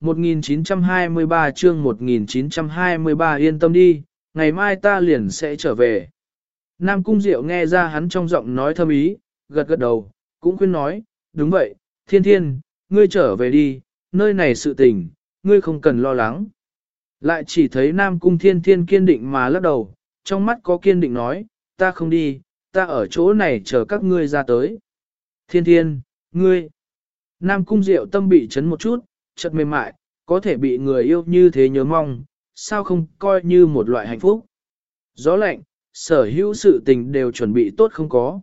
1923 chương 1923 yên tâm đi, ngày mai ta liền sẽ trở về. Nam Cung Diệu nghe ra hắn trong giọng nói thâm ý, gật gật đầu, cũng khuyên nói, đúng vậy, thiên thiên, ngươi trở về đi, nơi này sự tình, ngươi không cần lo lắng. Lại chỉ thấy Nam Cung thiên thiên kiên định mà lắc đầu, trong mắt có kiên định nói, ta không đi, ta ở chỗ này chờ các ngươi ra tới. Thiên thiên, ngươi. Nam Cung Diệu tâm bị chấn một chút, chợt mềm mại, có thể bị người yêu như thế nhớ mong, sao không coi như một loại hạnh phúc. Gió lạnh, sở hữu sự tình đều chuẩn bị tốt không có.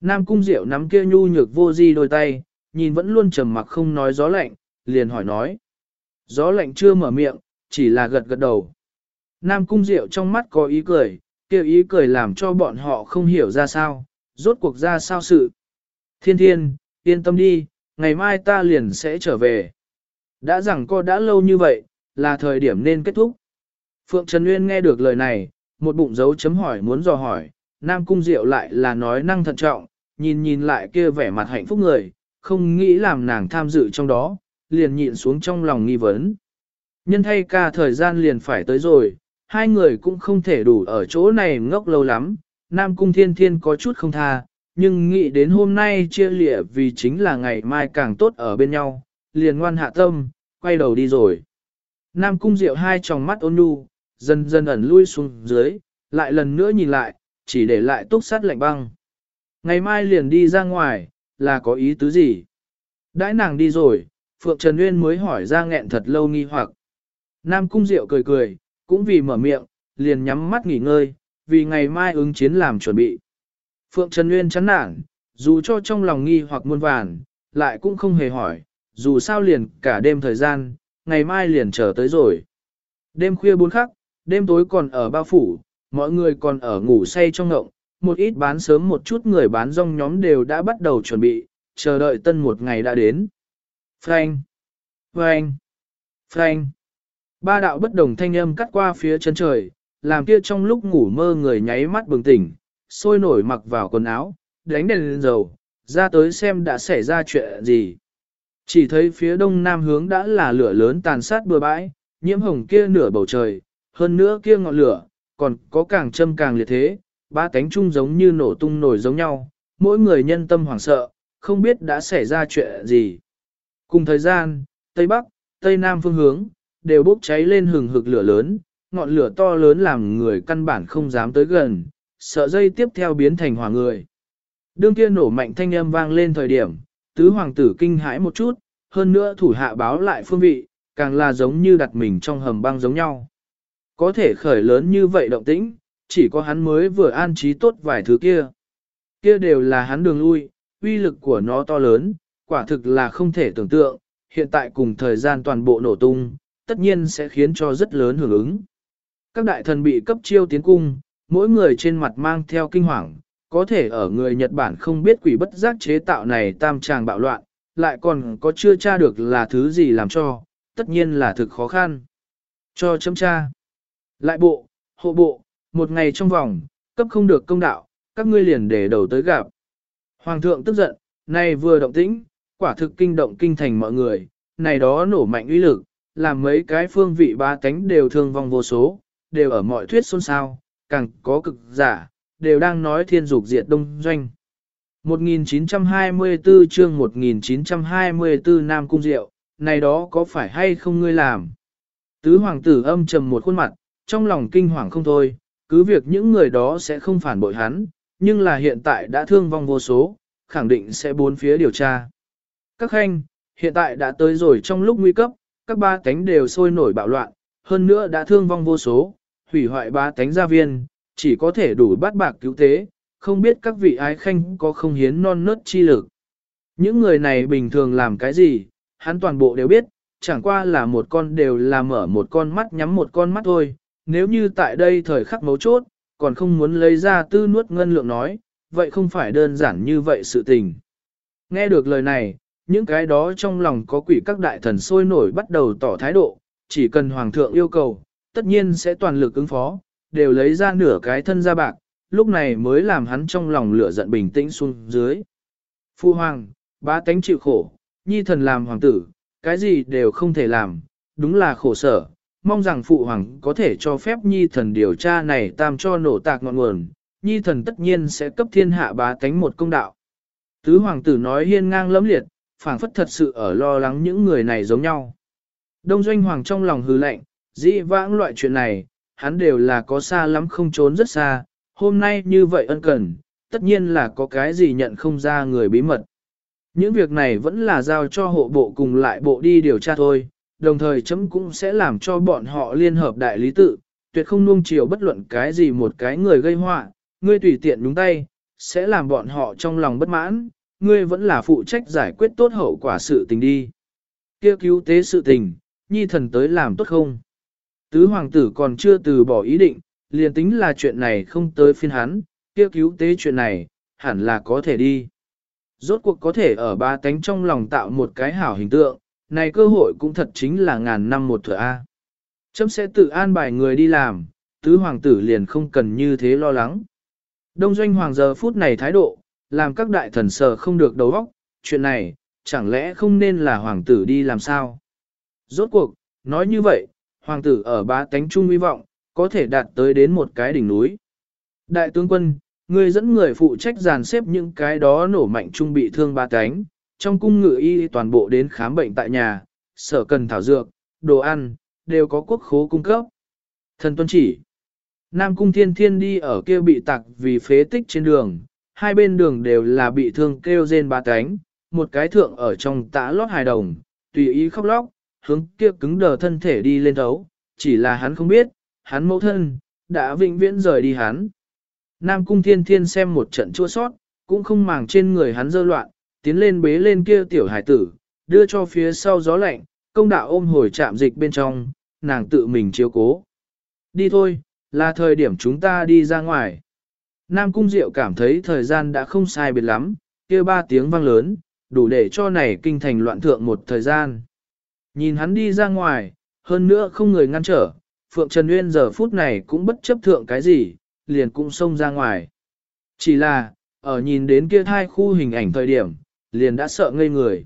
Nam Cung Diệu nắm kia nhu nhược vô di đôi tay, nhìn vẫn luôn trầm mặc không nói gió lạnh, liền hỏi nói. Gió lạnh chưa mở miệng, chỉ là gật gật đầu. Nam Cung Diệu trong mắt có ý cười, kêu ý cười làm cho bọn họ không hiểu ra sao, rốt cuộc ra sao sự. Thiên thiên, yên tâm đi, ngày mai ta liền sẽ trở về. Đã rằng cô đã lâu như vậy, là thời điểm nên kết thúc. Phượng Trần Nguyên nghe được lời này, một bụng dấu chấm hỏi muốn dò hỏi, Nam Cung Diệu lại là nói năng thận trọng, nhìn nhìn lại kia vẻ mặt hạnh phúc người, không nghĩ làm nàng tham dự trong đó, liền nhịn xuống trong lòng nghi vấn. Nhân thay ca thời gian liền phải tới rồi, hai người cũng không thể đủ ở chỗ này ngốc lâu lắm, Nam Cung Thiên Thiên có chút không tha, nhưng nghĩ đến hôm nay chia lịa vì chính là ngày mai càng tốt ở bên nhau, liền ngoan hạ tâm, quay đầu đi rồi. Nam Cung Diệu hai tròng mắt ôn nhu, dần dần ẩn lui xuống dưới, lại lần nữa nhìn lại, chỉ để lại túc sát lạnh băng. Ngày mai liền đi ra ngoài, là có ý tứ gì? Đãi nàng đi rồi, Phượng Trần Nguyên mới hỏi ra nghẹn thật lâu nghi hoặc. Nam Cung Diệu cười cười, cũng vì mở miệng, liền nhắm mắt nghỉ ngơi, vì ngày mai ứng chiến làm chuẩn bị. Phượng Trần Nguyên chán nản, dù cho trong lòng nghi hoặc muôn vàn, lại cũng không hề hỏi, dù sao liền cả đêm thời gian, ngày mai liền trở tới rồi. Đêm khuya bốn khắc, đêm tối còn ở bao phủ, mọi người còn ở ngủ say trong ngộng, một ít bán sớm một chút người bán rong nhóm đều đã bắt đầu chuẩn bị, chờ đợi tân một ngày đã đến. Frank! Frank! Frank! Ba đạo bất đồng thanh âm cắt qua phía chân trời, làm kia trong lúc ngủ mơ người nháy mắt bừng tỉnh, sôi nổi mặc vào quần áo, đánh đèn lên dầu, ra tới xem đã xảy ra chuyện gì. Chỉ thấy phía đông nam hướng đã là lửa lớn tàn sát bừa bãi, nhiễm hồng kia nửa bầu trời, hơn nữa kia ngọn lửa, còn có càng châm càng liệt thế, ba cánh chung giống như nổ tung nổi giống nhau, mỗi người nhân tâm hoảng sợ, không biết đã xảy ra chuyện gì. Cùng thời gian, Tây Bắc, Tây Nam phương hướng, đều bốc cháy lên hừng hực lửa lớn, ngọn lửa to lớn làm người căn bản không dám tới gần, sợ dây tiếp theo biến thành hỏa người. Đương kia nổ mạnh thanh âm vang lên thời điểm, tứ hoàng tử kinh hãi một chút, hơn nữa thủ hạ báo lại phương vị, càng là giống như đặt mình trong hầm băng giống nhau. Có thể khởi lớn như vậy động tĩnh, chỉ có hắn mới vừa an trí tốt vài thứ kia. Kia đều là hắn đường lui, uy lực của nó to lớn, quả thực là không thể tưởng tượng, hiện tại cùng thời gian toàn bộ nổ tung, tất nhiên sẽ khiến cho rất lớn hưởng ứng. Các đại thần bị cấp chiêu tiến cung, mỗi người trên mặt mang theo kinh hoàng, có thể ở người Nhật Bản không biết quỷ bất giác chế tạo này tam tràng bạo loạn, lại còn có chưa tra được là thứ gì làm cho, tất nhiên là thực khó khăn. Cho chấm tra. Lại bộ, hộ bộ, một ngày trong vòng, cấp không được công đạo, các ngươi liền để đầu tới gặp. Hoàng thượng tức giận, nay vừa động tĩnh, quả thực kinh động kinh thành mọi người, này đó nổ mạnh uy lực, làm mấy cái phương vị ba cánh đều thương vong vô số, đều ở mọi thuyết xôn xao, càng có cực giả, đều đang nói thiên dục diệt đông doanh. 1924 chương 1924 Nam Cung Diệu, này đó có phải hay không ngươi làm? Tứ hoàng tử âm trầm một khuôn mặt, trong lòng kinh hoàng không thôi, cứ việc những người đó sẽ không phản bội hắn, nhưng là hiện tại đã thương vong vô số, khẳng định sẽ bốn phía điều tra. Các khanh, hiện tại đã tới rồi trong lúc nguy cấp, các ba cánh đều sôi nổi bạo loạn, hơn nữa đã thương vong vô số, hủy hoại ba cánh gia viên, chỉ có thể đủ bắt bạc cứu tế, không biết các vị ái khanh có không hiến non nớt chi lực. Những người này bình thường làm cái gì, hắn toàn bộ đều biết, chẳng qua là một con đều là mở một con mắt nhắm một con mắt thôi, nếu như tại đây thời khắc mấu chốt, còn không muốn lấy ra tư nuốt ngân lượng nói, vậy không phải đơn giản như vậy sự tình. Nghe được lời này, những cái đó trong lòng có quỷ các đại thần sôi nổi bắt đầu tỏ thái độ, chỉ cần hoàng thượng yêu cầu, tất nhiên sẽ toàn lực ứng phó, đều lấy ra nửa cái thân ra bạc, lúc này mới làm hắn trong lòng lửa giận bình tĩnh xuống dưới. Phu hoàng, ba tánh chịu khổ, nhi thần làm hoàng tử, cái gì đều không thể làm, đúng là khổ sở, mong rằng phụ hoàng có thể cho phép nhi thần điều tra này tam cho nổ tạc ngọn nguồn, nhi thần tất nhiên sẽ cấp thiên hạ bá tánh một công đạo. Tứ hoàng tử nói hiên ngang lẫm liệt, phảng phất thật sự ở lo lắng những người này giống nhau. Đông doanh hoàng trong lòng hư lạnh, dĩ vãng loại chuyện này, hắn đều là có xa lắm không trốn rất xa, hôm nay như vậy ân cần, tất nhiên là có cái gì nhận không ra người bí mật. Những việc này vẫn là giao cho hộ bộ cùng lại bộ đi điều tra thôi, đồng thời chấm cũng sẽ làm cho bọn họ liên hợp đại lý tự, tuyệt không nuông chiều bất luận cái gì một cái người gây họa, ngươi tùy tiện đúng tay, sẽ làm bọn họ trong lòng bất mãn, ngươi vẫn là phụ trách giải quyết tốt hậu quả sự tình đi. Kêu cứu tế sự tình, nhi thần tới làm tốt không? Tứ hoàng tử còn chưa từ bỏ ý định, liền tính là chuyện này không tới phiên hắn, kia cứu tế chuyện này, hẳn là có thể đi. Rốt cuộc có thể ở ba tánh trong lòng tạo một cái hảo hình tượng, này cơ hội cũng thật chính là ngàn năm một thừa A. Chấm sẽ tự an bài người đi làm, tứ hoàng tử liền không cần như thế lo lắng. Đông doanh hoàng giờ phút này thái độ, làm các đại thần sờ không được đầu óc, chuyện này, chẳng lẽ không nên là hoàng tử đi làm sao? Rốt cuộc, nói như vậy, hoàng tử ở ba tánh trung hy vọng, có thể đạt tới đến một cái đỉnh núi. Đại tướng quân, người dẫn người phụ trách dàn xếp những cái đó nổ mạnh trung bị thương ba tánh, trong cung ngự y toàn bộ đến khám bệnh tại nhà, sở cần thảo dược, đồ ăn, đều có quốc khố cung cấp. Thần tuân chỉ. Nam cung thiên thiên đi ở kia bị tặc vì phế tích trên đường, hai bên đường đều là bị thương kêu rên ba cánh, một cái thượng ở trong tã lót hài đồng, tùy ý khóc lóc, hướng kia cứng đờ thân thể đi lên thấu, chỉ là hắn không biết, hắn mẫu thân, đã vĩnh viễn rời đi hắn. Nam cung thiên thiên xem một trận chua sót, cũng không màng trên người hắn dơ loạn, tiến lên bế lên kia tiểu hải tử, đưa cho phía sau gió lạnh, công đạo ôm hồi chạm dịch bên trong, nàng tự mình chiếu cố. Đi thôi, là thời điểm chúng ta đi ra ngoài. Nam Cung Diệu cảm thấy thời gian đã không sai biệt lắm, kia ba tiếng vang lớn, đủ để cho này kinh thành loạn thượng một thời gian. Nhìn hắn đi ra ngoài, hơn nữa không người ngăn trở, Phượng Trần Nguyên giờ phút này cũng bất chấp thượng cái gì, liền cũng xông ra ngoài. Chỉ là, ở nhìn đến kia hai khu hình ảnh thời điểm, liền đã sợ ngây người.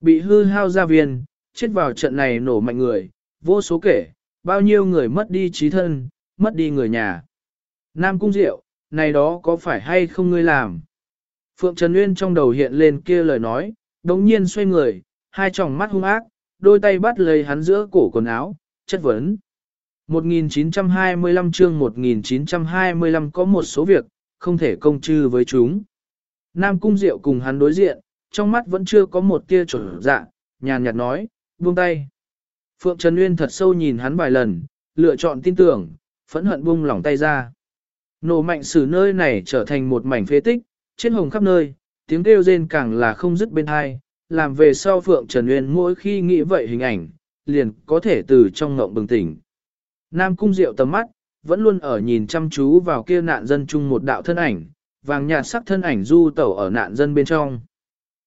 Bị hư hao gia viên, chết vào trận này nổ mạnh người, vô số kể, bao nhiêu người mất đi trí thân, mất đi người nhà. Nam Cung Diệu, này đó có phải hay không ngươi làm? Phượng Trần Nguyên trong đầu hiện lên kia lời nói, đống nhiên xoay người, hai tròng mắt hung ác, đôi tay bắt lấy hắn giữa cổ quần áo, chất vấn. 1925 chương 1925 có một số việc, không thể công chư với chúng. Nam Cung Diệu cùng hắn đối diện, trong mắt vẫn chưa có một tia trở dạ, nhàn nhạt nói, buông tay. Phượng Trần Nguyên thật sâu nhìn hắn vài lần, lựa chọn tin tưởng, phẫn hận buông lỏng tay ra. Nổ mạnh sử nơi này trở thành một mảnh phế tích, Trên hồng khắp nơi, tiếng kêu rên càng là không dứt bên hai, làm về sau Phượng Trần uyên mỗi khi nghĩ vậy hình ảnh, liền có thể từ trong ngộng bừng tỉnh. Nam Cung Diệu tầm mắt, vẫn luôn ở nhìn chăm chú vào kia nạn dân chung một đạo thân ảnh, vàng nhạt sắc thân ảnh du tẩu ở nạn dân bên trong.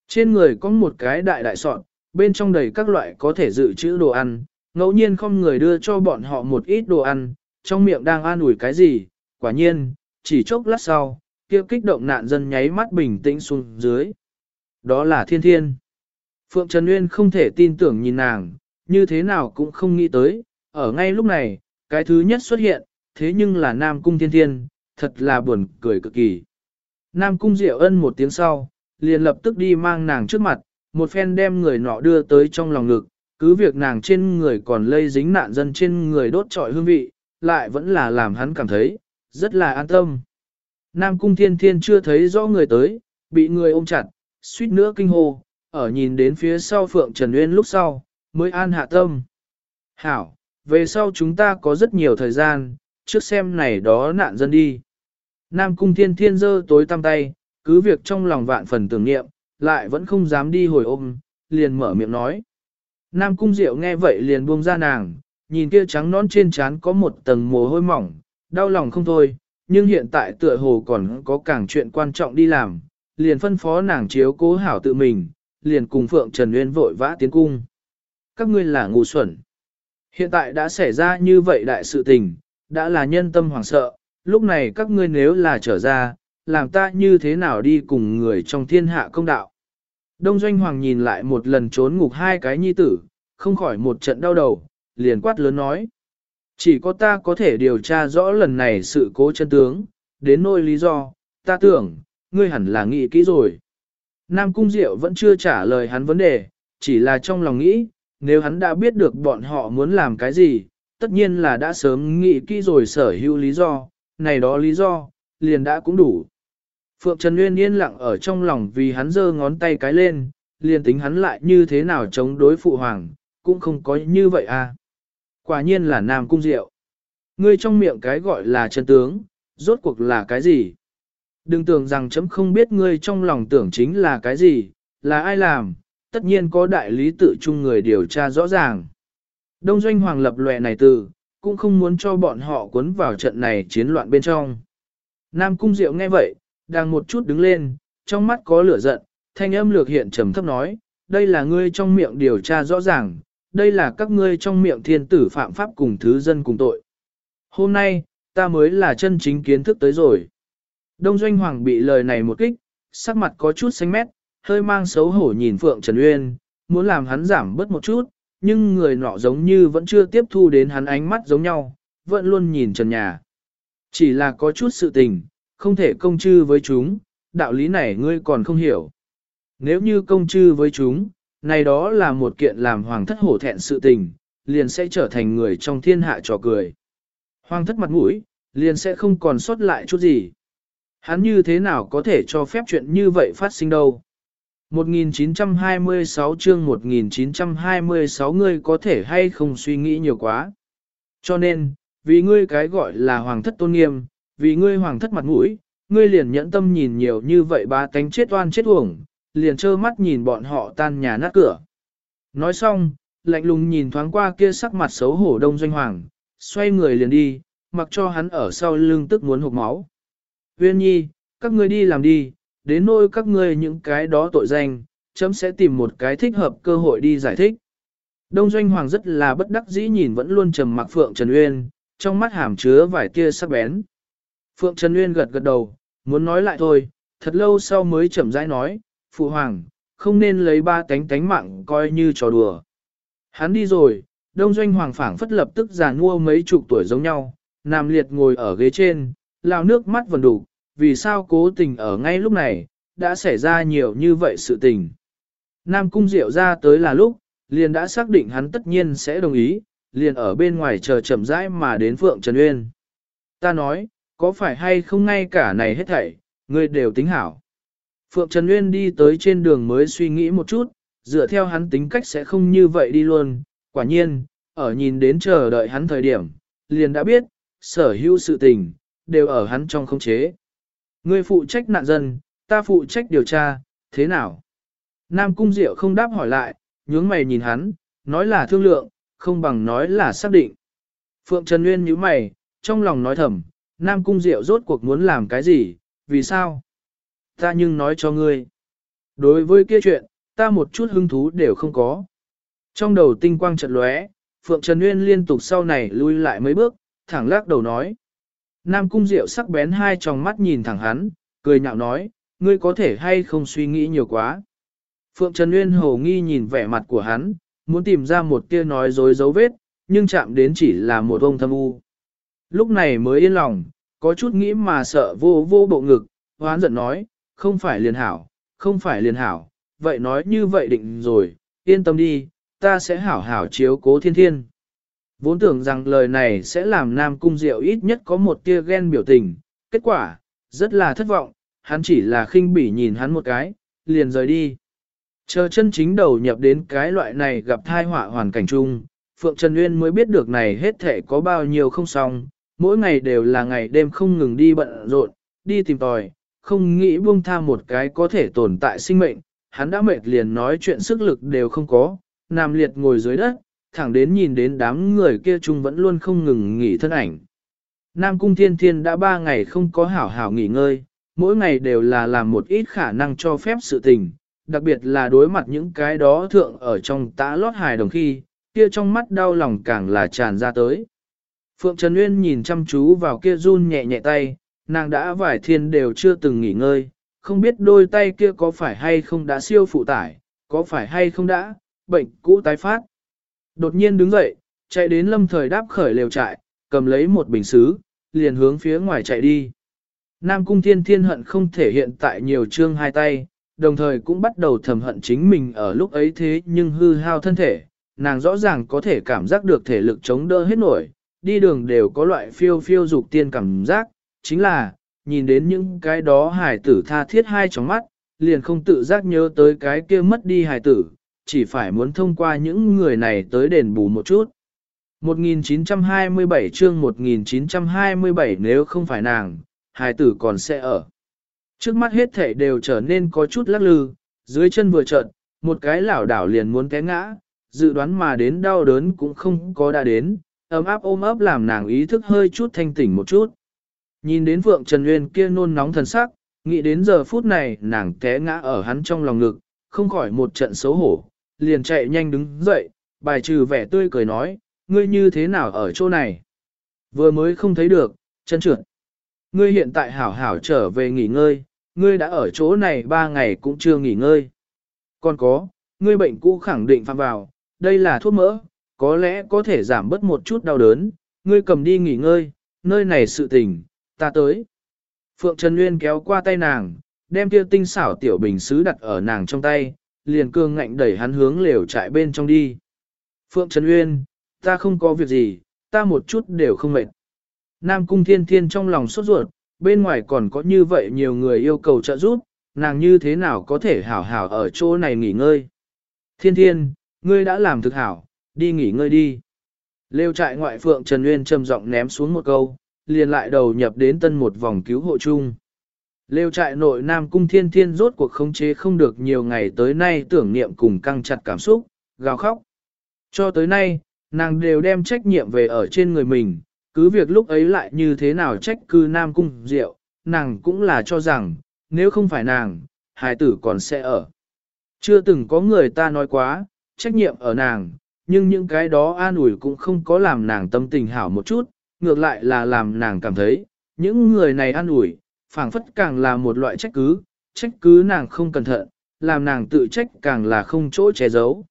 Trên người có một cái đại đại sọt bên trong đầy các loại có thể dự trữ đồ ăn, ngẫu nhiên không người đưa cho bọn họ một ít đồ ăn, trong miệng đang an ủi cái gì, quả nhiên, chỉ chốc lát sau, kia kích động nạn dân nháy mắt bình tĩnh xuống dưới. Đó là thiên thiên. Phượng Trần Nguyên không thể tin tưởng nhìn nàng, như thế nào cũng không nghĩ tới, ở ngay lúc này, cái thứ nhất xuất hiện, thế nhưng là Nam Cung Thiên Thiên, thật là buồn cười cực kỳ. Nam Cung Diệu Ân một tiếng sau, liền lập tức đi mang nàng trước mặt, một phen đem người nọ đưa tới trong lòng ngực, cứ việc nàng trên người còn lây dính nạn dân trên người đốt trọi hương vị, lại vẫn là làm hắn cảm thấy, rất là an tâm. Nam Cung Thiên Thiên chưa thấy rõ người tới, bị người ôm chặt, suýt nữa kinh hô, ở nhìn đến phía sau Phượng Trần Uyên lúc sau, mới an hạ tâm. Hảo, về sau chúng ta có rất nhiều thời gian, trước xem này đó nạn dân đi. Nam Cung Thiên Thiên giơ tối tăm tay, cứ việc trong lòng vạn phần tưởng niệm, lại vẫn không dám đi hồi ôm, liền mở miệng nói. Nam Cung Diệu nghe vậy liền buông ra nàng, nhìn kia trắng nón trên trán có một tầng mồ hôi mỏng, đau lòng không thôi, nhưng hiện tại tựa hồ còn có càng chuyện quan trọng đi làm, liền phân phó nàng chiếu cố hảo tự mình, liền cùng Phượng Trần Nguyên vội vã tiến cung. Các ngươi là ngu xuẩn. Hiện tại đã xảy ra như vậy đại sự tình, đã là nhân tâm hoảng sợ, lúc này các ngươi nếu là trở ra, làm ta như thế nào đi cùng người trong thiên hạ công đạo. Đông Doanh Hoàng nhìn lại một lần trốn ngục hai cái nhi tử, không khỏi một trận đau đầu, liền quát lớn nói. Chỉ có ta có thể điều tra rõ lần này sự cố chân tướng, đến nỗi lý do, ta tưởng, ngươi hẳn là nghĩ kỹ rồi. Nam Cung Diệu vẫn chưa trả lời hắn vấn đề, chỉ là trong lòng nghĩ, nếu hắn đã biết được bọn họ muốn làm cái gì, tất nhiên là đã sớm nghĩ kỹ rồi sở hữu lý do, này đó lý do, liền đã cũng đủ. Phượng Trần Nguyên yên lặng ở trong lòng vì hắn giơ ngón tay cái lên, liền tính hắn lại như thế nào chống đối phụ hoàng, cũng không có như vậy à. Quả nhiên là Nam Cung Diệu. Ngươi trong miệng cái gọi là chân tướng, rốt cuộc là cái gì? Đừng tưởng rằng chấm không biết ngươi trong lòng tưởng chính là cái gì, là ai làm, tất nhiên có đại lý tự chung người điều tra rõ ràng. Đông doanh hoàng lập lòe này từ, cũng không muốn cho bọn họ cuốn vào trận này chiến loạn bên trong. Nam Cung Diệu nghe vậy, đang một chút đứng lên, trong mắt có lửa giận, thanh âm lược hiện trầm thấp nói, đây là ngươi trong miệng điều tra rõ ràng, đây là các ngươi trong miệng thiên tử phạm pháp cùng thứ dân cùng tội. Hôm nay, ta mới là chân chính kiến thức tới rồi. Đông Doanh Hoàng bị lời này một kích, sắc mặt có chút xanh mét, hơi mang xấu hổ nhìn Phượng Trần Uyên, muốn làm hắn giảm bớt một chút, nhưng người nọ giống như vẫn chưa tiếp thu đến hắn ánh mắt giống nhau, vẫn luôn nhìn Trần Nhà. Chỉ là có chút sự tình, không thể công chư với chúng, đạo lý này ngươi còn không hiểu. Nếu như công chư với chúng, này đó là một kiện làm hoàng thất hổ thẹn sự tình, liền sẽ trở thành người trong thiên hạ trò cười. Hoàng thất mặt mũi, liền sẽ không còn sót lại chút gì. Hắn như thế nào có thể cho phép chuyện như vậy phát sinh đâu. 1926 chương 1926 ngươi có thể hay không suy nghĩ nhiều quá. Cho nên, vì ngươi cái gọi là hoàng thất tôn nghiêm, vì ngươi hoàng thất mặt mũi, ngươi liền nhẫn tâm nhìn nhiều như vậy ba cánh chết oan chết uổng, liền trơ mắt nhìn bọn họ tan nhà nát cửa. Nói xong, lạnh lùng nhìn thoáng qua kia sắc mặt xấu hổ đông doanh hoàng, xoay người liền đi, mặc cho hắn ở sau lưng tức muốn hụt máu. Viên nhi, các ngươi đi làm đi, đến nỗi các ngươi những cái đó tội danh, chấm sẽ tìm một cái thích hợp cơ hội đi giải thích. Đông Doanh Hoàng rất là bất đắc dĩ nhìn vẫn luôn trầm mặc Phượng Trần Uyên, trong mắt hàm chứa vài tia sắc bén. Phượng Trần Uyên gật gật đầu, muốn nói lại thôi, thật lâu sau mới chậm rãi nói, Phụ Hoàng, không nên lấy ba tánh tánh mạng coi như trò đùa. Hắn đi rồi, Đông Doanh Hoàng phảng phất lập tức già nua mấy chục tuổi giống nhau, nằm liệt ngồi ở ghế trên, lao nước mắt vần đủ, vì sao cố tình ở ngay lúc này, đã xảy ra nhiều như vậy sự tình. Nam Cung Diệu ra tới là lúc, liền đã xác định hắn tất nhiên sẽ đồng ý, liền ở bên ngoài chờ chậm rãi mà đến Phượng Trần Uyên. Ta nói, có phải hay không ngay cả này hết thảy, ngươi đều tính hảo. Phượng Trần Uyên đi tới trên đường mới suy nghĩ một chút, dựa theo hắn tính cách sẽ không như vậy đi luôn, quả nhiên, ở nhìn đến chờ đợi hắn thời điểm, liền đã biết, sở hữu sự tình, đều ở hắn trong khống chế. Ngươi phụ trách nạn dân, ta phụ trách điều tra, thế nào? Nam Cung Diệu không đáp hỏi lại, nhướng mày nhìn hắn, nói là thương lượng, không bằng nói là xác định. Phượng Trần Nguyên nhíu mày, trong lòng nói thầm, Nam Cung Diệu rốt cuộc muốn làm cái gì, vì sao? Ta nhưng nói cho ngươi. Đối với kia chuyện, ta một chút hứng thú đều không có. Trong đầu tinh quang trận lóe, Phượng Trần Nguyên liên tục sau này lui lại mấy bước, thẳng lắc đầu nói. Nam Cung Diệu sắc bén hai tròng mắt nhìn thẳng hắn, cười nhạo nói, ngươi có thể hay không suy nghĩ nhiều quá. Phượng Trần Nguyên hồ nghi nhìn vẻ mặt của hắn, muốn tìm ra một tia nói dối dấu vết, nhưng chạm đến chỉ là một ông thâm u. Lúc này mới yên lòng, có chút nghĩ mà sợ vô vô bộ ngực, hoán giận nói, không phải liền hảo, không phải liền hảo, vậy nói như vậy định rồi, yên tâm đi, ta sẽ hảo hảo chiếu cố thiên thiên. Vốn tưởng rằng lời này sẽ làm Nam Cung Diệu ít nhất có một tia ghen biểu tình, kết quả, rất là thất vọng, hắn chỉ là khinh bỉ nhìn hắn một cái, liền rời đi. Chờ chân chính đầu nhập đến cái loại này gặp thai họa hoàn cảnh chung, Phượng Trần Nguyên mới biết được này hết thể có bao nhiêu không xong, mỗi ngày đều là ngày đêm không ngừng đi bận rộn, đi tìm tòi, không nghĩ buông tha một cái có thể tồn tại sinh mệnh, hắn đã mệt liền nói chuyện sức lực đều không có, nằm liệt ngồi dưới đất, thẳng đến nhìn đến đám người kia chung vẫn luôn không ngừng nghỉ thân ảnh. Nam Cung Thiên Thiên đã ba ngày không có hảo hảo nghỉ ngơi, mỗi ngày đều là làm một ít khả năng cho phép sự tình, đặc biệt là đối mặt những cái đó thượng ở trong tã lót hài đồng khi, kia trong mắt đau lòng càng là tràn ra tới. Phượng Trần Nguyên nhìn chăm chú vào kia run nhẹ nhẹ tay, nàng đã vải thiên đều chưa từng nghỉ ngơi, không biết đôi tay kia có phải hay không đã siêu phụ tải, có phải hay không đã, bệnh cũ tái phát. Đột nhiên đứng dậy, chạy đến lâm thời đáp khởi lều trại, cầm lấy một bình xứ, liền hướng phía ngoài chạy đi. Nam cung thiên thiên hận không thể hiện tại nhiều chương hai tay, đồng thời cũng bắt đầu thầm hận chính mình ở lúc ấy thế nhưng hư hao thân thể, nàng rõ ràng có thể cảm giác được thể lực chống đỡ hết nổi, đi đường đều có loại phiêu phiêu dục tiên cảm giác, chính là, nhìn đến những cái đó hài tử tha thiết hai trong mắt, liền không tự giác nhớ tới cái kia mất đi hài tử, chỉ phải muốn thông qua những người này tới đền bù một chút. 1927 chương 1927 nếu không phải nàng, hài tử còn sẽ ở. Trước mắt hết thể đều trở nên có chút lắc lư, dưới chân vừa trợn, một cái lảo đảo liền muốn té ngã, dự đoán mà đến đau đớn cũng không có đã đến, ấm áp ôm ấp làm nàng ý thức hơi chút thanh tỉnh một chút. Nhìn đến Phượng Trần Nguyên kia nôn nóng thần sắc, nghĩ đến giờ phút này nàng té ngã ở hắn trong lòng ngực, không khỏi một trận xấu hổ, liền chạy nhanh đứng dậy, bài trừ vẻ tươi cười nói, ngươi như thế nào ở chỗ này? Vừa mới không thấy được, chân trượt. Ngươi hiện tại hảo hảo trở về nghỉ ngơi, ngươi đã ở chỗ này ba ngày cũng chưa nghỉ ngơi. Còn có, ngươi bệnh cũ khẳng định phạm vào, đây là thuốc mỡ, có lẽ có thể giảm bớt một chút đau đớn, ngươi cầm đi nghỉ ngơi, nơi này sự tình, ta tới. Phượng Trần Nguyên kéo qua tay nàng, đem kia tinh xảo tiểu bình sứ đặt ở nàng trong tay, liền cương ngạnh đẩy hắn hướng lều trại bên trong đi. Phượng Trần Uyên, ta không có việc gì, ta một chút đều không mệt. Nam Cung Thiên Thiên trong lòng sốt ruột, bên ngoài còn có như vậy nhiều người yêu cầu trợ giúp, nàng như thế nào có thể hảo hảo ở chỗ này nghỉ ngơi. Thiên Thiên, ngươi đã làm thực hảo, đi nghỉ ngơi đi. Lêu trại ngoại Phượng Trần Uyên trầm giọng ném xuống một câu, liền lại đầu nhập đến tân một vòng cứu hộ chung. Lêu trại nội Nam Cung Thiên Thiên rốt cuộc khống chế không được nhiều ngày tới nay tưởng niệm cùng căng chặt cảm xúc, gào khóc. Cho tới nay, nàng đều đem trách nhiệm về ở trên người mình, cứ việc lúc ấy lại như thế nào trách cư Nam Cung Diệu, nàng cũng là cho rằng, nếu không phải nàng, hài tử còn sẽ ở. Chưa từng có người ta nói quá, trách nhiệm ở nàng, nhưng những cái đó an ủi cũng không có làm nàng tâm tình hảo một chút, ngược lại là làm nàng cảm thấy, những người này an ủi, phảng phất càng là một loại trách cứ, trách cứ nàng không cẩn thận, làm nàng tự trách càng là không chỗ che giấu.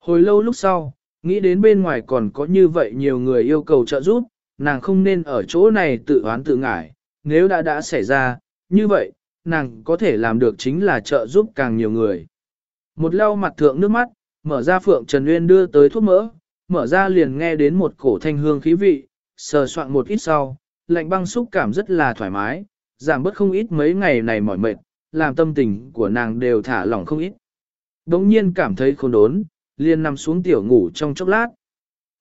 Hồi lâu lúc sau, nghĩ đến bên ngoài còn có như vậy nhiều người yêu cầu trợ giúp, nàng không nên ở chỗ này tự oán tự ngải, nếu đã đã xảy ra, như vậy, nàng có thể làm được chính là trợ giúp càng nhiều người. Một lau mặt thượng nước mắt, mở ra Phượng Trần Nguyên đưa tới thuốc mỡ, mở ra liền nghe đến một cổ thanh hương khí vị, sờ soạn một ít sau, lạnh băng xúc cảm rất là thoải mái, giảm bớt không ít mấy ngày này mỏi mệt, làm tâm tình của nàng đều thả lỏng không ít. Đống nhiên cảm thấy khôn đốn, liền nằm xuống tiểu ngủ trong chốc lát.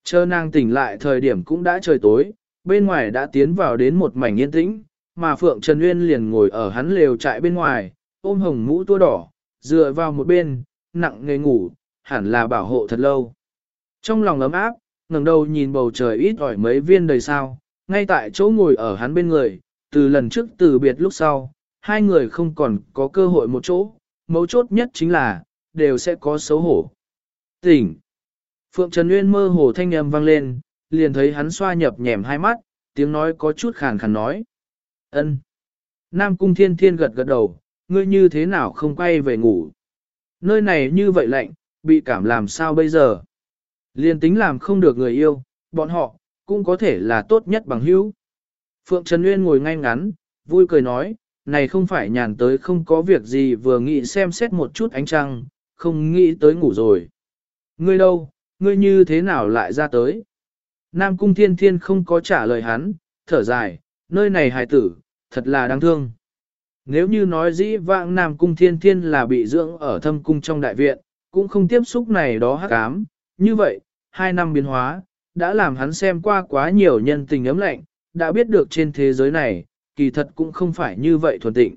Chờ nàng tỉnh lại thời điểm cũng đã trời tối, bên ngoài đã tiến vào đến một mảnh yên tĩnh, mà Phượng Trần Nguyên liền ngồi ở hắn lều trại bên ngoài, ôm hồng mũ tua đỏ, dựa vào một bên, nặng nghề ngủ, hẳn là bảo hộ thật lâu. Trong lòng ấm áp, ngẩng đầu nhìn bầu trời ít ỏi mấy viên đầy sao, ngay tại chỗ ngồi ở hắn bên người, từ lần trước từ biệt lúc sau, hai người không còn có cơ hội một chỗ, mấu chốt nhất chính là, đều sẽ có xấu hổ. Tỉnh! Phượng Trần Nguyên mơ hồ thanh âm vang lên, liền thấy hắn xoa nhập nhèm hai mắt, tiếng nói có chút khàn khàn nói. ân. Nam Cung Thiên Thiên gật gật đầu, ngươi như thế nào không quay về ngủ. Nơi này như vậy lạnh, bị cảm làm sao bây giờ. Liền tính làm không được người yêu, bọn họ, cũng có thể là tốt nhất bằng hữu. Phượng Trần Nguyên ngồi ngay ngắn, vui cười nói, này không phải nhàn tới không có việc gì vừa nghĩ xem xét một chút ánh trăng, không nghĩ tới ngủ rồi. Ngươi đâu, ngươi như thế nào lại ra tới? Nam Cung Thiên Thiên không có trả lời hắn, thở dài, nơi này hài tử, thật là đáng thương. Nếu như nói dĩ vãng Nam Cung Thiên Thiên là bị dưỡng ở thâm cung trong đại viện, cũng không tiếp xúc này đó hắc ám, như vậy, hai năm biến hóa, đã làm hắn xem qua quá nhiều nhân tình ấm lạnh, đã biết được trên thế giới này, kỳ thật cũng không phải như vậy thuần tịnh.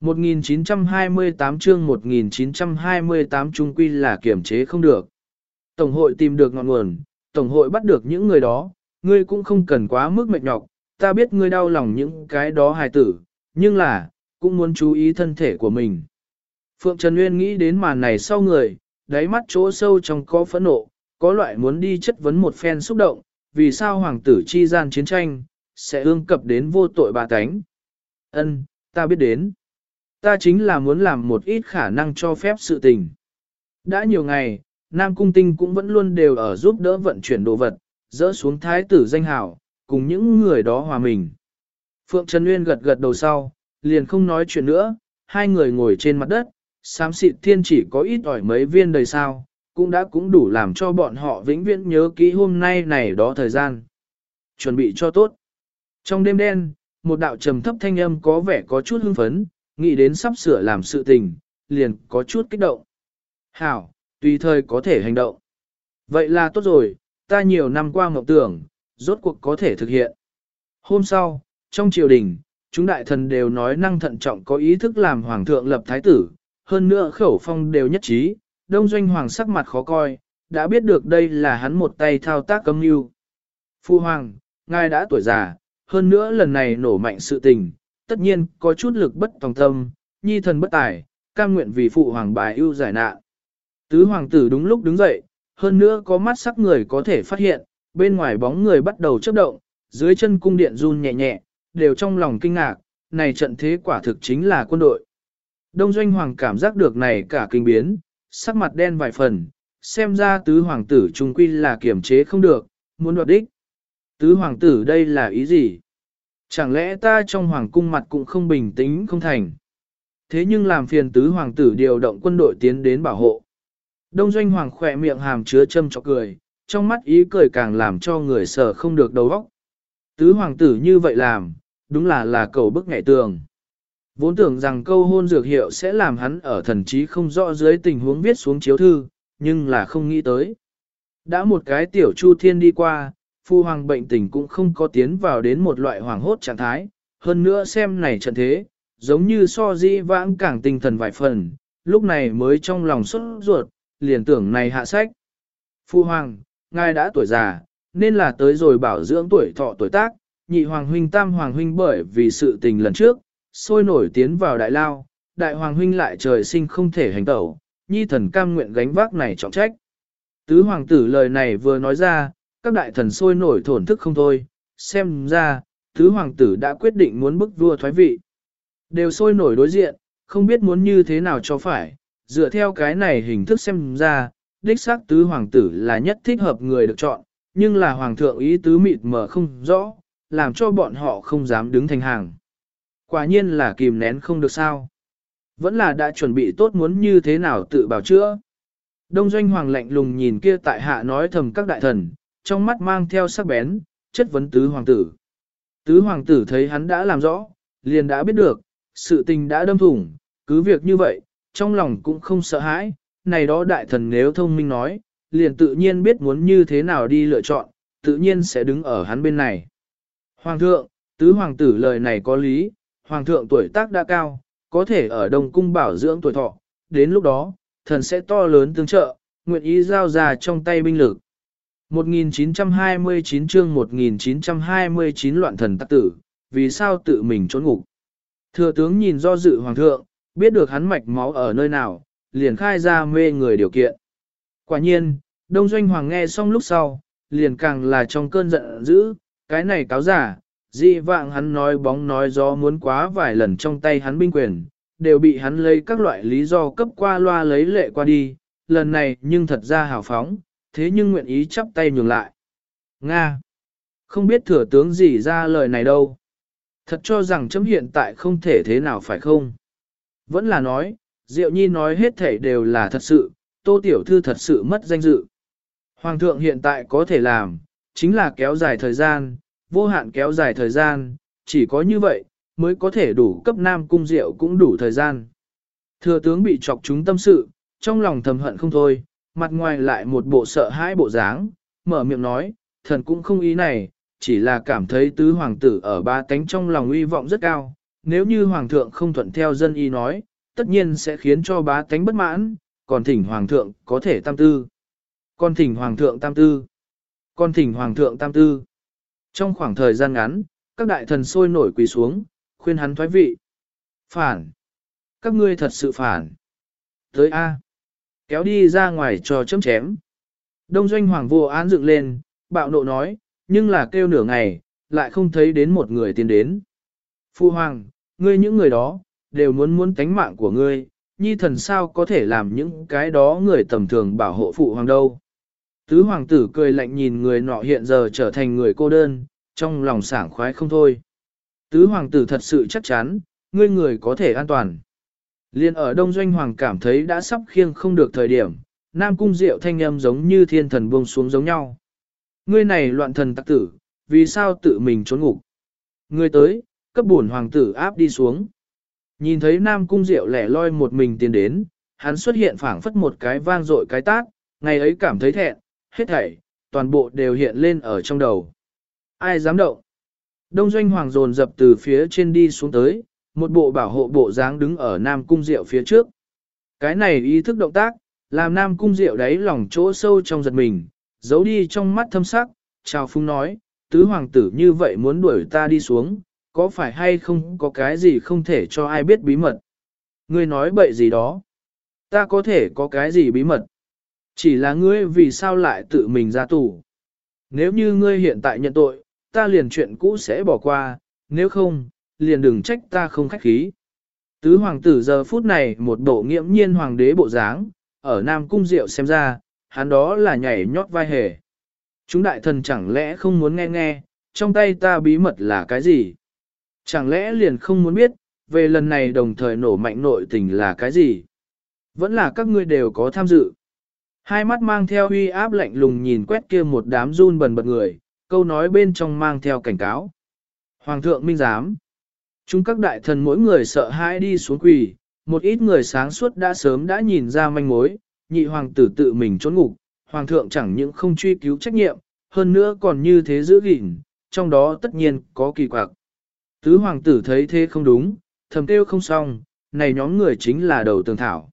1928 chương 1928 trung quy là kiểm chế không được. Tổng hội tìm được ngọn nguồn, Tổng hội bắt được những người đó, ngươi cũng không cần quá mức mệt nhọc, ta biết ngươi đau lòng những cái đó hài tử, nhưng là, cũng muốn chú ý thân thể của mình. Phượng Trần Nguyên nghĩ đến màn này sau người, đáy mắt chỗ sâu trong có phẫn nộ, có loại muốn đi chất vấn một phen xúc động, vì sao hoàng tử chi gian chiến tranh, sẽ ương cập đến vô tội bà tánh. Ân, ta biết đến. Ta chính là muốn làm một ít khả năng cho phép sự tình. Đã nhiều ngày, Nam Cung Tinh cũng vẫn luôn đều ở giúp đỡ vận chuyển đồ vật, dỡ xuống thái tử danh hảo, cùng những người đó hòa mình. Phượng Trần Nguyên gật gật đầu sau, liền không nói chuyện nữa, hai người ngồi trên mặt đất, xám xịt thiên chỉ có ít ỏi mấy viên đời sao, cũng đã cũng đủ làm cho bọn họ vĩnh viễn nhớ kỹ hôm nay này đó thời gian. Chuẩn bị cho tốt. Trong đêm đen, một đạo trầm thấp thanh âm có vẻ có chút hưng phấn, nghĩ đến sắp sửa làm sự tình, liền có chút kích động. Hảo, tùy thời có thể hành động. Vậy là tốt rồi, ta nhiều năm qua mộng tưởng, rốt cuộc có thể thực hiện. Hôm sau, trong triều đình, chúng đại thần đều nói năng thận trọng có ý thức làm hoàng thượng lập thái tử, hơn nữa khẩu phong đều nhất trí, đông doanh hoàng sắc mặt khó coi, đã biết được đây là hắn một tay thao tác cấm mưu. Phu hoàng, ngài đã tuổi già, hơn nữa lần này nổ mạnh sự tình, tất nhiên có chút lực bất tòng tâm, nhi thần bất tài, cam nguyện vì phụ hoàng bài ưu giải nạn. Tứ hoàng tử đúng lúc đứng dậy, hơn nữa có mắt sắc người có thể phát hiện, bên ngoài bóng người bắt đầu chớp động, dưới chân cung điện run nhẹ nhẹ, đều trong lòng kinh ngạc, này trận thế quả thực chính là quân đội. Đông doanh hoàng cảm giác được này cả kinh biến, sắc mặt đen vài phần, xem ra tứ hoàng tử trung quy là kiểm chế không được, muốn đoạt đích. Tứ hoàng tử đây là ý gì? Chẳng lẽ ta trong hoàng cung mặt cũng không bình tĩnh không thành? Thế nhưng làm phiền tứ hoàng tử điều động quân đội tiến đến bảo hộ. Đông doanh hoàng khỏe miệng hàm chứa châm cho cười, trong mắt ý cười càng làm cho người sợ không được đầu óc. Tứ hoàng tử như vậy làm, đúng là là cầu bức ngại tường. Vốn tưởng rằng câu hôn dược hiệu sẽ làm hắn ở thần trí không rõ dưới tình huống viết xuống chiếu thư, nhưng là không nghĩ tới. Đã một cái tiểu chu thiên đi qua, phu hoàng bệnh tình cũng không có tiến vào đến một loại hoàng hốt trạng thái, hơn nữa xem này trận thế, giống như so di vãng càng tinh thần vài phần, lúc này mới trong lòng xuất ruột, liền tưởng này hạ sách. Phu hoàng, ngài đã tuổi già, nên là tới rồi bảo dưỡng tuổi thọ tuổi tác, nhị hoàng huynh tam hoàng huynh bởi vì sự tình lần trước, sôi nổi tiến vào đại lao, đại hoàng huynh lại trời sinh không thể hành tẩu, nhi thần cam nguyện gánh vác này trọng trách. Tứ hoàng tử lời này vừa nói ra, các đại thần sôi nổi thổn thức không thôi, xem ra, tứ hoàng tử đã quyết định muốn bức vua thoái vị. Đều sôi nổi đối diện, không biết muốn như thế nào cho phải, dựa theo cái này hình thức xem ra, đích xác tứ hoàng tử là nhất thích hợp người được chọn, nhưng là hoàng thượng ý tứ mịt mờ không rõ, làm cho bọn họ không dám đứng thành hàng. Quả nhiên là kìm nén không được sao. Vẫn là đã chuẩn bị tốt muốn như thế nào tự bảo chữa. Đông doanh hoàng lạnh lùng nhìn kia tại hạ nói thầm các đại thần, trong mắt mang theo sắc bén, chất vấn tứ hoàng tử. Tứ hoàng tử thấy hắn đã làm rõ, liền đã biết được, sự tình đã đâm thủng, cứ việc như vậy, trong lòng cũng không sợ hãi, này đó đại thần nếu thông minh nói, liền tự nhiên biết muốn như thế nào đi lựa chọn, tự nhiên sẽ đứng ở hắn bên này. Hoàng thượng, tứ hoàng tử lời này có lý, hoàng thượng tuổi tác đã cao, có thể ở đông cung bảo dưỡng tuổi thọ, đến lúc đó, thần sẽ to lớn tương trợ, nguyện ý giao ra trong tay binh lực. 1929 chương 1929 loạn thần tắc tử, vì sao tự mình trốn ngục. Thừa tướng nhìn do dự hoàng thượng, biết được hắn mạch máu ở nơi nào, liền khai ra mê người điều kiện. Quả nhiên, Đông Doanh Hoàng nghe xong lúc sau, liền càng là trong cơn giận dữ, cái này cáo giả, dị vạng hắn nói bóng nói gió muốn quá vài lần trong tay hắn binh quyền, đều bị hắn lấy các loại lý do cấp qua loa lấy lệ qua đi, lần này nhưng thật ra hào phóng, thế nhưng nguyện ý chắp tay nhường lại. Nga! Không biết thừa tướng gì ra lời này đâu. Thật cho rằng chấm hiện tại không thể thế nào phải không? Vẫn là nói, Diệu Nhi nói hết thể đều là thật sự, Tô Tiểu Thư thật sự mất danh dự. Hoàng thượng hiện tại có thể làm, chính là kéo dài thời gian, vô hạn kéo dài thời gian, chỉ có như vậy, mới có thể đủ cấp nam cung Diệu cũng đủ thời gian. Thừa tướng bị chọc chúng tâm sự, trong lòng thầm hận không thôi, mặt ngoài lại một bộ sợ hãi bộ dáng, mở miệng nói, thần cũng không ý này, chỉ là cảm thấy tứ hoàng tử ở ba tánh trong lòng uy vọng rất cao, nếu như hoàng thượng không thuận theo dân y nói, tất nhiên sẽ khiến cho bá tánh bất mãn, còn thỉnh hoàng thượng có thể tam tư. Còn thỉnh hoàng thượng tam tư. Còn thỉnh hoàng thượng tam tư. Trong khoảng thời gian ngắn, các đại thần sôi nổi quỳ xuống, khuyên hắn thoái vị. Phản. Các ngươi thật sự phản. Tới A. Kéo đi ra ngoài cho chấm chém. Đông doanh hoàng vô án dựng lên, bạo nộ nói, nhưng là kêu nửa ngày, lại không thấy đến một người tiến đến. Phu hoàng, ngươi những người đó, đều muốn muốn tánh mạng của ngươi, nhi thần sao có thể làm những cái đó người tầm thường bảo hộ phụ hoàng đâu. Tứ hoàng tử cười lạnh nhìn người nọ hiện giờ trở thành người cô đơn, trong lòng sảng khoái không thôi. Tứ hoàng tử thật sự chắc chắn, ngươi người có thể an toàn. Liên ở Đông Doanh Hoàng cảm thấy đã sắp khiêng không được thời điểm, Nam Cung Diệu thanh âm giống như thiên thần buông xuống giống nhau. Ngươi này loạn thần tặc tử, vì sao tự mình trốn ngục? Ngươi tới, cấp bổn hoàng tử áp đi xuống. Nhìn thấy Nam Cung Diệu lẻ loi một mình tiến đến, hắn xuất hiện phảng phất một cái vang dội cái tác, ngày ấy cảm thấy thẹn, hết thảy, toàn bộ đều hiện lên ở trong đầu. Ai dám động? Đông Doanh Hoàng dồn dập từ phía trên đi xuống tới, một bộ bảo hộ bộ dáng đứng ở Nam Cung Diệu phía trước. Cái này ý thức động tác, làm Nam Cung Diệu đáy lòng chỗ sâu trong giật mình, giấu đi trong mắt thâm sắc, chào phung nói, tứ hoàng tử như vậy muốn đuổi ta đi xuống, có phải hay không có cái gì không thể cho ai biết bí mật. Ngươi nói bậy gì đó, ta có thể có cái gì bí mật. Chỉ là ngươi vì sao lại tự mình ra tù. Nếu như ngươi hiện tại nhận tội, ta liền chuyện cũ sẽ bỏ qua, nếu không, liền đừng trách ta không khách khí. Tứ hoàng tử giờ phút này một bộ nghiễm nhiên hoàng đế bộ dáng, ở Nam Cung Diệu xem ra, hắn đó là nhảy nhót vai hề. Chúng đại thần chẳng lẽ không muốn nghe nghe, trong tay ta bí mật là cái gì? Chẳng lẽ liền không muốn biết, về lần này đồng thời nổ mạnh nội tình là cái gì? Vẫn là các ngươi đều có tham dự. Hai mắt mang theo uy áp lạnh lùng nhìn quét kia một đám run bần bật người, câu nói bên trong mang theo cảnh cáo. Hoàng thượng minh giám. Chúng các đại thần mỗi người sợ hãi đi xuống quỳ, một ít người sáng suốt đã sớm đã nhìn ra manh mối, nhị hoàng tử tự mình trốn ngục, hoàng thượng chẳng những không truy cứu trách nhiệm, hơn nữa còn như thế giữ gìn, trong đó tất nhiên có kỳ quặc. Tứ hoàng tử thấy thế không đúng, thầm kêu không xong, này nhóm người chính là đầu tường thảo.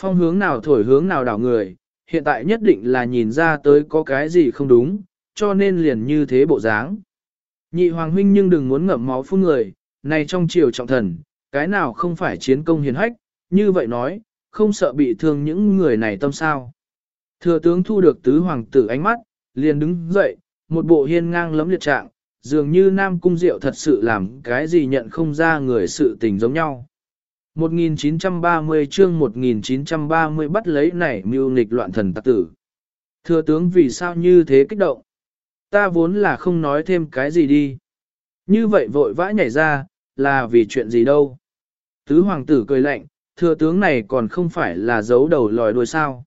Phong hướng nào thổi hướng nào đảo người, hiện tại nhất định là nhìn ra tới có cái gì không đúng, cho nên liền như thế bộ dáng. Nhị hoàng huynh nhưng đừng muốn ngậm máu phun người, này trong triều trọng thần, cái nào không phải chiến công hiền hách, như vậy nói, không sợ bị thương những người này tâm sao. Thừa tướng thu được tứ hoàng tử ánh mắt, liền đứng dậy, một bộ hiên ngang lấm liệt trạng, dường như Nam Cung Diệu thật sự làm cái gì nhận không ra người sự tình giống nhau. 1930 chương 1930 bắt lấy nảy mưu nghịch loạn thần tạc tử. Thừa tướng vì sao như thế kích động? Ta vốn là không nói thêm cái gì đi. Như vậy vội vã nhảy ra, là vì chuyện gì đâu. Tứ hoàng tử cười lạnh, thừa tướng này còn không phải là giấu đầu lòi đuôi sao.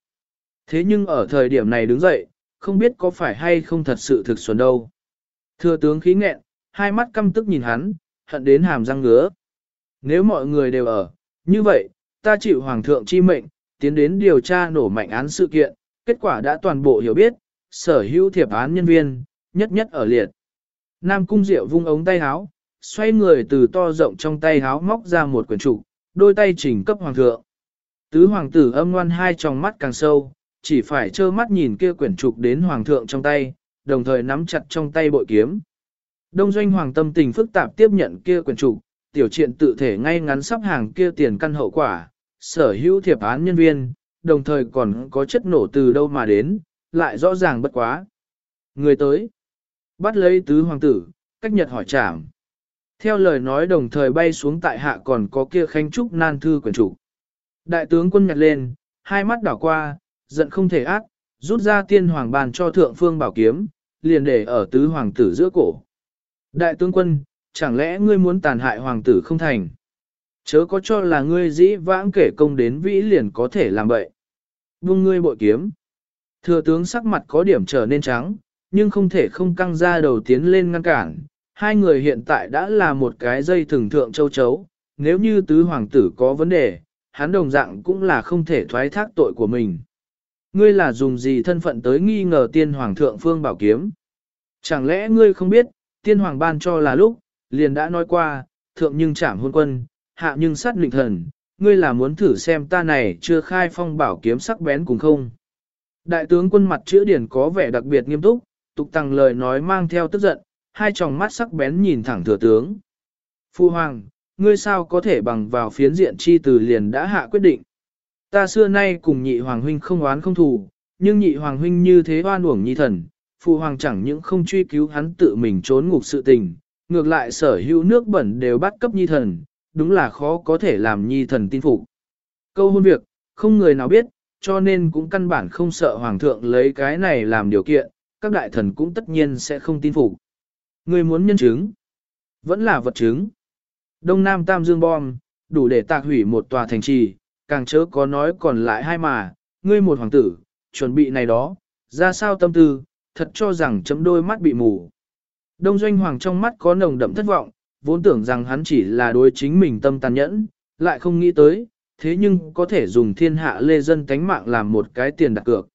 Thế nhưng ở thời điểm này đứng dậy, không biết có phải hay không thật sự thực xuân đâu. Thừa tướng khí nghẹn, hai mắt căm tức nhìn hắn, hận đến hàm răng ngứa. Nếu mọi người đều ở, như vậy, ta chịu hoàng thượng chi mệnh, tiến đến điều tra nổ mạnh án sự kiện, kết quả đã toàn bộ hiểu biết, sở hữu thiệp án nhân viên, nhất nhất ở liệt. Nam cung diệu vung ống tay háo, xoay người từ to rộng trong tay háo móc ra một quyển trục, đôi tay chỉnh cấp hoàng thượng. Tứ hoàng tử âm ngoan hai tròng mắt càng sâu, chỉ phải trơ mắt nhìn kia quyển trục đến hoàng thượng trong tay, đồng thời nắm chặt trong tay bội kiếm. Đông doanh hoàng tâm tình phức tạp tiếp nhận kia quyển trục, tiểu triện tự thể ngay ngắn sắp hàng kia tiền căn hậu quả, sở hữu thiệp án nhân viên, đồng thời còn có chất nổ từ đâu mà đến, lại rõ ràng bất quá. Người tới, bắt lấy tứ hoàng tử, cách nhật hỏi trảm. Theo lời nói đồng thời bay xuống tại hạ còn có kia khanh trúc nan thư quyển chủ Đại tướng quân nhặt lên, hai mắt đảo qua, giận không thể ác, rút ra tiên hoàng bàn cho thượng phương bảo kiếm, liền để ở tứ hoàng tử giữa cổ. Đại tướng quân, chẳng lẽ ngươi muốn tàn hại hoàng tử không thành? Chớ có cho là ngươi dĩ vãng kể công đến vĩ liền có thể làm vậy. Buông ngươi bội kiếm. Thừa tướng sắc mặt có điểm trở nên trắng, nhưng không thể không căng ra đầu tiến lên ngăn cản. Hai người hiện tại đã là một cái dây thường thượng châu chấu, nếu như tứ hoàng tử có vấn đề, hắn đồng dạng cũng là không thể thoái thác tội của mình. Ngươi là dùng gì thân phận tới nghi ngờ tiên hoàng thượng phương bảo kiếm? Chẳng lẽ ngươi không biết, tiên hoàng ban cho là lúc, liền đã nói qua, thượng nhưng chảm hôn quân, hạ nhưng sát lịnh thần, ngươi là muốn thử xem ta này chưa khai phong bảo kiếm sắc bén cùng không? Đại tướng quân mặt chữ điển có vẻ đặc biệt nghiêm túc, tục tăng lời nói mang theo tức giận, hai tròng mắt sắc bén nhìn thẳng thừa tướng. Phu hoàng, ngươi sao có thể bằng vào phiến diện chi từ liền đã hạ quyết định? Ta xưa nay cùng nhị hoàng huynh không oán không thù, nhưng nhị hoàng huynh như thế oan uổng nhi thần, phụ hoàng chẳng những không truy cứu hắn tự mình trốn ngục sự tình, ngược lại sở hữu nước bẩn đều bắt cấp nhi thần, đúng là khó có thể làm nhi thần tin phục. Câu hôn việc, không người nào biết, cho nên cũng căn bản không sợ hoàng thượng lấy cái này làm điều kiện, các đại thần cũng tất nhiên sẽ không tin phục. Người muốn nhân chứng, vẫn là vật chứng. Đông Nam Tam Dương bom, đủ để tạc hủy một tòa thành trì, càng chớ có nói còn lại hai mà, ngươi một hoàng tử, chuẩn bị này đó, ra sao tâm tư, thật cho rằng chấm đôi mắt bị mù. Đông Doanh Hoàng trong mắt có nồng đậm thất vọng, vốn tưởng rằng hắn chỉ là đối chính mình tâm tàn nhẫn, lại không nghĩ tới, thế nhưng có thể dùng thiên hạ lê dân tánh mạng làm một cái tiền đặt cược.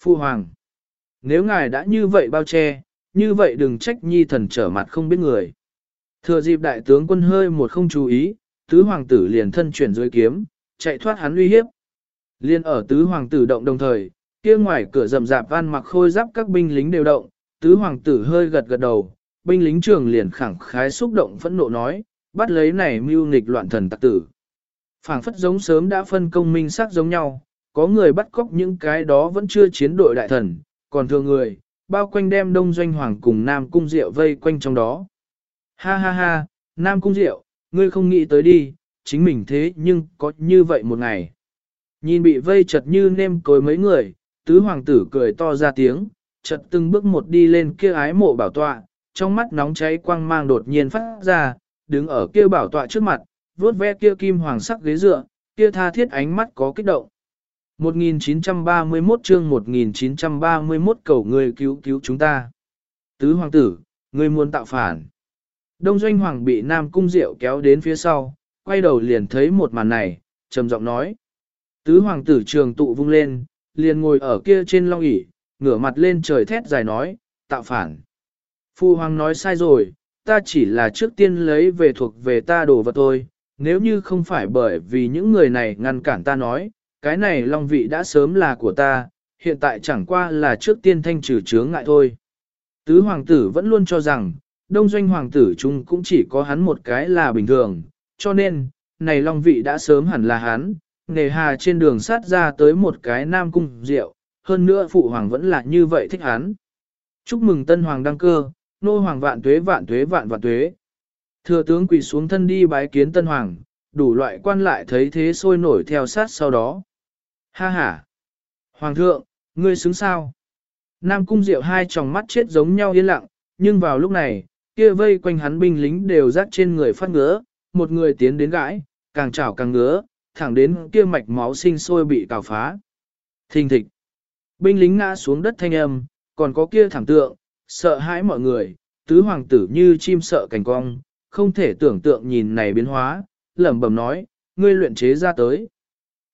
Phu Hoàng, nếu ngài đã như vậy bao che, như vậy đừng trách nhi thần trở mặt không biết người. Thừa dịp đại tướng quân hơi một không chú ý, tứ hoàng tử liền thân chuyển dưới kiếm, chạy thoát hắn uy hiếp. Liên ở tứ hoàng tử động đồng thời, kia ngoài cửa rầm rạp van mặc khôi giáp các binh lính đều động, tứ hoàng tử hơi gật gật đầu, binh lính trường liền khẳng khái xúc động phẫn nộ nói, bắt lấy này mưu nghịch loạn thần tặc tử. phảng phất giống sớm đã phân công minh sắc giống nhau, có người bắt cóc những cái đó vẫn chưa chiến đội đại thần, còn thường người, bao quanh đem đông doanh hoàng cùng nam cung diệu vây quanh trong đó. Ha ha ha, nam cung diệu, ngươi không nghĩ tới đi, chính mình thế nhưng có như vậy một ngày. Nhìn bị vây chật như nêm cối mấy người, tứ hoàng tử cười to ra tiếng, chật từng bước một đi lên kia ái mộ bảo tọa, trong mắt nóng cháy quang mang đột nhiên phát ra, đứng ở kia bảo tọa trước mặt, vuốt ve kia kim hoàng sắc ghế dựa, kia tha thiết ánh mắt có kích động. 1931 chương 1931 cầu người cứu cứu chúng ta. Tứ hoàng tử, người muốn tạo phản. Đông doanh hoàng bị Nam Cung Diệu kéo đến phía sau, quay đầu liền thấy một màn này, trầm giọng nói. Tứ hoàng tử trường tụ vung lên, liền ngồi ở kia trên long ỷ ngửa mặt lên trời thét dài nói, tạo phản. Phu hoàng nói sai rồi, ta chỉ là trước tiên lấy về thuộc về ta đồ vật thôi, nếu như không phải bởi vì những người này ngăn cản ta nói, cái này long vị đã sớm là của ta, hiện tại chẳng qua là trước tiên thanh trừ chướng ngại thôi. Tứ hoàng tử vẫn luôn cho rằng, đông doanh hoàng tử chung cũng chỉ có hắn một cái là bình thường, cho nên, này long vị đã sớm hẳn là hắn, nề hà trên đường sát ra tới một cái nam cung rượu, hơn nữa phụ hoàng vẫn là như vậy thích hắn. Chúc mừng tân hoàng đăng cơ, nô hoàng vạn tuế vạn tuế vạn vạn tuế. Thừa tướng quỳ xuống thân đi bái kiến tân hoàng, đủ loại quan lại thấy thế sôi nổi theo sát sau đó. Ha ha! Hoàng thượng, ngươi xứng sao? Nam cung diệu hai tròng mắt chết giống nhau yên lặng, nhưng vào lúc này, kia vây quanh hắn binh lính đều rác trên người phát ngứa, một người tiến đến gãi, càng chảo càng ngứa, thẳng đến kia mạch máu sinh sôi bị cào phá. Thình thịch. Binh lính ngã xuống đất thanh âm, còn có kia thảm tượng, sợ hãi mọi người, tứ hoàng tử như chim sợ cảnh cong, không thể tưởng tượng nhìn này biến hóa, lẩm bẩm nói, ngươi luyện chế ra tới.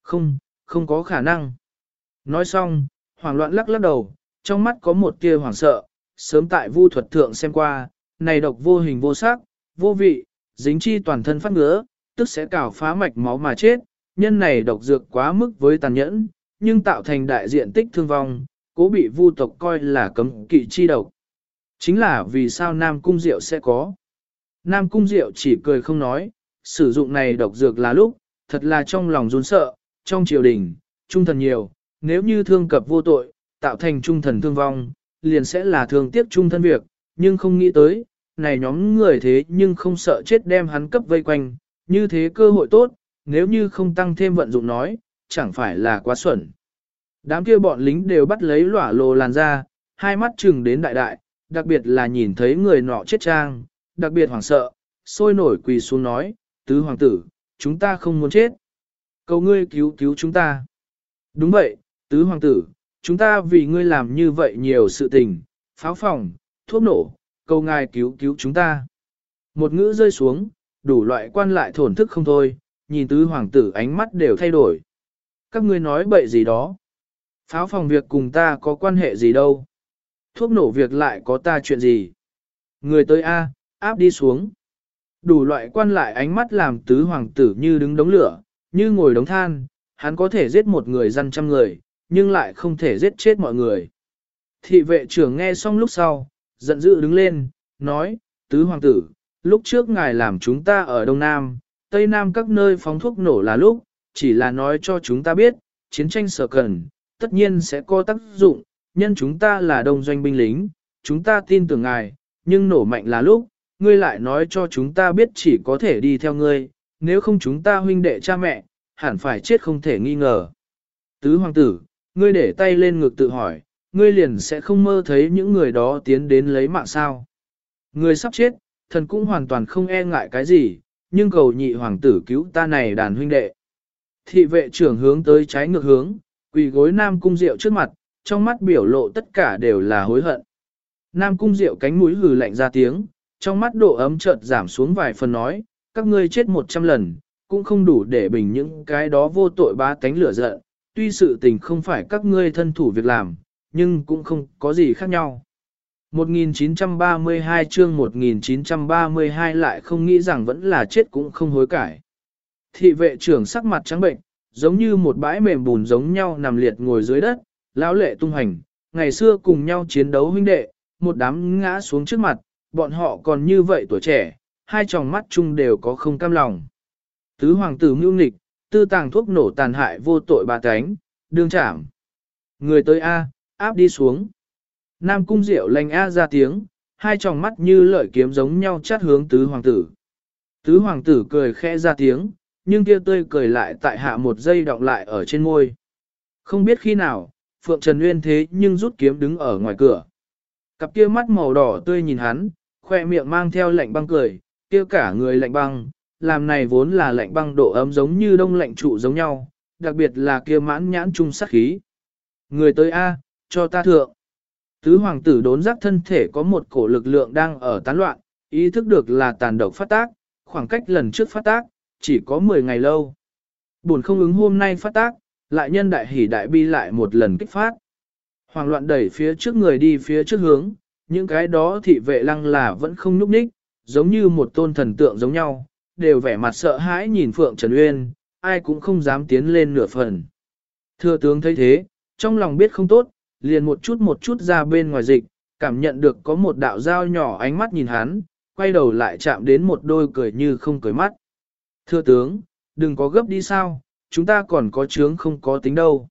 Không, không có khả năng. Nói xong, hoàng loạn lắc lắc đầu, trong mắt có một tia hoảng sợ, sớm tại vu thuật thượng xem qua, này độc vô hình vô sắc, vô vị, dính chi toàn thân phát ngứa, tức sẽ cào phá mạch máu mà chết, nhân này độc dược quá mức với tàn nhẫn, nhưng tạo thành đại diện tích thương vong, cố bị vu tộc coi là cấm kỵ chi độc. Chính là vì sao Nam Cung Diệu sẽ có. Nam Cung Diệu chỉ cười không nói, sử dụng này độc dược là lúc, thật là trong lòng run sợ, trong triều đình, trung thần nhiều, nếu như thương cập vô tội, tạo thành trung thần thương vong, liền sẽ là thương tiếc trung thân việc, nhưng không nghĩ tới, này nhóm người thế nhưng không sợ chết đem hắn cấp vây quanh, như thế cơ hội tốt, nếu như không tăng thêm vận dụng nói, chẳng phải là quá xuẩn. Đám kia bọn lính đều bắt lấy lỏa lồ làn ra, hai mắt chừng đến đại đại, đặc biệt là nhìn thấy người nọ chết trang, đặc biệt hoảng sợ, sôi nổi quỳ xuống nói, tứ hoàng tử, chúng ta không muốn chết. Cầu ngươi cứu cứu chúng ta. Đúng vậy, tứ hoàng tử, chúng ta vì ngươi làm như vậy nhiều sự tình, pháo phòng, thuốc nổ, cầu ngài cứu cứu chúng ta. Một ngữ rơi xuống, đủ loại quan lại thổn thức không thôi, nhìn tứ hoàng tử ánh mắt đều thay đổi. Các ngươi nói bậy gì đó. Pháo phòng việc cùng ta có quan hệ gì đâu. Thuốc nổ việc lại có ta chuyện gì. Người tới A, áp đi xuống. Đủ loại quan lại ánh mắt làm tứ hoàng tử như đứng đống lửa, như ngồi đống than, hắn có thể giết một người dân trăm người, nhưng lại không thể giết chết mọi người. Thị vệ trưởng nghe xong lúc sau, giận dữ đứng lên, nói, tứ hoàng tử, lúc trước ngài làm chúng ta ở Đông Nam, Tây Nam các nơi phóng thuốc nổ là lúc, chỉ là nói cho chúng ta biết, chiến tranh sở cần, tất nhiên sẽ có tác dụng, nhân chúng ta là đông doanh binh lính, chúng ta tin tưởng ngài, nhưng nổ mạnh là lúc, ngươi lại nói cho chúng ta biết chỉ có thể đi theo ngươi, nếu không chúng ta huynh đệ cha mẹ, hẳn phải chết không thể nghi ngờ. Tứ hoàng tử, ngươi để tay lên ngực tự hỏi, ngươi liền sẽ không mơ thấy những người đó tiến đến lấy mạng sao. Ngươi sắp chết, thần cũng hoàn toàn không e ngại cái gì, nhưng cầu nhị hoàng tử cứu ta này đàn huynh đệ. Thị vệ trưởng hướng tới trái ngược hướng, quỳ gối Nam Cung Diệu trước mặt, trong mắt biểu lộ tất cả đều là hối hận. Nam Cung Diệu cánh mũi hừ lạnh ra tiếng, trong mắt độ ấm chợt giảm xuống vài phần nói, các ngươi chết một trăm lần, cũng không đủ để bình những cái đó vô tội bá tánh lửa giận, tuy sự tình không phải các ngươi thân thủ việc làm, nhưng cũng không có gì khác nhau. 1932 chương 1932 lại không nghĩ rằng vẫn là chết cũng không hối cải. Thị vệ trưởng sắc mặt trắng bệnh, giống như một bãi mềm bùn giống nhau nằm liệt ngồi dưới đất, lão lệ tung hành, ngày xưa cùng nhau chiến đấu huynh đệ, một đám ngã xuống trước mặt, bọn họ còn như vậy tuổi trẻ, hai tròng mắt chung đều có không cam lòng. Tứ hoàng tử mưu nghịch, tư tàng thuốc nổ tàn hại vô tội bà cánh, đương chảm. Người tới A, áp đi xuống. Nam cung diệu lành A ra tiếng, hai tròng mắt như lợi kiếm giống nhau chát hướng tứ hoàng tử. Tứ hoàng tử cười khẽ ra tiếng, nhưng kia tươi cười lại tại hạ một giây đọng lại ở trên môi. Không biết khi nào, Phượng Trần Nguyên thế nhưng rút kiếm đứng ở ngoài cửa. Cặp kia mắt màu đỏ tươi nhìn hắn, khoe miệng mang theo lạnh băng cười, kia cả người lạnh băng, làm này vốn là lạnh băng độ ấm giống như đông lạnh trụ giống nhau, đặc biệt là kia mãn nhãn trung sắc khí. Người tới A, cho ta thượng. Tứ hoàng tử đốn giác thân thể có một cổ lực lượng đang ở tán loạn, ý thức được là tàn độc phát tác, khoảng cách lần trước phát tác, chỉ có 10 ngày lâu. Buồn không ứng hôm nay phát tác, lại nhân đại hỉ đại bi lại một lần kích phát. Hoàng loạn đẩy phía trước người đi phía trước hướng, những cái đó thị vệ lăng là vẫn không núp ních, giống như một tôn thần tượng giống nhau, đều vẻ mặt sợ hãi nhìn Phượng Trần Uyên, ai cũng không dám tiến lên nửa phần. Thưa tướng thấy thế, trong lòng biết không tốt, liền một chút một chút ra bên ngoài dịch, cảm nhận được có một đạo dao nhỏ ánh mắt nhìn hắn, quay đầu lại chạm đến một đôi cười như không cười mắt. Thưa tướng, đừng có gấp đi sao, chúng ta còn có chướng không có tính đâu.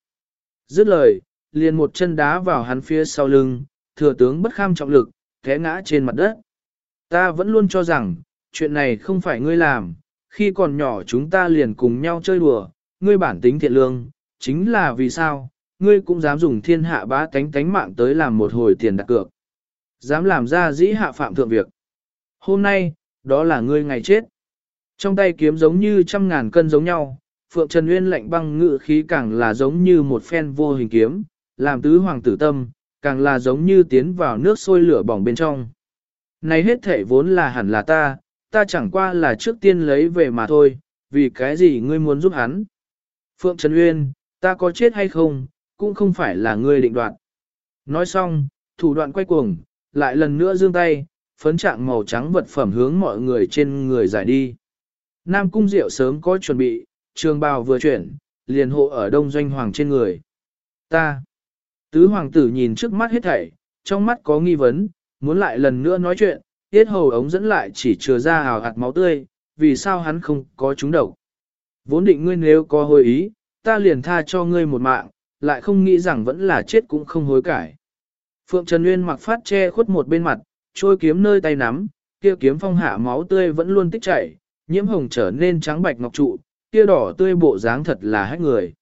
Dứt lời, liền một chân đá vào hắn phía sau lưng, thừa tướng bất kham trọng lực, té ngã trên mặt đất. Ta vẫn luôn cho rằng, chuyện này không phải ngươi làm, khi còn nhỏ chúng ta liền cùng nhau chơi đùa, ngươi bản tính thiện lương, chính là vì sao, ngươi cũng dám dùng thiên hạ bá tánh tánh mạng tới làm một hồi tiền đặt cược. Dám làm ra dĩ hạ phạm thượng việc. Hôm nay, đó là ngươi ngày chết. Trong tay kiếm giống như trăm ngàn cân giống nhau, Phượng Trần Nguyên lạnh băng ngự khí càng là giống như một phen vô hình kiếm, làm tứ hoàng tử tâm, càng là giống như tiến vào nước sôi lửa bỏng bên trong. Này hết thể vốn là hẳn là ta, ta chẳng qua là trước tiên lấy về mà thôi, vì cái gì ngươi muốn giúp hắn. Phượng Trần Uyên, ta có chết hay không, cũng không phải là ngươi định đoạt. Nói xong, thủ đoạn quay cuồng, lại lần nữa giương tay, phấn trạng màu trắng vật phẩm hướng mọi người trên người giải đi. Nam Cung Diệu sớm có chuẩn bị, trường bào vừa chuyển, liền hộ ở đông doanh hoàng trên người. Ta. Tứ hoàng tử nhìn trước mắt hết thảy, trong mắt có nghi vấn, muốn lại lần nữa nói chuyện, tiết hầu ống dẫn lại chỉ chừa ra hào hạt máu tươi, vì sao hắn không có chúng độc. Vốn định ngươi nếu có hồi ý, ta liền tha cho ngươi một mạng, lại không nghĩ rằng vẫn là chết cũng không hối cải. Phượng Trần Nguyên mặc phát che khuất một bên mặt, trôi kiếm nơi tay nắm, kia kiếm phong hạ máu tươi vẫn luôn tích chảy, nhiễm hồng trở nên trắng bạch ngọc trụ, kia đỏ tươi bộ dáng thật là hách người.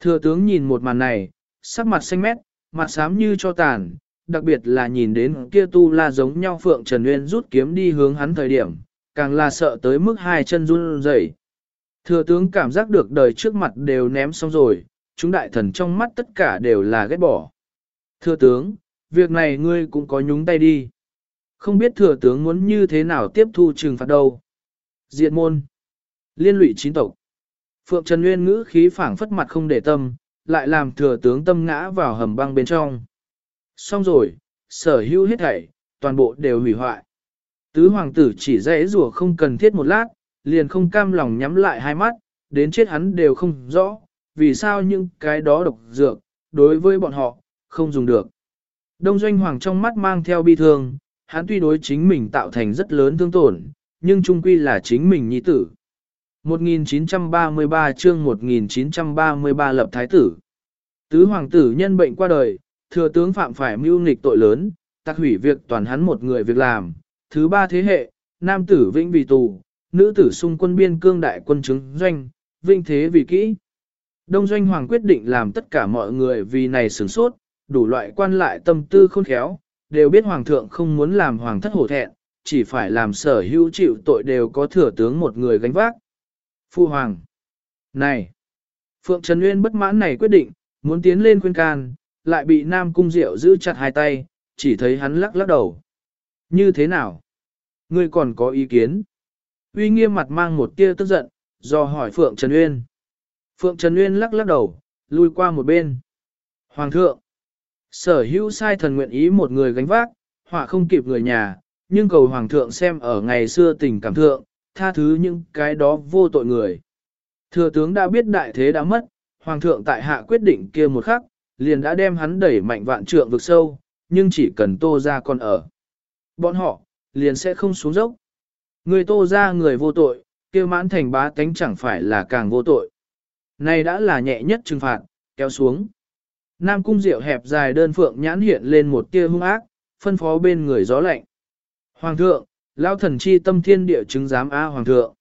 Thừa tướng nhìn một màn này, sắc mặt xanh mét, mặt xám như cho tàn, đặc biệt là nhìn đến kia tu la giống nhau Phượng Trần Nguyên rút kiếm đi hướng hắn thời điểm, càng là sợ tới mức hai chân run rẩy. Thừa tướng cảm giác được đời trước mặt đều ném xong rồi, chúng đại thần trong mắt tất cả đều là ghét bỏ. Thừa tướng, việc này ngươi cũng có nhúng tay đi. Không biết thừa tướng muốn như thế nào tiếp thu trừng phạt đâu. diện môn. Liên lụy chín tộc. Phượng Trần Nguyên ngữ khí phảng phất mặt không để tâm, lại làm thừa tướng tâm ngã vào hầm băng bên trong. Xong rồi, sở hữu hết thảy, toàn bộ đều hủy hoại. Tứ hoàng tử chỉ dễ rùa không cần thiết một lát, liền không cam lòng nhắm lại hai mắt, đến chết hắn đều không rõ, vì sao những cái đó độc dược, đối với bọn họ, không dùng được. Đông doanh hoàng trong mắt mang theo bi thương, hắn tuy đối chính mình tạo thành rất lớn thương tổn, nhưng trung quy là chính mình nhi tử. 1933 chương 1933 lập thái tử. Tứ hoàng tử nhân bệnh qua đời, thừa tướng phạm phải mưu nghịch tội lớn, tạc hủy việc toàn hắn một người việc làm. Thứ ba thế hệ, nam tử vĩnh vì tù, nữ tử xung quân biên cương đại quân chứng doanh, vinh thế vì kỹ. Đông doanh hoàng quyết định làm tất cả mọi người vì này sửng sốt, đủ loại quan lại tâm tư khôn khéo, đều biết hoàng thượng không muốn làm hoàng thất hổ thẹn, chỉ phải làm sở hữu chịu tội đều có thừa tướng một người gánh vác. Phu hoàng. Này! Phượng Trần Nguyên bất mãn này quyết định, muốn tiến lên khuyên can, lại bị Nam Cung Diệu giữ chặt hai tay, chỉ thấy hắn lắc lắc đầu. Như thế nào? Ngươi còn có ý kiến? Uy nghiêm mặt mang một tia tức giận, do hỏi Phượng Trần Uyên. Phượng Trần Uyên lắc lắc đầu, lui qua một bên. Hoàng thượng, sở hữu sai thần nguyện ý một người gánh vác, họa không kịp người nhà, nhưng cầu Hoàng thượng xem ở ngày xưa tình cảm thượng, tha thứ những cái đó vô tội người. Thừa tướng đã biết đại thế đã mất, Hoàng thượng tại hạ quyết định kia một khắc, liền đã đem hắn đẩy mạnh vạn trượng vực sâu, nhưng chỉ cần tô ra còn ở. Bọn họ, liền sẽ không xuống dốc. Người tô ra người vô tội, kia mãn thành bá tánh chẳng phải là càng vô tội. Này đã là nhẹ nhất trừng phạt, kéo xuống. Nam cung diệu hẹp dài đơn phượng nhãn hiện lên một tia hung ác, phân phó bên người gió lạnh. Hoàng thượng, lao thần chi tâm thiên địa chứng giám A Hoàng thượng.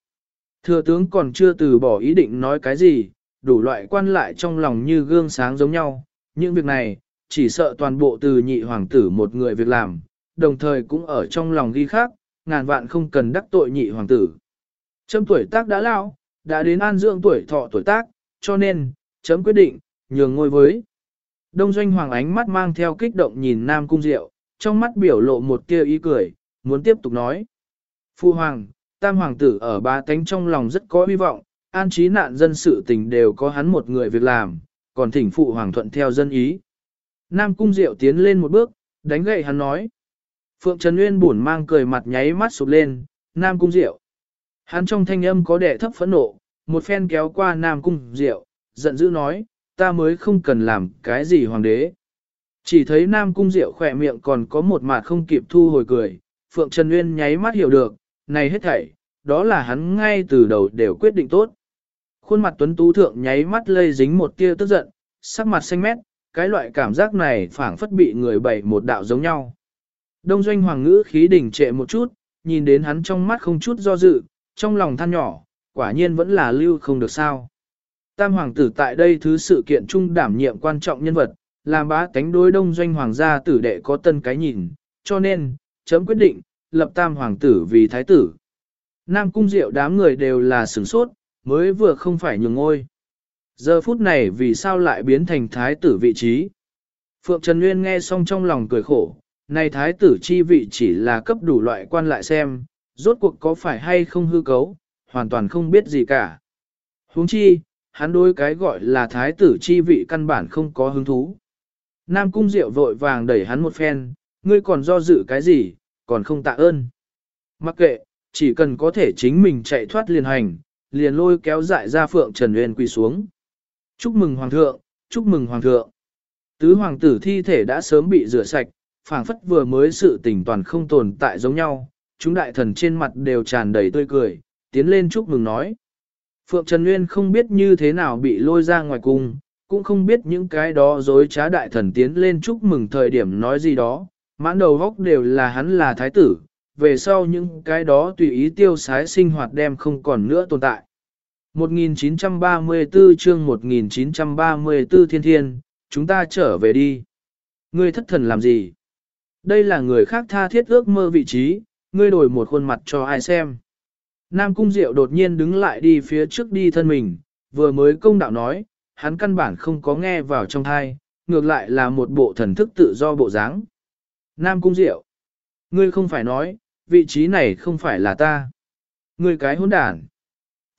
Thừa tướng còn chưa từ bỏ ý định nói cái gì, đủ loại quan lại trong lòng như gương sáng giống nhau. Những việc này, chỉ sợ toàn bộ từ nhị hoàng tử một người việc làm, đồng thời cũng ở trong lòng ghi khác, ngàn vạn không cần đắc tội nhị hoàng tử. Chấm tuổi tác đã lao, đã đến an dưỡng tuổi thọ tuổi tác, cho nên, chấm quyết định, nhường ngôi với. Đông doanh hoàng ánh mắt mang theo kích động nhìn Nam Cung Diệu, trong mắt biểu lộ một kia ý cười, muốn tiếp tục nói. Phu hoàng, tam hoàng tử ở ba tánh trong lòng rất có hy vọng, an trí nạn dân sự tình đều có hắn một người việc làm, còn thỉnh phụ hoàng thuận theo dân ý. Nam Cung Diệu tiến lên một bước, đánh gậy hắn nói. Phượng Trần Nguyên buồn mang cười mặt nháy mắt sụp lên, Nam Cung Diệu. Hắn trong thanh âm có đệ thấp phẫn nộ, một phen kéo qua Nam Cung Diệu, giận dữ nói, ta mới không cần làm cái gì hoàng đế. Chỉ thấy Nam Cung Diệu khỏe miệng còn có một mặt không kịp thu hồi cười, Phượng Trần Nguyên nháy mắt hiểu được, này hết thảy, đó là hắn ngay từ đầu đều quyết định tốt. Khuôn mặt tuấn tú thượng nháy mắt lây dính một tia tức giận, sắc mặt xanh mét, cái loại cảm giác này phảng phất bị người bày một đạo giống nhau. Đông doanh hoàng ngữ khí đỉnh trệ một chút, nhìn đến hắn trong mắt không chút do dự, trong lòng than nhỏ, quả nhiên vẫn là lưu không được sao. Tam hoàng tử tại đây thứ sự kiện trung đảm nhiệm quan trọng nhân vật, làm bá tánh đối đông doanh hoàng gia tử đệ có tân cái nhìn, cho nên, chấm quyết định, lập tam hoàng tử vì thái tử. Nam cung diệu đám người đều là sửng sốt, mới vừa không phải nhường ngôi. Giờ phút này vì sao lại biến thành thái tử vị trí? Phượng Trần Nguyên nghe xong trong lòng cười khổ, này thái tử chi vị chỉ là cấp đủ loại quan lại xem, rốt cuộc có phải hay không hư cấu, hoàn toàn không biết gì cả. huống chi, hắn đối cái gọi là thái tử chi vị căn bản không có hứng thú. Nam cung diệu vội vàng đẩy hắn một phen, ngươi còn do dự cái gì, còn không tạ ơn. Mặc kệ, chỉ cần có thể chính mình chạy thoát liền hành, liền lôi kéo dại ra phượng Trần uyên quỳ xuống. Chúc mừng Hoàng thượng, chúc mừng Hoàng thượng. Tứ hoàng tử thi thể đã sớm bị rửa sạch, phảng phất vừa mới sự tình toàn không tồn tại giống nhau, chúng đại thần trên mặt đều tràn đầy tươi cười, tiến lên chúc mừng nói. Phượng Trần Nguyên không biết như thế nào bị lôi ra ngoài cung, cũng không biết những cái đó dối trá đại thần tiến lên chúc mừng thời điểm nói gì đó, mãn đầu góc đều là hắn là thái tử, về sau những cái đó tùy ý tiêu sái sinh hoạt đem không còn nữa tồn tại. 1934 chương 1934 thiên thiên, chúng ta trở về đi. Ngươi thất thần làm gì? Đây là người khác tha thiết ước mơ vị trí, ngươi đổi một khuôn mặt cho ai xem. Nam Cung Diệu đột nhiên đứng lại đi phía trước đi thân mình, vừa mới công đạo nói, hắn căn bản không có nghe vào trong thai, ngược lại là một bộ thần thức tự do bộ dáng. Nam Cung Diệu, ngươi không phải nói, vị trí này không phải là ta. Ngươi cái hỗn đản.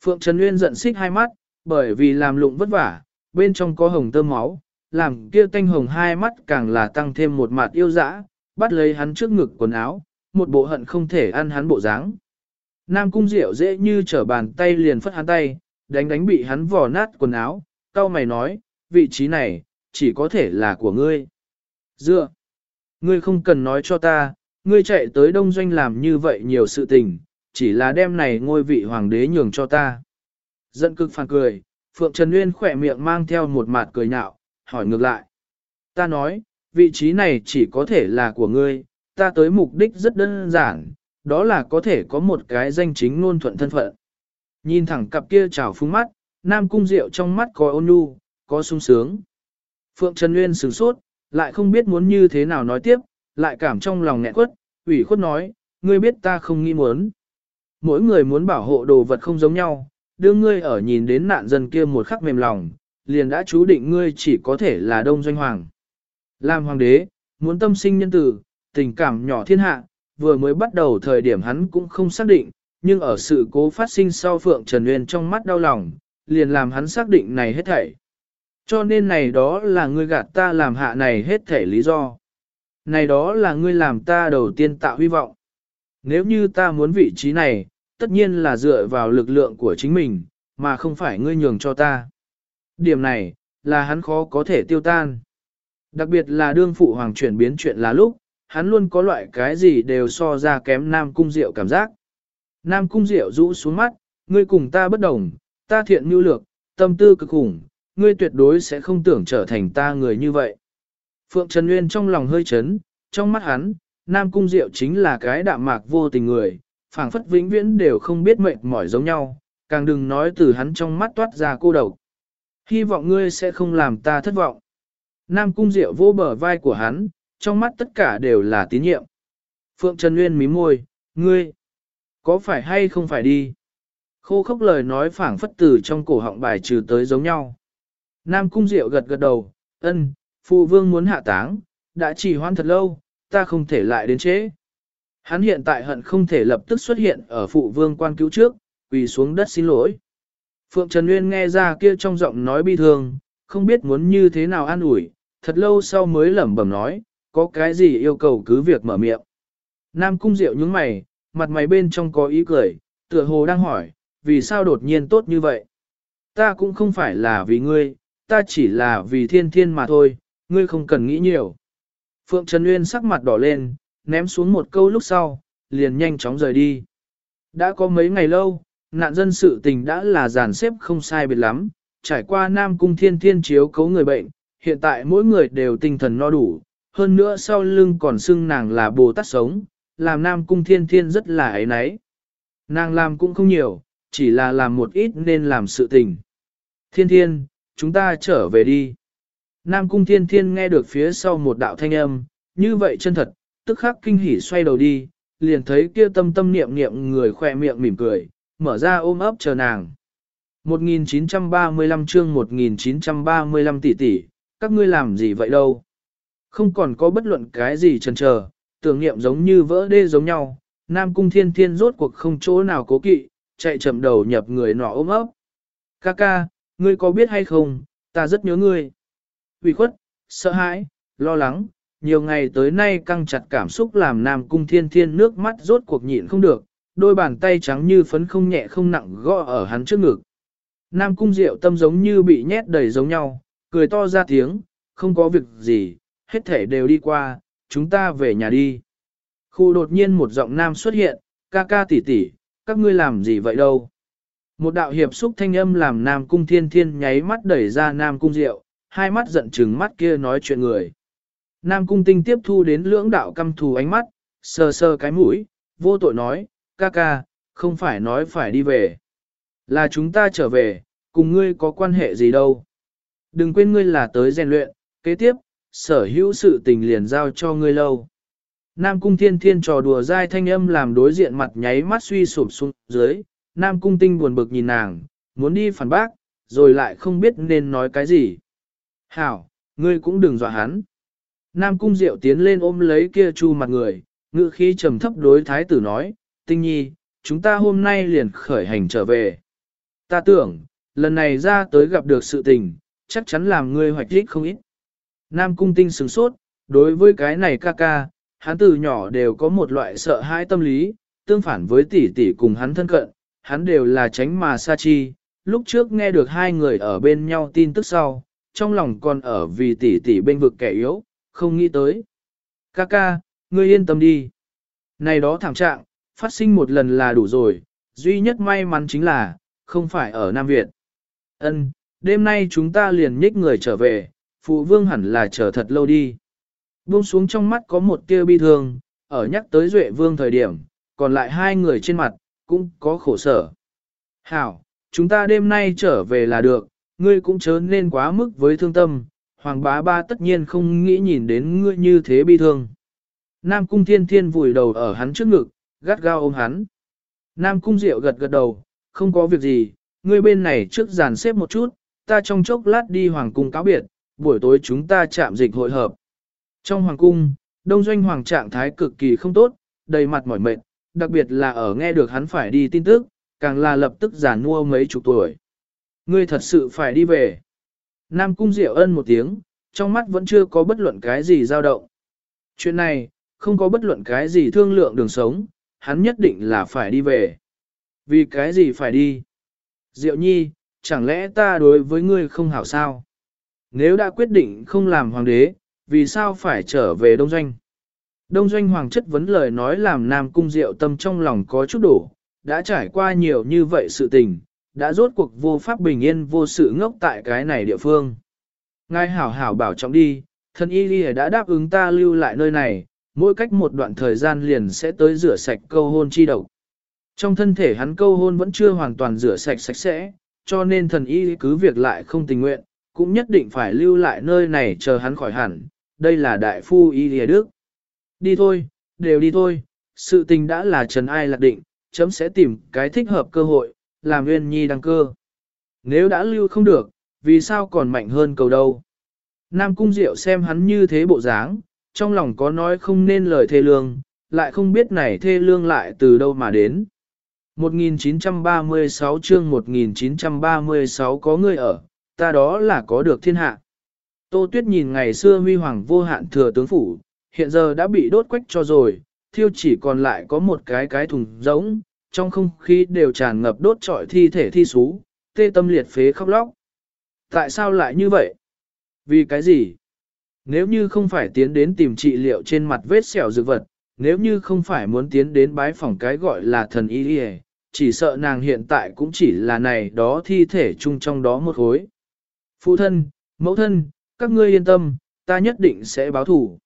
Phượng Trần Nguyên giận xích hai mắt, bởi vì làm lụng vất vả, bên trong có hồng tơm máu, làm kia tanh hồng hai mắt càng là tăng thêm một mặt yêu dã, bắt lấy hắn trước ngực quần áo, một bộ hận không thể ăn hắn bộ dáng. Nam cung diệu dễ như trở bàn tay liền phất hắn tay, đánh đánh bị hắn vò nát quần áo, cao mày nói, vị trí này, chỉ có thể là của ngươi. Dựa, ngươi không cần nói cho ta, ngươi chạy tới đông doanh làm như vậy nhiều sự tình, chỉ là đem này ngôi vị hoàng đế nhường cho ta. Giận cực phản cười, Phượng Trần Nguyên khỏe miệng mang theo một mặt cười nhạo, hỏi ngược lại. Ta nói, vị trí này chỉ có thể là của ngươi, ta tới mục đích rất đơn giản, đó là có thể có một cái danh chính ngôn thuận thân phận. Nhìn thẳng cặp kia trào phúng mắt, Nam Cung Diệu trong mắt có ôn nhu, có sung sướng. Phượng Trần Nguyên sửng sốt, lại không biết muốn như thế nào nói tiếp, lại cảm trong lòng nghẹn quất, ủy khuất nói, ngươi biết ta không nghĩ muốn. Mỗi người muốn bảo hộ đồ vật không giống nhau, đưa ngươi ở nhìn đến nạn dân kia một khắc mềm lòng, liền đã chú định ngươi chỉ có thể là đông doanh hoàng. Làm hoàng đế, muốn tâm sinh nhân tử, tình cảm nhỏ thiên hạ, vừa mới bắt đầu thời điểm hắn cũng không xác định, nhưng ở sự cố phát sinh sau Phượng Trần Nguyên trong mắt đau lòng, liền làm hắn xác định này hết thảy. Cho nên này đó là ngươi gạt ta làm hạ này hết thảy lý do. Này đó là ngươi làm ta đầu tiên tạo hy vọng. Nếu như ta muốn vị trí này, tất nhiên là dựa vào lực lượng của chính mình, mà không phải ngươi nhường cho ta. Điểm này, là hắn khó có thể tiêu tan. Đặc biệt là đương phụ hoàng chuyển biến chuyện là lúc, hắn luôn có loại cái gì đều so ra kém Nam Cung Diệu cảm giác. Nam Cung Diệu rũ xuống mắt, ngươi cùng ta bất đồng, ta thiện nhu lược, tâm tư cực khủng, ngươi tuyệt đối sẽ không tưởng trở thành ta người như vậy. Phượng Trần Nguyên trong lòng hơi chấn, trong mắt hắn, Nam Cung Diệu chính là cái đạm mạc vô tình người, phảng phất vĩnh viễn đều không biết mệt mỏi giống nhau, càng đừng nói từ hắn trong mắt toát ra cô độc. Hy vọng ngươi sẽ không làm ta thất vọng. Nam Cung Diệu vô bờ vai của hắn, trong mắt tất cả đều là tín nhiệm. Phượng Trần Nguyên mím môi, ngươi, có phải hay không phải đi? Khô khốc lời nói phảng phất từ trong cổ họng bài trừ tới giống nhau. Nam Cung Diệu gật gật đầu, ân, phụ vương muốn hạ táng, đã trì hoãn thật lâu, ta không thể lại đến chế. Hắn hiện tại hận không thể lập tức xuất hiện ở phụ vương quan cứu trước, quỳ xuống đất xin lỗi. Phượng Trần Nguyên nghe ra kia trong giọng nói bi thương, không biết muốn như thế nào an ủi, thật lâu sau mới lẩm bẩm nói, có cái gì yêu cầu cứ việc mở miệng. Nam Cung Diệu nhướng mày, mặt mày bên trong có ý cười, tựa hồ đang hỏi, vì sao đột nhiên tốt như vậy? Ta cũng không phải là vì ngươi, ta chỉ là vì thiên thiên mà thôi, ngươi không cần nghĩ nhiều. Phượng Trần Uyên sắc mặt đỏ lên, ném xuống một câu lúc sau, liền nhanh chóng rời đi. Đã có mấy ngày lâu, nạn dân sự tình đã là dàn xếp không sai biệt lắm, trải qua Nam Cung Thiên Thiên chiếu cấu người bệnh, hiện tại mỗi người đều tinh thần no đủ, hơn nữa sau lưng còn xưng nàng là Bồ Tát sống, làm Nam Cung Thiên Thiên rất là ấy nấy. Nàng làm cũng không nhiều, chỉ là làm một ít nên làm sự tình. Thiên Thiên, chúng ta trở về đi. Nam Cung Thiên Thiên nghe được phía sau một đạo thanh âm, như vậy chân thật, tức khắc kinh hỉ xoay đầu đi, liền thấy kia tâm tâm niệm niệm người khỏe miệng mỉm cười, mở ra ôm ấp chờ nàng. 1935 chương 1935 tỷ tỷ, các ngươi làm gì vậy đâu? Không còn có bất luận cái gì chần chờ, tưởng niệm giống như vỡ đê giống nhau, Nam Cung Thiên Thiên rốt cuộc không chỗ nào cố kỵ, chạy chậm đầu nhập người nọ ôm ấp. Ca ca, ngươi có biết hay không, ta rất nhớ ngươi uy khuất, sợ hãi, lo lắng, nhiều ngày tới nay căng chặt cảm xúc làm Nam Cung Thiên Thiên nước mắt rốt cuộc nhịn không được, đôi bàn tay trắng như phấn không nhẹ không nặng gõ ở hắn trước ngực. Nam Cung Diệu tâm giống như bị nhét đầy giống nhau, cười to ra tiếng, không có việc gì, hết thể đều đi qua, chúng ta về nhà đi. Khu đột nhiên một giọng nam xuất hiện, ca ca tỷ tỷ, các ngươi làm gì vậy đâu? Một đạo hiệp xúc thanh âm làm Nam Cung Thiên Thiên nháy mắt đẩy ra Nam Cung Diệu, hai mắt giận trừng mắt kia nói chuyện người. Nam Cung Tinh tiếp thu đến lưỡng đạo căm thù ánh mắt, sờ sờ cái mũi, vô tội nói, ca ca, không phải nói phải đi về. Là chúng ta trở về, cùng ngươi có quan hệ gì đâu. Đừng quên ngươi là tới rèn luyện, kế tiếp, sở hữu sự tình liền giao cho ngươi lâu. Nam Cung Thiên Thiên trò đùa dai thanh âm làm đối diện mặt nháy mắt suy sụp xuống dưới, Nam Cung Tinh buồn bực nhìn nàng, muốn đi phản bác, rồi lại không biết nên nói cái gì. Hảo, ngươi cũng đừng dọa hắn. Nam Cung Diệu tiến lên ôm lấy kia chu mặt người, ngự khí trầm thấp đối thái tử nói, Tinh Nhi, chúng ta hôm nay liền khởi hành trở về. Ta tưởng, lần này ra tới gặp được sự tình, chắc chắn làm ngươi hoạch đích không ít. Nam Cung Tinh sửng sốt, đối với cái này ca ca, hắn từ nhỏ đều có một loại sợ hãi tâm lý, tương phản với tỷ tỷ cùng hắn thân cận, hắn đều là tránh mà xa chi. Lúc trước nghe được hai người ở bên nhau tin tức sau, trong lòng còn ở vì tỷ tỷ bên vực kẻ yếu, không nghĩ tới. Ca ca, ngươi yên tâm đi. Này đó thảm trạng, phát sinh một lần là đủ rồi, duy nhất may mắn chính là, không phải ở Nam Việt. Ân, đêm nay chúng ta liền nhích người trở về, phụ vương hẳn là chờ thật lâu đi. Buông xuống trong mắt có một tia bi thương, ở nhắc tới Duệ Vương thời điểm, còn lại hai người trên mặt, cũng có khổ sở. Hảo, chúng ta đêm nay trở về là được, ngươi cũng chớ nên quá mức với thương tâm, hoàng bá ba tất nhiên không nghĩ nhìn đến ngươi như thế bi thương. Nam cung thiên thiên vùi đầu ở hắn trước ngực, gắt gao ôm hắn. Nam cung diệu gật gật đầu, không có việc gì, ngươi bên này trước dàn xếp một chút, ta trong chốc lát đi hoàng cung cáo biệt, buổi tối chúng ta chạm dịch hội hợp. Trong hoàng cung, đông doanh hoàng trạng thái cực kỳ không tốt, đầy mặt mỏi mệt, đặc biệt là ở nghe được hắn phải đi tin tức, càng là lập tức giản mua mấy chục tuổi. Ngươi thật sự phải đi về. Nam cung diệu ân một tiếng, trong mắt vẫn chưa có bất luận cái gì dao động. Chuyện này, không có bất luận cái gì thương lượng đường sống, hắn nhất định là phải đi về. Vì cái gì phải đi? Diệu nhi, chẳng lẽ ta đối với ngươi không hảo sao? Nếu đã quyết định không làm hoàng đế, vì sao phải trở về Đông Doanh? Đông Doanh hoàng chất vấn lời nói làm Nam Cung Diệu tâm trong lòng có chút đổ, đã trải qua nhiều như vậy sự tình, đã rốt cuộc vô pháp bình yên vô sự ngốc tại cái này địa phương. Ngài hảo hảo bảo trọng đi, thân y đi đã đáp ứng ta lưu lại nơi này, mỗi cách một đoạn thời gian liền sẽ tới rửa sạch câu hôn chi độc. Trong thân thể hắn câu hôn vẫn chưa hoàn toàn rửa sạch sạch sẽ, cho nên thần y cứ việc lại không tình nguyện, cũng nhất định phải lưu lại nơi này chờ hắn khỏi hẳn, đây là đại phu y lìa đức. Đi thôi, đều đi thôi, sự tình đã là trần ai lạc định, chấm sẽ tìm cái thích hợp cơ hội, làm nguyên nhi đăng cơ. Nếu đã lưu không được, vì sao còn mạnh hơn cầu đâu. Nam Cung Diệu xem hắn như thế bộ dáng, trong lòng có nói không nên lời thê lương, lại không biết này thê lương lại từ đâu mà đến. 1936 chương 1936 có người ở, ta đó là có được thiên hạ. Tô Tuyết nhìn ngày xưa huy hoàng vô hạn thừa tướng phủ, hiện giờ đã bị đốt quách cho rồi, thiêu chỉ còn lại có một cái cái thùng giống, trong không khí đều tràn ngập đốt trọi thi thể thi xú, tê tâm liệt phế khóc lóc. Tại sao lại như vậy? Vì cái gì? Nếu như không phải tiến đến tìm trị liệu trên mặt vết sẹo dược vật, nếu như không phải muốn tiến đến bái phỏng cái gọi là thần y đi chỉ sợ nàng hiện tại cũng chỉ là này đó thi thể chung trong đó một khối. Phụ thân, mẫu thân, các ngươi yên tâm, ta nhất định sẽ báo thủ.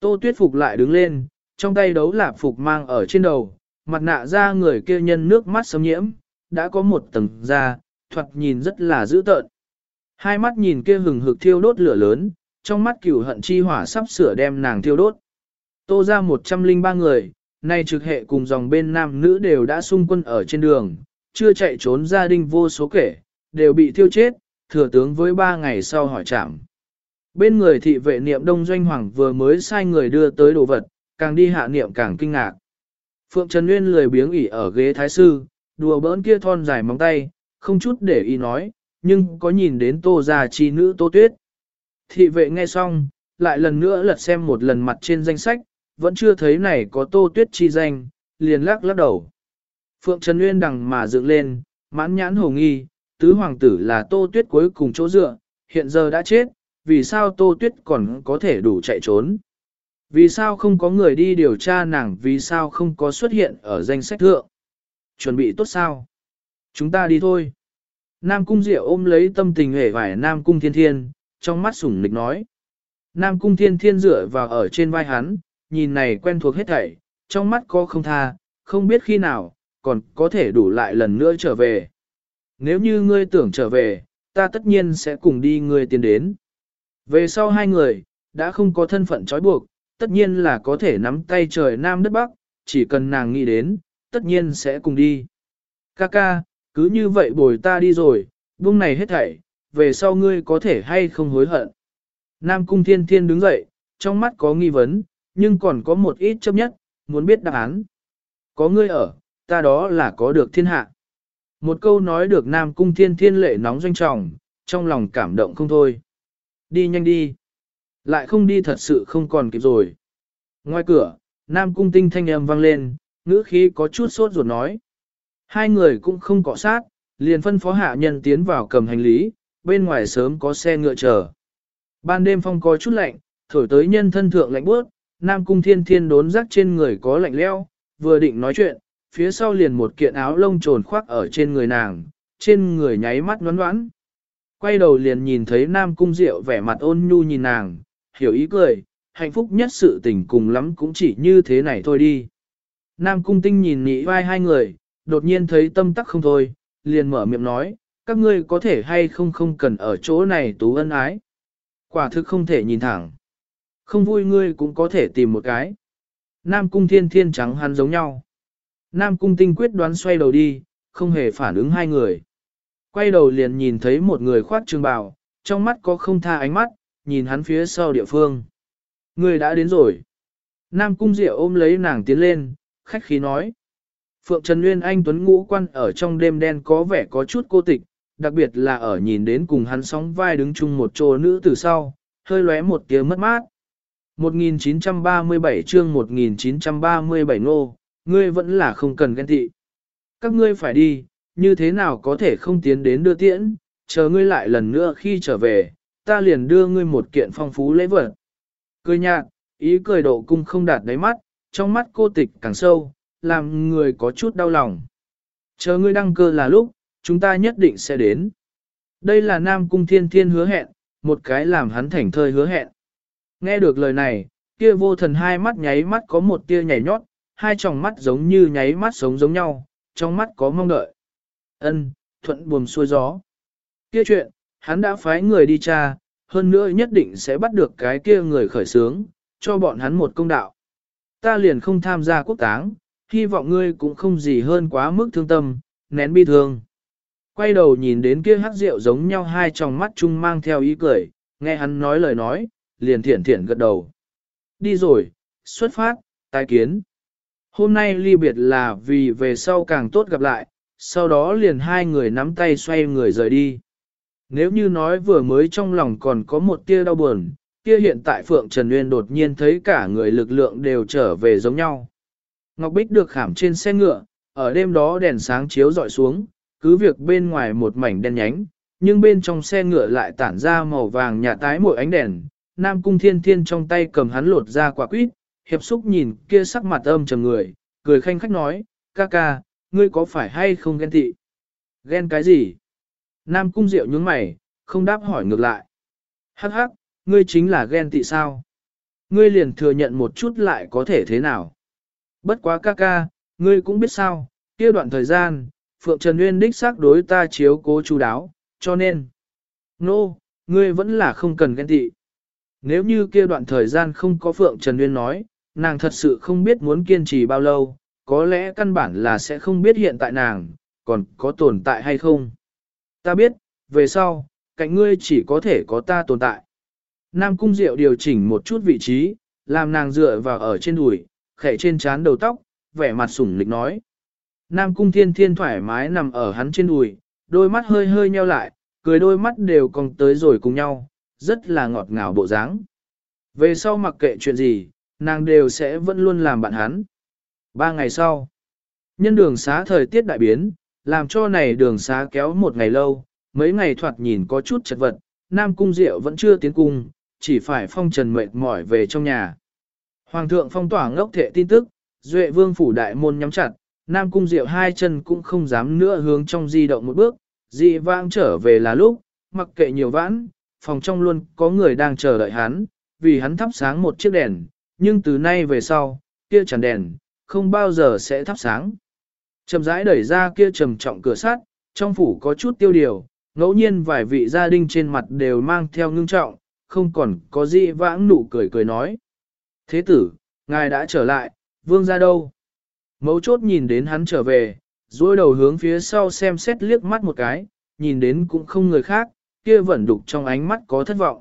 Tô Tuyết Phục lại đứng lên, trong tay đấu lạp phục mang ở trên đầu, mặt nạ ra người kia nhân nước mắt sấm nhiễm, đã có một tầng da, thoạt nhìn rất là dữ tợn. Hai mắt nhìn kia hừng hực thiêu đốt lửa lớn, trong mắt cửu hận chi hỏa sắp sửa đem nàng thiêu đốt. Tô ra 103 người, nay trực hệ cùng dòng bên nam nữ đều đã xung quân ở trên đường, chưa chạy trốn gia đình vô số kể, đều bị thiêu chết, thừa tướng với ba ngày sau hỏi trảm. Bên người thị vệ niệm đông doanh hoàng vừa mới sai người đưa tới đồ vật, càng đi hạ niệm càng kinh ngạc. Phượng Trần Nguyên lười biếng ỉ ở ghế thái sư, đùa bỡn kia thon dài móng tay, không chút để ý nói, nhưng có nhìn đến tô già chi nữ tô tuyết. Thị vệ nghe xong, lại lần nữa lật xem một lần mặt trên danh sách, vẫn chưa thấy này có tô tuyết chi danh, liền lắc lắc đầu. Phượng Trần Nguyên đằng mà dựng lên, mãn nhãn hồ nghi, tứ hoàng tử là tô tuyết cuối cùng chỗ dựa, hiện giờ đã chết, vì sao tô tuyết còn có thể đủ chạy trốn. Vì sao không có người đi điều tra nàng vì sao không có xuất hiện ở danh sách thượng? Chuẩn bị tốt sao? Chúng ta đi thôi. Nam Cung Diệu ôm lấy tâm tình hề vải Nam Cung Thiên Thiên, trong mắt sủng nịch nói. Nam Cung Thiên Thiên dựa vào ở trên vai hắn, nhìn này quen thuộc hết thảy, trong mắt có không tha, không biết khi nào, còn có thể đủ lại lần nữa trở về. Nếu như ngươi tưởng trở về, ta tất nhiên sẽ cùng đi ngươi tiến đến. Về sau hai người, đã không có thân phận trói buộc, tất nhiên là có thể nắm tay trời Nam đất Bắc, chỉ cần nàng nghĩ đến, tất nhiên sẽ cùng đi. Kaka, cứ như vậy bồi ta đi rồi, buông này hết thảy, về sau ngươi có thể hay không hối hận. Nam Cung Thiên Thiên đứng dậy, trong mắt có nghi vấn, nhưng còn có một ít chấp nhất, muốn biết đáp án. Có ngươi ở, ta đó là có được thiên hạ. Một câu nói được Nam Cung Thiên Thiên lệ nóng doanh trọng, trong lòng cảm động không thôi. Đi nhanh đi. Lại không đi thật sự không còn kịp rồi. Ngoài cửa, Nam Cung Tinh thanh âm vang lên, ngữ khí có chút sốt ruột nói. Hai người cũng không cọ sát, liền phân phó hạ nhân tiến vào cầm hành lý, bên ngoài sớm có xe ngựa chờ. Ban đêm phong có chút lạnh, thổi tới nhân thân thượng lạnh bước, Nam Cung Thiên Thiên đốn rắc trên người có lạnh leo, vừa định nói chuyện, phía sau liền một kiện áo lông trồn khoác ở trên người nàng, trên người nháy mắt nhoắn đoán. Quay đầu liền nhìn thấy Nam Cung Diệu vẻ mặt ôn nhu nhìn nàng, hiểu ý cười, hạnh phúc nhất sự tình cùng lắm cũng chỉ như thế này thôi đi. Nam cung tinh nhìn nhị vai hai người, đột nhiên thấy tâm tắc không thôi, liền mở miệng nói, các ngươi có thể hay không không cần ở chỗ này tú ân ái. Quả thực không thể nhìn thẳng. Không vui ngươi cũng có thể tìm một cái. Nam cung thiên thiên trắng hắn giống nhau. Nam cung tinh quyết đoán xoay đầu đi, không hề phản ứng hai người. Quay đầu liền nhìn thấy một người khoát trường bào, trong mắt có không tha ánh mắt, nhìn hắn phía sau địa phương. Người đã đến rồi. Nam cung diệu ôm lấy nàng tiến lên, khách khí nói. Phượng Trần Nguyên Anh Tuấn ngũ quan ở trong đêm đen có vẻ có chút cô tịch, đặc biệt là ở nhìn đến cùng hắn sóng vai đứng chung một chỗ nữ từ sau, hơi lóe một tiếng mất mát. 1937 chương 1937 nô, ngươi vẫn là không cần ghen tị. Các ngươi phải đi, như thế nào có thể không tiến đến đưa tiễn, chờ ngươi lại lần nữa khi trở về, ta liền đưa ngươi một kiện phong phú lễ vật. Cười nhạt, ý cười độ cung không đạt đáy mắt, trong mắt cô tịch càng sâu, làm người có chút đau lòng. Chờ ngươi đăng cơ là lúc, chúng ta nhất định sẽ đến. Đây là Nam Cung Thiên Thiên hứa hẹn, một cái làm hắn thành thơi hứa hẹn. Nghe được lời này, kia vô thần hai mắt nháy mắt có một tia nhảy nhót, hai tròng mắt giống như nháy mắt sống giống nhau, trong mắt có mong đợi. Ân, thuận buồm xuôi gió. Kia chuyện, hắn đã phái người đi tra, hơn nữa nhất định sẽ bắt được cái kia người khởi sướng, cho bọn hắn một công đạo. Ta liền không tham gia quốc táng, hy vọng ngươi cũng không gì hơn quá mức thương tâm, nén bi thương. Quay đầu nhìn đến kia hát rượu giống nhau hai tròng mắt chung mang theo ý cười, nghe hắn nói lời nói, liền thiển thiển gật đầu. Đi rồi, xuất phát, tái kiến. Hôm nay ly biệt là vì về sau càng tốt gặp lại, sau đó liền hai người nắm tay xoay người rời đi. Nếu như nói vừa mới trong lòng còn có một tia đau buồn, kia hiện tại Phượng Trần Uyên đột nhiên thấy cả người lực lượng đều trở về giống nhau. Ngọc Bích được khảm trên xe ngựa, ở đêm đó đèn sáng chiếu dọi xuống, cứ việc bên ngoài một mảnh đen nhánh, nhưng bên trong xe ngựa lại tản ra màu vàng nhà tái mỗi ánh đèn. Nam Cung Thiên Thiên trong tay cầm hắn lột ra quả quýt, hiệp xúc nhìn kia sắc mặt âm trầm người, cười khanh khách nói, ca ca, ngươi có phải hay không ghen tị? Ghen cái gì? Nam Cung Diệu nhướng mày, không đáp hỏi ngược lại. Hắc hắc, ngươi chính là ghen tị sao? Ngươi liền thừa nhận một chút lại có thể thế nào? Bất quá ca ca, ngươi cũng biết sao, kia đoạn thời gian, Phượng Trần Nguyên đích xác đối ta chiếu cố chú đáo, cho nên, nô, no, ngươi vẫn là không cần ghen tị. Nếu như kia đoạn thời gian không có Phượng Trần Nguyên nói, nàng thật sự không biết muốn kiên trì bao lâu, có lẽ căn bản là sẽ không biết hiện tại nàng, còn có tồn tại hay không. Ta biết, về sau, cạnh ngươi chỉ có thể có ta tồn tại. Nam Cung Diệu điều chỉnh một chút vị trí, làm nàng dựa vào ở trên đùi, khẽ trên trán đầu tóc, vẻ mặt sủng lịch nói. Nam Cung Thiên Thiên thoải mái nằm ở hắn trên đùi, đôi mắt hơi hơi nheo lại, cười đôi mắt đều cong tới rồi cùng nhau, rất là ngọt ngào bộ dáng. Về sau mặc kệ chuyện gì, nàng đều sẽ vẫn luôn làm bạn hắn. Ba ngày sau, nhân đường xá thời tiết đại biến, làm cho này đường xá kéo một ngày lâu, mấy ngày thoạt nhìn có chút chật vật, Nam Cung Diệu vẫn chưa tiến cung, chỉ phải phong trần mệt mỏi về trong nhà. Hoàng thượng phong tỏa ngốc thệ tin tức, Duệ vương phủ đại môn nhắm chặt, Nam Cung Diệu hai chân cũng không dám nữa hướng trong di động một bước, dị vãng trở về là lúc, mặc kệ nhiều vãn, phòng trong luôn có người đang chờ đợi hắn, vì hắn thắp sáng một chiếc đèn, nhưng từ nay về sau, kia chẳng đèn, không bao giờ sẽ thắp sáng. Chầm rãi đẩy ra kia trầm trọng cửa sắt, trong phủ có chút tiêu điều, ngẫu nhiên vài vị gia đình trên mặt đều mang theo ngưng trọng, không còn có gì vãng nụ cười cười nói. Thế tử, ngài đã trở lại, vương ra đâu? Mấu chốt nhìn đến hắn trở về, dối đầu hướng phía sau xem xét liếc mắt một cái, nhìn đến cũng không người khác, kia vẫn đục trong ánh mắt có thất vọng.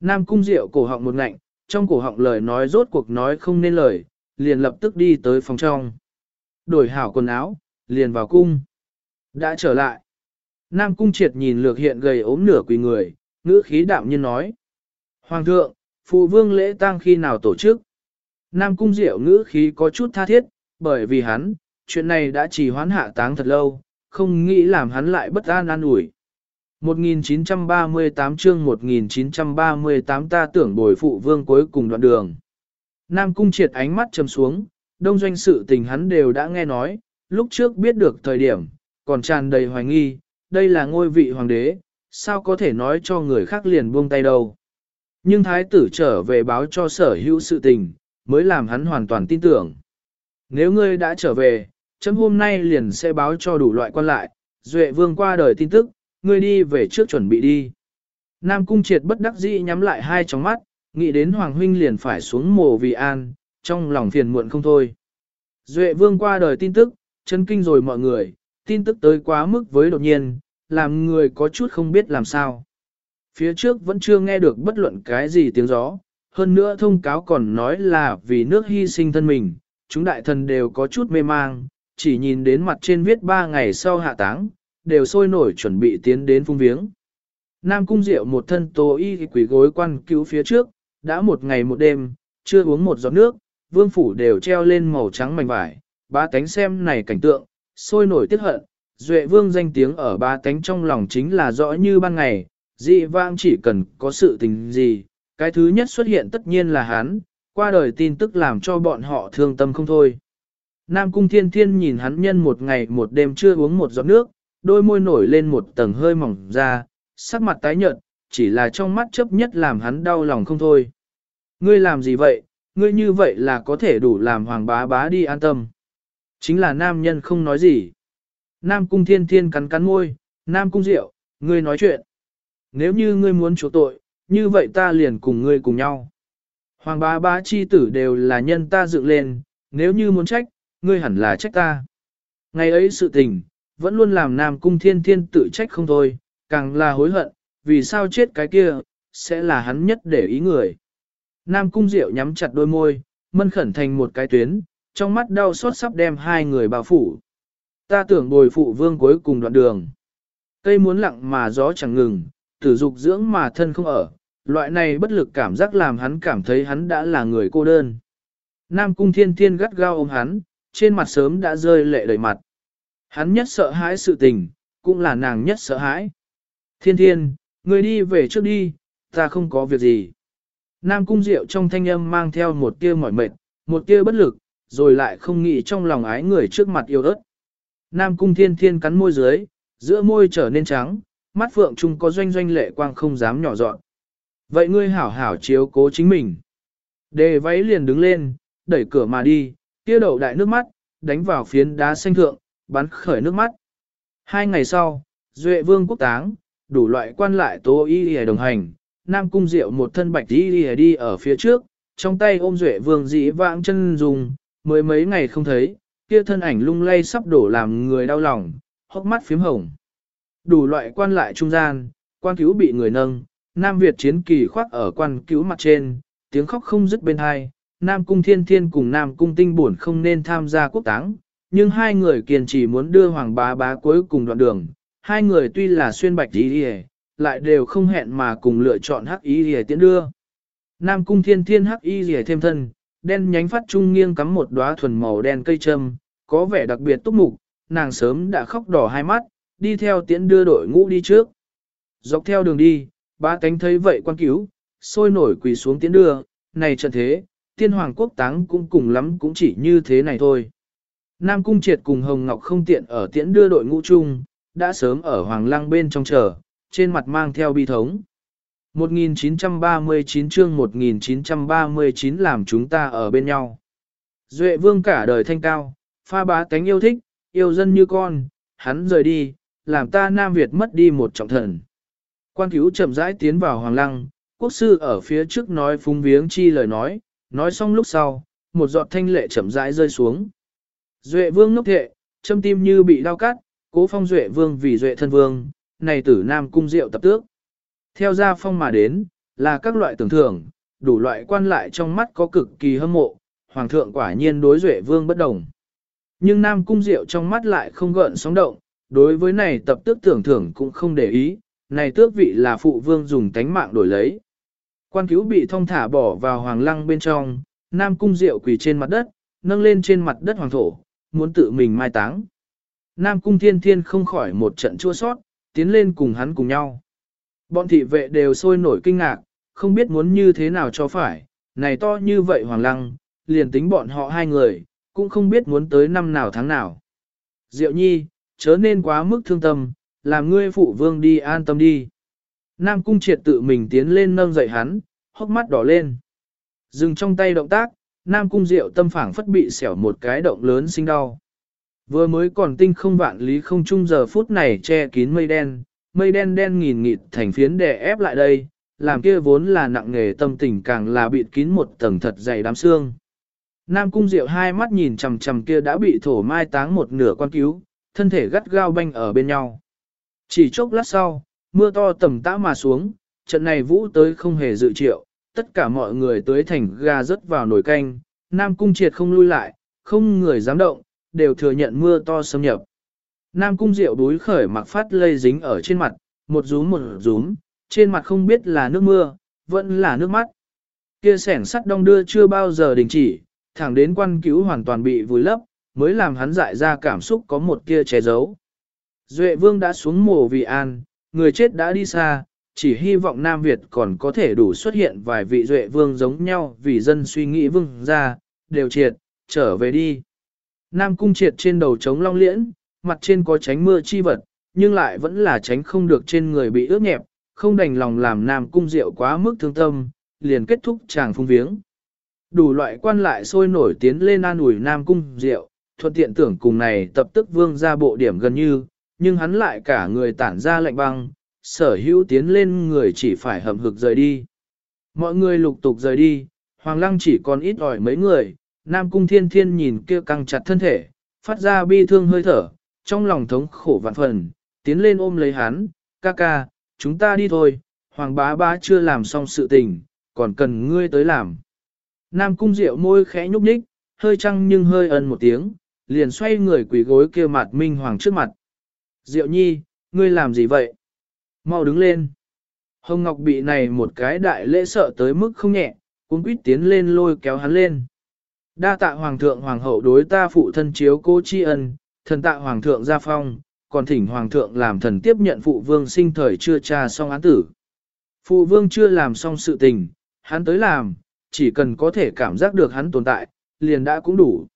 Nam cung rượu cổ họng một ngạnh, trong cổ họng lời nói rốt cuộc nói không nên lời, liền lập tức đi tới phòng trong. Đổi hảo quần áo, liền vào cung. Đã trở lại. Nam cung triệt nhìn lược hiện gầy ốm nửa quỳ người, ngữ khí đạm nhiên nói. Hoàng thượng, phụ vương lễ tang khi nào tổ chức? Nam cung diệu ngữ khí có chút tha thiết, bởi vì hắn, chuyện này đã chỉ hoán hạ táng thật lâu, không nghĩ làm hắn lại bất an an ủi. 1938 chương 1938 ta tưởng bồi phụ vương cuối cùng đoạn đường. Nam cung triệt ánh mắt trầm xuống, đông doanh sự tình hắn đều đã nghe nói, lúc trước biết được thời điểm, còn tràn đầy hoài nghi, đây là ngôi vị hoàng đế, sao có thể nói cho người khác liền buông tay đâu. Nhưng thái tử trở về báo cho sở hữu sự tình, mới làm hắn hoàn toàn tin tưởng. Nếu ngươi đã trở về, chấm hôm nay liền sẽ báo cho đủ loại quan lại, Duệ Vương qua đời tin tức, ngươi đi về trước chuẩn bị đi. Nam Cung Triệt bất đắc dĩ nhắm lại hai tròng mắt, nghĩ đến Hoàng Huynh liền phải xuống mồ vì an, trong lòng phiền muộn không thôi. Duệ Vương qua đời tin tức, chân kinh rồi mọi người, tin tức tới quá mức với đột nhiên, làm người có chút không biết làm sao. Phía trước vẫn chưa nghe được bất luận cái gì tiếng gió, hơn nữa thông cáo còn nói là vì nước hy sinh thân mình, chúng đại thần đều có chút mê mang, chỉ nhìn đến mặt trên viết ba ngày sau hạ táng, đều sôi nổi chuẩn bị tiến đến phung viếng. Nam Cung Diệu một thân tố y quỷ gối quan cứu phía trước, đã một ngày một đêm, chưa uống một giọt nước, vương phủ đều treo lên màu trắng mảnh vải, ba tánh xem này cảnh tượng, sôi nổi tiết hận, duệ vương danh tiếng ở ba tánh trong lòng chính là rõ như ban ngày, dị vang chỉ cần có sự tình gì, cái thứ nhất xuất hiện tất nhiên là hắn, qua đời tin tức làm cho bọn họ thương tâm không thôi. Nam Cung Thiên Thiên nhìn hắn nhân một ngày một đêm chưa uống một giọt nước, đôi môi nổi lên một tầng hơi mỏng ra, sắc mặt tái nhợt, chỉ là trong mắt chấp nhất làm hắn đau lòng không thôi. Ngươi làm gì vậy, ngươi như vậy là có thể đủ làm hoàng bá bá đi an tâm. Chính là nam nhân không nói gì. Nam cung thiên thiên cắn cắn môi, nam cung diệu, ngươi nói chuyện. Nếu như ngươi muốn chỗ tội, như vậy ta liền cùng ngươi cùng nhau. Hoàng bá bá chi tử đều là nhân ta dựng lên, nếu như muốn trách, ngươi hẳn là trách ta. Ngày ấy sự tình, vẫn luôn làm Nam Cung Thiên Thiên tự trách không thôi, càng là hối hận, vì sao chết cái kia, sẽ là hắn nhất để ý người. Nam Cung Diệu nhắm chặt đôi môi, mân khẩn thành một cái tuyến, trong mắt đau xót sắp đem hai người bao phủ. Ta tưởng bồi phụ vương cuối cùng đoạn đường. Cây muốn lặng mà gió chẳng ngừng, tử dục dưỡng mà thân không ở, loại này bất lực cảm giác làm hắn cảm thấy hắn đã là người cô đơn. Nam Cung Thiên Thiên gắt gao ôm hắn, trên mặt sớm đã rơi lệ đầy mặt. Hắn nhất sợ hãi sự tình, cũng là nàng nhất sợ hãi. Thiên thiên, người đi về trước đi, ta không có việc gì. Nam cung diệu trong thanh âm mang theo một tia mỏi mệt, một tia bất lực, rồi lại không nghĩ trong lòng ái người trước mặt yêu ớt. Nam cung thiên thiên cắn môi dưới, giữa môi trở nên trắng, mắt phượng trung có doanh doanh lệ quang không dám nhỏ dọn. Vậy ngươi hảo hảo chiếu cố chính mình. Đề váy liền đứng lên, đẩy cửa mà đi, tia đậu đại nước mắt, đánh vào phiến đá xanh thượng, bắn khởi nước mắt. Hai ngày sau, Duệ Vương quốc táng, đủ loại quan lại tố y y đồng hành, Nam Cung Diệu một thân bạch đi đi, đi ở phía trước, trong tay ôm Duệ Vương dĩ vãng chân dùng, mới mấy ngày không thấy, kia thân ảnh lung lay sắp đổ làm người đau lòng, hốc mắt phím hồng. Đủ loại quan lại trung gian, quan cứu bị người nâng, Nam Việt chiến kỳ khoác ở quan cứu mặt trên, tiếng khóc không dứt bên hai, Nam Cung Thiên Thiên cùng Nam Cung Tinh buồn không nên tham gia quốc táng, nhưng hai người kiên trì muốn đưa Hoàng bá bá cuối cùng đoạn đường. Hai người tuy là xuyên bạch đi đi lại đều không hẹn mà cùng lựa chọn hắc y rìa tiễn đưa. Nam Cung Thiên Thiên hắc y rìa thêm thân, đen nhánh phát trung nghiêng cắm một đóa thuần màu đen cây châm, có vẻ đặc biệt túc mục, nàng sớm đã khóc đỏ hai mắt, đi theo tiễn đưa đội ngũ đi trước. Dọc theo đường đi, ba cánh thấy vậy quan cứu, sôi nổi quỳ xuống tiễn đưa, này trận thế, tiên hoàng quốc táng cũng cùng lắm cũng chỉ như thế này thôi. Nam Cung Triệt cùng Hồng Ngọc không tiện ở tiễn đưa đội ngũ chung, đã sớm ở Hoàng Lăng bên trong chờ, trên mặt mang theo bi thống. 1939 chương 1939 làm chúng ta ở bên nhau. Duệ vương cả đời thanh cao, pha bá tánh yêu thích, yêu dân như con, hắn rời đi, làm ta Nam Việt mất đi một trọng thần. Quan cứu chậm rãi tiến vào Hoàng Lăng, quốc sư ở phía trước nói phung viếng chi lời nói, nói xong lúc sau, một giọt thanh lệ chậm rãi rơi xuống. Duệ vương ngốc thệ, châm tim như bị đau cắt, cố phong duệ vương vì duệ thân vương, này tử nam cung rượu tập tước. Theo gia phong mà đến, là các loại tưởng thưởng, đủ loại quan lại trong mắt có cực kỳ hâm mộ, hoàng thượng quả nhiên đối duệ vương bất đồng. Nhưng nam cung rượu trong mắt lại không gợn sóng động, đối với này tập tước tưởng thưởng cũng không để ý, này tước vị là phụ vương dùng tánh mạng đổi lấy. Quan cứu bị thông thả bỏ vào hoàng lăng bên trong, nam cung rượu quỳ trên mặt đất, nâng lên trên mặt đất hoàng thổ, muốn tự mình mai táng. Nam cung thiên thiên không khỏi một trận chua sót, tiến lên cùng hắn cùng nhau. Bọn thị vệ đều sôi nổi kinh ngạc, không biết muốn như thế nào cho phải, này to như vậy hoàng lăng, liền tính bọn họ hai người, cũng không biết muốn tới năm nào tháng nào. Diệu nhi, chớ nên quá mức thương tâm, làm ngươi phụ vương đi an tâm đi. Nam cung triệt tự mình tiến lên nâng dậy hắn, hốc mắt đỏ lên. Dừng trong tay động tác, Nam Cung Diệu tâm phảng phất bị xẻo một cái động lớn sinh đau. Vừa mới còn tinh không vạn lý không chung giờ phút này che kín mây đen, mây đen đen nghìn nghịt thành phiến đè ép lại đây, làm kia vốn là nặng nghề tâm tình càng là bịt kín một tầng thật dày đám xương. Nam Cung Diệu hai mắt nhìn chằm chằm kia đã bị thổ mai táng một nửa quan cứu, thân thể gắt gao banh ở bên nhau. Chỉ chốc lát sau, mưa to tầm tã mà xuống, trận này vũ tới không hề dự triệu, tất cả mọi người tới thành ga rớt vào nồi canh, Nam Cung triệt không lui lại, không người dám động, đều thừa nhận mưa to xâm nhập. Nam Cung Diệu đuối khởi mặc phát lây dính ở trên mặt, một rúm một rúm, trên mặt không biết là nước mưa, vẫn là nước mắt. Kia sẻn sắt đong đưa chưa bao giờ đình chỉ, thẳng đến quan cứu hoàn toàn bị vùi lấp, mới làm hắn dại ra cảm xúc có một kia che giấu. Duệ vương đã xuống mồ vì an, người chết đã đi xa, chỉ hy vọng Nam Việt còn có thể đủ xuất hiện vài vị Duệ vương giống nhau vì dân suy nghĩ vương ra, đều triệt, trở về đi. Nam cung triệt trên đầu trống long liễn, mặt trên có tránh mưa chi vật, nhưng lại vẫn là tránh không được trên người bị ướt nhẹp, không đành lòng làm Nam cung diệu quá mức thương tâm, liền kết thúc chàng phung viếng. Đủ loại quan lại sôi nổi tiến lên an ủi Nam cung diệu, thuận tiện tưởng cùng này tập tức vương ra bộ điểm gần như, nhưng hắn lại cả người tản ra lạnh băng, sở hữu tiến lên người chỉ phải hầm hực rời đi. Mọi người lục tục rời đi, Hoàng Lăng chỉ còn ít ỏi mấy người, Nam Cung Thiên Thiên nhìn kia căng chặt thân thể, phát ra bi thương hơi thở, trong lòng thống khổ vạn phần, tiến lên ôm lấy hắn, ca ca, chúng ta đi thôi, Hoàng bá bá chưa làm xong sự tình, còn cần ngươi tới làm. Nam Cung Diệu môi khẽ nhúc nhích, hơi trăng nhưng hơi ân một tiếng, liền xoay người quỳ gối kia mặt Minh Hoàng trước mặt. Diệu nhi, ngươi làm gì vậy? Mau đứng lên. Hồng Ngọc bị này một cái đại lễ sợ tới mức không nhẹ, cũng quýt tiến lên lôi kéo hắn lên. Đa tạ Hoàng thượng Hoàng hậu đối ta phụ thân chiếu cô tri ân, thần tạ Hoàng thượng gia phong, còn thỉnh Hoàng thượng làm thần tiếp nhận phụ vương sinh thời chưa tra xong án tử. Phụ vương chưa làm xong sự tình, hắn tới làm, chỉ cần có thể cảm giác được hắn tồn tại, liền đã cũng đủ.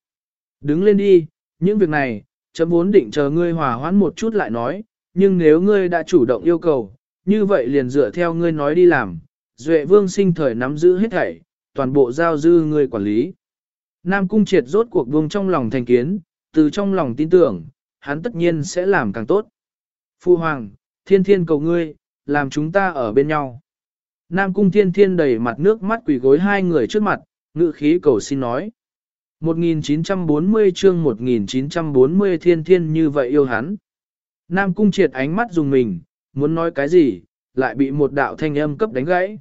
Đứng lên đi, những việc này, chấm vốn định chờ ngươi hòa hoãn một chút lại nói, nhưng nếu ngươi đã chủ động yêu cầu, như vậy liền dựa theo ngươi nói đi làm, Duệ Vương sinh thời nắm giữ hết thảy, toàn bộ giao dư ngươi quản lý. Nam Cung triệt rốt cuộc buông trong lòng thành kiến, từ trong lòng tin tưởng, hắn tất nhiên sẽ làm càng tốt. Phu Hoàng, thiên thiên cầu ngươi, làm chúng ta ở bên nhau. Nam Cung thiên thiên đầy mặt nước mắt quỳ gối hai người trước mặt, ngự khí cầu xin nói. 1940 chương 1940 thiên thiên như vậy yêu hắn. Nam cung triệt ánh mắt dùng mình, muốn nói cái gì, lại bị một đạo thanh âm cấp đánh gãy.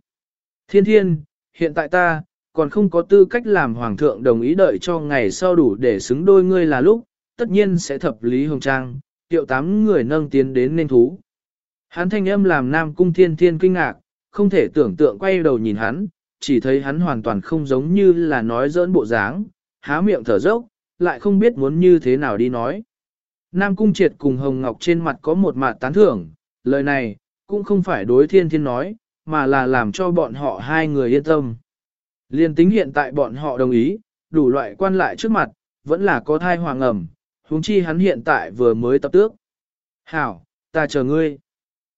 Thiên thiên, hiện tại ta, còn không có tư cách làm hoàng thượng đồng ý đợi cho ngày sau đủ để xứng đôi ngươi là lúc, tất nhiên sẽ thập lý hồng trang, tiệu tám người nâng tiến đến nên thú. Hắn thanh âm làm Nam cung thiên thiên kinh ngạc, không thể tưởng tượng quay đầu nhìn hắn, chỉ thấy hắn hoàn toàn không giống như là nói dỡn bộ dáng, há miệng thở dốc, lại không biết muốn như thế nào đi nói. Nam Cung Triệt cùng Hồng Ngọc trên mặt có một mặt tán thưởng, lời này, cũng không phải đối thiên thiên nói, mà là làm cho bọn họ hai người yên tâm. Liên tính hiện tại bọn họ đồng ý, đủ loại quan lại trước mặt, vẫn là có thai hoàng ẩm, huống chi hắn hiện tại vừa mới tập tước. Hảo, ta chờ ngươi.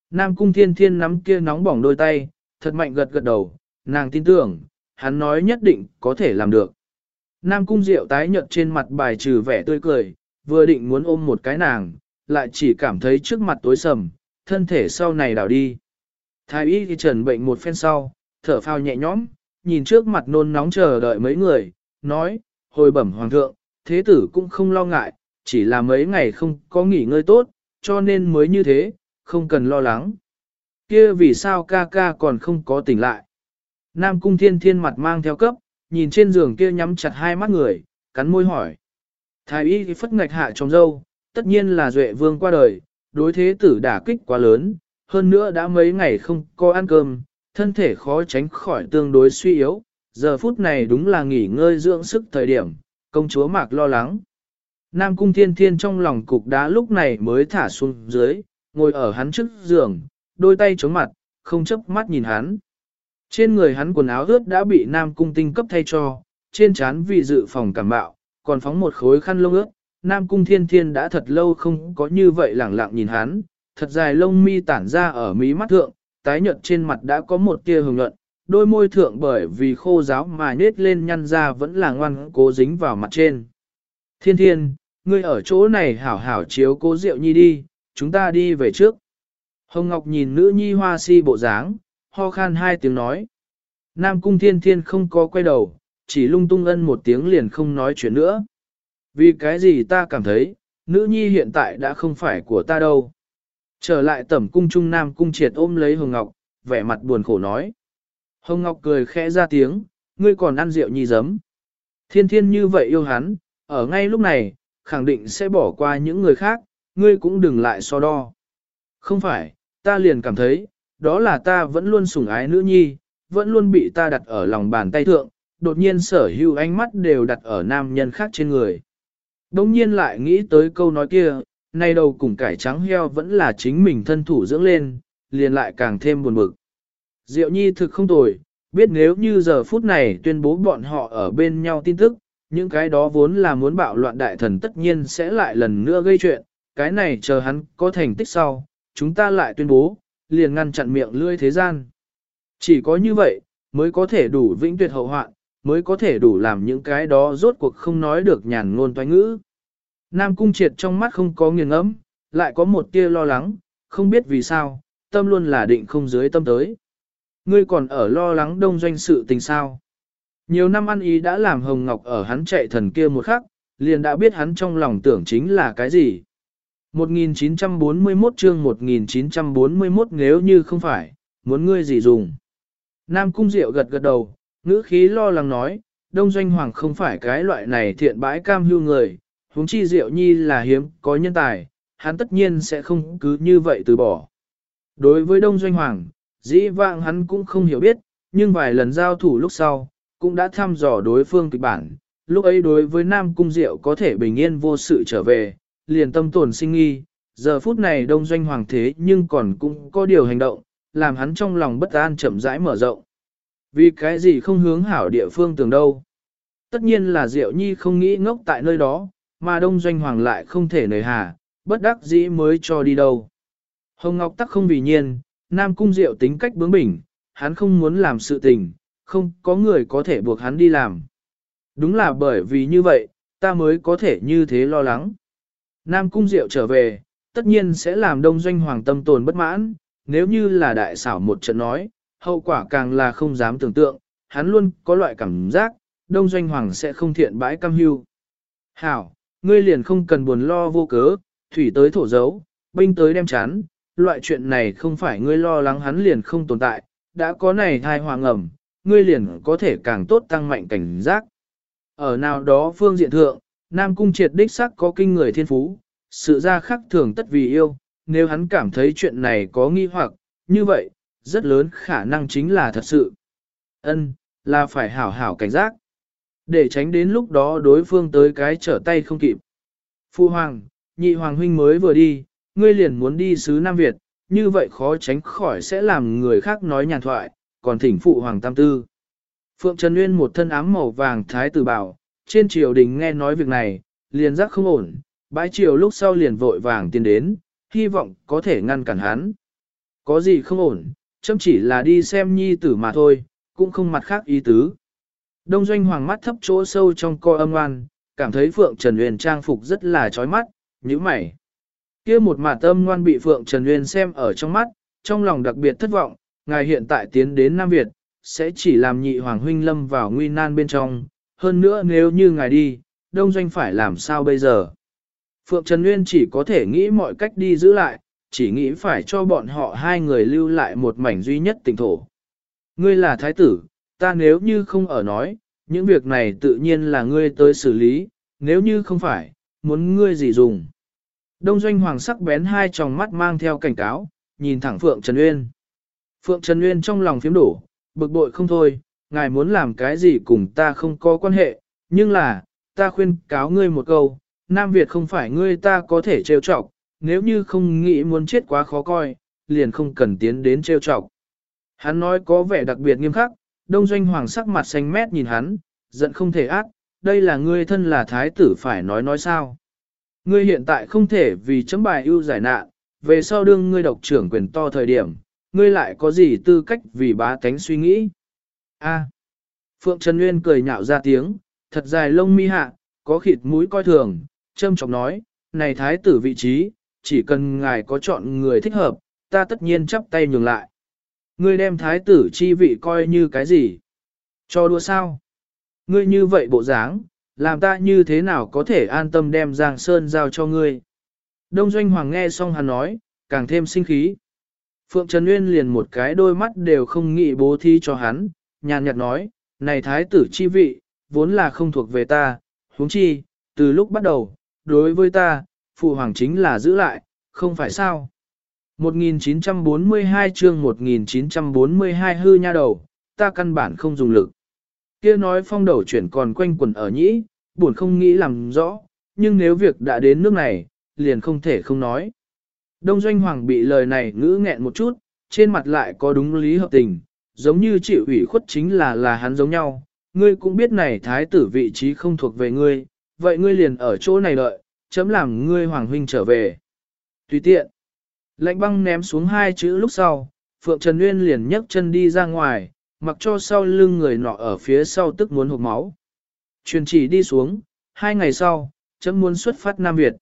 Nam Cung Thiên Thiên nắm kia nóng bỏng đôi tay, thật mạnh gật gật đầu, nàng tin tưởng, hắn nói nhất định có thể làm được. Nam Cung Diệu tái nhợt trên mặt bài trừ vẻ tươi cười, vừa định muốn ôm một cái nàng, lại chỉ cảm thấy trước mặt tối sầm, thân thể sau này đảo đi. Thái y thì trần bệnh một phen sau, thở phao nhẹ nhõm, nhìn trước mặt nôn nóng chờ đợi mấy người, nói, hồi bẩm hoàng thượng, thế tử cũng không lo ngại, chỉ là mấy ngày không có nghỉ ngơi tốt, cho nên mới như thế, không cần lo lắng. Kia vì sao ca ca còn không có tỉnh lại? Nam cung thiên thiên mặt mang theo cấp, nhìn trên giường kia nhắm chặt hai mắt người, cắn môi hỏi. Thái y phất ngạch hạ trong dâu, tất nhiên là duệ vương qua đời, đối thế tử đả kích quá lớn, hơn nữa đã mấy ngày không có ăn cơm, thân thể khó tránh khỏi tương đối suy yếu, giờ phút này đúng là nghỉ ngơi dưỡng sức thời điểm, công chúa mạc lo lắng. Nam cung thiên thiên trong lòng cục đá lúc này mới thả xuống dưới, ngồi ở hắn trước giường, đôi tay chống mặt, không chấp mắt nhìn hắn. Trên người hắn quần áo ướt đã bị Nam cung tinh cấp thay cho, trên trán vì dự phòng cảm bạo, còn phóng một khối khăn lông ướt, Nam Cung Thiên Thiên đã thật lâu không có như vậy lẳng lặng nhìn hắn, thật dài lông mi tản ra ở mí mắt thượng, tái nhợt trên mặt đã có một tia hồng nhuận, đôi môi thượng bởi vì khô giáo mà nết lên nhăn ra vẫn là ngoan cố dính vào mặt trên. Thiên thiên, ngươi ở chỗ này hảo hảo chiếu cố rượu nhi đi, chúng ta đi về trước. Hồng Ngọc nhìn nữ nhi hoa si bộ dáng, ho khan hai tiếng nói. Nam cung thiên thiên không có quay đầu, chỉ lung tung ân một tiếng liền không nói chuyện nữa. Vì cái gì ta cảm thấy, nữ nhi hiện tại đã không phải của ta đâu. Trở lại tẩm cung trung Nam cung triệt ôm lấy Hồng Ngọc, vẻ mặt buồn khổ nói. Hồng Ngọc cười khẽ ra tiếng, ngươi còn ăn rượu nhi giấm. Thiên thiên như vậy yêu hắn, ở ngay lúc này, khẳng định sẽ bỏ qua những người khác, ngươi cũng đừng lại so đo. Không phải, ta liền cảm thấy, đó là ta vẫn luôn sủng ái nữ nhi, vẫn luôn bị ta đặt ở lòng bàn tay thượng, đột nhiên sở hữu ánh mắt đều đặt ở nam nhân khác trên người. Đông nhiên lại nghĩ tới câu nói kia, nay đầu cùng cải trắng heo vẫn là chính mình thân thủ dưỡng lên, liền lại càng thêm buồn bực. Diệu nhi thực không tồi, biết nếu như giờ phút này tuyên bố bọn họ ở bên nhau tin tức, những cái đó vốn là muốn bạo loạn đại thần tất nhiên sẽ lại lần nữa gây chuyện, cái này chờ hắn có thành tích sau, chúng ta lại tuyên bố, liền ngăn chặn miệng lưỡi thế gian. Chỉ có như vậy, mới có thể đủ vĩnh tuyệt hậu hoạn, mới có thể đủ làm những cái đó rốt cuộc không nói được nhàn ngôn toái ngữ. Nam cung triệt trong mắt không có nghiền ấm, lại có một tia lo lắng, không biết vì sao, tâm luôn là định không dưới tâm tới. Ngươi còn ở lo lắng đông doanh sự tình sao. Nhiều năm ăn ý đã làm Hồng Ngọc ở hắn chạy thần kia một khắc, liền đã biết hắn trong lòng tưởng chính là cái gì. 1941 chương 1941 nếu như không phải, muốn ngươi gì dùng. Nam Cung Diệu gật gật đầu, ngữ khí lo lắng nói, Đông Doanh Hoàng không phải cái loại này thiện bãi cam hưu người, huống chi Diệu Nhi là hiếm, có nhân tài, hắn tất nhiên sẽ không cứ như vậy từ bỏ. Đối với Đông Doanh Hoàng, dĩ vãng hắn cũng không hiểu biết, nhưng vài lần giao thủ lúc sau, cũng đã thăm dò đối phương kịch bản, lúc ấy đối với Nam Cung Diệu có thể bình yên vô sự trở về, liền tâm tồn sinh nghi, giờ phút này đông doanh hoàng thế nhưng còn cũng có điều hành động, làm hắn trong lòng bất an chậm rãi mở rộng. Vì cái gì không hướng hảo địa phương tường đâu. Tất nhiên là Diệu Nhi không nghĩ ngốc tại nơi đó, mà đông doanh hoàng lại không thể nời hà, bất đắc dĩ mới cho đi đâu. Hồng Ngọc tắc không vì nhiên, Nam Cung Diệu tính cách bướng bỉnh, hắn không muốn làm sự tình, không có người có thể buộc hắn đi làm. Đúng là bởi vì như vậy, ta mới có thể như thế lo lắng. Nam Cung Diệu trở về, tất nhiên sẽ làm đông doanh hoàng tâm tồn bất mãn, nếu như là đại xảo một trận nói, hậu quả càng là không dám tưởng tượng, hắn luôn có loại cảm giác, đông doanh hoàng sẽ không thiện bãi cam hưu. Hảo, ngươi liền không cần buồn lo vô cớ, thủy tới thổ dấu, binh tới đem chán, loại chuyện này không phải ngươi lo lắng hắn liền không tồn tại, đã có này thai hoàng ẩm, ngươi liền có thể càng tốt tăng mạnh cảnh giác. Ở nào đó phương diện thượng, Nam Cung triệt đích sắc có kinh người thiên phú, sự ra khắc thường tất vì yêu, nếu hắn cảm thấy chuyện này có nghi hoặc, như vậy, rất lớn khả năng chính là thật sự. Ân, là phải hảo hảo cảnh giác. Để tránh đến lúc đó đối phương tới cái trở tay không kịp. Phu Hoàng, nhị Hoàng huynh mới vừa đi, ngươi liền muốn đi xứ Nam Việt, như vậy khó tránh khỏi sẽ làm người khác nói nhàn thoại, còn thỉnh Phụ Hoàng Tam Tư. Phượng Trần Nguyên một thân ám màu vàng thái tử bảo, trên triều đình nghe nói việc này, liền giác không ổn, bãi triều lúc sau liền vội vàng tiến đến, hy vọng có thể ngăn cản hắn. Có gì không ổn, chấm chỉ là đi xem nhi tử mà thôi, cũng không mặt khác ý tứ. Đông doanh hoàng mắt thấp chỗ sâu trong co âm oan, cảm thấy Phượng Trần Uyên trang phục rất là chói mắt, nhíu mày. kia một mả âm ngoan bị Phượng Trần Uyên xem ở trong mắt, trong lòng đặc biệt thất vọng, ngài hiện tại tiến đến Nam Việt, sẽ chỉ làm nhị hoàng huynh lâm vào nguy nan bên trong, hơn nữa nếu như ngài đi, đông doanh phải làm sao bây giờ. Phượng Trần Uyên chỉ có thể nghĩ mọi cách đi giữ lại, chỉ nghĩ phải cho bọn họ hai người lưu lại một mảnh duy nhất tỉnh thổ. Ngươi là thái tử, ta nếu như không ở nói, những việc này tự nhiên là ngươi tới xử lý, nếu như không phải, muốn ngươi gì dùng. Đông doanh hoàng sắc bén hai tròng mắt mang theo cảnh cáo, nhìn thẳng Phượng Trần Uyên. Phượng Trần Uyên trong lòng phiếm đổ, bực bội không thôi, ngài muốn làm cái gì cùng ta không có quan hệ, nhưng là, ta khuyên cáo ngươi một câu, Nam Việt không phải ngươi ta có thể trêu chọc, nếu như không nghĩ muốn chết quá khó coi, liền không cần tiến đến trêu chọc. Hắn nói có vẻ đặc biệt nghiêm khắc, đông doanh hoàng sắc mặt xanh mét nhìn hắn, giận không thể ác, đây là ngươi thân là thái tử phải nói nói sao. Ngươi hiện tại không thể vì chấm bài ưu giải nạn, về sau đương ngươi độc trưởng quyền to thời điểm, ngươi lại có gì tư cách vì bá tánh suy nghĩ. A. Phượng Trần Nguyên cười nhạo ra tiếng, thật dài lông mi hạ, có khịt mũi coi thường, châm chọc nói, này thái tử vị trí, chỉ cần ngài có chọn người thích hợp, ta tất nhiên chắp tay nhường lại. Ngươi đem thái tử chi vị coi như cái gì? Cho đua sao? Ngươi như vậy bộ dáng, làm ta như thế nào có thể an tâm đem Giang Sơn giao cho ngươi? Đông Doanh Hoàng nghe xong hắn nói, càng thêm sinh khí. Phượng Trần Nguyên liền một cái đôi mắt đều không nghĩ bố thí cho hắn, nhàn nhạt nói, này thái tử chi vị, vốn là không thuộc về ta, huống chi, từ lúc bắt đầu, đối với ta, phụ hoàng chính là giữ lại, không phải sao. 1942 chương 1942 hư nha đầu, ta căn bản không dùng lực. Kia nói phong đầu chuyển còn quanh quẩn ở nhĩ, buồn không nghĩ làm rõ, nhưng nếu việc đã đến nước này, liền không thể không nói. Đông Doanh Hoàng bị lời này ngữ nghẹn một chút, trên mặt lại có đúng lý hợp tình, giống như chịu ủy khuất chính là là hắn giống nhau. Ngươi cũng biết này thái tử vị trí không thuộc về ngươi, vậy ngươi liền ở chỗ này đợi, chấm làm ngươi hoàng huynh trở về. Tùy tiện. Lạnh băng ném xuống hai chữ lúc sau, Phượng Trần Nguyên liền nhấc chân đi ra ngoài, mặc cho sau lưng người nọ ở phía sau tức muốn hụt máu. Truyền chỉ đi xuống, hai ngày sau, chấm muốn xuất phát Nam Việt.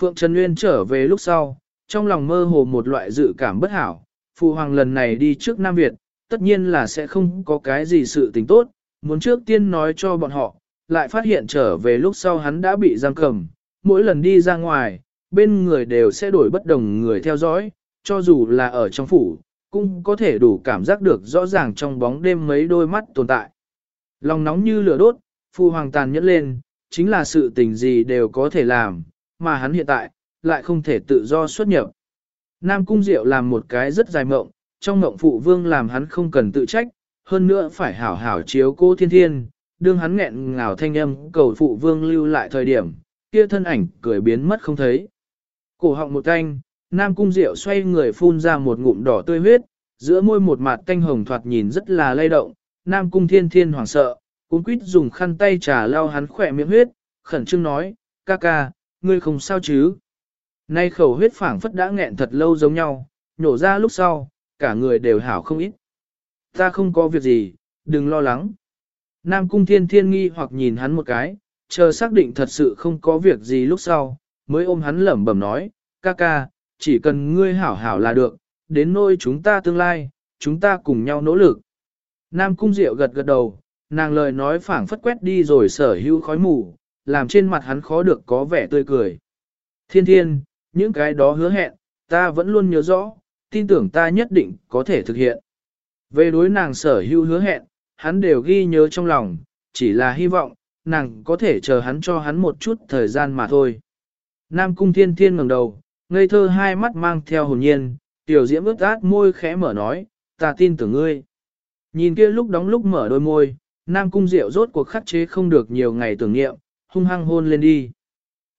Phượng Trần Nguyên trở về lúc sau, trong lòng mơ hồ một loại dự cảm bất hảo, Phụ Hoàng lần này đi trước Nam Việt, tất nhiên là sẽ không có cái gì sự tình tốt, muốn trước tiên nói cho bọn họ, lại phát hiện trở về lúc sau hắn đã bị giam cầm, mỗi lần đi ra ngoài, bên người đều sẽ đổi bất đồng người theo dõi, cho dù là ở trong phủ, cũng có thể đủ cảm giác được rõ ràng trong bóng đêm mấy đôi mắt tồn tại. Lòng nóng như lửa đốt, Phu Hoàng tàn nhẫn lên, chính là sự tình gì đều có thể làm, mà hắn hiện tại, lại không thể tự do xuất nhập. Nam Cung Diệu làm một cái rất dài mộng, trong mộng phụ vương làm hắn không cần tự trách, hơn nữa phải hảo hảo chiếu cô thiên thiên, đương hắn nghẹn ngào thanh âm cầu phụ vương lưu lại thời điểm, kia thân ảnh cười biến mất không thấy. Cổ họng một thanh, Nam Cung Diệu xoay người phun ra một ngụm đỏ tươi huyết, giữa môi một mặt canh hồng thoạt nhìn rất là lay động, Nam Cung Thiên Thiên hoảng sợ, cũng quýt dùng khăn tay trà lau hắn khỏe miệng huyết, khẩn trương nói, ca ca, ngươi không sao chứ. Nay khẩu huyết phảng phất đã nghẹn thật lâu giống nhau, nhổ ra lúc sau, cả người đều hảo không ít. Ta không có việc gì, đừng lo lắng. Nam Cung Thiên Thiên nghi hoặc nhìn hắn một cái, chờ xác định thật sự không có việc gì lúc sau, mới ôm hắn lẩm bẩm nói, ca ca, chỉ cần ngươi hảo hảo là được, đến nôi chúng ta tương lai, chúng ta cùng nhau nỗ lực. Nam Cung Diệu gật gật đầu, nàng lời nói phảng phất quét đi rồi sở hữu khói mù, làm trên mặt hắn khó được có vẻ tươi cười. Thiên thiên, những cái đó hứa hẹn, ta vẫn luôn nhớ rõ, tin tưởng ta nhất định có thể thực hiện. Về đối nàng sở hữu hứa hẹn, hắn đều ghi nhớ trong lòng, chỉ là hy vọng, nàng có thể chờ hắn cho hắn một chút thời gian mà thôi. Nam cung thiên thiên ngẩng đầu, ngây thơ hai mắt mang theo hồn nhiên, tiểu diễm ướt át môi khẽ mở nói, ta tin tưởng ngươi. Nhìn kia lúc đóng lúc mở đôi môi, Nam cung diệu rốt cuộc khắc chế không được nhiều ngày tưởng niệm, hung hăng hôn lên đi.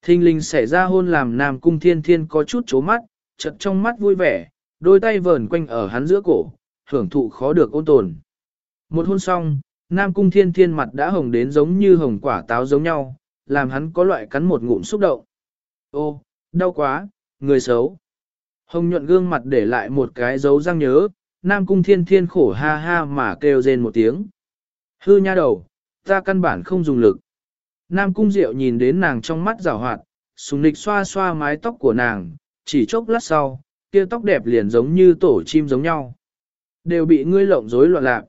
Thinh linh xảy ra hôn làm Nam cung thiên thiên có chút chố mắt, chật trong mắt vui vẻ, đôi tay vờn quanh ở hắn giữa cổ, hưởng thụ khó được ôn tồn. Một hôn xong, Nam cung thiên thiên mặt đã hồng đến giống như hồng quả táo giống nhau, làm hắn có loại cắn một ngụm xúc động. Ô, đau quá, người xấu. Hồng nhuận gương mặt để lại một cái dấu răng nhớ, Nam cung thiên thiên khổ ha ha mà kêu rên một tiếng. Hư nha đầu, ta căn bản không dùng lực. Nam cung diệu nhìn đến nàng trong mắt rào hoạt, sùng nịch xoa xoa mái tóc của nàng, chỉ chốc lát sau, kia tóc đẹp liền giống như tổ chim giống nhau. Đều bị ngươi lộng rối loạn lạc.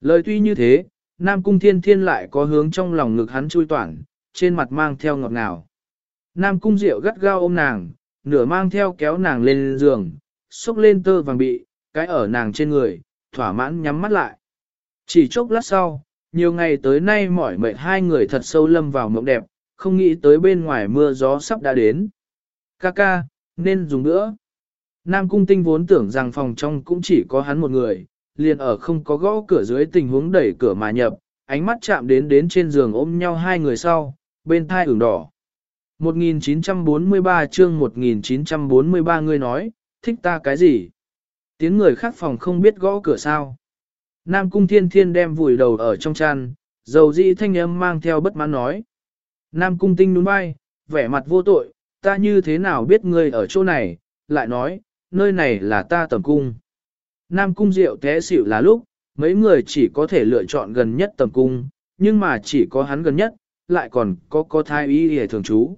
Lời tuy như thế, Nam cung thiên thiên lại có hướng trong lòng ngực hắn chui toản, trên mặt mang theo ngọt ngào. Nam cung diệu gắt gao ôm nàng, nửa mang theo kéo nàng lên giường, xúc lên tơ vàng bị, cái ở nàng trên người, thỏa mãn nhắm mắt lại. Chỉ chốc lát sau, nhiều ngày tới nay mỏi mệt hai người thật sâu lâm vào mộng đẹp, không nghĩ tới bên ngoài mưa gió sắp đã đến. Kaka, nên dùng nữa. Nam cung tinh vốn tưởng rằng phòng trong cũng chỉ có hắn một người, liền ở không có gõ cửa dưới tình huống đẩy cửa mà nhập, ánh mắt chạm đến đến trên giường ôm nhau hai người sau, bên thai ửng đỏ. 1943 chương 1943 người nói, thích ta cái gì? Tiếng người khác phòng không biết gõ cửa sao. Nam cung thiên thiên đem vùi đầu ở trong chăn, dầu dĩ thanh âm mang theo bất mãn nói. Nam cung tinh đúng bay, vẻ mặt vô tội, ta như thế nào biết ngươi ở chỗ này, lại nói, nơi này là ta tầm cung. Nam cung diệu té xỉu là lúc, mấy người chỉ có thể lựa chọn gần nhất tầm cung, nhưng mà chỉ có hắn gần nhất, lại còn có có thai ý hề thường trú.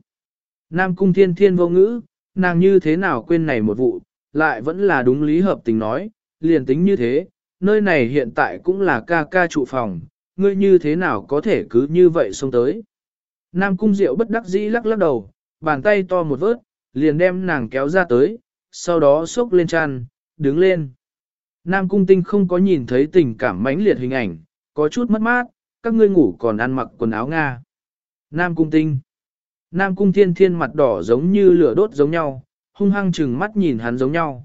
Nam cung thiên thiên vô ngữ, nàng như thế nào quên này một vụ, lại vẫn là đúng lý hợp tình nói, liền tính như thế, nơi này hiện tại cũng là ca ca trụ phòng, ngươi như thế nào có thể cứ như vậy xông tới. Nam cung diệu bất đắc dĩ lắc lắc đầu, bàn tay to một vớt, liền đem nàng kéo ra tới, sau đó xốc lên chăn, đứng lên. Nam cung tinh không có nhìn thấy tình cảm mãnh liệt hình ảnh, có chút mất mát, các ngươi ngủ còn ăn mặc quần áo Nga. Nam cung tinh. Nam cung thiên thiên mặt đỏ giống như lửa đốt giống nhau, hung hăng chừng mắt nhìn hắn giống nhau.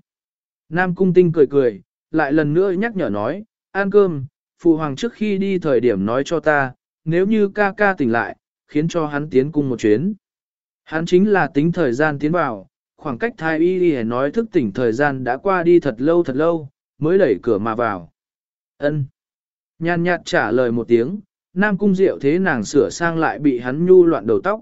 Nam cung tinh cười cười, lại lần nữa nhắc nhở nói, ăn cơm, phụ hoàng trước khi đi thời điểm nói cho ta, nếu như ca ca tỉnh lại, khiến cho hắn tiến cung một chuyến. Hắn chính là tính thời gian tiến vào, khoảng cách thai y y nói thức tỉnh thời gian đã qua đi thật lâu thật lâu, mới đẩy cửa mà vào. Ân. Nhàn nhạt trả lời một tiếng, Nam Cung Diệu thế nàng sửa sang lại bị hắn nhu loạn đầu tóc.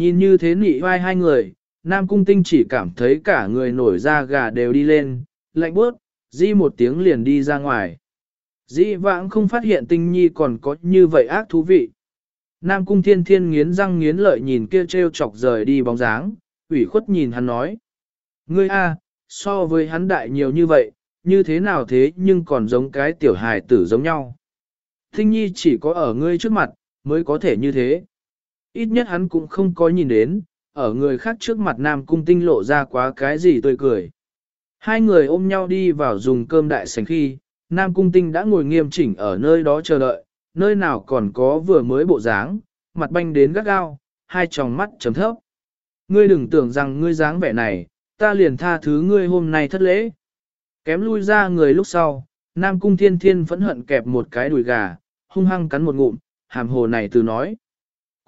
Nhìn như thế nị vai hai người, Nam Cung Tinh chỉ cảm thấy cả người nổi da gà đều đi lên, lạnh bước, di một tiếng liền đi ra ngoài. Dĩ vãng không phát hiện Tinh Nhi còn có như vậy ác thú vị. Nam Cung Thiên Thiên nghiến răng nghiến lợi nhìn kia treo chọc rời đi bóng dáng, ủy khuất nhìn hắn nói. Ngươi a, so với hắn đại nhiều như vậy, như thế nào thế nhưng còn giống cái tiểu hài tử giống nhau. tinh nhi chỉ có ở ngươi trước mặt, mới có thể như thế. Ít nhất hắn cũng không có nhìn đến, ở người khác trước mặt nam cung tinh lộ ra quá cái gì tươi cười. Hai người ôm nhau đi vào dùng cơm đại sảnh khi, nam cung tinh đã ngồi nghiêm chỉnh ở nơi đó chờ đợi, nơi nào còn có vừa mới bộ dáng, mặt banh đến gắt gao, hai tròng mắt chấm thấp. Ngươi đừng tưởng rằng ngươi dáng vẻ này, ta liền tha thứ ngươi hôm nay thất lễ. Kém lui ra người lúc sau, Nam Cung Thiên Thiên phẫn hận kẹp một cái đùi gà, hung hăng cắn một ngụm, hàm hồ này từ nói.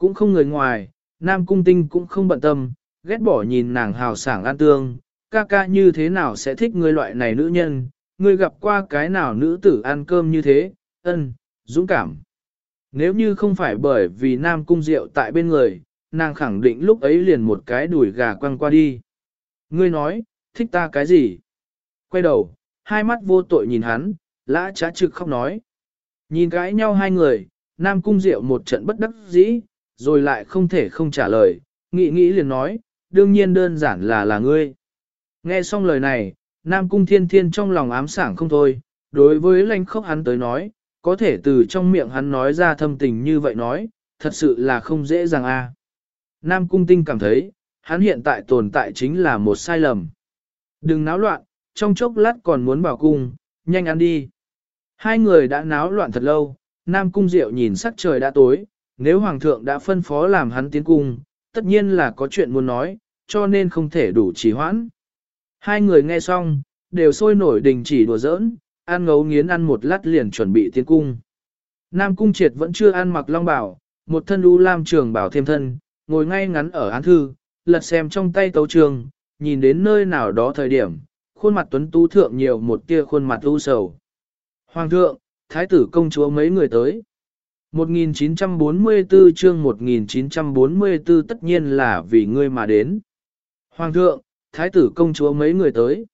Cũng không người ngoài, Nam Cung Tinh cũng không bận tâm, ghét bỏ nhìn nàng hào sảng an tương, ca ca như thế nào sẽ thích người loại này nữ nhân, người gặp qua cái nào nữ tử ăn cơm như thế, ân, dũng cảm. Nếu như không phải bởi vì Nam Cung Diệu tại bên người, nàng khẳng định lúc ấy liền một cái đùi gà quăng qua đi. Ngươi nói, thích ta cái gì? Quay đầu, hai mắt vô tội nhìn hắn, lã trá trực khóc nói. Nhìn gái nhau hai người, Nam Cung Diệu một trận bất đắc dĩ, rồi lại không thể không trả lời, nghĩ nghĩ liền nói, đương nhiên đơn giản là là ngươi. Nghe xong lời này, Nam Cung Thiên Thiên trong lòng ám sảng không thôi, đối với lãnh khốc hắn tới nói, có thể từ trong miệng hắn nói ra thâm tình như vậy nói, thật sự là không dễ dàng a. Nam Cung Tinh cảm thấy, hắn hiện tại tồn tại chính là một sai lầm. Đừng náo loạn, trong chốc lát còn muốn bảo cung, nhanh ăn đi. Hai người đã náo loạn thật lâu, Nam Cung Diệu nhìn sắc trời đã tối, nếu Hoàng thượng đã phân phó làm hắn tiến cung, tất nhiên là có chuyện muốn nói, cho nên không thể đủ trì hoãn. Hai người nghe xong, đều sôi nổi đình chỉ đùa giỡn, ăn ngấu nghiến ăn một lát liền chuẩn bị tiến cung. Nam Cung Triệt vẫn chưa ăn mặc long bảo, một thân u lam trường bảo thêm thân, ngồi ngay ngắn ở án thư, lật xem trong tay tấu trường, nhìn đến nơi nào đó thời điểm, khuôn mặt tuấn tú thượng nhiều một tia khuôn mặt u sầu. Hoàng thượng, thái tử công chúa mấy người tới. 1944 chương 1944 tất nhiên là vì ngươi mà đến. Hoàng thượng, thái tử công chúa mấy người tới.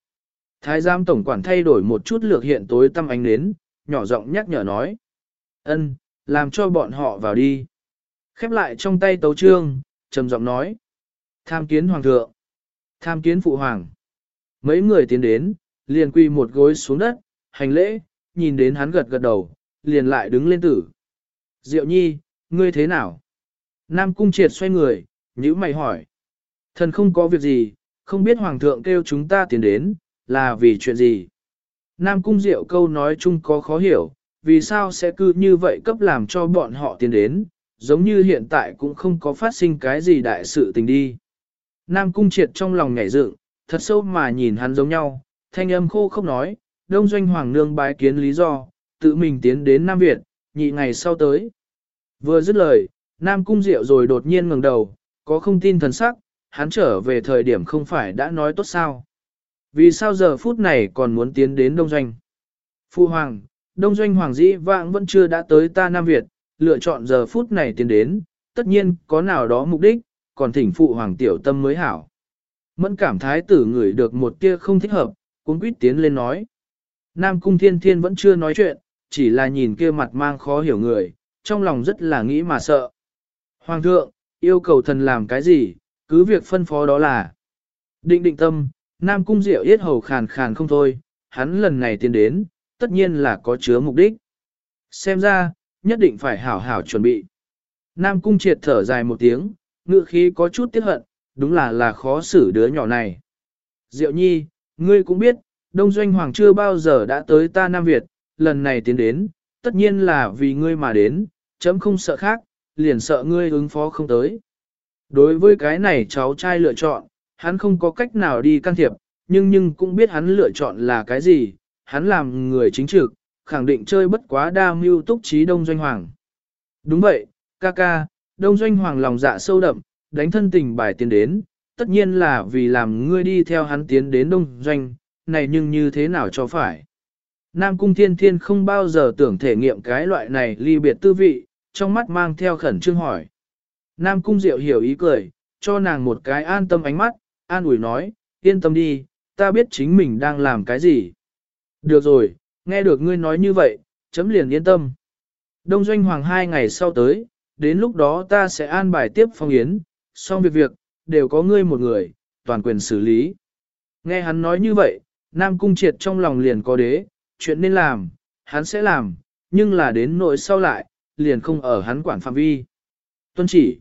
Thái giám tổng quản thay đổi một chút lược hiện tối tâm ánh đến, nhỏ giọng nhắc nhở nói. ân, làm cho bọn họ vào đi. Khép lại trong tay tấu trương, trầm giọng nói. Tham kiến hoàng thượng. Tham kiến phụ hoàng. Mấy người tiến đến, liền quy một gối xuống đất, hành lễ, nhìn đến hắn gật gật đầu, liền lại đứng lên tử. Diệu nhi, ngươi thế nào? Nam cung triệt xoay người, nhữ mày hỏi. Thần không có việc gì, không biết hoàng thượng kêu chúng ta tiến đến, là vì chuyện gì? Nam cung diệu câu nói chung có khó hiểu, vì sao sẽ cứ như vậy cấp làm cho bọn họ tiến đến, giống như hiện tại cũng không có phát sinh cái gì đại sự tình đi. Nam cung triệt trong lòng nhảy dựng, thật sâu mà nhìn hắn giống nhau, thanh âm khô không nói, đông doanh hoàng nương bái kiến lý do, tự mình tiến đến Nam Việt, nhị ngày sau tới. Vừa dứt lời, Nam cung diệu rồi đột nhiên ngẩng đầu, có không tin thần sắc, hắn trở về thời điểm không phải đã nói tốt sao. Vì sao giờ phút này còn muốn tiến đến đông doanh? Phu hoàng, đông doanh hoàng dĩ vãng vẫn chưa đã tới ta Nam Việt, lựa chọn giờ phút này tiến đến, tất nhiên có nào đó mục đích, còn thỉnh phụ hoàng tiểu tâm mới hảo. Mẫn cảm thái tử ngửi được một tia không thích hợp, cuốn quýt tiến lên nói. Nam cung thiên thiên vẫn chưa nói chuyện, chỉ là nhìn kia mặt mang khó hiểu người, trong lòng rất là nghĩ mà sợ. Hoàng thượng, yêu cầu thần làm cái gì, cứ việc phân phó đó là. Định định tâm, Nam Cung Diệu yết hầu khàn khàn không thôi, hắn lần này tiến đến, tất nhiên là có chứa mục đích. Xem ra, nhất định phải hảo hảo chuẩn bị. Nam Cung triệt thở dài một tiếng, ngựa khí có chút tiếc hận, đúng là là khó xử đứa nhỏ này. Diệu nhi, ngươi cũng biết, Đông Doanh Hoàng chưa bao giờ đã tới ta Nam Việt, lần này tiến đến, tất nhiên là vì ngươi mà đến, chấm không sợ khác, liền sợ ngươi ứng phó không tới. Đối với cái này cháu trai lựa chọn, hắn không có cách nào đi can thiệp, nhưng nhưng cũng biết hắn lựa chọn là cái gì, hắn làm người chính trực, khẳng định chơi bất quá đa mưu túc trí Đông Doanh Hoàng. Đúng vậy, ca ca, Đông Doanh Hoàng lòng dạ sâu đậm, đánh thân tình bài tiến đến, tất nhiên là vì làm ngươi đi theo hắn tiến đến Đông Doanh, này nhưng như thế nào cho phải. Nam Cung Thiên Thiên không bao giờ tưởng thể nghiệm cái loại này ly biệt tư vị, trong mắt mang theo khẩn trương hỏi. Nam Cung Diệu hiểu ý cười, cho nàng một cái an tâm ánh mắt, an ủi nói, yên tâm đi, ta biết chính mình đang làm cái gì. Được rồi, nghe được ngươi nói như vậy, chấm liền yên tâm. Đông Doanh Hoàng hai ngày sau tới, đến lúc đó ta sẽ an bài tiếp phong yến, xong việc việc, đều có ngươi một người, toàn quyền xử lý. Nghe hắn nói như vậy, Nam Cung Triệt trong lòng liền có đế, chuyện nên làm, hắn sẽ làm, nhưng là đến nội sau lại, liền không ở hắn quản phạm vi. Tuân chỉ.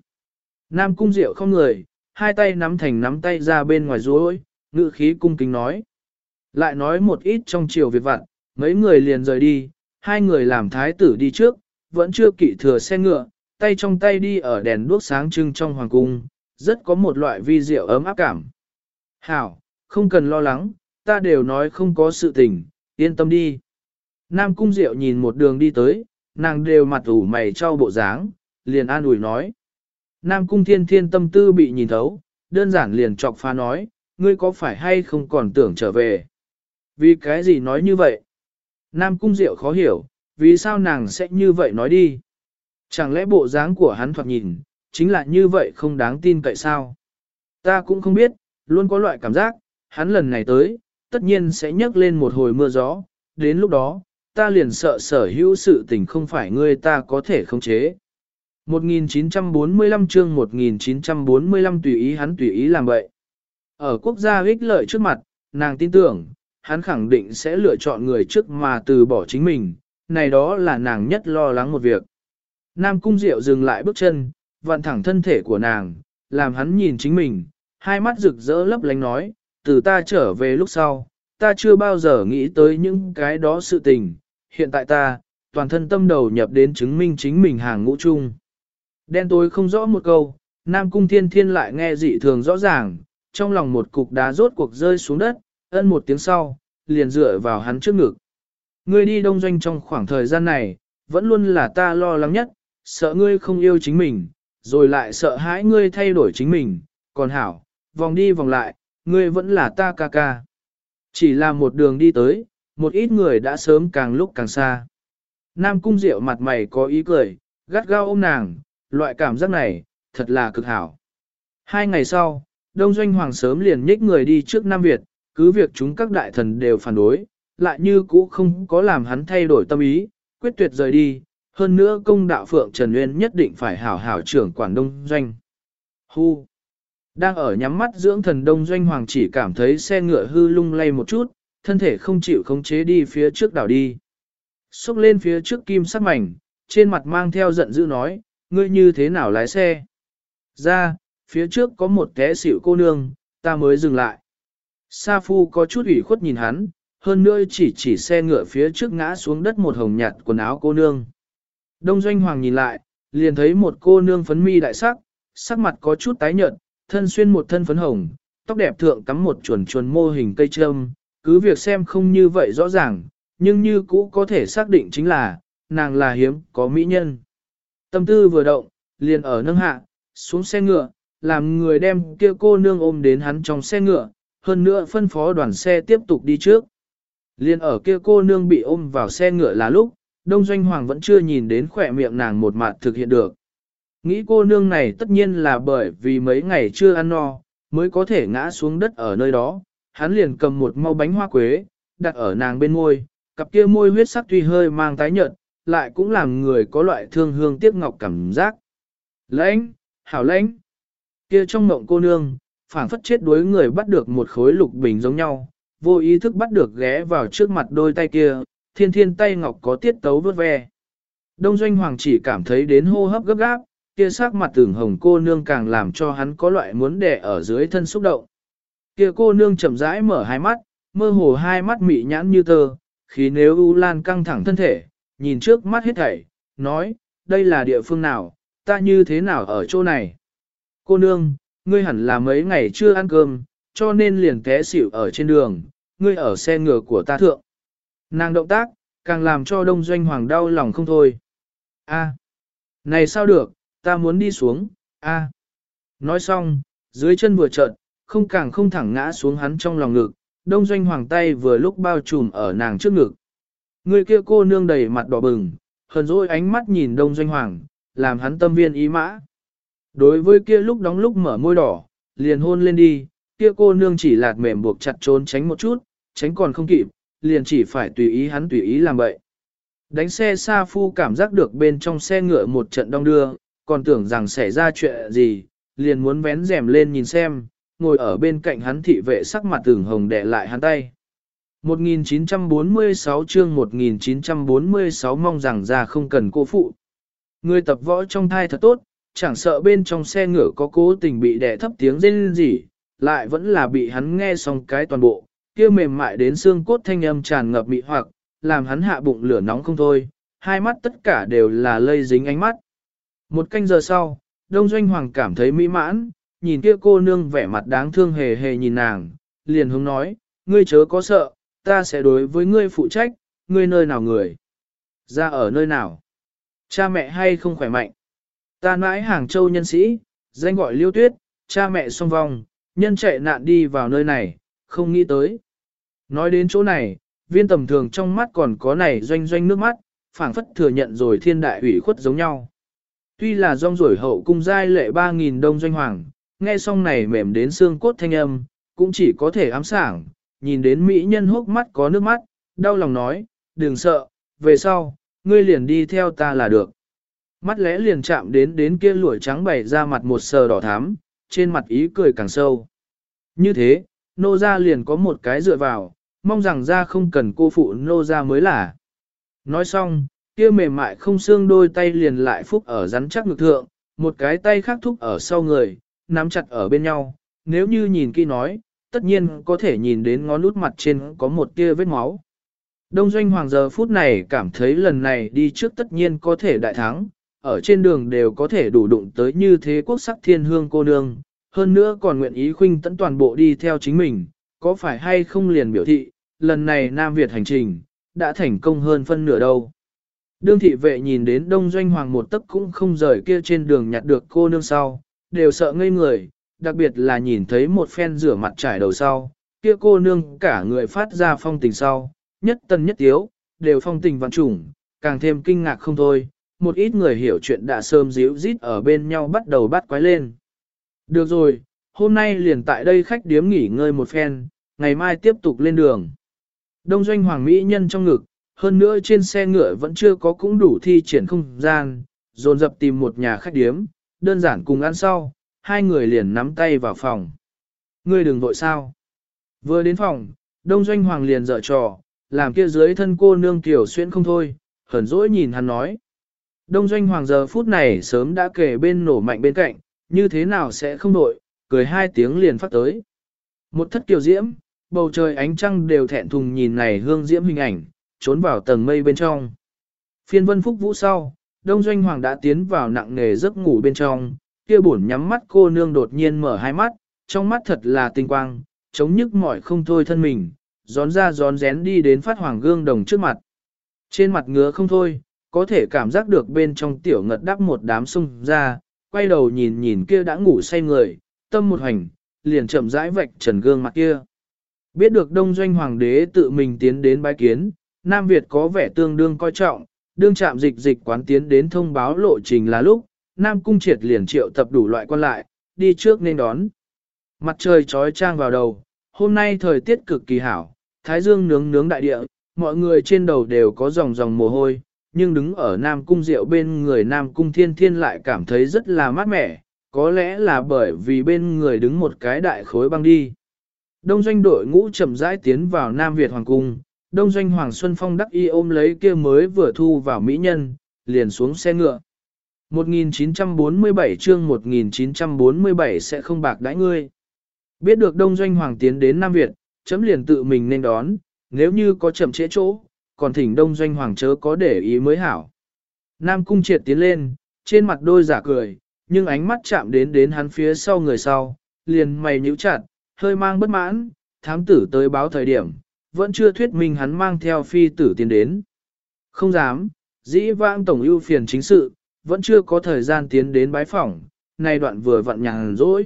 Nam Cung Diệu không người, hai tay nắm thành nắm tay ra bên ngoài rối, ngự khí cung kính nói. Lại nói một ít trong chiều việc vặt, mấy người liền rời đi, hai người làm thái tử đi trước, vẫn chưa kỵ thừa xe ngựa, tay trong tay đi ở đèn đuốc sáng trưng trong hoàng cung, rất có một loại vi diệu ấm áp cảm. Hảo, không cần lo lắng, ta đều nói không có sự tình, yên tâm đi. Nam cung diệu nhìn một đường đi tới, nàng đều mặt ủ mày cho bộ dáng, liền an ủi nói. Nam cung thiên thiên tâm tư bị nhìn thấu, đơn giản liền chọc phá nói, ngươi có phải hay không còn tưởng trở về? Vì cái gì nói như vậy? Nam cung diệu khó hiểu, vì sao nàng sẽ như vậy nói đi? Chẳng lẽ bộ dáng của hắn thoạt nhìn, chính là như vậy không đáng tin cậy sao? Ta cũng không biết, luôn có loại cảm giác, hắn lần này tới, tất nhiên sẽ nhấc lên một hồi mưa gió, đến lúc đó, ta liền sợ sở hữu sự tình không phải ngươi ta có thể khống chế. 1945 chương 1945 tùy ý hắn tùy ý làm vậy. Ở quốc gia ích lợi trước mặt, nàng tin tưởng, hắn khẳng định sẽ lựa chọn người trước mà từ bỏ chính mình, này đó là nàng nhất lo lắng một việc. Nam Cung Diệu dừng lại bước chân, vặn thẳng thân thể của nàng, làm hắn nhìn chính mình, hai mắt rực rỡ lấp lánh nói, từ ta trở về lúc sau, ta chưa bao giờ nghĩ tới những cái đó sự tình, hiện tại ta, toàn thân tâm đầu nhập đến chứng minh chính mình hàng ngũ chung. Đen tối không rõ một câu, Nam Cung Thiên Thiên lại nghe dị thường rõ ràng, trong lòng một cục đá rốt cuộc rơi xuống đất, ân một tiếng sau, liền dựa vào hắn trước ngực. Ngươi đi đông doanh trong khoảng thời gian này, vẫn luôn là ta lo lắng nhất, sợ ngươi không yêu chính mình, rồi lại sợ hãi ngươi thay đổi chính mình, còn hảo, vòng đi vòng lại, ngươi vẫn là ta ca ca. Chỉ là một đường đi tới, một ít người đã sớm càng lúc càng xa. Nam cung diệu mặt mày có ý cười, gắt gao ôm nàng, loại cảm giác này, thật là cực hảo. Hai ngày sau, Đông Doanh Hoàng sớm liền nhích người đi trước Nam Việt, cứ việc chúng các đại thần đều phản đối, lại như cũ không có làm hắn thay đổi tâm ý, quyết tuyệt rời đi, hơn nữa công đạo Phượng Trần Nguyên nhất định phải hảo hảo trưởng quản Đông Doanh. Hu! Đang ở nhắm mắt dưỡng thần Đông Doanh Hoàng chỉ cảm thấy xe ngựa hư lung lay một chút, thân thể không chịu khống chế đi phía trước đảo đi. Xúc lên phía trước kim sắc mảnh, trên mặt mang theo giận dữ nói, ngươi như thế nào lái xe? Ra, phía trước có một té xỉu cô nương, ta mới dừng lại. Sa Phu có chút ủy khuất nhìn hắn, hơn nữa chỉ chỉ xe ngựa phía trước ngã xuống đất một hồng nhạt quần áo cô nương. Đông Doanh Hoàng nhìn lại, liền thấy một cô nương phấn mi đại sắc, sắc mặt có chút tái nhợt, thân xuyên một thân phấn hồng, tóc đẹp thượng cắm một chuồn chuồn mô hình cây trâm, cứ việc xem không như vậy rõ ràng, nhưng như cũ có thể xác định chính là, nàng là hiếm, có mỹ nhân. Tâm tư vừa động, liền ở nâng hạ, xuống xe ngựa, làm người đem kia cô nương ôm đến hắn trong xe ngựa, hơn nữa phân phó đoàn xe tiếp tục đi trước. Liên ở kia cô nương bị ôm vào xe ngựa là lúc, Đông Doanh Hoàng vẫn chưa nhìn đến khỏe miệng nàng một mặt thực hiện được. Nghĩ cô nương này tất nhiên là bởi vì mấy ngày chưa ăn no, mới có thể ngã xuống đất ở nơi đó, hắn liền cầm một mau bánh hoa quế, đặt ở nàng bên môi, cặp kia môi huyết sắc tuy hơi mang tái nhợt, lại cũng làm người có loại thương hương tiếc ngọc cảm giác. Lãnh, hảo lãnh, kia trong mộng cô nương, phảng phất chết đuối người bắt được một khối lục bình giống nhau, vô ý thức bắt được ghé vào trước mặt đôi tay kia, thiên thiên tay ngọc có tiết tấu vớt ve. Đông Doanh Hoàng chỉ cảm thấy đến hô hấp gấp gáp, kia sắc mặt tưởng hồng cô nương càng làm cho hắn có loại muốn đè ở dưới thân xúc động. Kia cô nương chậm rãi mở hai mắt, mơ hồ hai mắt mị nhãn như tơ, khi nếu U Lan căng thẳng thân thể, nhìn trước mắt hết thảy, nói, đây là địa phương nào, ta như thế nào ở chỗ này. Cô nương, ngươi hẳn là mấy ngày chưa ăn cơm, cho nên liền té xỉu ở trên đường, ngươi ở xe ngựa của ta thượng. Nàng động tác, càng làm cho đông doanh hoàng đau lòng không thôi. A, này sao được, ta muốn đi xuống, a. Nói xong, dưới chân vừa trợn, không càng không thẳng ngã xuống hắn trong lòng ngực, đông doanh hoàng tay vừa lúc bao trùm ở nàng trước ngực. Người kia cô nương đầy mặt đỏ bừng, hờn dỗi ánh mắt nhìn đông doanh hoàng, làm hắn tâm viên ý mã. Đối với kia lúc đóng lúc mở môi đỏ, liền hôn lên đi, kia cô nương chỉ lạt mềm buộc chặt trốn tránh một chút, tránh còn không kịp, liền chỉ phải tùy ý hắn tùy ý làm vậy. Đánh xe xa phu cảm giác được bên trong xe ngựa một trận đong đưa, còn tưởng rằng xảy ra chuyện gì, liền muốn vén rèm lên nhìn xem, ngồi ở bên cạnh hắn thị vệ sắc mặt tưởng hồng đè lại hắn tay. 1946 chương 1946 mong rằng ra không cần cô phụ. Người tập võ trong thai thật tốt, chẳng sợ bên trong xe ngựa có cố tình bị đè thấp tiếng rên gì, lại vẫn là bị hắn nghe xong cái toàn bộ, kia mềm mại đến xương cốt thanh âm tràn ngập mị hoặc, làm hắn hạ bụng lửa nóng không thôi, hai mắt tất cả đều là lây dính ánh mắt. Một canh giờ sau, Đông Doanh Hoàng cảm thấy mỹ mãn, nhìn kia cô nương vẻ mặt đáng thương hề hề nhìn nàng, liền hướng nói, ngươi chớ có sợ, ta sẽ đối với ngươi phụ trách, ngươi nơi nào người? Ra ở nơi nào? Cha mẹ hay không khỏe mạnh? Ta nãi Hàng Châu nhân sĩ, danh gọi Liêu Tuyết, cha mẹ song vong, nhân chạy nạn đi vào nơi này, không nghĩ tới. Nói đến chỗ này, viên tầm thường trong mắt còn có này doanh doanh nước mắt, phảng phất thừa nhận rồi thiên đại ủy khuất giống nhau. Tuy là rong rổi hậu cung giai lệ 3.000 đông doanh hoàng, nghe xong này mềm đến xương cốt thanh âm, cũng chỉ có thể ám sảng, nhìn đến mỹ nhân hốc mắt có nước mắt, đau lòng nói, đừng sợ, về sau, ngươi liền đi theo ta là được. Mắt lẽ liền chạm đến đến kia lũi trắng bày ra mặt một sờ đỏ thắm, trên mặt ý cười càng sâu. Như thế, nô ra liền có một cái dựa vào, mong rằng ra không cần cô phụ nô ra mới là. Nói xong, kia mềm mại không xương đôi tay liền lại phúc ở rắn chắc ngực thượng, một cái tay khác thúc ở sau người, nắm chặt ở bên nhau, nếu như nhìn kỹ nói, tất nhiên có thể nhìn đến ngón út mặt trên có một tia vết máu. Đông doanh hoàng giờ phút này cảm thấy lần này đi trước tất nhiên có thể đại thắng, ở trên đường đều có thể đủ đụng tới như thế quốc sắc thiên hương cô nương, hơn nữa còn nguyện ý khuynh tận toàn bộ đi theo chính mình, có phải hay không liền biểu thị, lần này Nam Việt hành trình, đã thành công hơn phân nửa đâu. Đương thị vệ nhìn đến đông doanh hoàng một tấc cũng không rời kia trên đường nhặt được cô nương sau, đều sợ ngây người, đặc biệt là nhìn thấy một phen rửa mặt trải đầu sau, kia cô nương cả người phát ra phong tình sau, nhất tân nhất tiếu, đều phong tình vạn trùng, càng thêm kinh ngạc không thôi, một ít người hiểu chuyện đã sơm díu rít ở bên nhau bắt đầu bắt quái lên. Được rồi, hôm nay liền tại đây khách điếm nghỉ ngơi một phen, ngày mai tiếp tục lên đường. Đông doanh hoàng mỹ nhân trong ngực, hơn nữa trên xe ngựa vẫn chưa có cũng đủ thi triển không gian, dồn dập tìm một nhà khách điếm, đơn giản cùng ăn sau, hai người liền nắm tay vào phòng. Ngươi đừng vội sao. Vừa đến phòng, đông doanh hoàng liền dở trò, làm kia dưới thân cô nương tiểu xuyên không thôi, hờn dỗi nhìn hắn nói. Đông doanh hoàng giờ phút này sớm đã kể bên nổ mạnh bên cạnh, như thế nào sẽ không đội, cười hai tiếng liền phát tới. Một thất kiều diễm, bầu trời ánh trăng đều thẹn thùng nhìn này hương diễm hình ảnh, trốn vào tầng mây bên trong. Phiên vân phúc vũ sau, Đông Doanh Hoàng đã tiến vào nặng nề giấc ngủ bên trong, kia buồn nhắm mắt cô nương đột nhiên mở hai mắt, trong mắt thật là tinh quang, chống nhức mỏi không thôi thân mình, gión ra gión rén đi đến phát hoàng gương đồng trước mặt. Trên mặt ngứa không thôi, có thể cảm giác được bên trong tiểu ngật đắp một đám sung ra, quay đầu nhìn nhìn kia đã ngủ say người, tâm một hành, liền chậm rãi vạch trần gương mặt kia. Biết được đông doanh hoàng đế tự mình tiến đến bái kiến, Nam Việt có vẻ tương đương coi trọng, đương chạm dịch dịch quán tiến đến thông báo lộ trình là lúc, Nam Cung triệt liền triệu tập đủ loại quan lại, đi trước nên đón. Mặt trời trói trang vào đầu, hôm nay thời tiết cực kỳ hảo, thái dương nướng nướng đại địa, mọi người trên đầu đều có dòng dòng mồ hôi, nhưng đứng ở Nam Cung Diệu bên người Nam Cung Thiên Thiên lại cảm thấy rất là mát mẻ, có lẽ là bởi vì bên người đứng một cái đại khối băng đi. Đông doanh đội ngũ chậm rãi tiến vào Nam Việt Hoàng Cung, Đông doanh Hoàng Xuân Phong đắc y ôm lấy kia mới vừa thu vào Mỹ Nhân, liền xuống xe ngựa. 1947 chương 1947 sẽ không bạc đãi ngươi. Biết được Đông Doanh Hoàng tiến đến Nam Việt, chấm liền tự mình nên đón, nếu như có chậm trễ chỗ, còn thỉnh Đông Doanh Hoàng chớ có để ý mới hảo. Nam Cung triệt tiến lên, trên mặt đôi giả cười, nhưng ánh mắt chạm đến đến hắn phía sau người sau, liền mày nhíu chặt, hơi mang bất mãn, thám tử tới báo thời điểm, vẫn chưa thuyết minh hắn mang theo phi tử tiến đến. Không dám, dĩ vãng tổng ưu phiền chính sự, vẫn chưa có thời gian tiến đến bái phỏng, nay đoạn vừa vặn nhàn rỗi.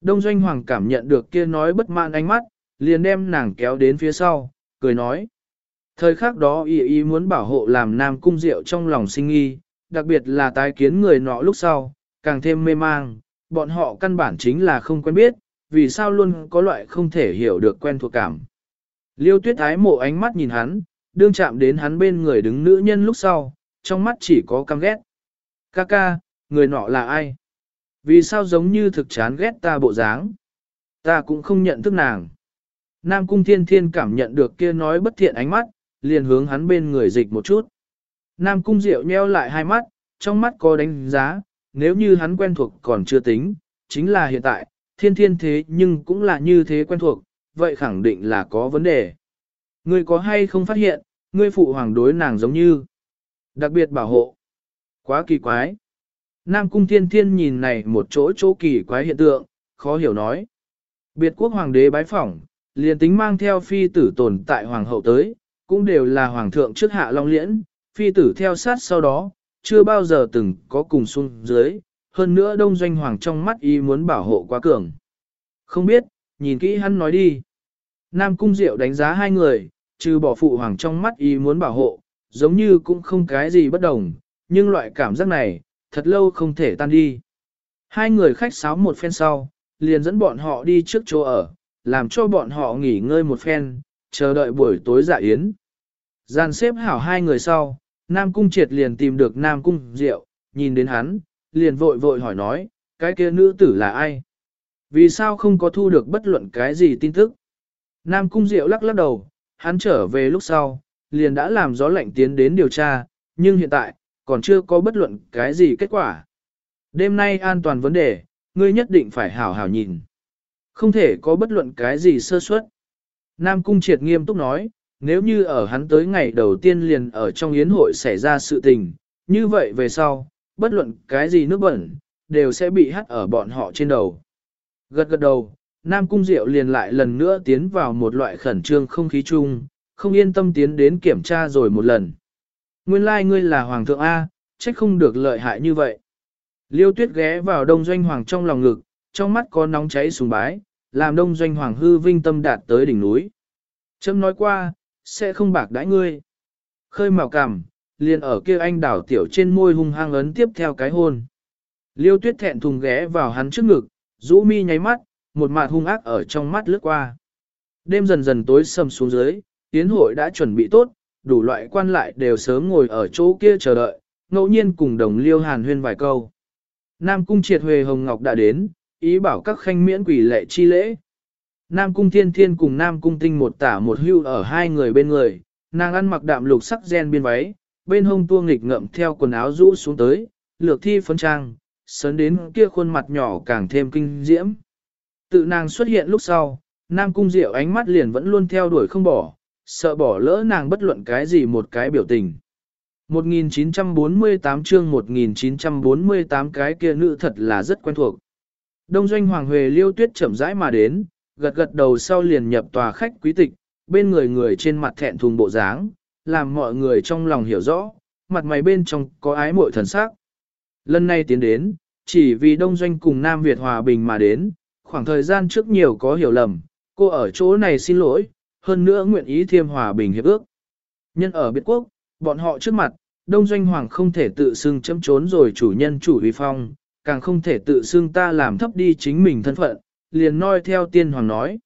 Đông Doanh Hoàng cảm nhận được kia nói bất mãn ánh mắt, liền đem nàng kéo đến phía sau, cười nói. Thời khắc đó y y muốn bảo hộ làm nam cung diệu trong lòng sinh nghi, đặc biệt là tái kiến người nọ lúc sau, càng thêm mê mang, bọn họ căn bản chính là không quen biết, vì sao luôn có loại không thể hiểu được quen thuộc cảm. Liêu tuyết ái mộ ánh mắt nhìn hắn, đương chạm đến hắn bên người đứng nữ nhân lúc sau, trong mắt chỉ có căm ghét. Ca ca, người nọ là ai? Vì sao giống như thực chán ghét ta bộ dáng? Ta cũng không nhận thức nàng. Nam cung thiên thiên cảm nhận được kia nói bất thiện ánh mắt, liền hướng hắn bên người dịch một chút. Nam cung diệu nheo lại hai mắt, trong mắt có đánh giá, nếu như hắn quen thuộc còn chưa tính, chính là hiện tại, thiên thiên thế nhưng cũng là như thế quen thuộc, vậy khẳng định là có vấn đề. Ngươi có hay không phát hiện, ngươi phụ hoàng đối nàng giống như, đặc biệt bảo hộ. Quá kỳ quái. Nam cung thiên thiên nhìn này một chỗ chỗ kỳ quái hiện tượng, khó hiểu nói. Biệt quốc hoàng đế bái phỏng, liền tính mang theo phi tử tồn tại hoàng hậu tới, cũng đều là hoàng thượng trước hạ long liễn, phi tử theo sát sau đó, chưa bao giờ từng có cùng xuống dưới, hơn nữa đông doanh hoàng trong mắt y muốn bảo hộ quá cường. Không biết, nhìn kỹ hắn nói đi. Nam cung diệu đánh giá hai người, trừ bỏ phụ hoàng trong mắt y muốn bảo hộ, giống như cũng không cái gì bất đồng, nhưng loại cảm giác này, thật lâu không thể tan đi. Hai người khách sáo một phen sau, liền dẫn bọn họ đi trước chỗ ở, làm cho bọn họ nghỉ ngơi một phen, chờ đợi buổi tối dạ yến. Gian xếp hảo hai người sau, Nam Cung Triệt liền tìm được Nam Cung Diệu, nhìn đến hắn, liền vội vội hỏi nói, cái kia nữ tử là ai? Vì sao không có thu được bất luận cái gì tin tức? Nam Cung Diệu lắc lắc đầu, hắn trở về lúc sau, liền đã làm gió lạnh tiến đến điều tra, nhưng hiện tại, còn chưa có bất luận cái gì kết quả. Đêm nay an toàn vấn đề, ngươi nhất định phải hảo hảo nhìn. Không thể có bất luận cái gì sơ suất. Nam Cung Triệt nghiêm túc nói, nếu như ở hắn tới ngày đầu tiên liền ở trong yến hội xảy ra sự tình, như vậy về sau, bất luận cái gì nước bẩn, đều sẽ bị hắt ở bọn họ trên đầu. Gật gật đầu, Nam Cung Diệu liền lại lần nữa tiến vào một loại khẩn trương không khí chung, không yên tâm tiến đến kiểm tra rồi một lần. Nguyên lai like ngươi là Hoàng thượng A, trách không được lợi hại như vậy. Liêu tuyết ghé vào đông doanh hoàng trong lòng ngực, trong mắt có nóng cháy sùng bái, làm đông doanh hoàng hư vinh tâm đạt tới đỉnh núi. Trâm nói qua, sẽ không bạc đãi ngươi. Khơi màu cằm, liền ở kia anh đảo tiểu trên môi hung hăng ấn tiếp theo cái hôn. Liêu tuyết thẹn thùng ghé vào hắn trước ngực, rũ mi nháy mắt, một mặt hung ác ở trong mắt lướt qua. Đêm dần dần tối sầm xuống dưới, tiến hội đã chuẩn bị tốt, đủ loại quan lại đều sớm ngồi ở chỗ kia chờ đợi, ngẫu nhiên cùng đồng liêu hàn huyên vài câu. Nam cung triệt huề hồng ngọc đã đến, ý bảo các khanh miễn quỷ lệ chi lễ. Nam cung thiên thiên cùng Nam cung tinh một tả một hưu ở hai người bên người, nàng ăn mặc đạm lục sắc gen biên váy, bên hông tua nghịch ngậm theo quần áo rũ xuống tới, lược thi phấn trang, sớn đến kia khuôn mặt nhỏ càng thêm kinh diễm. Tự nàng xuất hiện lúc sau, Nam cung diệu ánh mắt liền vẫn luôn theo đuổi không bỏ, sợ bỏ lỡ nàng bất luận cái gì một cái biểu tình. 1948 chương 1948 cái kia nữ thật là rất quen thuộc. Đông doanh Hoàng Huệ liêu tuyết chậm rãi mà đến, gật gật đầu sau liền nhập tòa khách quý tịch, bên người người trên mặt thẹn thùng bộ dáng, làm mọi người trong lòng hiểu rõ, mặt mày bên trong có ái mội thần sắc. Lần này tiến đến, chỉ vì Đông Doanh cùng Nam Việt hòa bình mà đến, khoảng thời gian trước nhiều có hiểu lầm, cô ở chỗ này xin lỗi, hơn nữa nguyện ý thiêm hòa bình hiệp ước. Nhân ở biệt quốc, bọn họ trước mặt, Đông Doanh Hoàng không thể tự xưng chấm trốn rồi chủ nhân chủ uy phong, càng không thể tự xưng ta làm thấp đi chính mình thân phận, liền noi theo tiên hoàng nói.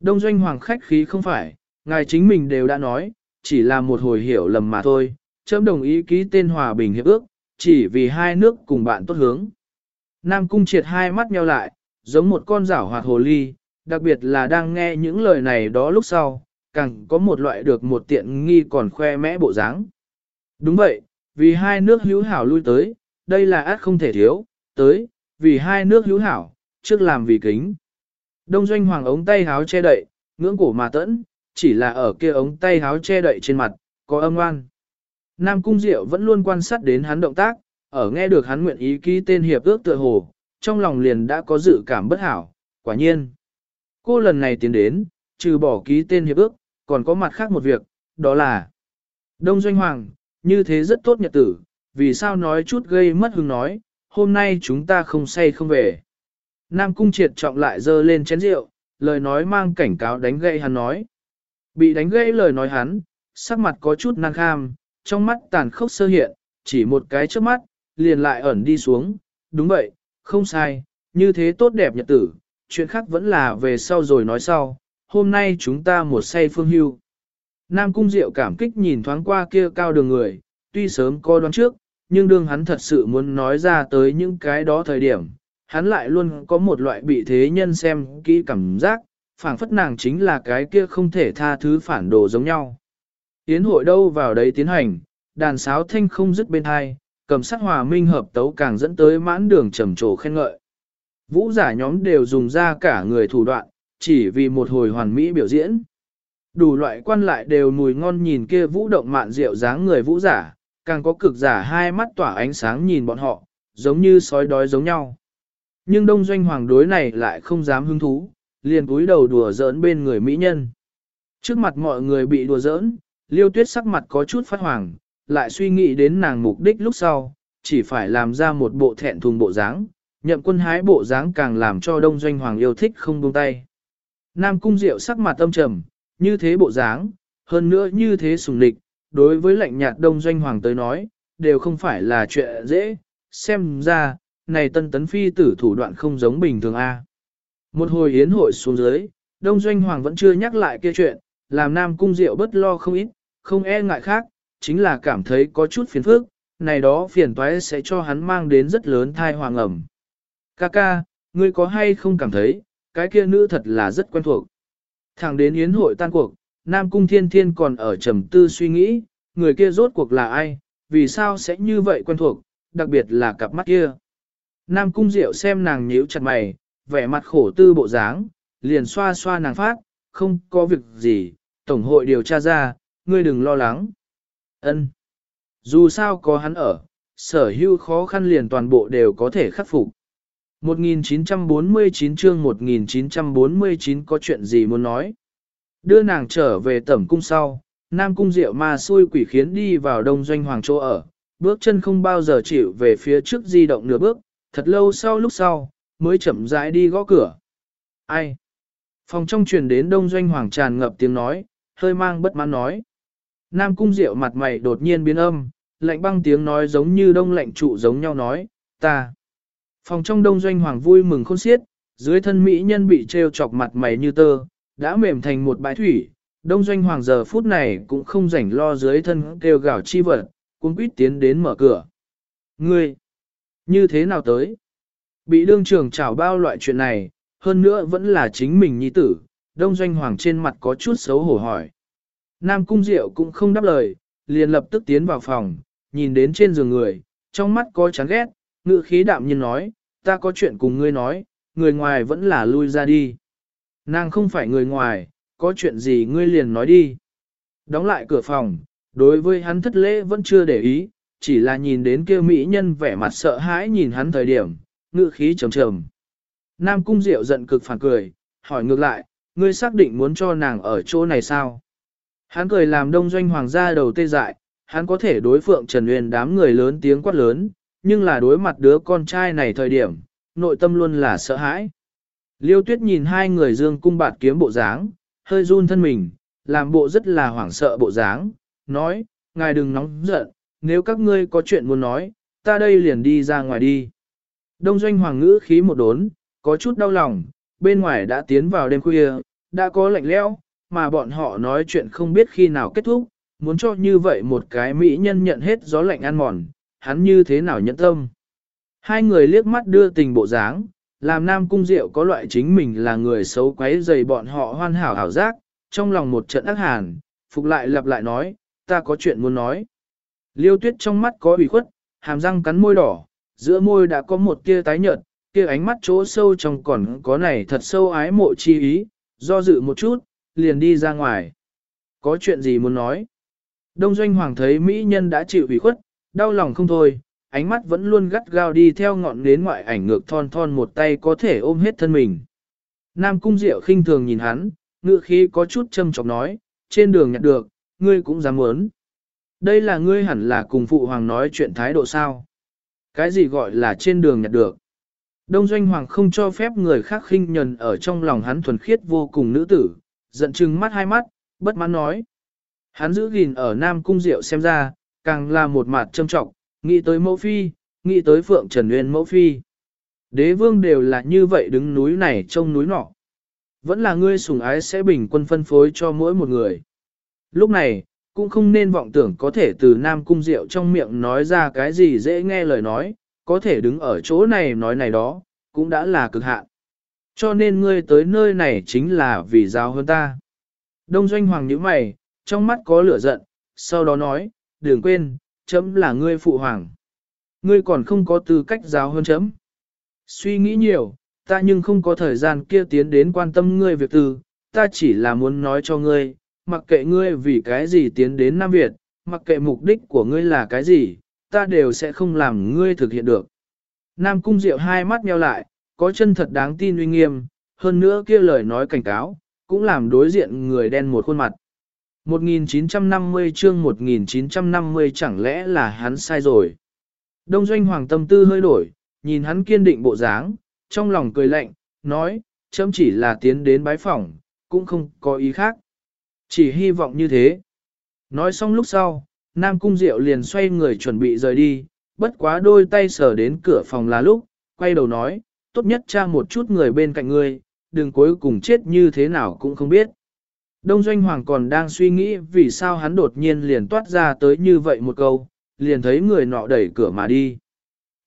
Đông Doanh Hoàng khách khí không phải, ngài chính mình đều đã nói, chỉ là một hồi hiểu lầm mà thôi, chấm đồng ý ký tên hòa bình hiệp ước, chỉ vì hai nước cùng bạn tốt hướng. Nam Cung triệt hai mắt nheo lại, giống một con rảo hoạt hồ ly, đặc biệt là đang nghe những lời này đó lúc sau, càng có một loại được một tiện nghi còn khoe mẽ bộ dáng. Đúng vậy, vì hai nước hữu hảo lui tới, đây là át không thể thiếu, tới, vì hai nước hữu hảo, trước làm vì kính. Đông doanh hoàng ống tay háo che đậy, ngưỡng cổ mà tẫn, chỉ là ở kia ống tay háo che đậy trên mặt, có âm oan. Nam Cung Diệu vẫn luôn quan sát đến hắn động tác, ở nghe được hắn nguyện ý ký tên hiệp ước tựa hồ, trong lòng liền đã có dự cảm bất hảo, quả nhiên. Cô lần này tiến đến, trừ bỏ ký tên hiệp ước, còn có mặt khác một việc, đó là Đông Doanh Hoàng, như thế rất tốt nhật tử, vì sao nói chút gây mất hứng nói, hôm nay chúng ta không say không về. Nam Cung triệt trọng lại dơ lên chén rượu, lời nói mang cảnh cáo đánh gậy hắn nói. Bị đánh gãy lời nói hắn, sắc mặt có chút năng kham, trong mắt tàn khốc sơ hiện, chỉ một cái trước mắt, liền lại ẩn đi xuống. Đúng vậy, không sai, như thế tốt đẹp nhật tử, chuyện khác vẫn là về sau rồi nói sau, hôm nay chúng ta một say phương hưu. Nam Cung Diệu cảm kích nhìn thoáng qua kia cao đường người, tuy sớm có đoán trước, nhưng đương hắn thật sự muốn nói ra tới những cái đó thời điểm, hắn lại luôn có một loại bị thế nhân xem kỹ cảm giác, phảng phất nàng chính là cái kia không thể tha thứ phản đồ giống nhau. Tiến hội đâu vào đấy tiến hành, đàn sáo thanh không dứt bên hai, cầm sắc hòa minh hợp tấu càng dẫn tới mãn đường trầm trồ khen ngợi. Vũ giả nhóm đều dùng ra cả người thủ đoạn, chỉ vì một hồi hoàn mỹ biểu diễn. Đủ loại quan lại đều mùi ngon nhìn kia vũ động mạn rượu dáng người vũ giả, càng có cực giả hai mắt tỏa ánh sáng nhìn bọn họ, giống như sói đói giống nhau. Nhưng đông doanh hoàng đối này lại không dám hứng thú, liền cúi đầu đùa giỡn bên người mỹ nhân. Trước mặt mọi người bị đùa giỡn, liêu tuyết sắc mặt có chút phát hoàng, lại suy nghĩ đến nàng mục đích lúc sau, chỉ phải làm ra một bộ thẹn thùng bộ dáng, nhậm quân hái bộ dáng càng làm cho đông doanh hoàng yêu thích không buông tay. Nam cung diệu sắc mặt âm trầm, như thế bộ dáng, hơn nữa như thế sùng lịch, đối với lệnh nhạt đông doanh hoàng tới nói, đều không phải là chuyện dễ, xem ra, này tân tấn phi tử thủ đoạn không giống bình thường a. Một hồi yến hội xuống dưới, Đông Doanh Hoàng vẫn chưa nhắc lại kia chuyện, làm Nam Cung Diệu bất lo không ít, không e ngại khác, chính là cảm thấy có chút phiền phức, này đó phiền toái sẽ cho hắn mang đến rất lớn thai hoàng ẩm. Kaka, ngươi có hay không cảm thấy, cái kia nữ thật là rất quen thuộc. Thẳng đến yến hội tan cuộc, Nam Cung Thiên Thiên còn ở trầm tư suy nghĩ, người kia rốt cuộc là ai, vì sao sẽ như vậy quen thuộc, đặc biệt là cặp mắt kia. Nam Cung Diệu xem nàng nhíu chặt mày, vẻ mặt khổ tư bộ dáng, liền xoa xoa nàng phát, không có việc gì, Tổng hội điều tra ra, ngươi đừng lo lắng. Ân. Dù sao có hắn ở, sở hữu khó khăn liền toàn bộ đều có thể khắc phục. 1949 chương 1949 có chuyện gì muốn nói. Đưa nàng trở về tẩm cung sau, Nam cung diệu ma xui quỷ khiến đi vào đông doanh hoàng chỗ ở, bước chân không bao giờ chịu về phía trước di động nửa bước, thật lâu sau lúc sau, mới chậm rãi đi gõ cửa. Ai? Phòng trong truyền đến đông doanh hoàng tràn ngập tiếng nói, hơi mang bất mãn nói. Nam cung diệu mặt mày đột nhiên biến âm, lạnh băng tiếng nói giống như đông lạnh trụ giống nhau nói, ta. Phòng trong đông doanh hoàng vui mừng khôn xiết, dưới thân mỹ nhân bị treo chọc mặt mày như tơ, đã mềm thành một bãi thủy. Đông doanh hoàng giờ phút này cũng không rảnh lo dưới thân kêu gào chi vật, cuốn quýt tiến đến mở cửa. Ngươi, như thế nào tới? Bị đương trường chảo bao loại chuyện này, hơn nữa vẫn là chính mình nhi tử, đông doanh hoàng trên mặt có chút xấu hổ hỏi. Nam cung diệu cũng không đáp lời, liền lập tức tiến vào phòng, nhìn đến trên giường người, trong mắt có chán ghét, ngự khí đạm nhiên nói, ta có chuyện cùng ngươi nói, người ngoài vẫn là lui ra đi. Nàng không phải người ngoài, có chuyện gì ngươi liền nói đi. Đóng lại cửa phòng, đối với hắn thất lễ vẫn chưa để ý, chỉ là nhìn đến kia mỹ nhân vẻ mặt sợ hãi nhìn hắn thời điểm, ngự khí trầm trầm. Nam Cung Diệu giận cực phản cười, hỏi ngược lại, ngươi xác định muốn cho nàng ở chỗ này sao? Hắn cười làm đông doanh hoàng gia đầu tê dại, hắn có thể đối phượng Trần Uyên đám người lớn tiếng quát lớn, nhưng là đối mặt đứa con trai này thời điểm, nội tâm luôn là sợ hãi. Liêu tuyết nhìn hai người dương cung bạt kiếm bộ dáng, hơi run thân mình, làm bộ rất là hoảng sợ bộ dáng, nói, ngài đừng nóng giận, nếu các ngươi có chuyện muốn nói, ta đây liền đi ra ngoài đi. Đông doanh hoàng ngữ khí một đốn, có chút đau lòng, bên ngoài đã tiến vào đêm khuya, đã có lạnh lẽo, mà bọn họ nói chuyện không biết khi nào kết thúc, muốn cho như vậy một cái mỹ nhân nhận hết gió lạnh ăn mòn, hắn như thế nào nhẫn tâm. Hai người liếc mắt đưa tình bộ dáng, làm Nam Cung Diệu có loại chính mình là người xấu quấy dày bọn họ hoan hảo hảo giác, trong lòng một trận ác hàn, phục lại lặp lại nói, ta có chuyện muốn nói. Liêu tuyết trong mắt có ủy khuất, hàm răng cắn môi đỏ, giữa môi đã có một tia tái nhợt, kia ánh mắt chỗ sâu trong còn có này thật sâu ái mộ chi ý, do dự một chút, liền đi ra ngoài. Có chuyện gì muốn nói? Đông Doanh Hoàng thấy Mỹ nhân đã chịu ủy khuất, đau lòng không thôi, ánh mắt vẫn luôn gắt gao đi theo ngọn nến ngoại ảnh ngược thon thon một tay có thể ôm hết thân mình. Nam Cung Diệu khinh thường nhìn hắn, ngựa khí có chút châm chọc nói, trên đường nhặt được, ngươi cũng dám muốn. Đây là ngươi hẳn là cùng phụ hoàng nói chuyện thái độ sao. Cái gì gọi là trên đường nhặt được. Đông Doanh Hoàng không cho phép người khác khinh nhần ở trong lòng hắn thuần khiết vô cùng nữ tử, giận chừng mắt hai mắt, bất mãn nói. Hắn giữ gìn ở Nam Cung Diệu xem ra, càng là một mặt trâm trọng, nghĩ tới mẫu phi, nghĩ tới Phượng Trần Nguyên mẫu phi. Đế vương đều là như vậy đứng núi này trông núi nọ. Vẫn là ngươi sủng ái sẽ bình quân phân phối cho mỗi một người. Lúc này, cũng không nên vọng tưởng có thể từ Nam Cung Diệu trong miệng nói ra cái gì dễ nghe lời nói, có thể đứng ở chỗ này nói này đó, cũng đã là cực hạn. Cho nên ngươi tới nơi này chính là vì giáo hơn ta. Đông Doanh Hoàng nhíu mày, trong mắt có lửa giận, sau đó nói, đừng quên, chấm là ngươi phụ hoàng. Ngươi còn không có tư cách giáo hơn chấm. Suy nghĩ nhiều, ta nhưng không có thời gian kia tiến đến quan tâm ngươi việc từ, ta chỉ là muốn nói cho ngươi, mặc kệ ngươi vì cái gì tiến đến Nam Việt, mặc kệ mục đích của ngươi là cái gì, ta đều sẽ không làm ngươi thực hiện được. Nam Cung Diệu hai mắt nheo lại, có chân thật đáng tin uy nghiêm, hơn nữa kia lời nói cảnh cáo, cũng làm đối diện người đen một khuôn mặt. 1950 chương 1950 chẳng lẽ là hắn sai rồi. Đông doanh hoàng tâm tư hơi đổi, nhìn hắn kiên định bộ dáng, trong lòng cười lạnh, nói, chấm chỉ là tiến đến bái phỏng, cũng không có ý khác. Chỉ hy vọng như thế. Nói xong lúc sau, Nam Cung Diệu liền xoay người chuẩn bị rời đi, bất quá đôi tay sờ đến cửa phòng là lúc, quay đầu nói, tốt nhất tra một chút người bên cạnh ngươi, đừng cuối cùng chết như thế nào cũng không biết. Đông Doanh Hoàng còn đang suy nghĩ vì sao hắn đột nhiên liền toát ra tới như vậy một câu, liền thấy người nọ đẩy cửa mà đi.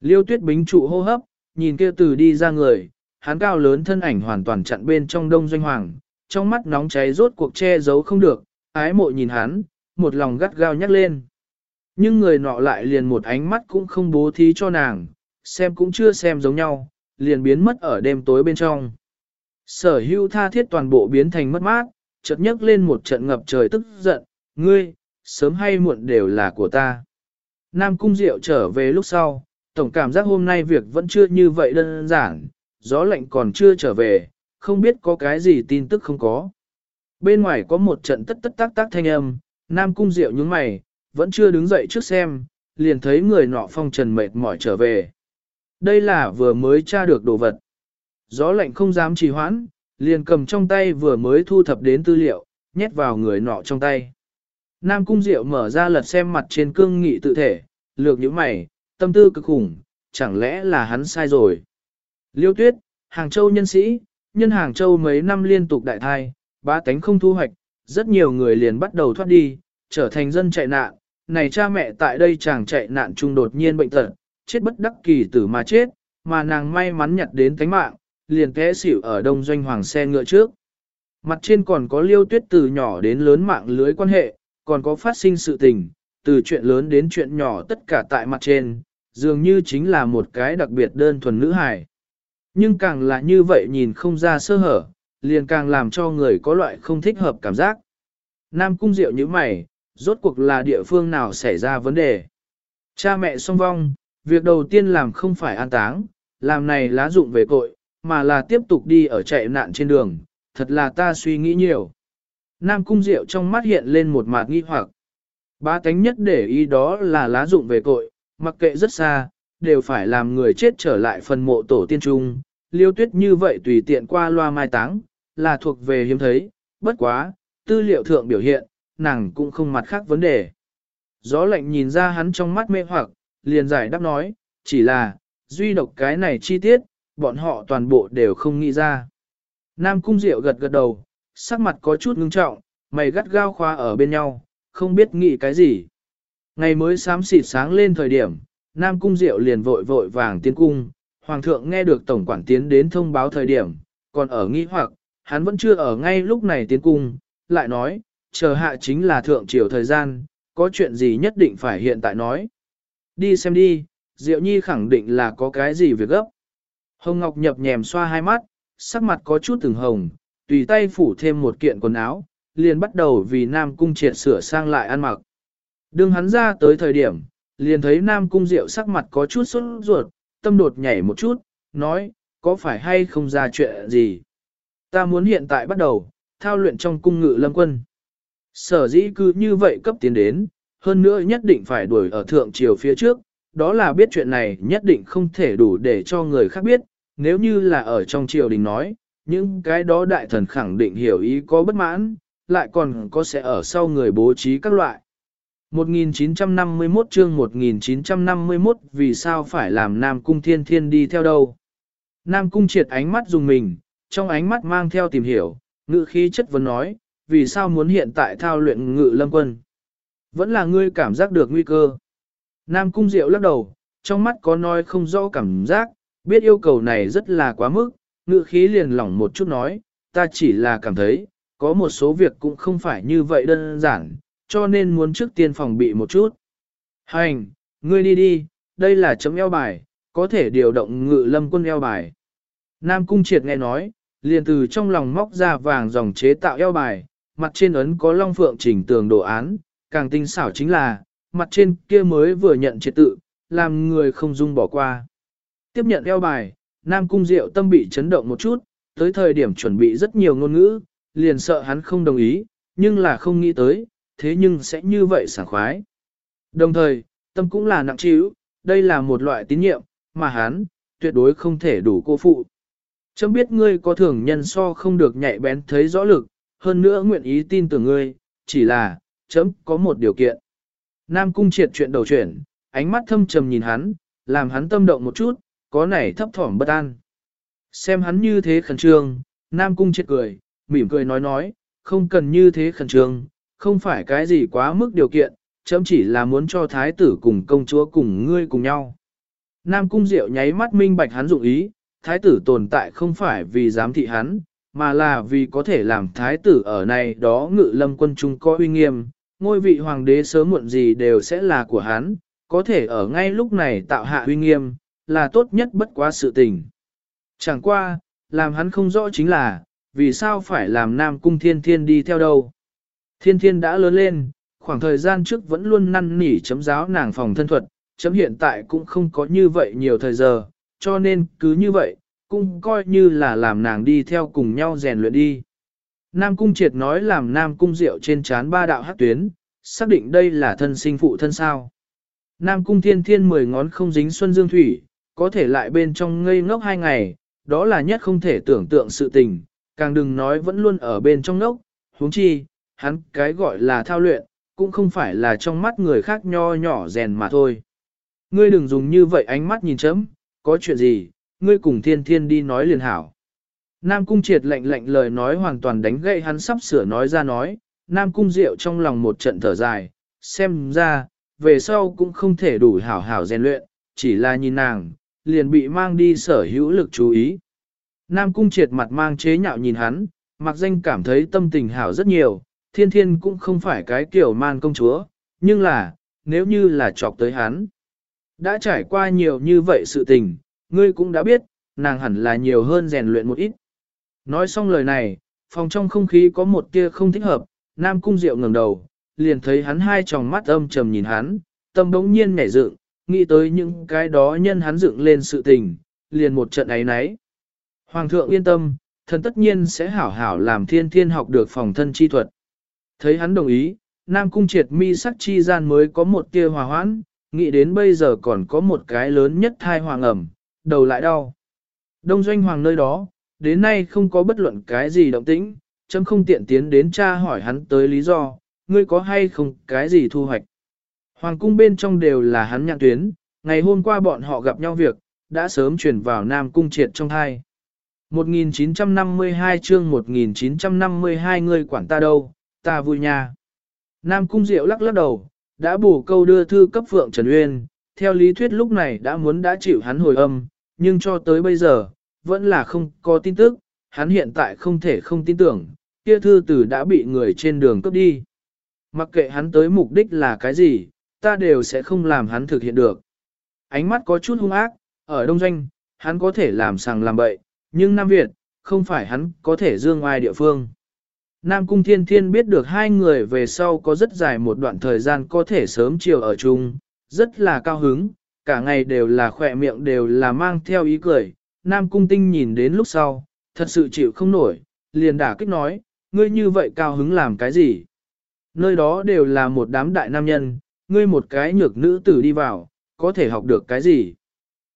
Liêu tuyết bính trụ hô hấp, nhìn kia từ đi ra người, hắn cao lớn thân ảnh hoàn toàn chặn bên trong Đông Doanh Hoàng, trong mắt nóng cháy rốt cuộc che giấu không được, ái mộ nhìn hắn, một lòng gắt gao nhắc lên. Nhưng người nọ lại liền một ánh mắt cũng không bố thí cho nàng, xem cũng chưa xem giống nhau, liền biến mất ở đêm tối bên trong. Sở hưu tha thiết toàn bộ biến thành mất mát, chợt nhấc lên một trận ngập trời tức giận, ngươi, sớm hay muộn đều là của ta. Nam Cung Diệu trở về lúc sau, tổng cảm giác hôm nay việc vẫn chưa như vậy đơn giản, gió lạnh còn chưa trở về, không biết có cái gì tin tức không có. Bên ngoài có một trận tất tất tác tác thanh âm, Nam Cung Diệu nhướng mày, vẫn chưa đứng dậy trước xem, liền thấy người nọ phong trần mệt mỏi trở về. Đây là vừa mới tra được đồ vật. Gió lạnh không dám trì hoãn, liền cầm trong tay vừa mới thu thập đến tư liệu, nhét vào người nọ trong tay. Nam Cung Diệu mở ra lật xem mặt trên cương nghị tự thể, lược những mày, tâm tư cực khủng, chẳng lẽ là hắn sai rồi. Liêu Tuyết, Hàng Châu nhân sĩ, nhân Hàng Châu mấy năm liên tục đại thai, ba tánh không thu hoạch, rất nhiều người liền bắt đầu thoát đi, trở thành dân chạy nạn. Này cha mẹ tại đây chàng chạy nạn chung đột nhiên bệnh tật, chết bất đắc kỳ tử mà chết, mà nàng may mắn nhặt đến tánh mạng, liền té xỉu ở đông doanh hoàng xe ngựa trước. Mặt trên còn có liêu tuyết từ nhỏ đến lớn mạng lưới quan hệ, còn có phát sinh sự tình, từ chuyện lớn đến chuyện nhỏ tất cả tại mặt trên, dường như chính là một cái đặc biệt đơn thuần nữ hài. Nhưng càng là như vậy nhìn không ra sơ hở, liền càng làm cho người có loại không thích hợp cảm giác. Nam cung diệu như mày, rốt cuộc là địa phương nào xảy ra vấn đề. Cha mẹ song vong, việc đầu tiên làm không phải an táng, làm này lá dụng về cội, mà là tiếp tục đi ở chạy nạn trên đường, thật là ta suy nghĩ nhiều. Nam cung diệu trong mắt hiện lên một mạt nghi hoặc. Ba tánh nhất để ý đó là lá dụng về cội, mặc kệ rất xa, đều phải làm người chết trở lại phần mộ tổ tiên trung. Liêu tuyết như vậy tùy tiện qua loa mai táng, là thuộc về hiếm thấy, bất quá, tư liệu thượng biểu hiện, nàng cũng không mặt khác vấn đề. Gió lạnh nhìn ra hắn trong mắt mê hoặc, liền giải đáp nói, chỉ là, duy độc cái này chi tiết, bọn họ toàn bộ đều không nghĩ ra. Nam Cung Diệu gật gật đầu, sắc mặt có chút ngưng trọng, mày gắt gao khoa ở bên nhau, không biết nghĩ cái gì. Ngày mới sám xịt sáng lên thời điểm, Nam Cung Diệu liền vội vội vàng tiến cung, Hoàng thượng nghe được Tổng quản tiến đến thông báo thời điểm, còn ở nghi hoặc, hắn vẫn chưa ở ngay lúc này tiến cung, lại nói, chờ hạ chính là thượng triều thời gian, có chuyện gì nhất định phải hiện tại nói. Đi xem đi, Diệu Nhi khẳng định là có cái gì việc gấp. Hồng Ngọc nhập nhèm xoa hai mắt, sắc mặt có chút từng hồng, tùy tay phủ thêm một kiện quần áo, liền bắt đầu vì Nam Cung triệt sửa sang lại ăn mặc. Đương hắn ra tới thời điểm, liền thấy Nam Cung Diệu sắc mặt có chút sốt ruột, tâm đột nhảy một chút, nói, có phải hay không ra chuyện gì? Ta muốn hiện tại bắt đầu, thao luyện trong cung ngự lâm quân. Sở dĩ cứ như vậy cấp tiến đến, hơn nữa nhất định phải đuổi ở thượng triều phía trước, đó là biết chuyện này nhất định không thể đủ để cho người khác biết, nếu như là ở trong triều đình nói, những cái đó đại thần khẳng định hiểu ý có bất mãn, lại còn có sẽ ở sau người bố trí các loại. 1951 chương 1951 vì sao phải làm Nam Cung Thiên Thiên đi theo đâu? Nam Cung triệt ánh mắt dùng mình, trong ánh mắt mang theo tìm hiểu, ngự khí chất vấn nói, vì sao muốn hiện tại thao luyện ngự lâm quân? Vẫn là ngươi cảm giác được nguy cơ. Nam Cung Diệu lắc đầu, trong mắt có nói không rõ cảm giác, biết yêu cầu này rất là quá mức, ngự khí liền lỏng một chút nói, ta chỉ là cảm thấy, có một số việc cũng không phải như vậy đơn giản, cho nên muốn trước tiên phòng bị một chút. Hành, ngươi đi đi, đây là chấm eo bài, có thể điều động ngự lâm quân eo bài. Nam Cung Triệt nghe nói, liền từ trong lòng móc ra vàng dòng chế tạo eo bài, mặt trên ấn có long phượng chỉnh tường đồ án, càng tinh xảo chính là, mặt trên kia mới vừa nhận triệt tự, làm người không dung bỏ qua. Tiếp nhận eo bài, Nam Cung Diệu tâm bị chấn động một chút, tới thời điểm chuẩn bị rất nhiều ngôn ngữ, liền sợ hắn không đồng ý, nhưng là không nghĩ tới, thế nhưng sẽ như vậy sảng khoái. Đồng thời, tâm cũng là nặng trĩu, đây là một loại tín nhiệm, mà hắn, tuyệt đối không thể đủ cô phụ. Chấm biết ngươi có thường nhân so không được nhạy bén thấy rõ lực, hơn nữa nguyện ý tin tưởng ngươi, chỉ là, chấm có một điều kiện. Nam cung triệt chuyện đầu chuyển, ánh mắt thâm trầm nhìn hắn, làm hắn tâm động một chút, có nảy thấp thỏm bất an. Xem hắn như thế khẩn trương, Nam cung triệt cười, mỉm cười nói nói, không cần như thế khẩn trương, không phải cái gì quá mức điều kiện, chấm chỉ là muốn cho thái tử cùng công chúa cùng ngươi cùng nhau. Nam cung diệu nháy mắt minh bạch hắn dụng ý, thái tử tồn tại không phải vì giám thị hắn, mà là vì có thể làm thái tử ở này đó ngự lâm quân trung có uy nghiêm, ngôi vị hoàng đế sớm muộn gì đều sẽ là của hắn, có thể ở ngay lúc này tạo hạ uy nghiêm, là tốt nhất bất quá sự tình. Chẳng qua, làm hắn không rõ chính là, vì sao phải làm Nam Cung Thiên Thiên đi theo đâu. Thiên Thiên đã lớn lên, khoảng thời gian trước vẫn luôn năn nỉ chấm giáo nàng phòng thân thuật, chấm hiện tại cũng không có như vậy nhiều thời giờ, cho nên cứ như vậy, cũng coi như là làm nàng đi theo cùng nhau rèn luyện đi. Nam Cung Triệt nói làm Nam Cung Diệu trên chán ba đạo hát tuyến, xác định đây là thân sinh phụ thân sao. Nam Cung Thiên Thiên mười ngón không dính xuân dương thủy, có thể lại bên trong ngây ngốc hai ngày, đó là nhất không thể tưởng tượng sự tình, càng đừng nói vẫn luôn ở bên trong ngốc, huống chi, hắn cái gọi là thao luyện, cũng không phải là trong mắt người khác nho nhỏ rèn mà thôi. Ngươi đừng dùng như vậy ánh mắt nhìn chấm, có chuyện gì, ngươi cùng thiên thiên đi nói liền hảo. Nam cung triệt lệnh lệnh lời nói hoàn toàn đánh gậy hắn sắp sửa nói ra nói, Nam cung diệu trong lòng một trận thở dài, xem ra, về sau cũng không thể đủ hảo hảo rèn luyện, chỉ là nhìn nàng, liền bị mang đi sở hữu lực chú ý. Nam cung triệt mặt mang chế nhạo nhìn hắn, mặc danh cảm thấy tâm tình hảo rất nhiều, thiên thiên cũng không phải cái kiểu man công chúa, nhưng là, nếu như là chọc tới hắn. Đã trải qua nhiều như vậy sự tình, ngươi cũng đã biết, nàng hẳn là nhiều hơn rèn luyện một ít. Nói xong lời này, phòng trong không khí có một tia không thích hợp, Nam Cung Diệu ngẩng đầu, liền thấy hắn hai tròng mắt âm trầm nhìn hắn, tâm đống nhiên nhảy dựng, nghĩ tới những cái đó nhân hắn dựng lên sự tình, liền một trận ấy nấy. Hoàng thượng yên tâm, thần tất nhiên sẽ hảo hảo làm thiên thiên học được phòng thân chi thuật. Thấy hắn đồng ý, Nam Cung triệt mi sắc chi gian mới có một tia hòa hoãn, nghĩ đến bây giờ còn có một cái lớn nhất thai hoàng ẩm, đầu lại đau. Đông doanh hoàng nơi đó, đến nay không có bất luận cái gì động tĩnh, chấm không tiện tiến đến cha hỏi hắn tới lý do, ngươi có hay không cái gì thu hoạch. Hoàng cung bên trong đều là hắn nhạc tuyến, ngày hôm qua bọn họ gặp nhau việc, đã sớm chuyển vào Nam Cung triệt trong hai. 1952 chương 1952 ngươi quản ta đâu, ta vui nha. Nam Cung Diệu lắc lắc đầu, đã bổ câu đưa thư cấp Phượng Trần Uyên, theo lý thuyết lúc này đã muốn đã chịu hắn hồi âm, nhưng cho tới bây giờ, vẫn là không có tin tức, hắn hiện tại không thể không tin tưởng, kia thư từ đã bị người trên đường cướp đi. Mặc kệ hắn tới mục đích là cái gì, ta đều sẽ không làm hắn thực hiện được. Ánh mắt có chút hung ác, ở Đông Doanh, hắn có thể làm sàng làm bậy, nhưng Nam Việt, không phải hắn có thể dương ngoài địa phương. Nam Cung Thiên Thiên biết được hai người về sau có rất dài một đoạn thời gian có thể sớm chiều ở chung, rất là cao hứng, cả ngày đều là khỏe miệng đều là mang theo ý cười. Nam Cung Tinh nhìn đến lúc sau, thật sự chịu không nổi, liền đả kích nói, ngươi như vậy cao hứng làm cái gì? Nơi đó đều là một đám đại nam nhân, ngươi một cái nhược nữ tử đi vào, có thể học được cái gì?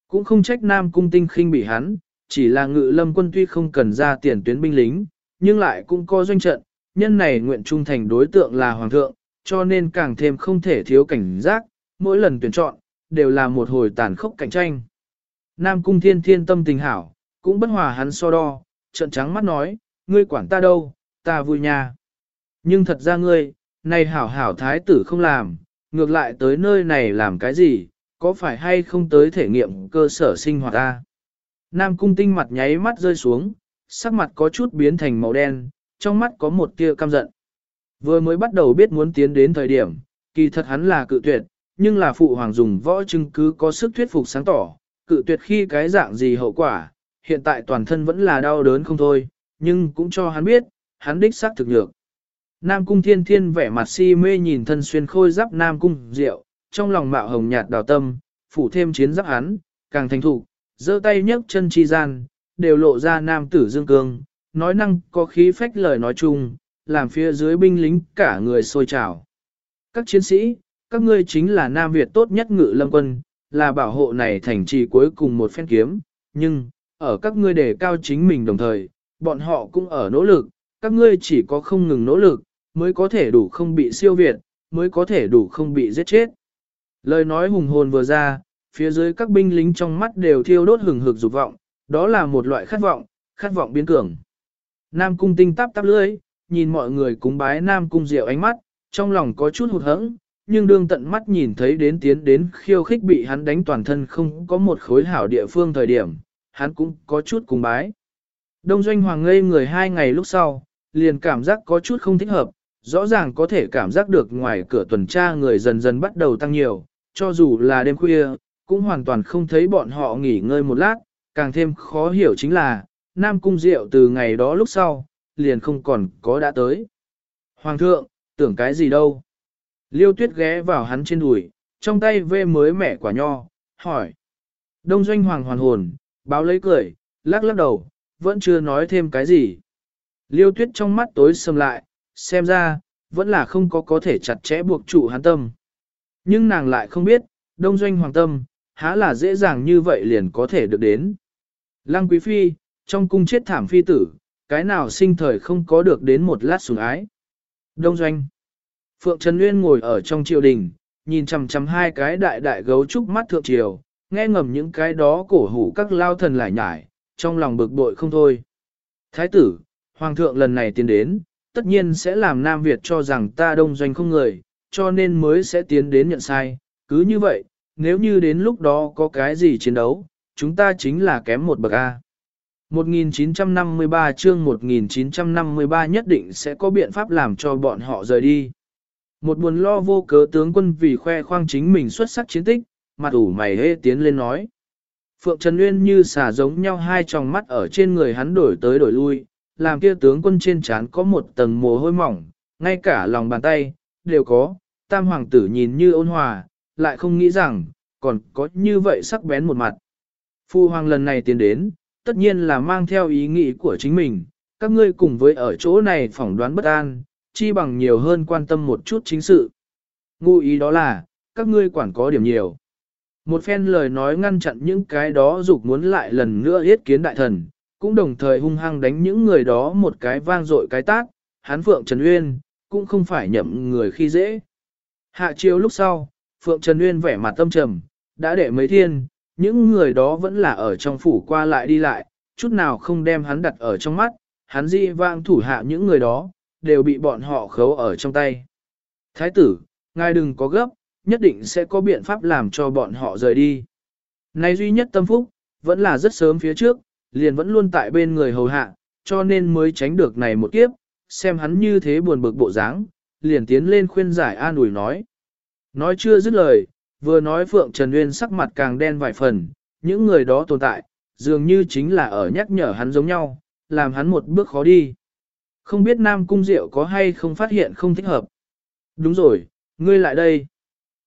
Cũng không trách Nam Cung Tinh khinh bị hắn, chỉ là ngự lâm quân tuy không cần ra tiền tuyến binh lính, nhưng lại cũng có doanh trận, nhân này nguyện trung thành đối tượng là hoàng thượng, cho nên càng thêm không thể thiếu cảnh giác, mỗi lần tuyển chọn, đều là một hồi tàn khốc cạnh tranh. Nam cung thiên thiên tâm tình hảo, cũng bất hòa hắn so đo, trợn trắng mắt nói, ngươi quản ta đâu, ta vui nha. Nhưng thật ra ngươi, này hảo hảo thái tử không làm, ngược lại tới nơi này làm cái gì, có phải hay không tới thể nghiệm cơ sở sinh hoạt ta. Nam cung tinh mặt nháy mắt rơi xuống, sắc mặt có chút biến thành màu đen, trong mắt có một tia căm giận. Vừa mới bắt đầu biết muốn tiến đến thời điểm, kỳ thật hắn là cự tuyệt, nhưng là phụ hoàng dùng võ chứng cứ có sức thuyết phục sáng tỏ, cự tuyệt khi cái dạng gì hậu quả, hiện tại toàn thân vẫn là đau đớn không thôi, nhưng cũng cho hắn biết, hắn đích xác thực nhược. Nam cung thiên thiên vẻ mặt si mê nhìn thân xuyên khôi giáp Nam cung rượu, trong lòng mạo hồng nhạt đào tâm, phủ thêm chiến giáp hắn, càng thành thục, giơ tay nhấc chân chi gian, đều lộ ra nam tử dương cương, nói năng có khí phách lời nói chung, làm phía dưới binh lính cả người sôi trào. Các chiến sĩ, các ngươi chính là Nam Việt tốt nhất ngự lâm quân, là bảo hộ này thành trì cuối cùng một phen kiếm, nhưng, ở các ngươi đề cao chính mình đồng thời, bọn họ cũng ở nỗ lực, các ngươi chỉ có không ngừng nỗ lực, mới có thể đủ không bị siêu việt, mới có thể đủ không bị giết chết. Lời nói hùng hồn vừa ra, phía dưới các binh lính trong mắt đều thiêu đốt hừng hực dục vọng, đó là một loại khát vọng, khát vọng biến cường. Nam cung tinh tắp tắp lưỡi, nhìn mọi người cúng bái Nam cung diệu ánh mắt, trong lòng có chút hụt hẫng, nhưng đương tận mắt nhìn thấy đến tiến đến khiêu khích bị hắn đánh toàn thân không có một khối hảo địa phương thời điểm, hắn cũng có chút cùng bái. Đông doanh hoàng ngây người hai ngày lúc sau, liền cảm giác có chút không thích hợp, rõ ràng có thể cảm giác được ngoài cửa tuần tra người dần dần bắt đầu tăng nhiều, cho dù là đêm khuya, cũng hoàn toàn không thấy bọn họ nghỉ ngơi một lát, càng thêm khó hiểu chính là, Nam Cung Diệu từ ngày đó lúc sau, liền không còn có đã tới. Hoàng thượng, tưởng cái gì đâu? Liêu tuyết ghé vào hắn trên đùi, trong tay vê mới mẻ quả nho, hỏi. Đông doanh hoàng hoàn hồn, báo lấy cười, lắc lắc đầu, vẫn chưa nói thêm cái gì. Liêu tuyết trong mắt tối sầm lại, xem ra, vẫn là không có có thể chặt chẽ buộc trụ hắn tâm. Nhưng nàng lại không biết, đông doanh hoàng tâm, há là dễ dàng như vậy liền có thể được đến. Lăng quý phi, trong cung chết thảm phi tử, cái nào sinh thời không có được đến một lát sủng ái. Đông doanh. Phượng Trần Nguyên ngồi ở trong triều đình, nhìn chằm chằm hai cái đại đại gấu trúc mắt thượng triều, nghe ngầm những cái đó cổ hủ các lao thần lại nhải, trong lòng bực bội không thôi. Thái tử, Hoàng thượng lần này tiến đến, tất nhiên sẽ làm Nam Việt cho rằng ta đông doanh không người, cho nên mới sẽ tiến đến nhận sai. Cứ như vậy, nếu như đến lúc đó có cái gì chiến đấu, chúng ta chính là kém một bậc A. 1953 chương 1953 nhất định sẽ có biện pháp làm cho bọn họ rời đi. Một buồn lo vô cớ tướng quân vì khoe khoang chính mình xuất sắc chiến tích, mặt ủ mày hê tiến lên nói. Phượng Trần Nguyên như xả giống nhau hai tròng mắt ở trên người hắn đổi tới đổi lui, làm kia tướng quân trên trán có một tầng mồ hôi mỏng, ngay cả lòng bàn tay, đều có, tam hoàng tử nhìn như ôn hòa, lại không nghĩ rằng, còn có như vậy sắc bén một mặt. Phu hoàng lần này tiến đến, tất nhiên là mang theo ý nghĩ của chính mình, các ngươi cùng với ở chỗ này phỏng đoán bất an, chi bằng nhiều hơn quan tâm một chút chính sự. Ngụ ý đó là, các ngươi quản có điểm nhiều. Một phen lời nói ngăn chặn những cái đó dục muốn lại lần nữa yết kiến đại thần, cũng đồng thời hung hăng đánh những người đó một cái vang dội cái tác, hán Phượng Trần Uyên, cũng không phải nhậm người khi dễ. Hạ chiều lúc sau, Phượng Trần Uyên vẻ mặt tâm trầm, đã để mấy thiên, những người đó vẫn là ở trong phủ qua lại đi lại, chút nào không đem hắn đặt ở trong mắt, hắn di vang thủ hạ những người đó, đều bị bọn họ khấu ở trong tay. Thái tử, ngài đừng có gấp, nhất định sẽ có biện pháp làm cho bọn họ rời đi. Này duy nhất tâm phúc, vẫn là rất sớm phía trước, liền vẫn luôn tại bên người hầu hạ, cho nên mới tránh được này một kiếp, xem hắn như thế buồn bực bộ dáng, liền tiến lên khuyên giải an ủi nói. Nói chưa dứt lời, vừa nói Phượng Trần Nguyên sắc mặt càng đen vài phần, những người đó tồn tại, dường như chính là ở nhắc nhở hắn giống nhau, làm hắn một bước khó đi. Không biết Nam Cung Diệu có hay không phát hiện không thích hợp. Đúng rồi, ngươi lại đây.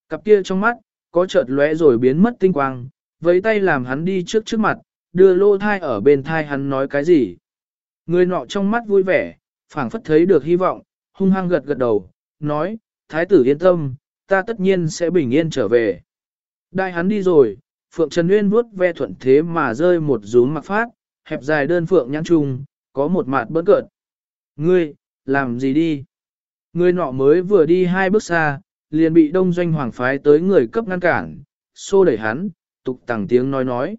Cặp kia trong mắt, có chợt lóe rồi biến mất tinh quang, với tay làm hắn đi trước trước mặt, đưa lô thai ở bên thai hắn nói cái gì. Người nọ trong mắt vui vẻ, phảng phất thấy được hy vọng, hung hăng gật gật đầu, nói, thái tử yên tâm, ta tất nhiên sẽ bình yên trở về. Đại hắn đi rồi, Phượng Trần Nguyên vuốt ve thuận thế mà rơi một rúm mặc phát, hẹp dài đơn phượng nhãn trung, có một mặt bớt cợt. Ngươi, làm gì đi? Ngươi nọ mới vừa đi hai bước xa, liền bị đông doanh hoàng phái tới người cấp ngăn cản, xô đẩy hắn, tục tẳng tiếng nói nói.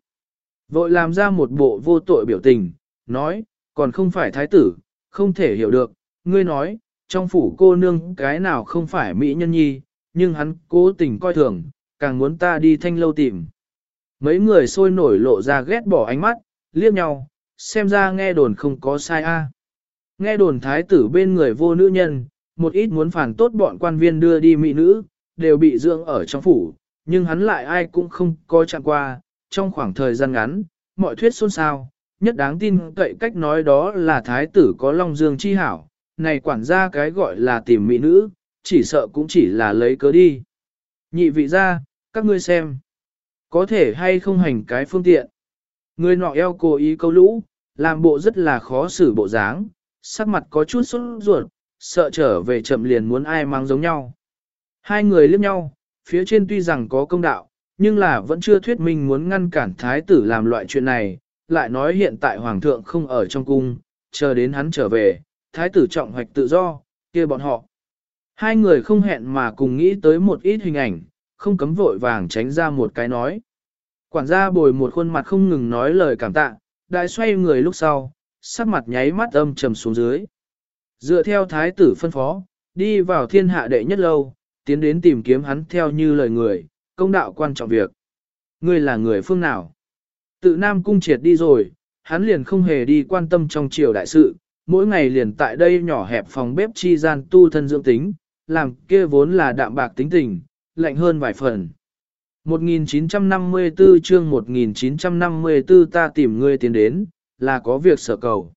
Vội làm ra một bộ vô tội biểu tình, nói, còn không phải thái tử, không thể hiểu được, ngươi nói, trong phủ cô nương cái nào không phải mỹ nhân nhi, nhưng hắn cố tình coi thường, càng muốn ta đi thanh lâu tìm. Mấy người sôi nổi lộ ra ghét bỏ ánh mắt, liếc nhau, xem ra nghe đồn không có sai a. Nghe đồn thái tử bên người vô nữ nhân, một ít muốn phản tốt bọn quan viên đưa đi mỹ nữ, đều bị dưỡng ở trong phủ, nhưng hắn lại ai cũng không có chạm qua, trong khoảng thời gian ngắn, mọi thuyết xôn xao, nhất đáng tin cậy cách nói đó là thái tử có long dương chi hảo, này quản gia cái gọi là tìm mỹ nữ, chỉ sợ cũng chỉ là lấy cớ đi. Nhị vị ra, các ngươi xem, có thể hay không hành cái phương tiện. Người nọ eo cố ý câu lũ, làm bộ rất là khó xử bộ dáng, sắc mặt có chút sốt ruột, sợ trở về chậm liền muốn ai mang giống nhau. Hai người liếc nhau, phía trên tuy rằng có công đạo, nhưng là vẫn chưa thuyết minh muốn ngăn cản thái tử làm loại chuyện này, lại nói hiện tại hoàng thượng không ở trong cung, chờ đến hắn trở về, thái tử trọng hoạch tự do, kia bọn họ. Hai người không hẹn mà cùng nghĩ tới một ít hình ảnh, không cấm vội vàng tránh ra một cái nói. Quản gia bồi một khuôn mặt không ngừng nói lời cảm tạ, đại xoay người lúc sau, sắc mặt nháy mắt âm trầm xuống dưới. Dựa theo thái tử phân phó, đi vào thiên hạ đệ nhất lâu, tiến đến tìm kiếm hắn theo như lời người, công đạo quan trọng việc. Ngươi là người phương nào? Tự Nam Cung triệt đi rồi, hắn liền không hề đi quan tâm trong triều đại sự, mỗi ngày liền tại đây nhỏ hẹp phòng bếp chi gian tu thân dưỡng tính, làm kia vốn là đạm bạc tính tình, lạnh hơn vài phần. 1954 chương 1954 ta tìm ngươi tiến đến, là có việc sở cầu.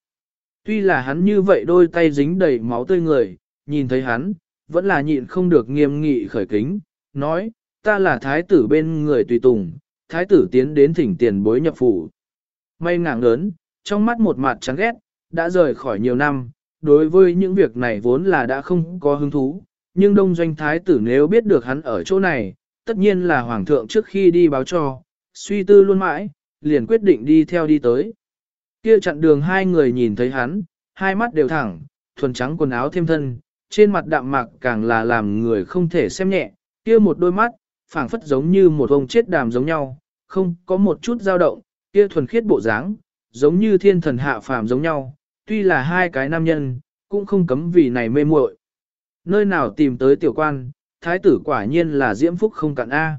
Tuy là hắn như vậy đôi tay dính đầy máu tươi người, nhìn thấy hắn, vẫn là nhịn không được nghiêm nghị khởi kính, nói, ta là thái tử bên người tùy tùng, thái tử tiến đến thỉnh tiền bối nhập phủ. May ngạng lớn, trong mắt một mặt chán ghét, đã rời khỏi nhiều năm, đối với những việc này vốn là đã không có hứng thú, nhưng đông doanh thái tử nếu biết được hắn ở chỗ này, tất nhiên là hoàng thượng trước khi đi báo cho, suy tư luôn mãi, liền quyết định đi theo đi tới. Kia chặn đường hai người nhìn thấy hắn, hai mắt đều thẳng, thuần trắng quần áo thêm thân, trên mặt đạm mạc càng là làm người không thể xem nhẹ, kia một đôi mắt, phảng phất giống như một ông chết đàm giống nhau, không có một chút dao động, kia thuần khiết bộ dáng, giống như thiên thần hạ phàm giống nhau, tuy là hai cái nam nhân, cũng không cấm vì này mê muội. Nơi nào tìm tới tiểu quan, thái tử quả nhiên là diễm phúc không cạn A.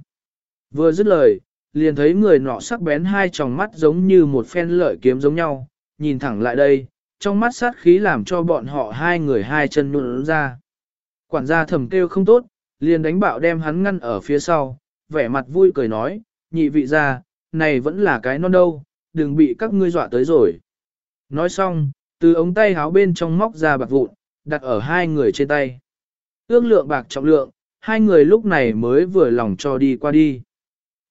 Vừa dứt lời, liền thấy người nọ sắc bén hai tròng mắt giống như một phen lợi kiếm giống nhau, nhìn thẳng lại đây, trong mắt sát khí làm cho bọn họ hai người hai chân nụn ra. Quản gia thầm kêu không tốt, liền đánh bạo đem hắn ngăn ở phía sau, vẻ mặt vui cười nói, nhị vị gia này vẫn là cái non đâu, đừng bị các ngươi dọa tới rồi. Nói xong, từ ống tay háo bên trong móc ra bạc vụn, đặt ở hai người trên tay. Ước lượng bạc trọng lượng, hai người lúc này mới vừa lòng cho đi qua đi.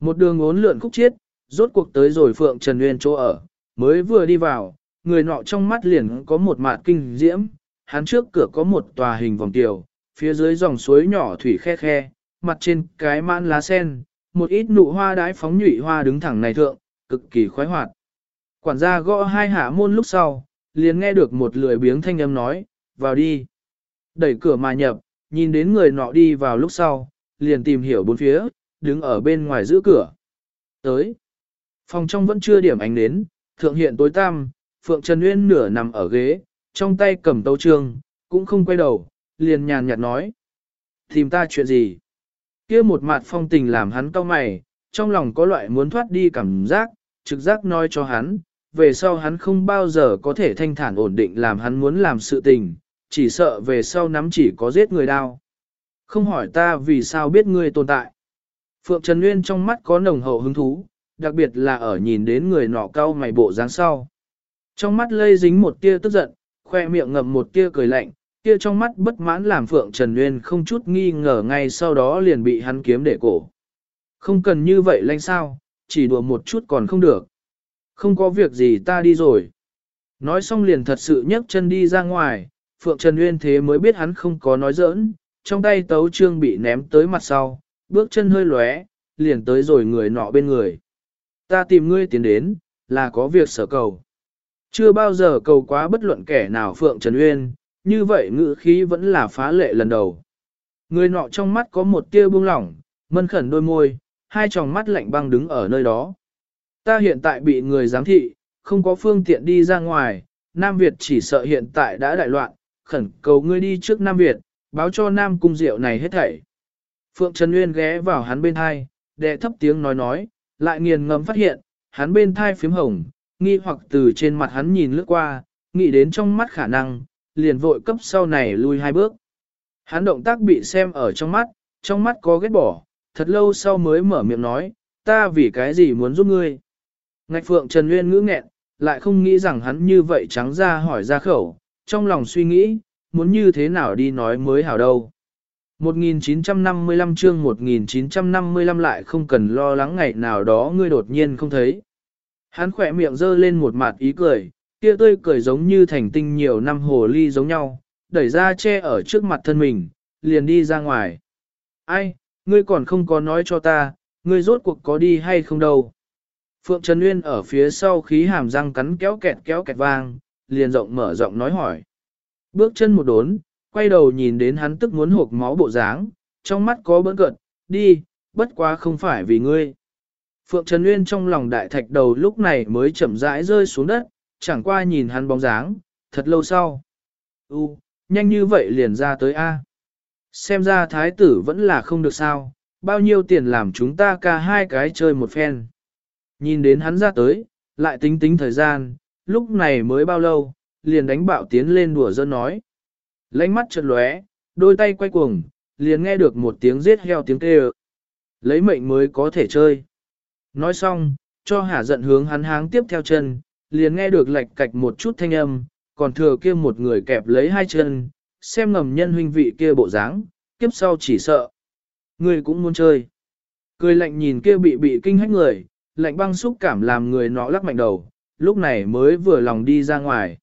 Một đường ốn lượn khúc chiết, rốt cuộc tới rồi Phượng Trần Nguyên chỗ ở, mới vừa đi vào, người nọ trong mắt liền có một mạt kinh diễm, hắn trước cửa có một tòa hình vòng tiểu, phía dưới dòng suối nhỏ thủy khe khe, mặt trên cái mãn lá sen, một ít nụ hoa đái phóng nhụy hoa đứng thẳng này thượng, cực kỳ khoái hoạt. Quản gia gõ hai hạ môn lúc sau, liền nghe được một lười biếng thanh âm nói, vào đi. Đẩy cửa mà nhập, nhìn đến người nọ đi vào lúc sau, liền tìm hiểu bốn phía, đứng ở bên ngoài giữ cửa. Tới. Phòng trong vẫn chưa điểm ánh đến, thượng hiện tối tăm, Phượng Trần Nguyên nửa nằm ở ghế, trong tay cầm tấu trương, cũng không quay đầu, liền nhàn nhạt nói. Tìm ta chuyện gì? kia một mặt phong tình làm hắn cau mày, trong lòng có loại muốn thoát đi cảm giác, trực giác nói cho hắn, về sau hắn không bao giờ có thể thanh thản ổn định làm hắn muốn làm sự tình, chỉ sợ về sau nắm chỉ có giết người đau. Không hỏi ta vì sao biết ngươi tồn tại. Phượng Trần Nguyên trong mắt có nồng hậu hứng thú, đặc biệt là ở nhìn đến người nọ cao mày bộ dáng sau. Trong mắt lây dính một tia tức giận, khoe miệng ngậm một tia cười lạnh, tia trong mắt bất mãn làm Phượng Trần Nguyên không chút nghi ngờ ngay sau đó liền bị hắn kiếm để cổ. Không cần như vậy lanh sao, chỉ đùa một chút còn không được. Không có việc gì ta đi rồi. Nói xong liền thật sự nhấc chân đi ra ngoài, Phượng Trần Nguyên thế mới biết hắn không có nói giỡn, trong tay tấu trương bị ném tới mặt sau, bước chân hơi lóe, liền tới rồi người nọ bên người. Ta tìm ngươi tiến đến, là có việc sở cầu. Chưa bao giờ cầu quá bất luận kẻ nào Phượng Trần Uyên, như vậy ngữ khí vẫn là phá lệ lần đầu. Người nọ trong mắt có một tia buông lỏng, mân khẩn đôi môi, hai tròng mắt lạnh băng đứng ở nơi đó. Ta hiện tại bị người giám thị, không có phương tiện đi ra ngoài, Nam Việt chỉ sợ hiện tại đã đại loạn, khẩn cầu ngươi đi trước Nam Việt, báo cho Nam Cung Diệu này hết thảy. Phượng Trần Nguyên ghé vào hắn bên thai, đệ thấp tiếng nói nói, lại nghiền ngẫm phát hiện, hắn bên thai phím hồng, nghi hoặc từ trên mặt hắn nhìn lướt qua, nghĩ đến trong mắt khả năng, liền vội cấp sau này lui hai bước. Hắn động tác bị xem ở trong mắt, trong mắt có ghét bỏ, thật lâu sau mới mở miệng nói, ta vì cái gì muốn giúp ngươi. Ngạch Phượng Trần Nguyên ngữ nghẹn, lại không nghĩ rằng hắn như vậy trắng ra hỏi ra khẩu, trong lòng suy nghĩ, muốn như thế nào đi nói mới hảo đâu. 1955 chương 1955 lại không cần lo lắng ngày nào đó ngươi đột nhiên không thấy. Hắn khỏe miệng dơ lên một mặt ý cười, kia tươi cười giống như thành tinh nhiều năm hồ ly giống nhau, đẩy ra che ở trước mặt thân mình, liền đi ra ngoài. Ai, ngươi còn không có nói cho ta, ngươi rốt cuộc có đi hay không đâu. Phượng Trần Nguyên ở phía sau khí hàm răng cắn kéo kẹt kéo kẹt vang, liền rộng mở rộng nói hỏi. Bước chân một đốn, quay đầu nhìn đến hắn tức muốn hộp máu bộ dáng, trong mắt có bỡn cợt, đi, bất quá không phải vì ngươi. Phượng Trần Nguyên trong lòng đại thạch đầu lúc này mới chậm rãi rơi xuống đất, chẳng qua nhìn hắn bóng dáng, thật lâu sau. U, nhanh như vậy liền ra tới A. Xem ra thái tử vẫn là không được sao, bao nhiêu tiền làm chúng ta ca hai cái chơi một phen. Nhìn đến hắn ra tới, lại tính tính thời gian, lúc này mới bao lâu, liền đánh bạo tiến lên đùa dân nói. Lánh mắt chợt lóe, đôi tay quay cuồng, liền nghe được một tiếng giết heo tiếng kêu. Lấy mệnh mới có thể chơi. Nói xong, cho hả giận hướng hắn háng tiếp theo chân, liền nghe được lạch cạch một chút thanh âm, còn thừa kia một người kẹp lấy hai chân, xem ngầm nhân huynh vị kia bộ dáng, kiếp sau chỉ sợ. Người cũng muốn chơi. Cười lạnh nhìn kia bị bị kinh hách người, lạnh băng xúc cảm làm người nó lắc mạnh đầu, lúc này mới vừa lòng đi ra ngoài.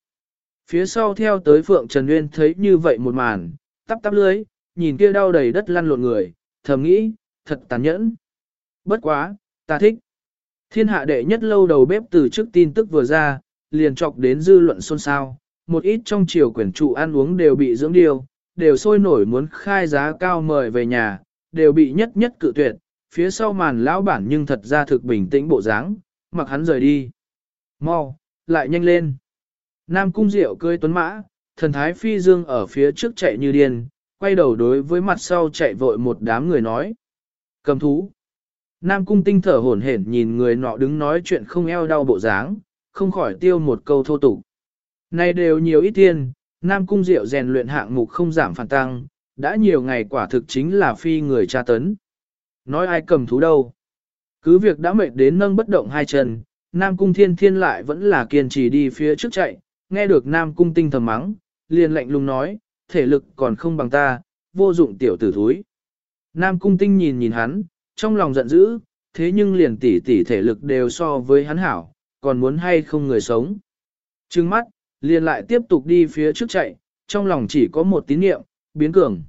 Phía sau theo tới Phượng Trần Nguyên thấy như vậy một màn, tắp tắp lưới, nhìn kia đau đầy đất lăn lộn người, thầm nghĩ, thật tàn nhẫn. Bất quá, ta thích. Thiên hạ đệ nhất lâu đầu bếp từ trước tin tức vừa ra, liền chọc đến dư luận xôn xao, một ít trong triều quyển trụ ăn uống đều bị dưỡng điều, đều sôi nổi muốn khai giá cao mời về nhà, đều bị nhất nhất cự tuyệt, phía sau màn lão bản nhưng thật ra thực bình tĩnh bộ dáng, mặc hắn rời đi. Mau, lại nhanh lên. Nam cung diệu cưỡi tuấn mã, thần thái phi dương ở phía trước chạy như điên, quay đầu đối với mặt sau chạy vội một đám người nói. Cầm thú. Nam cung tinh thở hổn hển nhìn người nọ đứng nói chuyện không eo đau bộ dáng, không khỏi tiêu một câu thô tục. Này đều nhiều ít tiền, Nam cung diệu rèn luyện hạng mục không giảm phản tăng, đã nhiều ngày quả thực chính là phi người tra tấn. Nói ai cầm thú đâu. Cứ việc đã mệt đến nâng bất động hai chân, Nam cung thiên thiên lại vẫn là kiên trì đi phía trước chạy, nghe được Nam cung tinh thầm mắng, liền lạnh lùng nói, thể lực còn không bằng ta, vô dụng tiểu tử thúi. Nam cung tinh nhìn nhìn hắn, trong lòng giận dữ, thế nhưng liền tỷ tỷ thể lực đều so với hắn hảo, còn muốn hay không người sống. Trừng mắt, liền lại tiếp tục đi phía trước chạy, trong lòng chỉ có một tín niệm, biến cường.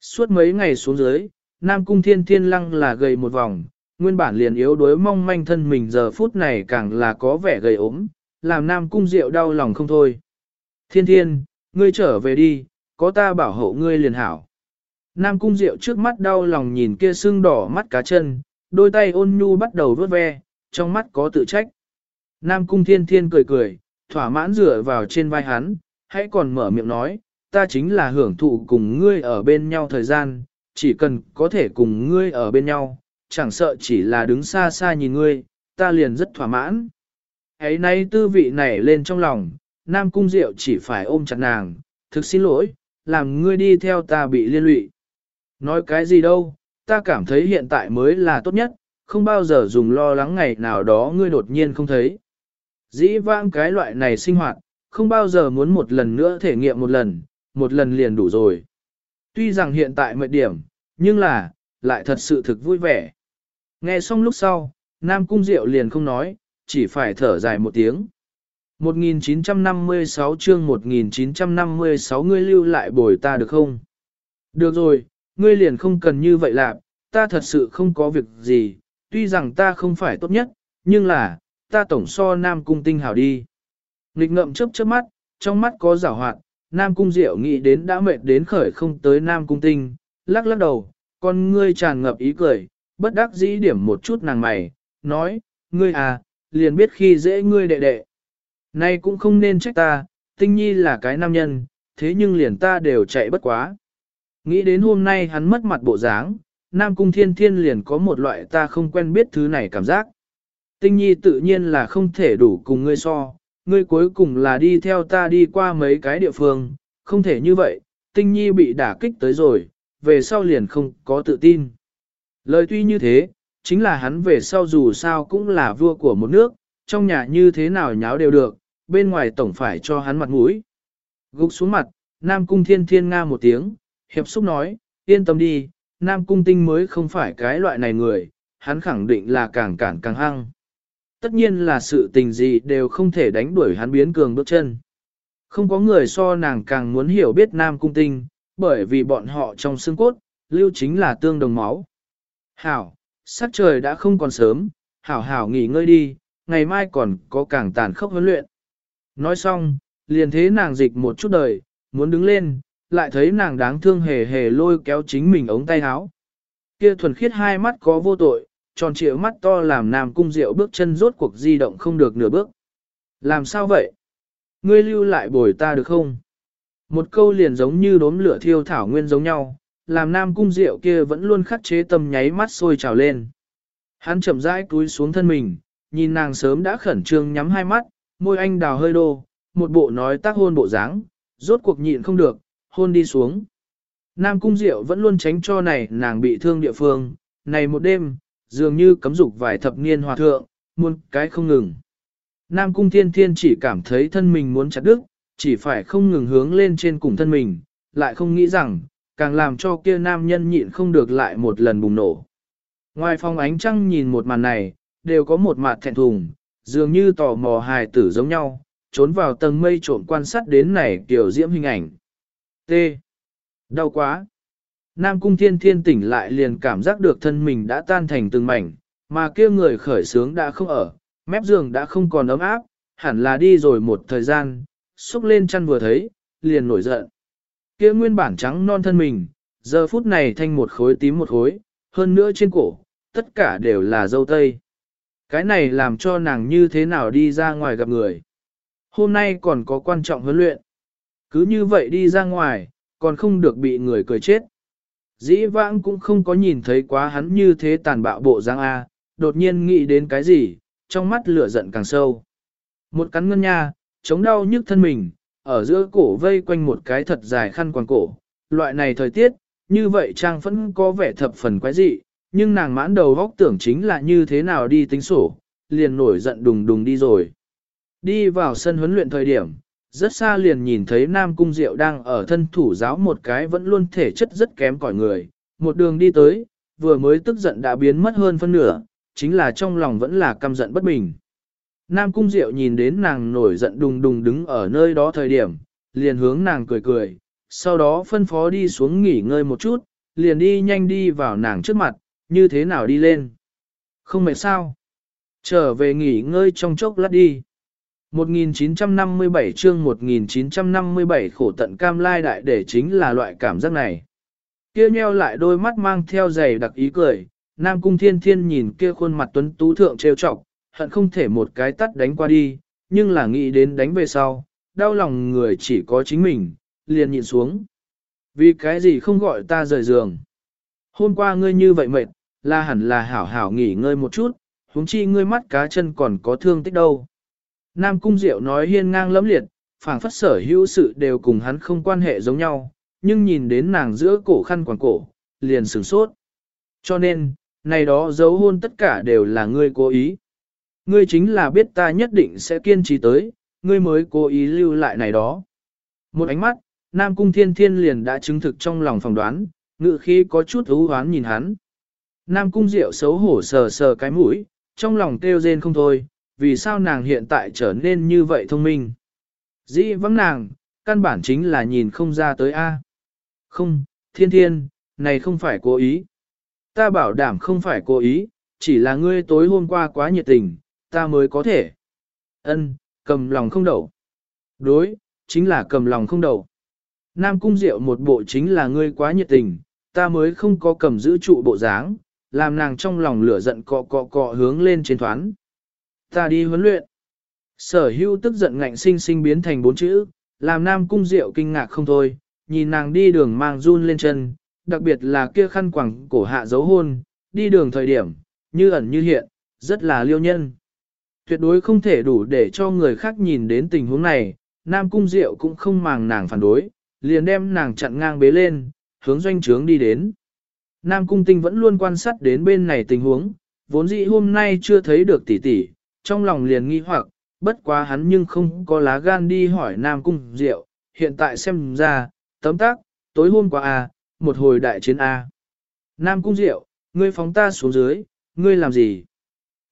Suốt mấy ngày xuống dưới, Nam Cung Thiên Thiên Lăng là gầy một vòng, nguyên bản liền yếu đuối mong manh thân mình giờ phút này càng là có vẻ gầy ốm, làm Nam Cung Diệu đau lòng không thôi. Thiên Thiên, ngươi trở về đi, có ta bảo hộ ngươi liền hảo. Nam Cung Diệu trước mắt đau lòng nhìn kia sưng đỏ mắt cá chân, đôi tay ôn nhu bắt đầu vớt ve, trong mắt có tự trách. Nam Cung Thiên Thiên cười cười, thỏa mãn dựa vào trên vai hắn, hãy còn mở miệng nói, ta chính là hưởng thụ cùng ngươi ở bên nhau thời gian, chỉ cần có thể cùng ngươi ở bên nhau, chẳng sợ chỉ là đứng xa xa nhìn ngươi, ta liền rất thỏa mãn. Ấy nay tư vị nảy lên trong lòng, Nam Cung Diệu chỉ phải ôm chặt nàng, thực xin lỗi, làm ngươi đi theo ta bị liên lụy. Nói cái gì đâu, ta cảm thấy hiện tại mới là tốt nhất, không bao giờ dùng lo lắng ngày nào đó ngươi đột nhiên không thấy. Dĩ vãng cái loại này sinh hoạt, không bao giờ muốn một lần nữa thể nghiệm một lần, một lần liền đủ rồi. Tuy rằng hiện tại mệt điểm, nhưng là, lại thật sự thực vui vẻ. Nghe xong lúc sau, Nam Cung Diệu liền không nói, chỉ phải thở dài một tiếng. 1956 chương 1956 ngươi lưu lại bồi ta được không? Được rồi, ngươi liền không cần như vậy lạc, ta thật sự không có việc gì, tuy rằng ta không phải tốt nhất, nhưng là, ta tổng so Nam Cung tinh hảo đi. Nghịch ngậm chớp chớp mắt, trong mắt có giảo hoạt, Nam Cung Diệu nghĩ đến đã mệt đến khởi không tới Nam Cung tinh, lắc lắc đầu, con ngươi tràn ngập ý cười, bất đắc dĩ điểm một chút nàng mày, nói, ngươi à, liền biết khi dễ ngươi đệ đệ. Nay cũng không nên trách ta, tinh nhi là cái nam nhân, thế nhưng liền ta đều chạy bất quá. Nghĩ đến hôm nay hắn mất mặt bộ dáng, Nam Cung Thiên Thiên liền có một loại ta không quen biết thứ này cảm giác. Tinh nhi tự nhiên là không thể đủ cùng ngươi so, ngươi cuối cùng là đi theo ta đi qua mấy cái địa phương, không thể như vậy, tinh nhi bị đả kích tới rồi, về sau liền không có tự tin. Lời tuy như thế, chính là hắn về sau dù sao cũng là vua của một nước, trong nhà như thế nào nháo đều được, bên ngoài tổng phải cho hắn mặt mũi. Gục xuống mặt, Nam Cung Thiên Thiên Nga một tiếng, hiệp xúc nói, yên tâm đi, Nam Cung Tinh mới không phải cái loại này người, hắn khẳng định là càng cản càng hăng. Tất nhiên là sự tình gì đều không thể đánh đuổi hắn biến cường bước chân. Không có người so nàng càng muốn hiểu biết Nam Cung Tinh, bởi vì bọn họ trong xương cốt, lưu chính là tương đồng máu. Hảo, sắc trời đã không còn sớm, hảo hảo nghỉ ngơi đi, ngày mai còn có càng tàn khốc huấn luyện. Nói xong, liền thế nàng dịch một chút đời, muốn đứng lên, lại thấy nàng đáng thương hề hề lôi kéo chính mình ống tay áo. Kia thuần khiết hai mắt có vô tội, tròn trịa mắt to làm nam cung rượu bước chân rốt cuộc di động không được nửa bước. Làm sao vậy? Ngươi lưu lại bồi ta được không? Một câu liền giống như đốm lửa thiêu thảo nguyên giống nhau, làm nam cung rượu kia vẫn luôn khắc chế tâm nháy mắt sôi trào lên. Hắn chậm rãi cúi xuống thân mình, nhìn nàng sớm đã khẩn trương nhắm hai mắt, môi anh đào hơi đô, một bộ nói tác hôn bộ dáng, rốt cuộc nhịn không được, hôn đi xuống. Nam cung diệu vẫn luôn tránh cho này nàng bị thương địa phương, này một đêm, dường như cấm dục vài thập niên hòa thượng, muôn cái không ngừng. Nam cung thiên thiên chỉ cảm thấy thân mình muốn chặt đứt, chỉ phải không ngừng hướng lên trên cùng thân mình, lại không nghĩ rằng, càng làm cho kia nam nhân nhịn không được lại một lần bùng nổ. Ngoài phòng ánh trăng nhìn một màn này, đều có một mặt thẹn thùng, dường như tò mò hài tử giống nhau, trốn vào tầng mây trộm quan sát đến này kiểu diễm hình ảnh. T. Đau quá. Nam cung thiên thiên tỉnh lại liền cảm giác được thân mình đã tan thành từng mảnh, mà kia người khởi sướng đã không ở, mép giường đã không còn ấm áp, hẳn là đi rồi một thời gian, xúc lên chăn vừa thấy, liền nổi giận. Kia nguyên bản trắng non thân mình, giờ phút này thanh một khối tím một khối, hơn nữa trên cổ, tất cả đều là dâu tây. Cái này làm cho nàng như thế nào đi ra ngoài gặp người. Hôm nay còn có quan trọng huấn luyện. Cứ như vậy đi ra ngoài, còn không được bị người cười chết. Dĩ vãng cũng không có nhìn thấy quá hắn như thế tàn bạo bộ dáng A, đột nhiên nghĩ đến cái gì, trong mắt lửa giận càng sâu. Một cắn ngân nha, chống đau nhức thân mình, ở giữa cổ vây quanh một cái thật dài khăn quàng cổ. Loại này thời tiết, như vậy trang vẫn có vẻ thập phần quái dị, nhưng nàng mãn đầu góc tưởng chính là như thế nào đi tính sổ, liền nổi giận đùng đùng đi rồi. Đi vào sân huấn luyện thời điểm, rất xa liền nhìn thấy Nam Cung Diệu đang ở thân thủ giáo một cái vẫn luôn thể chất rất kém cỏi người, một đường đi tới, vừa mới tức giận đã biến mất hơn phân nửa, chính là trong lòng vẫn là căm giận bất bình. Nam Cung Diệu nhìn đến nàng nổi giận đùng đùng đứng ở nơi đó thời điểm, liền hướng nàng cười cười, sau đó phân phó đi xuống nghỉ ngơi một chút, liền đi nhanh đi vào nàng trước mặt, như thế nào đi lên. Không mệt sao? Trở về nghỉ ngơi trong chốc lát đi. 1957 chương 1957 khổ tận cam lai đại để chính là loại cảm giác này. Kia nheo lại đôi mắt mang theo giày đặc ý cười, Nam Cung Thiên Thiên nhìn kia khuôn mặt tuấn tú thượng trêu chọc, hận không thể một cái tắt đánh qua đi, nhưng là nghĩ đến đánh về sau, đau lòng người chỉ có chính mình, liền nhịn xuống. Vì cái gì không gọi ta rời giường? Hôm qua ngươi như vậy mệt, là hẳn là hảo hảo nghỉ ngơi một chút, huống chi ngươi mắt cá chân còn có thương tích đâu. Nam Cung Diệu nói hiên ngang lẫm liệt, phảng phất sở hữu sự đều cùng hắn không quan hệ giống nhau, nhưng nhìn đến nàng giữa cổ khăn quàng cổ, liền sửng sốt. Cho nên, này đó dấu hôn tất cả đều là ngươi cố ý. Ngươi chính là biết ta nhất định sẽ kiên trì tới, ngươi mới cố ý lưu lại này đó. Một ánh mắt, Nam Cung Thiên Thiên liền đã chứng thực trong lòng phỏng đoán, ngự khi có chút ưu hoán nhìn hắn. Nam Cung Diệu xấu hổ sờ sờ cái mũi, trong lòng kêu rên không thôi, vì sao nàng hiện tại trở nên như vậy thông minh. Dĩ vắng nàng, căn bản chính là nhìn không ra tới A. Không, thiên thiên, này không phải cố ý. Ta bảo đảm không phải cố ý, chỉ là ngươi tối hôm qua quá nhiệt tình, ta mới có thể. Ân, cầm lòng không đậu. Đối, chính là cầm lòng không đậu. Nam cung diệu một bộ chính là ngươi quá nhiệt tình, ta mới không có cầm giữ trụ bộ dáng, làm nàng trong lòng lửa giận cọ cọ cọ hướng lên trên thoán. Ta đi huấn luyện. Sở hưu tức giận ngạnh sinh sinh biến thành bốn chữ, làm nam cung diệu kinh ngạc không thôi, nhìn nàng đi đường mang run lên chân, đặc biệt là kia khăn quẳng cổ hạ dấu hôn, đi đường thời điểm, như ẩn như hiện, rất là liêu nhân. Tuyệt đối không thể đủ để cho người khác nhìn đến tình huống này, nam cung diệu cũng không màng nàng phản đối, liền đem nàng chặn ngang bế lên, hướng doanh trướng đi đến. Nam cung tinh vẫn luôn quan sát đến bên này tình huống, vốn dĩ hôm nay chưa thấy được tỷ tỷ, trong lòng liền nghi hoặc, bất quá hắn nhưng không có lá gan đi hỏi Nam cung diệu, hiện tại xem ra, tấm tác, tối hôm qua a, một hồi đại chiến a. Nam cung diệu, ngươi phóng ta xuống dưới, ngươi làm gì?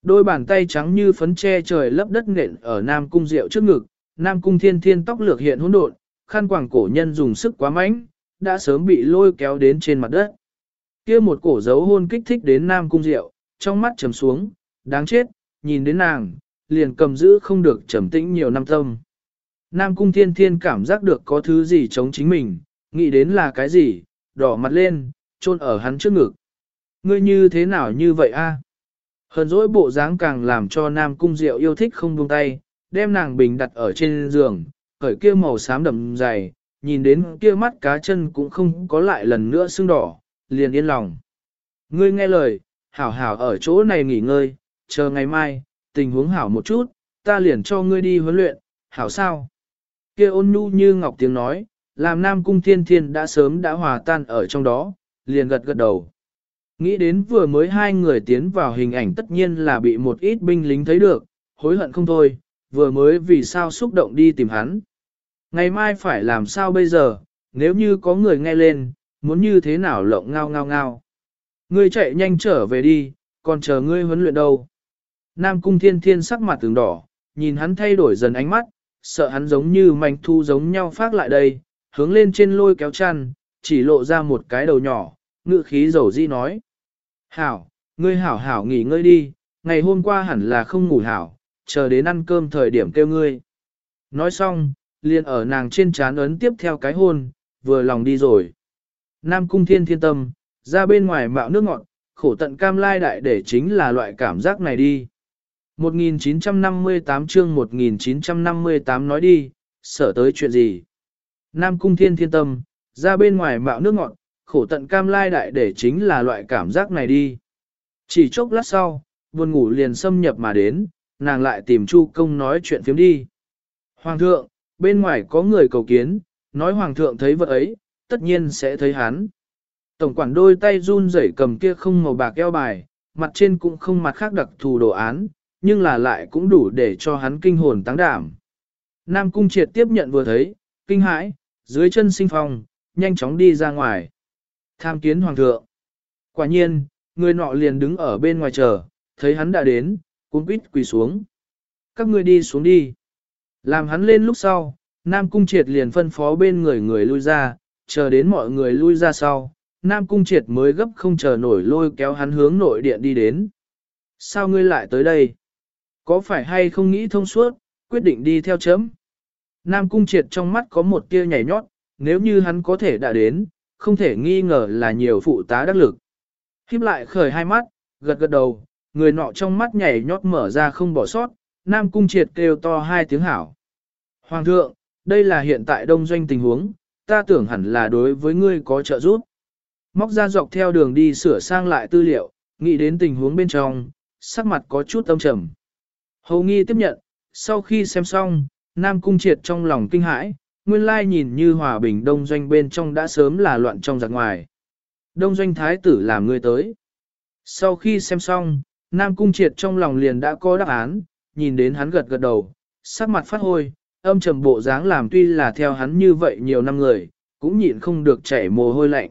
Đôi bàn tay trắng như phấn che trời lấp đất nện ở Nam cung diệu trước ngực, Nam cung thiên thiên tóc lược hiện hỗn độn, khăn quàng cổ nhân dùng sức quá mạnh, đã sớm bị lôi kéo đến trên mặt đất. Kia một cổ dấu hôn kích thích đến Nam Cung Diệu, trong mắt trầm xuống, đáng chết, nhìn đến nàng, liền cầm giữ không được trầm tĩnh nhiều năm tâm. Nam Cung Thiên Thiên cảm giác được có thứ gì chống chính mình, nghĩ đến là cái gì, đỏ mặt lên, chôn ở hắn trước ngực. Ngươi như thế nào như vậy a? Hơn dỗi bộ dáng càng làm cho Nam Cung Diệu yêu thích không buông tay, đem nàng bình đặt ở trên giường, khởi kia màu xám đậm dày, nhìn đến kia mắt cá chân cũng không có lại lần nữa sưng đỏ, liền yên lòng. Ngươi nghe lời, hảo hảo ở chỗ này nghỉ ngơi, chờ ngày mai, tình huống hảo một chút, ta liền cho ngươi đi huấn luyện, hảo sao? Kia ôn nhu như ngọc tiếng nói, làm nam cung thiên thiên đã sớm đã hòa tan ở trong đó, liền gật gật đầu. Nghĩ đến vừa mới hai người tiến vào hình ảnh tất nhiên là bị một ít binh lính thấy được, hối hận không thôi, vừa mới vì sao xúc động đi tìm hắn. Ngày mai phải làm sao bây giờ, nếu như có người nghe lên, muốn như thế nào lộng ngao ngao ngao. Ngươi chạy nhanh trở về đi, còn chờ ngươi huấn luyện đâu. Nam cung thiên thiên sắc mặt tường đỏ, nhìn hắn thay đổi dần ánh mắt, sợ hắn giống như mảnh thu giống nhau phát lại đây, hướng lên trên lôi kéo chăn, chỉ lộ ra một cái đầu nhỏ, ngự khí dầu di nói. Hảo, ngươi hảo hảo nghỉ ngơi đi, ngày hôm qua hẳn là không ngủ hảo, chờ đến ăn cơm thời điểm kêu ngươi. Nói xong, liền ở nàng trên trán ấn tiếp theo cái hôn, vừa lòng đi rồi. Nam cung thiên thiên tâm, ra bên ngoài mạo nước ngọt, khổ tận cam lai đại để chính là loại cảm giác này đi. 1958 chương 1958 nói đi, sợ tới chuyện gì? Nam cung thiên thiên tâm, ra bên ngoài mạo nước ngọt, khổ tận cam lai đại để chính là loại cảm giác này đi. Chỉ chốc lát sau, buồn ngủ liền xâm nhập mà đến, nàng lại tìm Chu công nói chuyện phiếm đi. Hoàng thượng, bên ngoài có người cầu kiến, nói hoàng thượng thấy vật ấy, tất nhiên sẽ thấy hắn. Tổng quản đôi tay run rẩy cầm kia không màu bạc eo bài, mặt trên cũng không mặt khác đặc thù đồ án, nhưng là lại cũng đủ để cho hắn kinh hồn tăng đảm. Nam cung triệt tiếp nhận vừa thấy, kinh hãi, dưới chân sinh phong, nhanh chóng đi ra ngoài. Tham kiến hoàng thượng. Quả nhiên, người nọ liền đứng ở bên ngoài chờ, thấy hắn đã đến, cuốn quýt quỳ xuống. Các ngươi đi xuống đi. Làm hắn lên lúc sau, Nam Cung Triệt liền phân phó bên người người lui ra, chờ đến mọi người lui ra sau, Nam Cung Triệt mới gấp không chờ nổi lôi kéo hắn hướng nội điện đi đến. Sao ngươi lại tới đây? Có phải hay không nghĩ thông suốt, quyết định đi theo chấm? Nam Cung Triệt trong mắt có một tia nhảy nhót, nếu như hắn có thể đã đến, không thể nghi ngờ là nhiều phụ tá đắc lực. Khiếp lại khởi hai mắt, gật gật đầu, người nọ trong mắt nhảy nhót mở ra không bỏ sót, Nam Cung Triệt kêu to hai tiếng hảo. Hoàng thượng, đây là hiện tại đông doanh tình huống, ta tưởng hẳn là đối với ngươi có trợ giúp. móc ra dọc theo đường đi sửa sang lại tư liệu, nghĩ đến tình huống bên trong, sắc mặt có chút âm trầm. Hầu nghi tiếp nhận, sau khi xem xong, Nam Cung Triệt trong lòng kinh hãi, nguyên lai nhìn như hòa bình đông doanh bên trong đã sớm là loạn trong giặc ngoài. Đông doanh thái tử làm người tới. Sau khi xem xong, Nam Cung Triệt trong lòng liền đã có đáp án, nhìn đến hắn gật gật đầu, sắc mặt phát hôi, âm trầm bộ dáng làm tuy là theo hắn như vậy nhiều năm người, cũng nhịn không được chảy mồ hôi lạnh.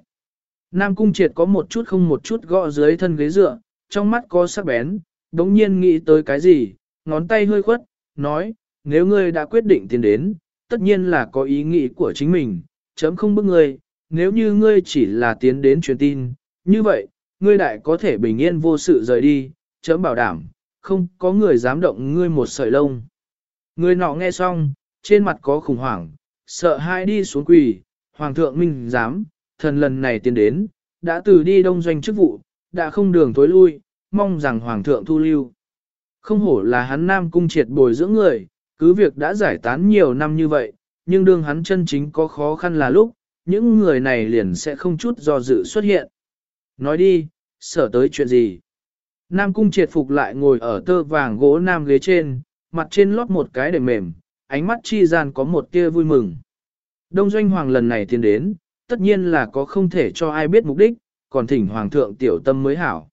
Nam Cung Triệt có một chút không một chút gõ dưới thân ghế dựa, trong mắt có sắc bén, đống nhiên nghĩ tới cái gì, ngón tay hơi khuất, nói, nếu ngươi đã quyết định tiến đến, tất nhiên là có ý nghĩ của chính mình, chấm không bức ngươi, nếu như ngươi chỉ là tiến đến truyền tin, như vậy, ngươi đại có thể bình yên vô sự rời đi, chấm bảo đảm, không có người dám động ngươi một sợi lông. Người nọ nghe xong, trên mặt có khủng hoảng, sợ hai đi xuống quỳ, hoàng thượng minh dám, thần lần này tiến đến, đã từ đi đông doanh chức vụ, đã không đường tối lui, mong rằng hoàng thượng thu lưu. Không hổ là hắn nam cung triệt bồi dưỡng người, cứ việc đã giải tán nhiều năm như vậy, nhưng đương hắn chân chính có khó khăn là lúc, những người này liền sẽ không chút do dự xuất hiện. Nói đi, sở tới chuyện gì? Nam cung triệt phục lại ngồi ở tơ vàng gỗ nam ghế trên, mặt trên lót một cái để mềm, ánh mắt chi gian có một tia vui mừng. Đông doanh hoàng lần này tiến đến, tất nhiên là có không thể cho ai biết mục đích, còn thỉnh hoàng thượng tiểu tâm mới hảo.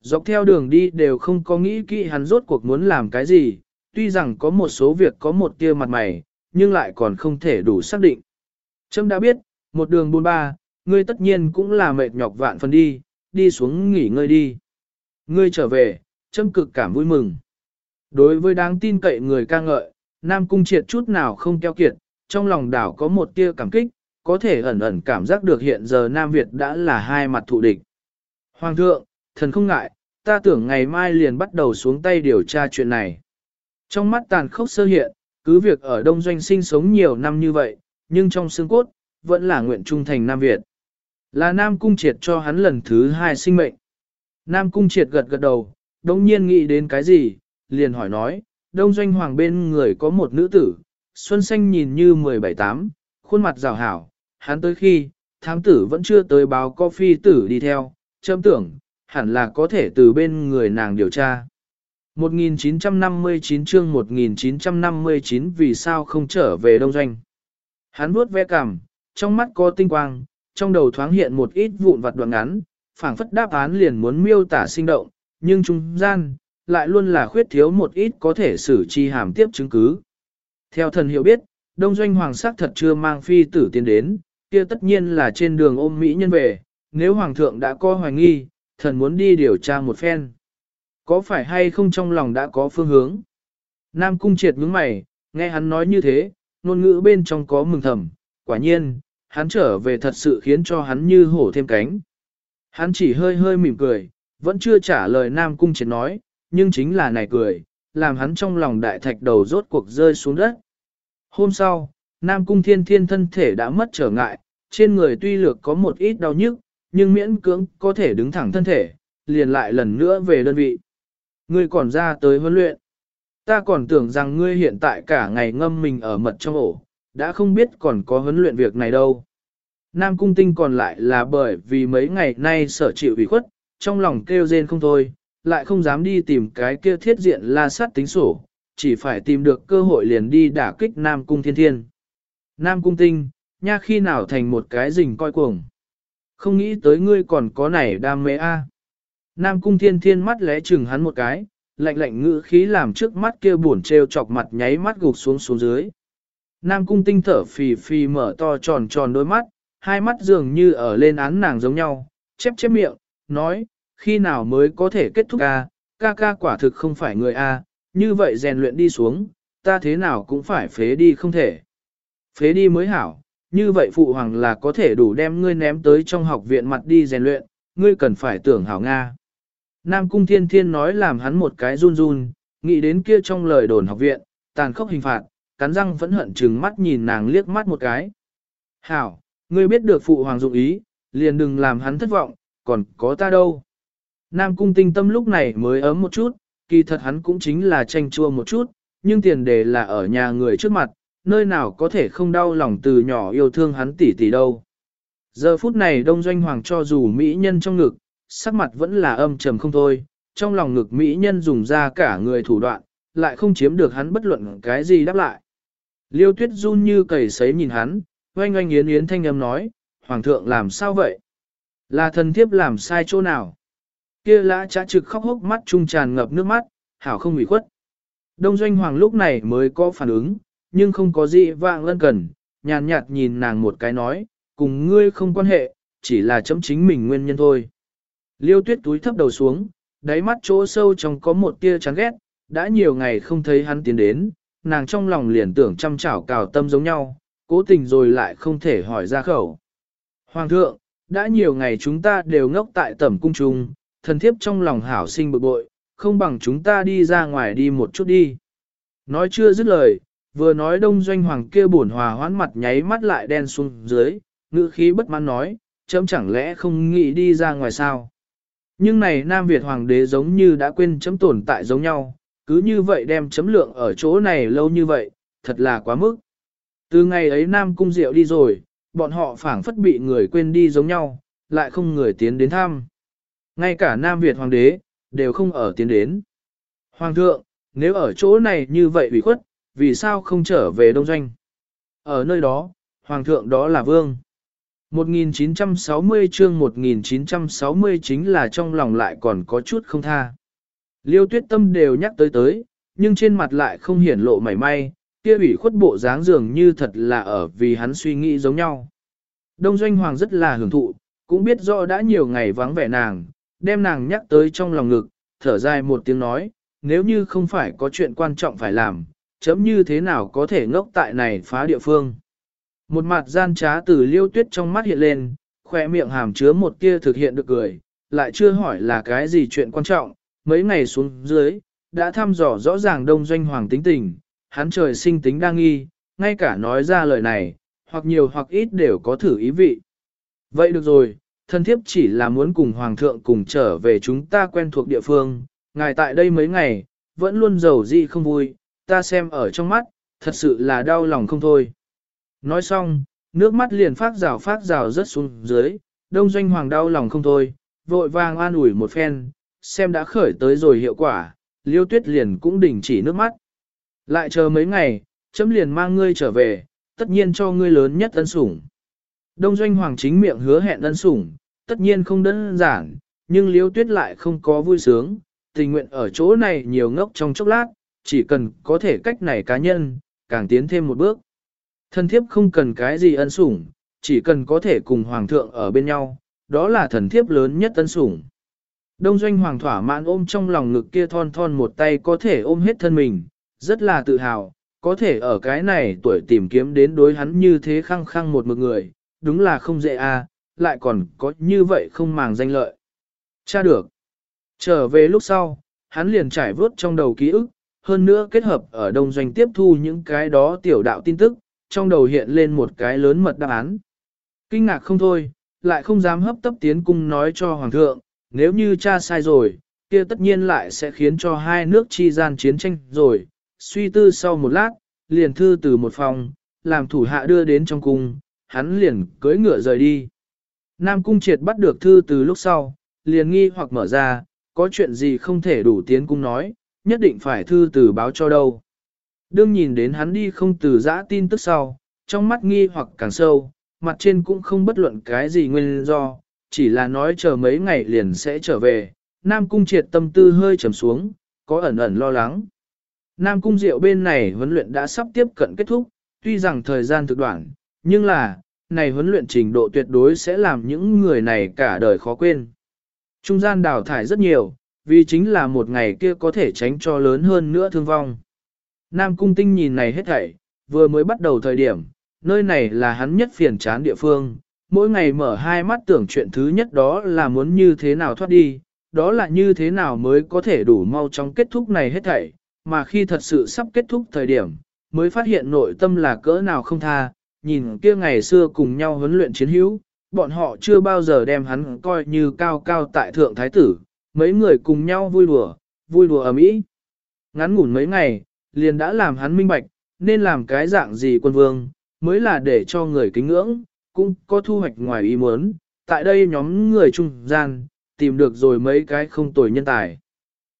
Dọc theo đường đi đều không có nghĩ kỹ hắn rốt cuộc muốn làm cái gì, tuy rằng có một số việc có một tia mặt mày, nhưng lại còn không thể đủ xác định. Trâm đã biết, một đường buôn ba, ngươi tất nhiên cũng là mệt nhọc vạn phần đi, đi xuống nghỉ ngơi đi. Ngươi trở về, Trâm cực cảm vui mừng. Đối với đáng tin cậy người ca ngợi, Nam Cung triệt chút nào không keo kiệt, trong lòng đảo có một tia cảm kích, có thể ẩn ẩn cảm giác được hiện giờ Nam Việt đã là hai mặt thù địch. Hoàng thượng, thần không ngại, ta tưởng ngày mai liền bắt đầu xuống tay điều tra chuyện này. Trong mắt tàn khốc sơ hiện, cứ việc ở Đông Doanh sinh sống nhiều năm như vậy, nhưng trong xương cốt, vẫn là nguyện trung thành Nam Việt. Là Nam Cung Triệt cho hắn lần thứ hai sinh mệnh. Nam Cung Triệt gật gật đầu, đồng nhiên nghĩ đến cái gì, liền hỏi nói, Đông Doanh Hoàng bên người có một nữ tử, Xuân Xanh nhìn như 17-8, khuôn mặt rào hảo, hắn tới khi, thám tử vẫn chưa tới báo có phi tử đi theo, châm tưởng, hẳn là có thể từ bên người nàng điều tra. 1959 chương 1959 vì sao không trở về đông doanh. Hắn vuốt ve cằm, trong mắt có tinh quang, trong đầu thoáng hiện một ít vụn vặt đoạn ngắn, phảng phất đáp án liền muốn miêu tả sinh động, nhưng trung gian, lại luôn là khuyết thiếu một ít có thể xử chi hàm tiếp chứng cứ. Theo thần hiểu biết, đông doanh hoàng sắc thật chưa mang phi tử tiến đến, kia tất nhiên là trên đường ôm Mỹ nhân về, nếu hoàng thượng đã có hoài nghi, thần muốn đi điều tra một phen. Có phải hay không trong lòng đã có phương hướng? Nam cung triệt nhướng mày, nghe hắn nói như thế, ngôn ngữ bên trong có mừng thầm, quả nhiên, hắn trở về thật sự khiến cho hắn như hổ thêm cánh. Hắn chỉ hơi hơi mỉm cười, vẫn chưa trả lời Nam cung triệt nói, nhưng chính là này cười, làm hắn trong lòng đại thạch đầu rốt cuộc rơi xuống đất. Hôm sau, Nam cung thiên thiên thân thể đã mất trở ngại, trên người tuy lược có một ít đau nhức, nhưng miễn cưỡng có thể đứng thẳng thân thể, liền lại lần nữa về đơn vị. Ngươi còn ra tới huấn luyện. Ta còn tưởng rằng ngươi hiện tại cả ngày ngâm mình ở mật trong ổ, đã không biết còn có huấn luyện việc này đâu. Nam cung tinh còn lại là bởi vì mấy ngày nay sở chịu ủy khuất, trong lòng kêu rên không thôi, lại không dám đi tìm cái kia thiết diện la sát tính sổ, chỉ phải tìm được cơ hội liền đi đả kích Nam cung thiên thiên. Nam cung tinh, nha khi nào thành một cái rình coi cuồng. Không nghĩ tới ngươi còn có này đam mê a. Nam cung thiên thiên mắt lẽ chừng hắn một cái, lạnh lạnh ngữ khí làm trước mắt kia buồn treo chọc mặt nháy mắt gục xuống xuống dưới. Nam cung tinh thở phì phì mở to tròn tròn đôi mắt, hai mắt dường như ở lên án nàng giống nhau, chép chép miệng, nói, khi nào mới có thể kết thúc a? ca ca quả thực không phải người a, như vậy rèn luyện đi xuống, ta thế nào cũng phải phế đi không thể. Phế đi mới hảo, như vậy phụ hoàng là có thể đủ đem ngươi ném tới trong học viện mặt đi rèn luyện, ngươi cần phải tưởng hảo Nga. Nam Cung Thiên Thiên nói làm hắn một cái run run, nghĩ đến kia trong lời đồn học viện, tàn khốc hình phạt, cắn răng vẫn hận chừng mắt nhìn nàng liếc mắt một cái. Hảo, ngươi biết được phụ hoàng dụng ý, liền đừng làm hắn thất vọng, còn có ta đâu. Nam Cung tinh tâm lúc này mới ấm một chút, kỳ thật hắn cũng chính là tranh chua một chút, nhưng tiền đề là ở nhà người trước mặt, nơi nào có thể không đau lòng từ nhỏ yêu thương hắn tỷ tỷ đâu. Giờ phút này đông doanh hoàng cho dù mỹ nhân trong ngực, sắc mặt vẫn là âm trầm không thôi, trong lòng ngực mỹ nhân dùng ra cả người thủ đoạn, lại không chiếm được hắn bất luận cái gì đáp lại. Liêu tuyết run như cầy sấy nhìn hắn, oanh oanh yến yến thanh âm nói, Hoàng thượng làm sao vậy? Là thần thiếp làm sai chỗ nào? Kia lã trả trực khóc hốc mắt trung tràn ngập nước mắt, hảo không bị khuất. Đông doanh hoàng lúc này mới có phản ứng, nhưng không có gì vạng lân cần, nhàn nhạt nhìn nàng một cái nói, cùng ngươi không quan hệ, chỉ là chấm chính mình nguyên nhân thôi. Liêu tuyết túi thấp đầu xuống, đáy mắt chỗ sâu trong có một tia chán ghét, đã nhiều ngày không thấy hắn tiến đến, nàng trong lòng liền tưởng chăm chảo cào tâm giống nhau, cố tình rồi lại không thể hỏi ra khẩu. Hoàng thượng, đã nhiều ngày chúng ta đều ngốc tại tẩm cung trung, thần thiếp trong lòng hảo sinh bực bội, không bằng chúng ta đi ra ngoài đi một chút đi. Nói chưa dứt lời, vừa nói đông doanh hoàng kia buồn hòa hoãn mặt nháy mắt lại đen xuống dưới, ngữ khí bất mãn nói, chấm chẳng lẽ không nghĩ đi ra ngoài sao. Nhưng này Nam Việt Hoàng đế giống như đã quên chấm tồn tại giống nhau, cứ như vậy đem chấm lượng ở chỗ này lâu như vậy, thật là quá mức. Từ ngày ấy Nam Cung Diệu đi rồi, bọn họ phảng phất bị người quên đi giống nhau, lại không người tiến đến thăm. Ngay cả Nam Việt Hoàng đế, đều không ở tiến đến. Hoàng thượng, nếu ở chỗ này như vậy ủy khuất, vì sao không trở về Đông Doanh? Ở nơi đó, Hoàng thượng đó là Vương. 1960 chương 1960 chính là trong lòng lại còn có chút không tha. Liêu tuyết tâm đều nhắc tới tới, nhưng trên mặt lại không hiển lộ mảy may, kia ủy khuất bộ dáng dường như thật là ở vì hắn suy nghĩ giống nhau. Đông Doanh Hoàng rất là hưởng thụ, cũng biết rõ đã nhiều ngày vắng vẻ nàng, đem nàng nhắc tới trong lòng ngực, thở dài một tiếng nói, nếu như không phải có chuyện quan trọng phải làm, chấm như thế nào có thể ngốc tại này phá địa phương. Một mặt gian trá từ liêu tuyết trong mắt hiện lên, khoe miệng hàm chứa một tia thực hiện được cười, lại chưa hỏi là cái gì chuyện quan trọng, mấy ngày xuống dưới, đã thăm dò rõ ràng đông doanh hoàng tính tình, hắn trời sinh tính đa nghi, ngay cả nói ra lời này, hoặc nhiều hoặc ít đều có thử ý vị. Vậy được rồi, thân thiếp chỉ là muốn cùng hoàng thượng cùng trở về chúng ta quen thuộc địa phương, ngài tại đây mấy ngày, vẫn luôn giàu gì không vui, ta xem ở trong mắt, thật sự là đau lòng không thôi. Nói xong, nước mắt liền phát rào phát rào rớt xuống dưới, đông doanh hoàng đau lòng không thôi, vội vàng an ủi một phen, xem đã khởi tới rồi hiệu quả, liêu tuyết liền cũng đình chỉ nước mắt. Lại chờ mấy ngày, chấm liền mang ngươi trở về, tất nhiên cho ngươi lớn nhất ân sủng. Đông doanh hoàng chính miệng hứa hẹn ân sủng, tất nhiên không đơn giản, nhưng liêu tuyết lại không có vui sướng, tình nguyện ở chỗ này nhiều ngốc trong chốc lát, chỉ cần có thể cách này cá nhân, càng tiến thêm một bước. Thần thiếp không cần cái gì ân sủng, chỉ cần có thể cùng hoàng thượng ở bên nhau, đó là thần thiếp lớn nhất ân sủng. Đông doanh hoàng thỏa mãn ôm trong lòng ngực kia thon thon một tay có thể ôm hết thân mình, rất là tự hào, có thể ở cái này tuổi tìm kiếm đến đối hắn như thế khăng khăng một mực người, đúng là không dễ à, lại còn có như vậy không màng danh lợi. Cha được. Trở về lúc sau, hắn liền trải vớt trong đầu ký ức, hơn nữa kết hợp ở đông doanh tiếp thu những cái đó tiểu đạo tin tức, trong đầu hiện lên một cái lớn mật đáp án. Kinh ngạc không thôi, lại không dám hấp tấp tiến cung nói cho hoàng thượng, nếu như cha sai rồi, kia tất nhiên lại sẽ khiến cho hai nước chi gian chiến tranh rồi. Suy tư sau một lát, liền thư từ một phòng, làm thủ hạ đưa đến trong cung, hắn liền cưỡi ngựa rời đi. Nam cung triệt bắt được thư từ lúc sau, liền nghi hoặc mở ra, có chuyện gì không thể đủ tiến cung nói, nhất định phải thư từ báo cho đâu. Đương nhìn đến hắn đi không từ giã tin tức sau, trong mắt nghi hoặc càng sâu, mặt trên cũng không bất luận cái gì nguyên do, chỉ là nói chờ mấy ngày liền sẽ trở về. Nam cung triệt tâm tư hơi trầm xuống, có ẩn ẩn lo lắng. Nam cung diệu bên này huấn luyện đã sắp tiếp cận kết thúc, tuy rằng thời gian thực đoạn, nhưng là, này huấn luyện trình độ tuyệt đối sẽ làm những người này cả đời khó quên. Trung gian đào thải rất nhiều, vì chính là một ngày kia có thể tránh cho lớn hơn nữa thương vong. Nam Cung Tinh nhìn này hết thảy, vừa mới bắt đầu thời điểm, nơi này là hắn nhất phiền chán địa phương, mỗi ngày mở hai mắt tưởng chuyện thứ nhất đó là muốn như thế nào thoát đi, đó là như thế nào mới có thể đủ mau trong kết thúc này hết thảy, mà khi thật sự sắp kết thúc thời điểm, mới phát hiện nội tâm là cỡ nào không tha, nhìn kia ngày xưa cùng nhau huấn luyện chiến hữu, bọn họ chưa bao giờ đem hắn coi như cao cao tại thượng thái tử, mấy người cùng nhau vui đùa, vui đùa ở mỹ. Ngắn ngủn mấy ngày, liền đã làm hắn minh bạch, nên làm cái dạng gì quân vương, mới là để cho người kính ngưỡng, cũng có thu hoạch ngoài ý muốn, tại đây nhóm người trung gian, tìm được rồi mấy cái không tồi nhân tài.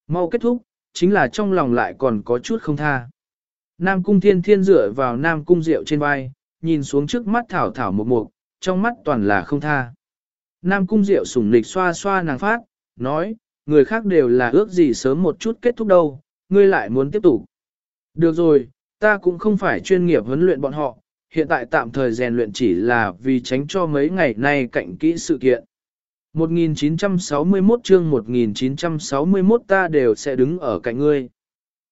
Mau kết thúc, chính là trong lòng lại còn có chút không tha. Nam cung thiên thiên dựa vào Nam cung rượu trên vai, nhìn xuống trước mắt thảo thảo một mục, trong mắt toàn là không tha. Nam cung rượu sủng nịch xoa xoa nàng phát, nói, người khác đều là ước gì sớm một chút kết thúc đâu, ngươi lại muốn tiếp tục. Được rồi, ta cũng không phải chuyên nghiệp huấn luyện bọn họ, hiện tại tạm thời rèn luyện chỉ là vì tránh cho mấy ngày nay cạnh kỹ sự kiện. 1961 chương 1961 ta đều sẽ đứng ở cạnh ngươi.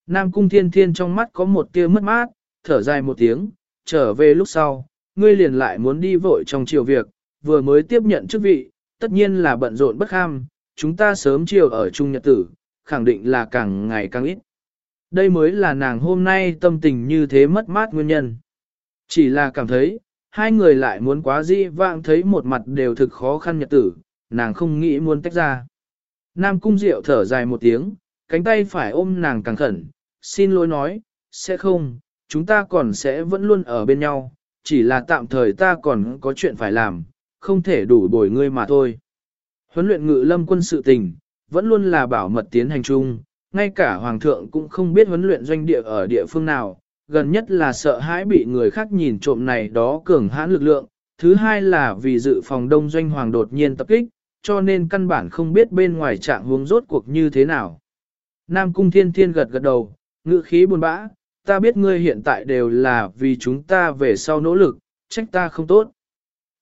Nam Cung Thiên Thiên trong mắt có một tia mất mát, thở dài một tiếng, trở về lúc sau, ngươi liền lại muốn đi vội trong chiều việc, vừa mới tiếp nhận chức vị, tất nhiên là bận rộn bất ham, chúng ta sớm chiều ở chung nhật tử, khẳng định là càng ngày càng ít. Đây mới là nàng hôm nay tâm tình như thế mất mát nguyên nhân. Chỉ là cảm thấy, hai người lại muốn quá di vãng thấy một mặt đều thực khó khăn nhật tử, nàng không nghĩ muốn tách ra. Nam cung diệu thở dài một tiếng, cánh tay phải ôm nàng càng khẩn, xin lỗi nói, sẽ không, chúng ta còn sẽ vẫn luôn ở bên nhau, chỉ là tạm thời ta còn có chuyện phải làm, không thể đủ bồi ngươi mà thôi. Huấn luyện ngự lâm quân sự tình, vẫn luôn là bảo mật tiến hành chung, ngay cả hoàng thượng cũng không biết huấn luyện doanh địa ở địa phương nào, gần nhất là sợ hãi bị người khác nhìn trộm này đó cường hãn lực lượng, thứ hai là vì dự phòng đông doanh hoàng đột nhiên tập kích, cho nên căn bản không biết bên ngoài trạng huống rốt cuộc như thế nào. Nam Cung Thiên Thiên gật gật đầu, ngữ khí buồn bã, ta biết ngươi hiện tại đều là vì chúng ta về sau nỗ lực, trách ta không tốt.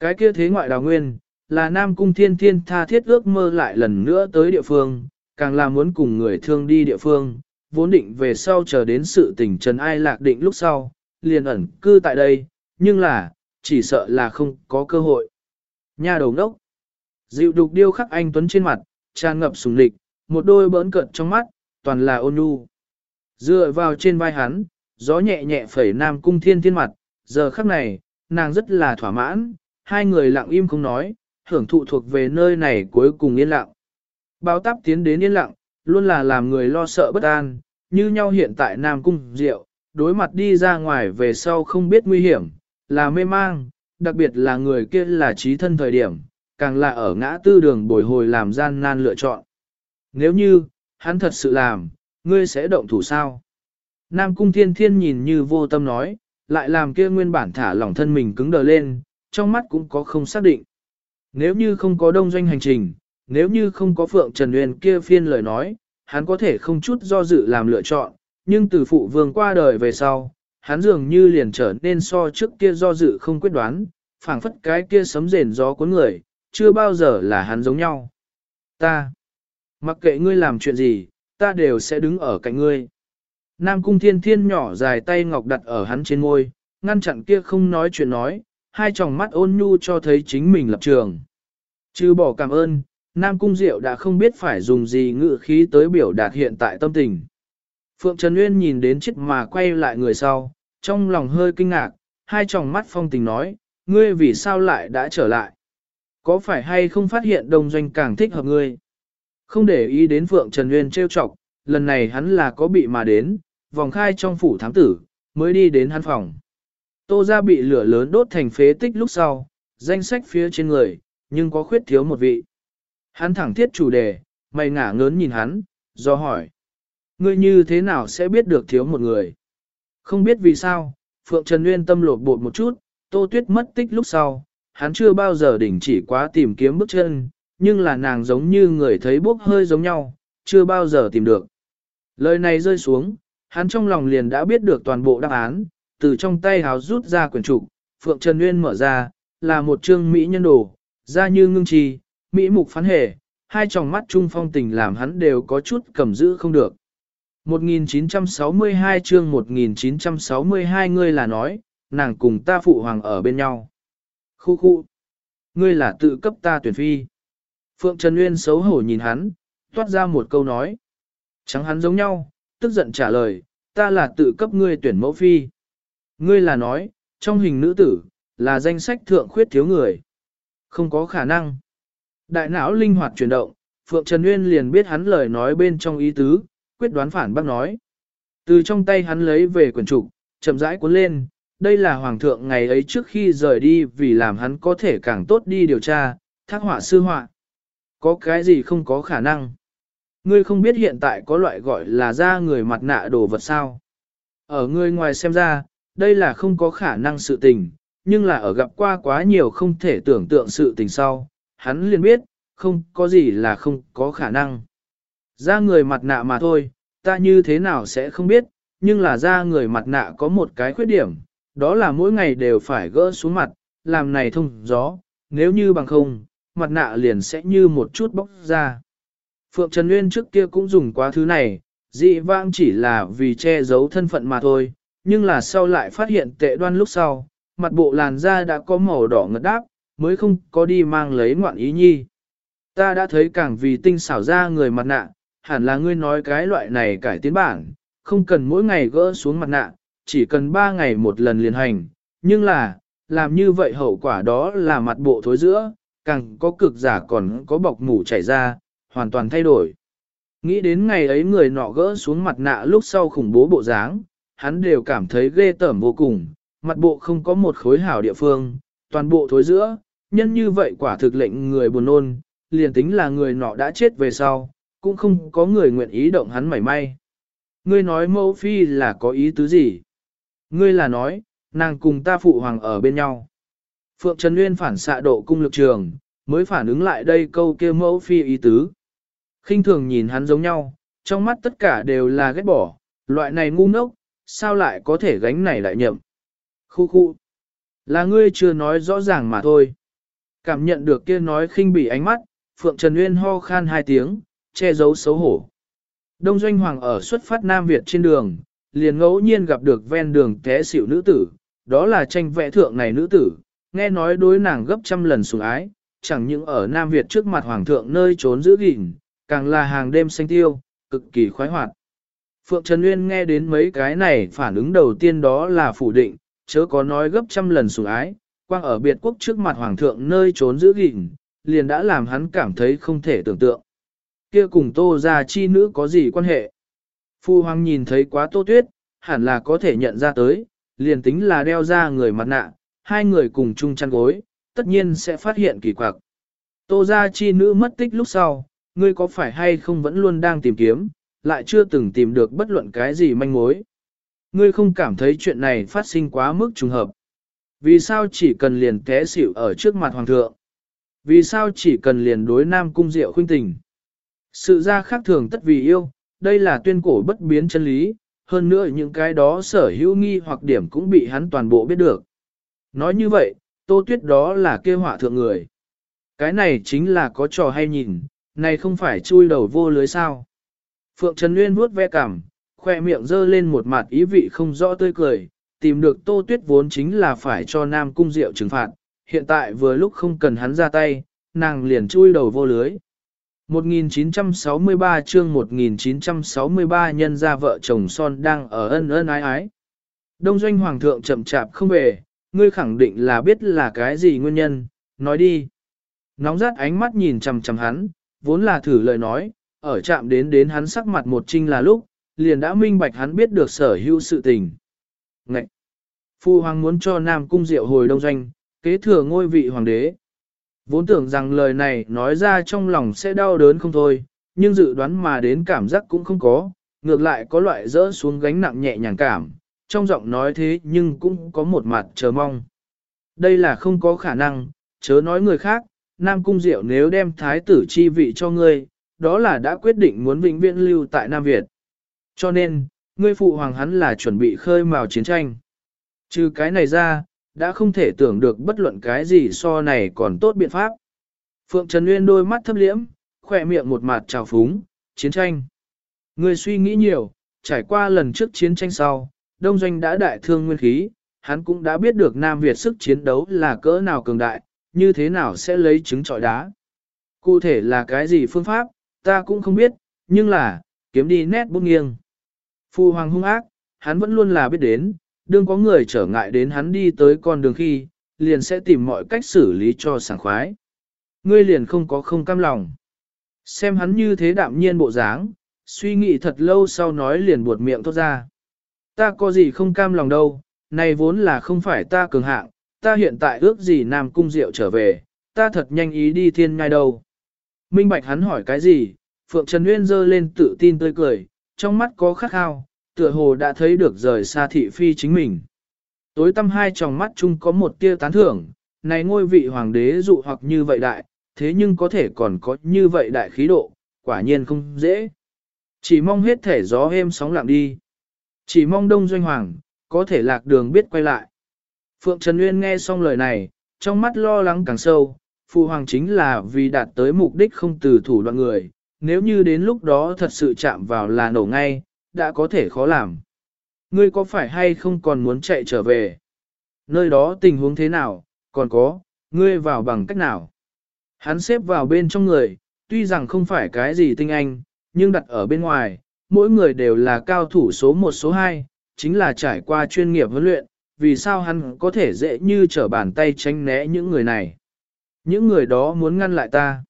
Cái kia thế ngoại đào nguyên, là Nam Cung Thiên Thiên tha thiết ước mơ lại lần nữa tới địa phương, càng là muốn cùng người thương đi địa phương, vốn định về sau chờ đến sự tình trần ai lạc định lúc sau, liền ẩn cư tại đây, nhưng là, chỉ sợ là không có cơ hội. Nhà đầu đốc, dịu đục điêu khắc anh Tuấn trên mặt, tràn ngập sùng lịch, một đôi bỡn cận trong mắt, toàn là ôn nhu. Dựa vào trên vai hắn, gió nhẹ nhẹ phẩy nam cung thiên thiên mặt, giờ khắc này, nàng rất là thỏa mãn, hai người lặng im không nói, hưởng thụ thuộc về nơi này cuối cùng yên lặng. Báo táp tiến đến yên lặng, luôn là làm người lo sợ bất an, như nhau hiện tại Nam Cung Diệu, đối mặt đi ra ngoài về sau không biết nguy hiểm, là mê mang, đặc biệt là người kia là trí thân thời điểm, càng là ở ngã tư đường bồi hồi làm gian nan lựa chọn. Nếu như, hắn thật sự làm, ngươi sẽ động thủ sao? Nam Cung Thiên Thiên nhìn như vô tâm nói, lại làm kia nguyên bản thả lỏng thân mình cứng đờ lên, trong mắt cũng có không xác định. Nếu như không có đông doanh hành trình, nếu như không có Phượng Trần uyên kia phiên lời nói, hắn có thể không chút do dự làm lựa chọn, nhưng từ phụ vương qua đời về sau, hắn dường như liền trở nên so trước kia do dự không quyết đoán, phảng phất cái kia sấm rền gió cuốn người, chưa bao giờ là hắn giống nhau. Ta, mặc kệ ngươi làm chuyện gì, ta đều sẽ đứng ở cạnh ngươi. Nam cung thiên thiên nhỏ dài tay ngọc đặt ở hắn trên môi, ngăn chặn kia không nói chuyện nói, hai tròng mắt ôn nhu cho thấy chính mình lập trường. Chứ bỏ cảm ơn, Nam Cung Diệu đã không biết phải dùng gì ngữ khí tới biểu đạt hiện tại tâm tình. Phượng Trần Uyên nhìn đến chiếc mà quay lại người sau, trong lòng hơi kinh ngạc, hai tròng mắt phong tình nói, ngươi vì sao lại đã trở lại? Có phải hay không phát hiện đồng doanh càng thích hợp ngươi? Không để ý đến Phượng Trần Uyên trêu chọc, lần này hắn là có bị mà đến, vòng khai trong phủ thám tử, mới đi đến hắn phòng. Tô ra bị lửa lớn đốt thành phế tích lúc sau, danh sách phía trên người, nhưng có khuyết thiếu một vị. Hắn thẳng thiết chủ đề, mày ngả ngớn nhìn hắn, do hỏi. Ngươi như thế nào sẽ biết được thiếu một người? Không biết vì sao, Phượng Trần Nguyên tâm lột bột một chút, tô tuyết mất tích lúc sau, hắn chưa bao giờ đỉnh chỉ quá tìm kiếm bước chân, nhưng là nàng giống như người thấy bốc hơi giống nhau, chưa bao giờ tìm được. Lời này rơi xuống, hắn trong lòng liền đã biết được toàn bộ đáp án, từ trong tay háo rút ra quyển trục, Phượng Trần Nguyên mở ra, là một chương Mỹ nhân đồ, da như ngưng trì, Mỹ mục phán hề, hai tròng mắt trung phong tình làm hắn đều có chút cầm giữ không được. 1962 chương 1962 ngươi là nói, nàng cùng ta phụ hoàng ở bên nhau. Khu khu. Ngươi là tự cấp ta tuyển phi. Phượng Trần Nguyên xấu hổ nhìn hắn, toát ra một câu nói. Chẳng hắn giống nhau, tức giận trả lời, ta là tự cấp ngươi tuyển mẫu phi. Ngươi là nói, trong hình nữ tử, là danh sách thượng khuyết thiếu người. Không có khả năng. Đại não linh hoạt chuyển động, Phượng Trần Nguyên liền biết hắn lời nói bên trong ý tứ, quyết đoán phản bác nói. Từ trong tay hắn lấy về quyển trục, chậm rãi cuốn lên, đây là hoàng thượng ngày ấy trước khi rời đi vì làm hắn có thể càng tốt đi điều tra, thác họa sư họa. Có cái gì không có khả năng? Ngươi không biết hiện tại có loại gọi là da người mặt nạ đồ vật sao? Ở ngươi ngoài xem ra, đây là không có khả năng sự tình, nhưng là ở gặp qua quá nhiều không thể tưởng tượng sự tình sau, hắn liền biết, không có gì là không có khả năng. Da người mặt nạ mà thôi, ta như thế nào sẽ không biết, nhưng là da người mặt nạ có một cái khuyết điểm, đó là mỗi ngày đều phải gỡ xuống mặt, làm này thông gió, nếu như bằng không, mặt nạ liền sẽ như một chút bóc ra. Phượng Trần Nguyên trước kia cũng dùng quá thứ này, dị vãng chỉ là vì che giấu thân phận mà thôi, nhưng là sau lại phát hiện tệ đoan lúc sau, mặt bộ làn da đã có màu đỏ ngất đáp, mới không có đi mang lấy ngoạn ý nhi. Ta đã thấy càng vì tinh xảo ra người mặt nạ, hẳn là ngươi nói cái loại này cải tiến bản, không cần mỗi ngày gỡ xuống mặt nạ, chỉ cần 3 ngày một lần liền hành, nhưng là, làm như vậy hậu quả đó là mặt bộ thối giữa, càng có cực giả còn có bọc mủ chảy ra, hoàn toàn thay đổi. Nghĩ đến ngày ấy người nọ gỡ xuống mặt nạ lúc sau khủng bố bộ dáng, hắn đều cảm thấy ghê tởm vô cùng, mặt bộ không có một khối hảo địa phương, toàn bộ thối giữa, nhân như vậy quả thực lệnh người buồn nôn, liền tính là người nọ đã chết về sau, cũng không có người nguyện ý động hắn mảy may. Ngươi nói mẫu phi là có ý tứ gì? Ngươi là nói, nàng cùng ta phụ hoàng ở bên nhau. Phượng Trần Nguyên phản xạ độ cung lực trường, mới phản ứng lại đây câu kia mẫu phi ý tứ. khinh thường nhìn hắn giống nhau, trong mắt tất cả đều là ghét bỏ, loại này ngu ngốc, sao lại có thể gánh này lại nhậm. Khu khu, là ngươi chưa nói rõ ràng mà thôi. Cảm nhận được kia nói khinh bỉ ánh mắt, Phượng Trần uyên ho khan hai tiếng, che giấu xấu hổ. Đông Doanh Hoàng ở xuất phát Nam Việt trên đường, liền ngẫu nhiên gặp được ven đường té xỉu nữ tử, đó là tranh vẽ thượng này nữ tử, nghe nói đối nàng gấp trăm lần sủng ái, chẳng những ở Nam Việt trước mặt Hoàng thượng nơi trốn giữ gìn, càng là hàng đêm xanh tiêu, cực kỳ khoái hoạt. Phượng Trần uyên nghe đến mấy cái này phản ứng đầu tiên đó là phủ định, chớ có nói gấp trăm lần sủng ái, quang ở biệt quốc trước mặt Hoàng thượng nơi trốn giữ gìn, liền đã làm hắn cảm thấy không thể tưởng tượng. Kia cùng tô ra chi nữ có gì quan hệ? Phu Hoàng nhìn thấy quá tô tuyết, hẳn là có thể nhận ra tới, liền tính là đeo ra người mặt nạ, hai người cùng chung chăn gối, tất nhiên sẽ phát hiện kỳ quặc. Tô ra chi nữ mất tích lúc sau, ngươi có phải hay không vẫn luôn đang tìm kiếm, lại chưa từng tìm được bất luận cái gì manh mối. Ngươi không cảm thấy chuyện này phát sinh quá mức trùng hợp. Vì sao chỉ cần liền té xỉu ở trước mặt hoàng thượng? Vì sao chỉ cần liền đối nam cung diệu khuynh tình? Sự ra khác thường tất vì yêu, đây là tuyên cổ bất biến chân lý, hơn nữa những cái đó sở hữu nghi hoặc điểm cũng bị hắn toàn bộ biết được. Nói như vậy, tô tuyết đó là kêu họa thượng người. Cái này chính là có trò hay nhìn, này không phải chui đầu vô lưới sao. Phượng Trần Nguyên vuốt ve cảm, khoe miệng dơ lên một mặt ý vị không rõ tươi cười, tìm được tô tuyết vốn chính là phải cho Nam Cung Diệu trừng phạt, hiện tại vừa lúc không cần hắn ra tay, nàng liền chui đầu vô lưới. 1963 chương 1963 nhân gia vợ chồng son đang ở ân ân ái ái. Đông doanh hoàng thượng chậm chạp không về, ngươi khẳng định là biết là cái gì nguyên nhân, nói đi. Nóng rát ánh mắt nhìn chằm chằm hắn, vốn là thử lời nói, ở chạm đến đến hắn sắc mặt một trinh là lúc, liền đã minh bạch hắn biết được sở hữu sự tình. Ngậy! Phu hoàng muốn cho Nam Cung Diệu hồi đông doanh, kế thừa ngôi vị hoàng đế. Vốn tưởng rằng lời này nói ra trong lòng sẽ đau đớn không thôi, nhưng dự đoán mà đến cảm giác cũng không có, ngược lại có loại rỡ xuống gánh nặng nhẹ nhàng cảm, trong giọng nói thế nhưng cũng có một mặt chờ mong. Đây là không có khả năng, chớ nói người khác, Nam Cung Diệu nếu đem thái tử chi vị cho ngươi, đó là đã quyết định muốn vĩnh viễn lưu tại Nam Việt. Cho nên, ngươi phụ hoàng hắn là chuẩn bị khơi mào chiến tranh. Trừ cái này ra, đã không thể tưởng được bất luận cái gì so này còn tốt biện pháp. Phượng Trần Nguyên đôi mắt thấp liễm, khỏe miệng một mặt trào phúng, chiến tranh. Người suy nghĩ nhiều, trải qua lần trước chiến tranh sau, Đông Doanh đã đại thương nguyên khí, hắn cũng đã biết được Nam Việt sức chiến đấu là cỡ nào cường đại, như thế nào sẽ lấy trứng trọi đá. Cụ thể là cái gì phương pháp, ta cũng không biết, nhưng là, kiếm đi nét bút nghiêng. Phu hoàng hung ác, hắn vẫn luôn là biết đến, đương có người trở ngại đến hắn đi tới con đường khi, liền sẽ tìm mọi cách xử lý cho sảng khoái. Ngươi liền không có không cam lòng. Xem hắn như thế đạm nhiên bộ dáng, suy nghĩ thật lâu sau nói liền buột miệng thốt ra. Ta có gì không cam lòng đâu, này vốn là không phải ta cường hạng, ta hiện tại ước gì Nam Cung Diệu trở về, ta thật nhanh ý đi thiên ngai đâu. Minh Bạch hắn hỏi cái gì, Phượng Trần Nguyên dơ lên tự tin tươi cười, trong mắt có khát khao, tựa hồ đã thấy được rời xa thị phi chính mình. Tối tâm hai tròng mắt chung có một tia tán thưởng, này ngôi vị hoàng đế dụ hoặc như vậy đại, thế nhưng có thể còn có như vậy đại khí độ, quả nhiên không dễ. Chỉ mong hết thể gió êm sóng lặng đi. Chỉ mong đông doanh hoàng, có thể lạc đường biết quay lại. Phượng Trần Nguyên nghe xong lời này, trong mắt lo lắng càng sâu, phụ hoàng chính là vì đạt tới mục đích không từ thủ đoạn người, nếu như đến lúc đó thật sự chạm vào là nổ ngay, đã có thể khó làm. Ngươi có phải hay không còn muốn chạy trở về? Nơi đó tình huống thế nào, còn có, ngươi vào bằng cách nào? Hắn xếp vào bên trong người, tuy rằng không phải cái gì tinh anh, nhưng đặt ở bên ngoài, mỗi người đều là cao thủ số 1 số 2, chính là trải qua chuyên nghiệp huấn luyện, vì sao hắn có thể dễ như trở bàn tay tránh né những người này. Những người đó muốn ngăn lại ta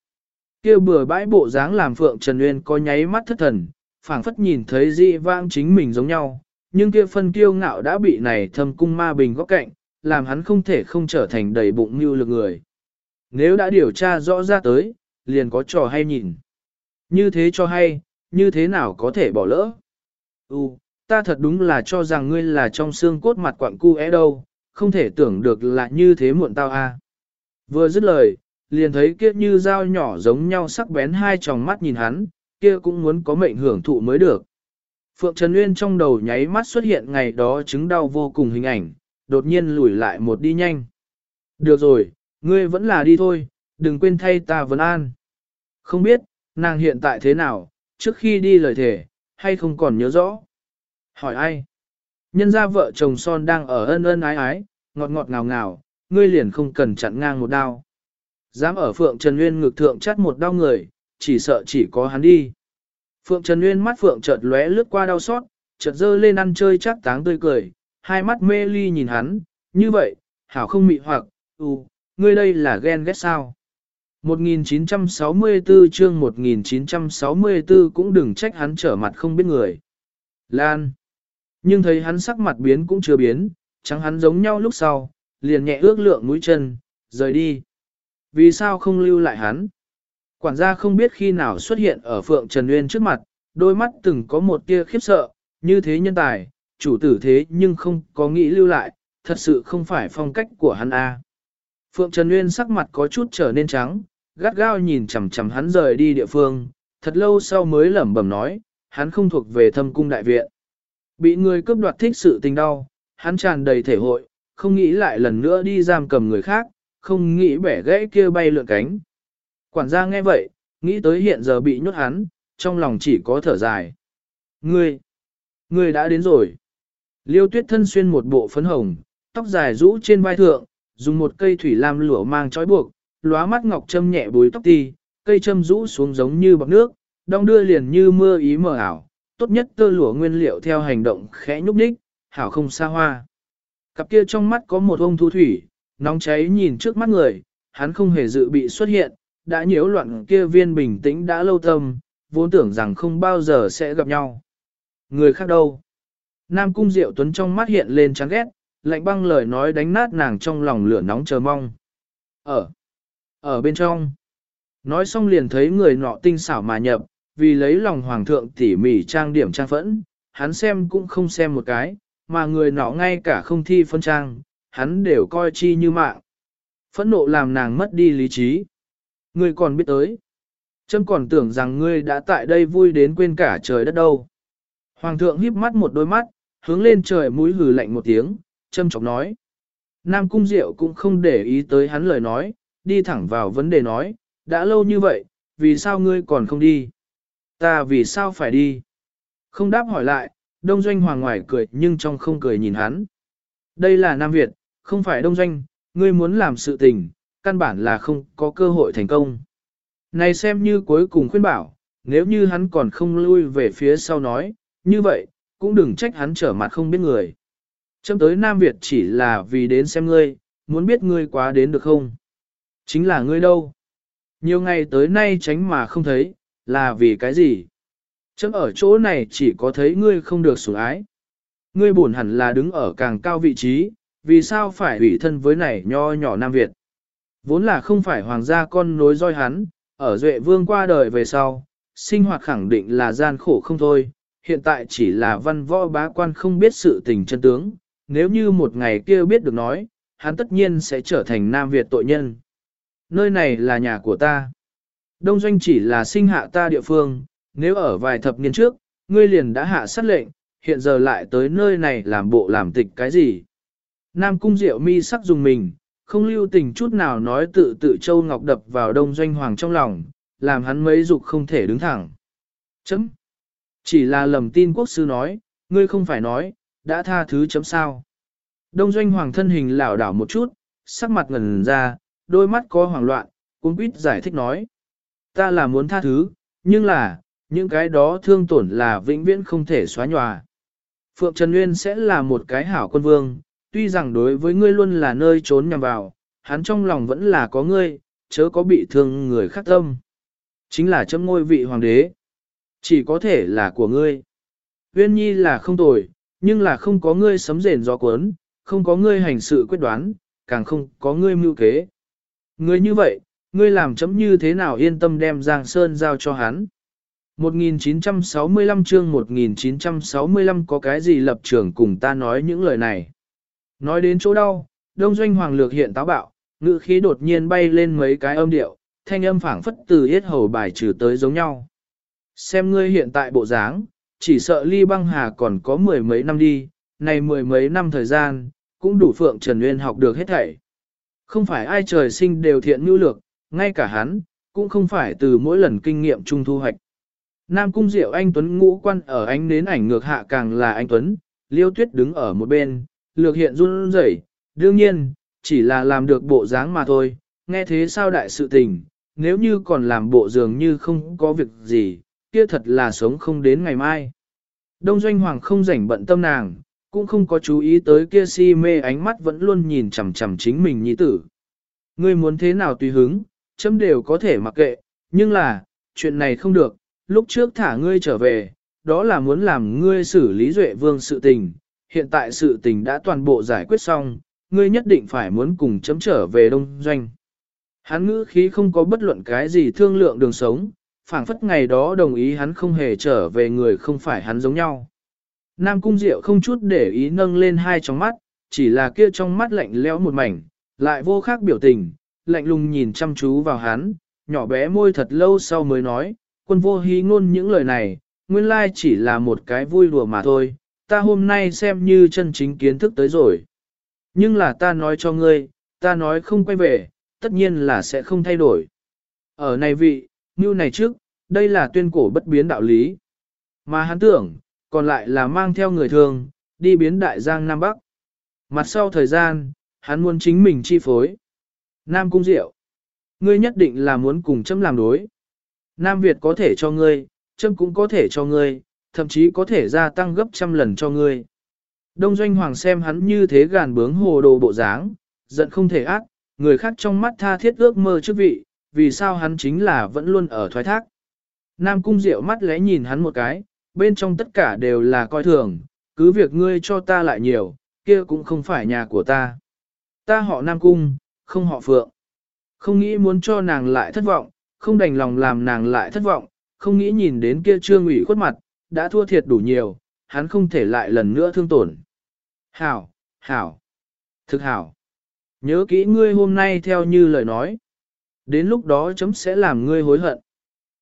kia bừa bãi bộ dáng làm Phượng Trần uyên có nháy mắt thất thần, phảng phất nhìn thấy dị vãng chính mình giống nhau, nhưng kia phân kiêu ngạo đã bị này thâm cung ma bình góc cạnh, làm hắn không thể không trở thành đầy bụng như lực người. Nếu đã điều tra rõ ra tới, liền có trò hay nhìn. Như thế cho hay, như thế nào có thể bỏ lỡ? Ừ, ta thật đúng là cho rằng ngươi là trong xương cốt mặt quặng cu é đâu, không thể tưởng được là như thế muộn tao a. Vừa dứt lời, liền thấy kia như dao nhỏ giống nhau sắc bén hai tròng mắt nhìn hắn, kia cũng muốn có mệnh hưởng thụ mới được. Phượng Trần uyên trong đầu nháy mắt xuất hiện ngày đó chứng đau vô cùng hình ảnh, đột nhiên lùi lại một đi nhanh. Được rồi, ngươi vẫn là đi thôi, đừng quên thay ta vấn an. Không biết, nàng hiện tại thế nào, trước khi đi lời thể, hay không còn nhớ rõ. Hỏi ai? Nhân ra vợ chồng son đang ở ân ân ái ái, ngọt ngọt ngào ngào, ngươi liền không cần chặn ngang một đao. Dám ở Phượng Trần Nguyên ngực thượng chắt một đau người, chỉ sợ chỉ có hắn đi. Phượng Trần Nguyên mắt Phượng chợt lóe lướt qua đau xót, chợt dơ lên ăn chơi chắc táng tươi cười, hai mắt mê ly nhìn hắn, như vậy, hảo không mị hoặc, ừ, ngươi đây là ghen ghét sao. 1964 chương 1964 cũng đừng trách hắn trở mặt không biết người. Lan. Nhưng thấy hắn sắc mặt biến cũng chưa biến, chẳng hắn giống nhau lúc sau, liền nhẹ ước lượng mũi chân, rời đi. Vì sao không lưu lại hắn? Quản gia không biết khi nào xuất hiện ở Phượng Trần Nguyên trước mặt, đôi mắt từng có một tia khiếp sợ, như thế nhân tài, chủ tử thế nhưng không có nghĩ lưu lại, thật sự không phải phong cách của hắn a. Phượng Trần Nguyên sắc mặt có chút trở nên trắng, gắt gao nhìn chằm chằm hắn rời đi địa phương, thật lâu sau mới lẩm bẩm nói, hắn không thuộc về thâm cung đại viện. Bị người cướp đoạt thích sự tình đau, hắn tràn đầy thể hội, không nghĩ lại lần nữa đi giam cầm người khác, không nghĩ bẻ gãy kia bay lượn cánh. Quản gia nghe vậy, nghĩ tới hiện giờ bị nhốt hắn, trong lòng chỉ có thở dài. Ngươi, ngươi đã đến rồi. Liêu tuyết thân xuyên một bộ phấn hồng, tóc dài rũ trên vai thượng, dùng một cây thủy lam lửa mang trói buộc, lóa mắt ngọc châm nhẹ bùi tóc ti, cây châm rũ xuống giống như bọc nước, đong đưa liền như mưa ý mờ ảo, tốt nhất tơ lụa nguyên liệu theo hành động khẽ nhúc nhích, hảo không xa hoa. Cặp kia trong mắt có một ông thu thủy, nóng cháy nhìn trước mắt người, hắn không hề dự bị xuất hiện, đã nhiễu loạn kia viên bình tĩnh đã lâu tâm, vốn tưởng rằng không bao giờ sẽ gặp nhau. Người khác đâu? Nam Cung Diệu Tuấn trong mắt hiện lên chán ghét, lạnh băng lời nói đánh nát nàng trong lòng lửa nóng chờ mong. Ở, ở bên trong. Nói xong liền thấy người nọ tinh xảo mà nhập, vì lấy lòng hoàng thượng tỉ mỉ trang điểm trang phẫn, hắn xem cũng không xem một cái, mà người nọ ngay cả không thi phân trang, hắn đều coi chi như mạng. Phẫn nộ làm nàng mất đi lý trí. Ngươi còn biết tới. Trâm còn tưởng rằng ngươi đã tại đây vui đến quên cả trời đất đâu. Hoàng thượng híp mắt một đôi mắt, hướng lên trời mũi hừ lạnh một tiếng, Trâm chọc nói. Nam Cung Diệu cũng không để ý tới hắn lời nói, đi thẳng vào vấn đề nói, đã lâu như vậy, vì sao ngươi còn không đi? Ta vì sao phải đi? Không đáp hỏi lại, Đông Doanh Hoàng ngoài cười nhưng trong không cười nhìn hắn. Đây là Nam Việt, không phải Đông Doanh, ngươi muốn làm sự tình, căn bản là không có cơ hội thành công. Này xem như cuối cùng khuyên bảo, nếu như hắn còn không lui về phía sau nói, như vậy, cũng đừng trách hắn trở mặt không biết người. Châm tới Nam Việt chỉ là vì đến xem ngươi, muốn biết ngươi quá đến được không? Chính là ngươi đâu? Nhiều ngày tới nay tránh mà không thấy, là vì cái gì? Chấm ở chỗ này chỉ có thấy ngươi không được sủng ái. Ngươi buồn hẳn là đứng ở càng cao vị trí, vì sao phải ủy thân với này nho nhỏ Nam Việt. Vốn là không phải hoàng gia con nối roi hắn, ở Duệ Vương qua đời về sau, sinh hoạt khẳng định là gian khổ không thôi, hiện tại chỉ là văn võ bá quan không biết sự tình chân tướng, nếu như một ngày kia biết được nói, hắn tất nhiên sẽ trở thành Nam Việt tội nhân. Nơi này là nhà của ta. Đông Doanh chỉ là sinh hạ ta địa phương, nếu ở vài thập niên trước, ngươi liền đã hạ sát lệnh, hiện giờ lại tới nơi này làm bộ làm tịch cái gì. Nam Cung Diệu mi sắc dùng mình, không lưu tình chút nào nói tự tự châu ngọc đập vào Đông Doanh Hoàng trong lòng, làm hắn mấy dục không thể đứng thẳng. Chấm. Chỉ là lầm tin quốc sư nói, ngươi không phải nói, đã tha thứ chấm sao. Đông doanh hoàng thân hình lảo đảo một chút, sắc mặt ngần ra, đôi mắt có hoảng loạn, cuốn quýt giải thích nói. Ta là muốn tha thứ, nhưng là, những cái đó thương tổn là vĩnh viễn không thể xóa nhòa. Phượng Trần Nguyên sẽ là một cái hảo quân vương, tuy rằng đối với ngươi luôn là nơi trốn nhằm vào, hắn trong lòng vẫn là có ngươi, chớ có bị thương người khác tâm. Chính là chấm ngôi vị hoàng đế. Chỉ có thể là của ngươi. Uyên nhi là không tồi, nhưng là không có ngươi sấm rền gió cuốn, không có ngươi hành sự quyết đoán, càng không có ngươi mưu kế. Ngươi như vậy, ngươi làm chấm như thế nào yên tâm đem Giang Sơn giao cho hắn. 1965 chương 1965 có cái gì lập trường cùng ta nói những lời này. Nói đến chỗ đau, đông doanh hoàng lược hiện táo bạo, ngữ khí đột nhiên bay lên mấy cái âm điệu, thanh âm phảng phất từ yết hầu bài trừ tới giống nhau. Xem ngươi hiện tại bộ dáng, chỉ sợ ly băng hà còn có mười mấy năm đi, này mười mấy năm thời gian, cũng đủ Phượng Trần Nguyên học được hết thảy. Không phải ai trời sinh đều thiện nhu lược, ngay cả hắn, cũng không phải từ mỗi lần kinh nghiệm chung thu hoạch. Nam Cung Diệu Anh Tuấn ngũ quan ở ánh nến ảnh ngược hạ càng là anh Tuấn, Liêu Tuyết đứng ở một bên, lược hiện run rẩy, đương nhiên, chỉ là làm được bộ dáng mà thôi, nghe thế sao đại sự tình, nếu như còn làm bộ dường như không có việc gì, kia thật là sống không đến ngày mai. Đông Doanh Hoàng không rảnh bận tâm nàng, cũng không có chú ý tới kia si mê ánh mắt vẫn luôn nhìn chằm chằm chính mình nhi tử. Ngươi muốn thế nào tùy hứng, chấm đều có thể mặc kệ, nhưng là, chuyện này không được, lúc trước thả ngươi trở về, đó là muốn làm ngươi xử lý duệ vương sự tình, hiện tại sự tình đã toàn bộ giải quyết xong, ngươi nhất định phải muốn cùng chấm trở về đông doanh. Hắn ngữ khí không có bất luận cái gì thương lượng đường sống, phảng phất ngày đó đồng ý hắn không hề trở về người không phải hắn giống nhau. Nam Cung Diệu không chút để ý nâng lên hai tròng mắt, chỉ là kia trong mắt lạnh lẽo một mảnh, lại vô khác biểu tình, lạnh lùng nhìn chăm chú vào hắn, nhỏ bé môi thật lâu sau mới nói, quân vô hí ngôn những lời này, nguyên lai chỉ là một cái vui đùa mà thôi, ta hôm nay xem như chân chính kiến thức tới rồi. Nhưng là ta nói cho ngươi, ta nói không quay về, tất nhiên là sẽ không thay đổi. Ở này vị, như này trước, đây là tuyên cổ bất biến đạo lý. Mà hắn tưởng, còn lại là mang theo người thường, đi biến đại giang Nam Bắc. Mặt sau thời gian, hắn muốn chính mình chi phối. Nam Cung Diệu, ngươi nhất định là muốn cùng chấm làm đối. Nam Việt có thể cho ngươi, chấm cũng có thể cho ngươi, thậm chí có thể gia tăng gấp trăm lần cho ngươi. Đông Doanh Hoàng xem hắn như thế gàn bướng hồ đồ bộ dáng, giận không thể ác, người khác trong mắt tha thiết ước mơ chức vị, vì sao hắn chính là vẫn luôn ở thoái thác. Nam Cung Diệu mắt lẽ nhìn hắn một cái, bên trong tất cả đều là coi thường, cứ việc ngươi cho ta lại nhiều, kia cũng không phải nhà của ta. Ta họ Nam Cung, không họ Phượng. Không nghĩ muốn cho nàng lại thất vọng, không đành lòng làm nàng lại thất vọng, không nghĩ nhìn đến kia trương ủy khuất mặt, đã thua thiệt đủ nhiều, hắn không thể lại lần nữa thương tổn. Hảo, hảo, thực hảo. Nhớ kỹ ngươi hôm nay theo như lời nói. Đến lúc đó chấm sẽ làm ngươi hối hận.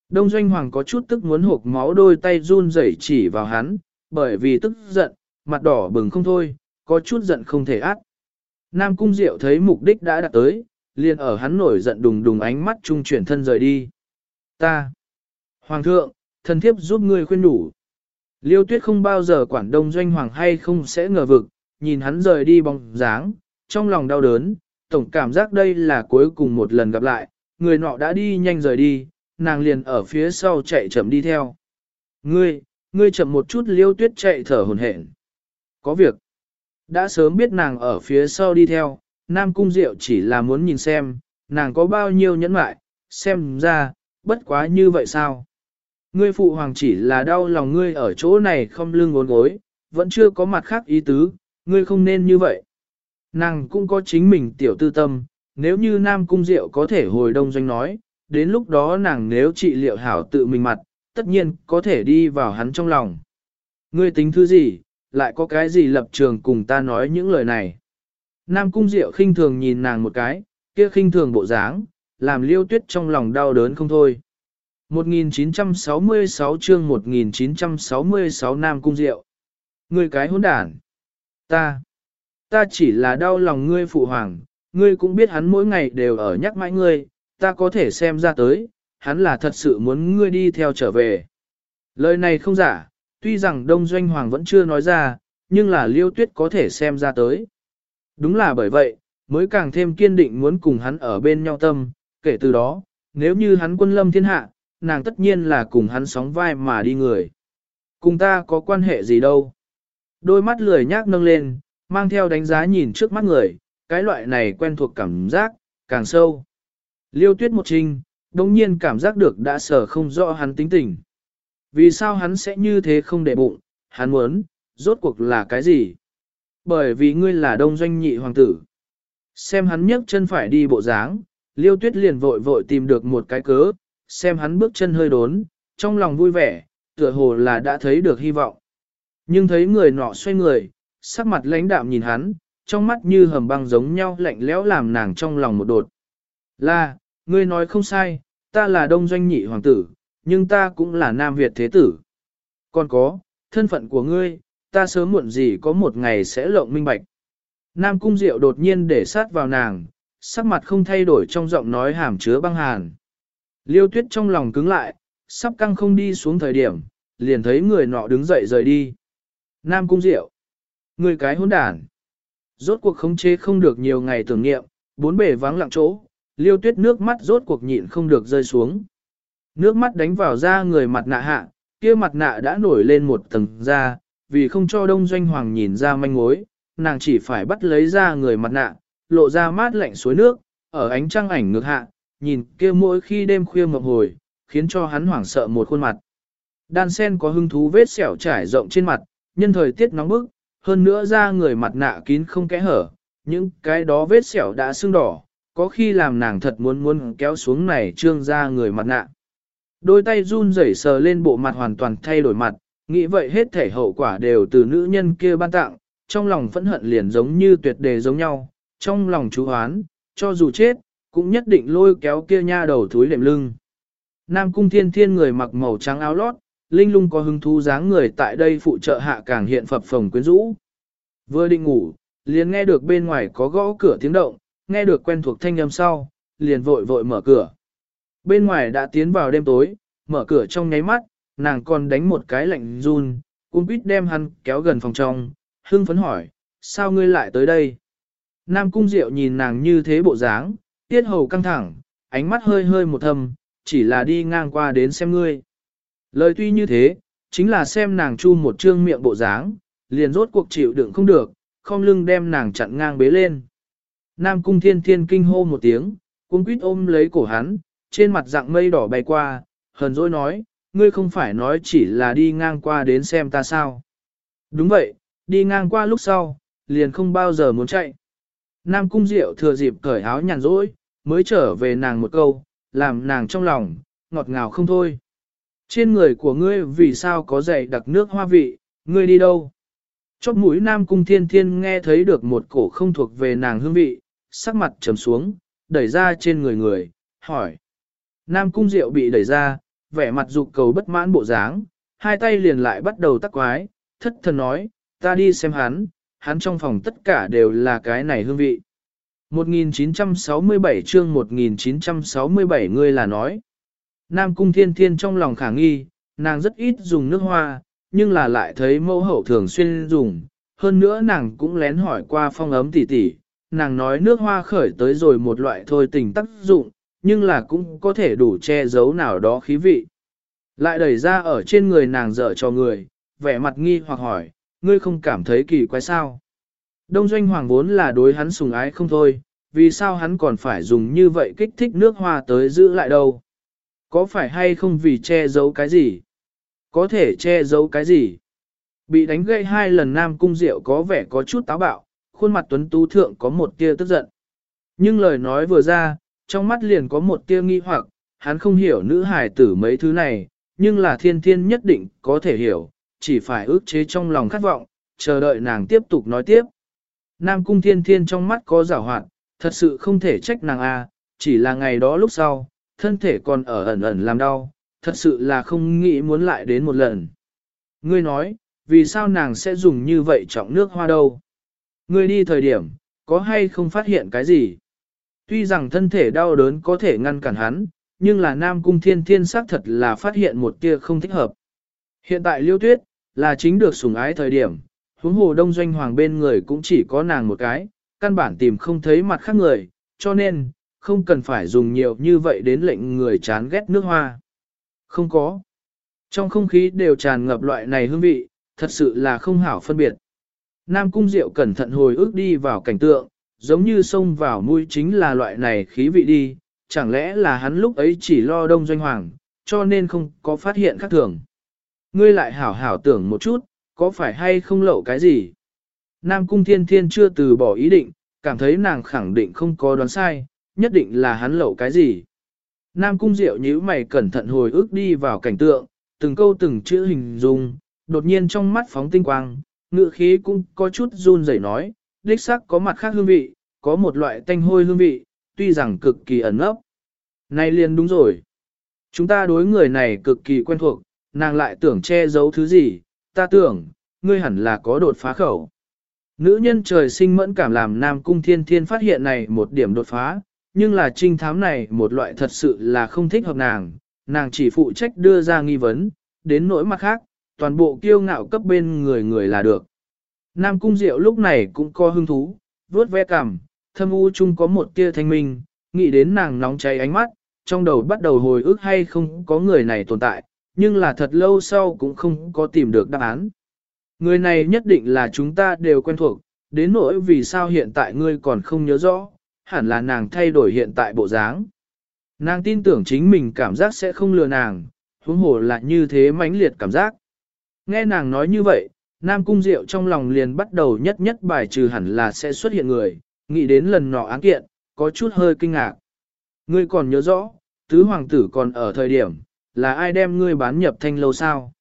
Đông Doanh Hoàng có chút tức muốn hộp máu đôi tay run rẩy chỉ vào hắn, bởi vì tức giận, mặt đỏ bừng không thôi, có chút giận không thể át. Nam Cung Diệu thấy mục đích đã đạt tới, liền ở hắn nổi giận đùng đùng ánh mắt trung chuyển thân rời đi. Ta! Hoàng thượng, thần thiếp giúp ngươi khuyên đủ. Liêu tuyết không bao giờ quản đông doanh hoàng hay không sẽ ngờ vực, nhìn hắn rời đi bóng dáng, trong lòng đau đớn, tổng cảm giác đây là cuối cùng một lần gặp lại, người nọ đã đi nhanh rời đi, nàng liền ở phía sau chạy chậm đi theo. Ngươi, ngươi chậm một chút liêu tuyết chạy thở hồn hển. Có việc. Đã sớm biết nàng ở phía sau đi theo, Nam Cung Diệu chỉ là muốn nhìn xem, nàng có bao nhiêu nhẫn mại, xem ra, bất quá như vậy sao. Ngươi phụ hoàng chỉ là đau lòng ngươi ở chỗ này không lưng ngốn gối, vẫn chưa có mặt khác ý tứ, ngươi không nên như vậy. Nàng cũng có chính mình tiểu tư tâm, nếu như Nam Cung Diệu có thể hồi đông doanh nói, đến lúc đó nàng nếu trị liệu hảo tự mình mặt, tất nhiên có thể đi vào hắn trong lòng. Ngươi tính thứ gì, lại có cái gì lập trường cùng ta nói những lời này. Nam Cung Diệu khinh thường nhìn nàng một cái, kia khinh thường bộ dáng, làm liêu tuyết trong lòng đau đớn không thôi. 1966 chương 1966 Nam Cung Diệu. Ngươi cái hỗn đản. Ta. Ta chỉ là đau lòng ngươi phụ hoàng, ngươi cũng biết hắn mỗi ngày đều ở nhắc mãi ngươi, ta có thể xem ra tới, hắn là thật sự muốn ngươi đi theo trở về. Lời này không giả, tuy rằng Đông Doanh Hoàng vẫn chưa nói ra, nhưng là liêu tuyết có thể xem ra tới. Đúng là bởi vậy, mới càng thêm kiên định muốn cùng hắn ở bên nhau tâm, kể từ đó, nếu như hắn quân lâm thiên hạ, nàng tất nhiên là cùng hắn sóng vai mà đi người. Cùng ta có quan hệ gì đâu. Đôi mắt lười nhác nâng lên, mang theo đánh giá nhìn trước mắt người, cái loại này quen thuộc cảm giác, càng sâu. Liêu tuyết một trinh, đồng nhiên cảm giác được đã sở không rõ hắn tính tình. Vì sao hắn sẽ như thế không để bụng, hắn muốn, rốt cuộc là cái gì? Bởi vì ngươi là đông doanh nhị hoàng tử. Xem hắn nhấc chân phải đi bộ dáng, liêu tuyết liền vội vội tìm được một cái cớ, xem hắn bước chân hơi đốn, trong lòng vui vẻ, tựa hồ là đã thấy được hy vọng. Nhưng thấy người nọ xoay người, sắc mặt lãnh đạm nhìn hắn, trong mắt như hầm băng giống nhau lạnh lẽo làm nàng trong lòng một đột. Là, ngươi nói không sai, ta là đông doanh nhị hoàng tử, nhưng ta cũng là Nam Việt thế tử. Còn có, thân phận của ngươi, ta sớm muộn gì có một ngày sẽ lộng minh bạch. Nam Cung Diệu đột nhiên để sát vào nàng, sắc mặt không thay đổi trong giọng nói hàm chứa băng hàn. Liêu tuyết trong lòng cứng lại, sắp căng không đi xuống thời điểm, liền thấy người nọ đứng dậy rời đi. Nam Cung Diệu, người cái hỗn đản. Rốt cuộc khống chế không được nhiều ngày tưởng niệm, bốn bể vắng lặng chỗ, liêu tuyết nước mắt rốt cuộc nhịn không được rơi xuống. Nước mắt đánh vào da người mặt nạ hạ, kia mặt nạ đã nổi lên một tầng da, vì không cho đông doanh hoàng nhìn ra manh mối, nàng chỉ phải bắt lấy ra người mặt nạ, lộ ra mát lạnh suối nước, ở ánh trăng ảnh ngược hạ, nhìn kia mỗi khi đêm khuya mộng hồi, khiến cho hắn hoảng sợ một khuôn mặt. Đan sen có hưng thú vết sẹo trải rộng trên mặt, nhân thời tiết nóng bức, hơn nữa ra người mặt nạ kín không kẽ hở, những cái đó vết sẹo đã sưng đỏ, có khi làm nàng thật muốn muốn kéo xuống này trương ra người mặt nạ. Đôi tay run rẩy sờ lên bộ mặt hoàn toàn thay đổi mặt, nghĩ vậy hết thể hậu quả đều từ nữ nhân kia ban tặng, trong lòng phẫn hận liền giống như tuyệt đề giống nhau, trong lòng chú hoán, cho dù chết, cũng nhất định lôi kéo kia nha đầu thúi đệm lưng. Nam cung thiên thiên người mặc màu trắng áo lót, linh lung có hứng thú dáng người tại đây phụ trợ hạ càng hiện phập phồng quyến rũ. Vừa định ngủ, liền nghe được bên ngoài có gõ cửa tiếng động, nghe được quen thuộc thanh âm sau, liền vội vội mở cửa. Bên ngoài đã tiến vào đêm tối, mở cửa trong nháy mắt, nàng còn đánh một cái lạnh run, cung quýt đem hắn kéo gần phòng trong, hưng phấn hỏi, sao ngươi lại tới đây? Nam cung diệu nhìn nàng như thế bộ dáng, tiết hầu căng thẳng, ánh mắt hơi hơi một thầm, chỉ là đi ngang qua đến xem ngươi. Lời tuy như thế, chính là xem nàng chu một trương miệng bộ dáng, liền rốt cuộc chịu đựng không được, không lưng đem nàng chặn ngang bế lên. Nam cung thiên thiên kinh hô một tiếng, cung quýt ôm lấy cổ hắn, trên mặt dạng mây đỏ bay qua, hờn dỗi nói, ngươi không phải nói chỉ là đi ngang qua đến xem ta sao. Đúng vậy, đi ngang qua lúc sau, liền không bao giờ muốn chạy. Nam cung diệu thừa dịp cởi áo nhàn rỗi, mới trở về nàng một câu, làm nàng trong lòng, ngọt ngào không thôi. Trên người của ngươi vì sao có dày đặc nước hoa vị, ngươi đi đâu? Chóp mũi Nam cung thiên thiên nghe thấy được một cổ không thuộc về nàng hương vị, sắc mặt trầm xuống, đẩy ra trên người người, hỏi. Nam cung diệu bị đẩy ra, vẻ mặt dục cầu bất mãn bộ dáng, hai tay liền lại bắt đầu tắc quái, thất thần nói, ta đi xem hắn, hắn trong phòng tất cả đều là cái này hương vị. 1967 chương 1967 ngươi là nói. Nam cung thiên thiên trong lòng khả nghi, nàng rất ít dùng nước hoa, nhưng là lại thấy mẫu hậu thường xuyên dùng. Hơn nữa nàng cũng lén hỏi qua phong ấm tỉ tỉ, nàng nói nước hoa khởi tới rồi một loại thôi tình tác dụng, nhưng là cũng có thể đủ che giấu nào đó khí vị. Lại đẩy ra ở trên người nàng dở cho người, vẻ mặt nghi hoặc hỏi, ngươi không cảm thấy kỳ quái sao? Đông doanh hoàng vốn là đối hắn sùng ái không thôi, vì sao hắn còn phải dùng như vậy kích thích nước hoa tới giữ lại đâu? Có phải hay không vì che giấu cái gì? Có thể che giấu cái gì? Bị đánh gây hai lần Nam Cung Diệu có vẻ có chút táo bạo, khuôn mặt tuấn tú thượng có một tia tức giận. Nhưng lời nói vừa ra, trong mắt liền có một tia nghi hoặc, hắn không hiểu nữ hài tử mấy thứ này, nhưng là thiên thiên nhất định có thể hiểu, chỉ phải ước chế trong lòng khát vọng, chờ đợi nàng tiếp tục nói tiếp. Nam cung thiên thiên trong mắt có giảo hoạt, thật sự không thể trách nàng a, chỉ là ngày đó lúc sau, thân thể còn ở ẩn ẩn làm đau, thật sự là không nghĩ muốn lại đến một lần. Ngươi nói, vì sao nàng sẽ dùng như vậy trọng nước hoa đâu? Ngươi đi thời điểm, có hay không phát hiện cái gì? Tuy rằng thân thể đau đớn có thể ngăn cản hắn, nhưng là Nam Cung Thiên Thiên xác thật là phát hiện một tia không thích hợp. Hiện tại Liêu Tuyết, là chính được sủng ái thời điểm, huống hồ đông doanh hoàng bên người cũng chỉ có nàng một cái, căn bản tìm không thấy mặt khác người, cho nên, không cần phải dùng nhiều như vậy đến lệnh người chán ghét nước hoa. Không có. Trong không khí đều tràn ngập loại này hương vị, thật sự là không hảo phân biệt. Nam Cung Diệu cẩn thận hồi ức đi vào cảnh tượng, giống như xông vào mũi chính là loại này khí vị đi, chẳng lẽ là hắn lúc ấy chỉ lo đông doanh hoàng, cho nên không có phát hiện khác thường. Ngươi lại hảo hảo tưởng một chút, có phải hay không lậu cái gì? Nam Cung Thiên Thiên chưa từ bỏ ý định, cảm thấy nàng khẳng định không có đoán sai, nhất định là hắn lậu cái gì. Nam Cung Diệu nhíu mày cẩn thận hồi ức đi vào cảnh tượng, từng câu từng chữ hình dung, đột nhiên trong mắt phóng tinh quang, ngựa khí cũng có chút run rẩy nói, đích xác có mặt khác hương vị, có một loại tanh hôi hương vị, tuy rằng cực kỳ ẩn ấp. Này liền đúng rồi. Chúng ta đối người này cực kỳ quen thuộc, nàng lại tưởng che giấu thứ gì, ta tưởng, ngươi hẳn là có đột phá khẩu. Nữ nhân trời sinh mẫn cảm làm Nam Cung Thiên Thiên phát hiện này một điểm đột phá, nhưng là trinh thám này một loại thật sự là không thích hợp nàng, nàng chỉ phụ trách đưa ra nghi vấn, đến nỗi mặt khác, toàn bộ kiêu ngạo cấp bên người người là được. Nam Cung Diệu lúc này cũng có hứng thú, vuốt ve cảm thâm u chung có một tia thanh minh, nghĩ đến nàng nóng cháy ánh mắt, trong đầu bắt đầu hồi ức hay không có người này tồn tại, nhưng là thật lâu sau cũng không có tìm được đáp án. Người này nhất định là chúng ta đều quen thuộc, đến nỗi vì sao hiện tại ngươi còn không nhớ rõ, hẳn là nàng thay đổi hiện tại bộ dáng. Nàng tin tưởng chính mình cảm giác sẽ không lừa nàng, huống hồ là như thế mãnh liệt cảm giác. Nghe nàng nói như vậy, Nam Cung Diệu trong lòng liền bắt đầu nhất nhất bài trừ hẳn là sẽ xuất hiện người, nghĩ đến lần nọ án kiện, có chút hơi kinh ngạc. Ngươi còn nhớ rõ, tứ hoàng tử còn ở thời điểm, là ai đem ngươi bán nhập thanh lâu sao?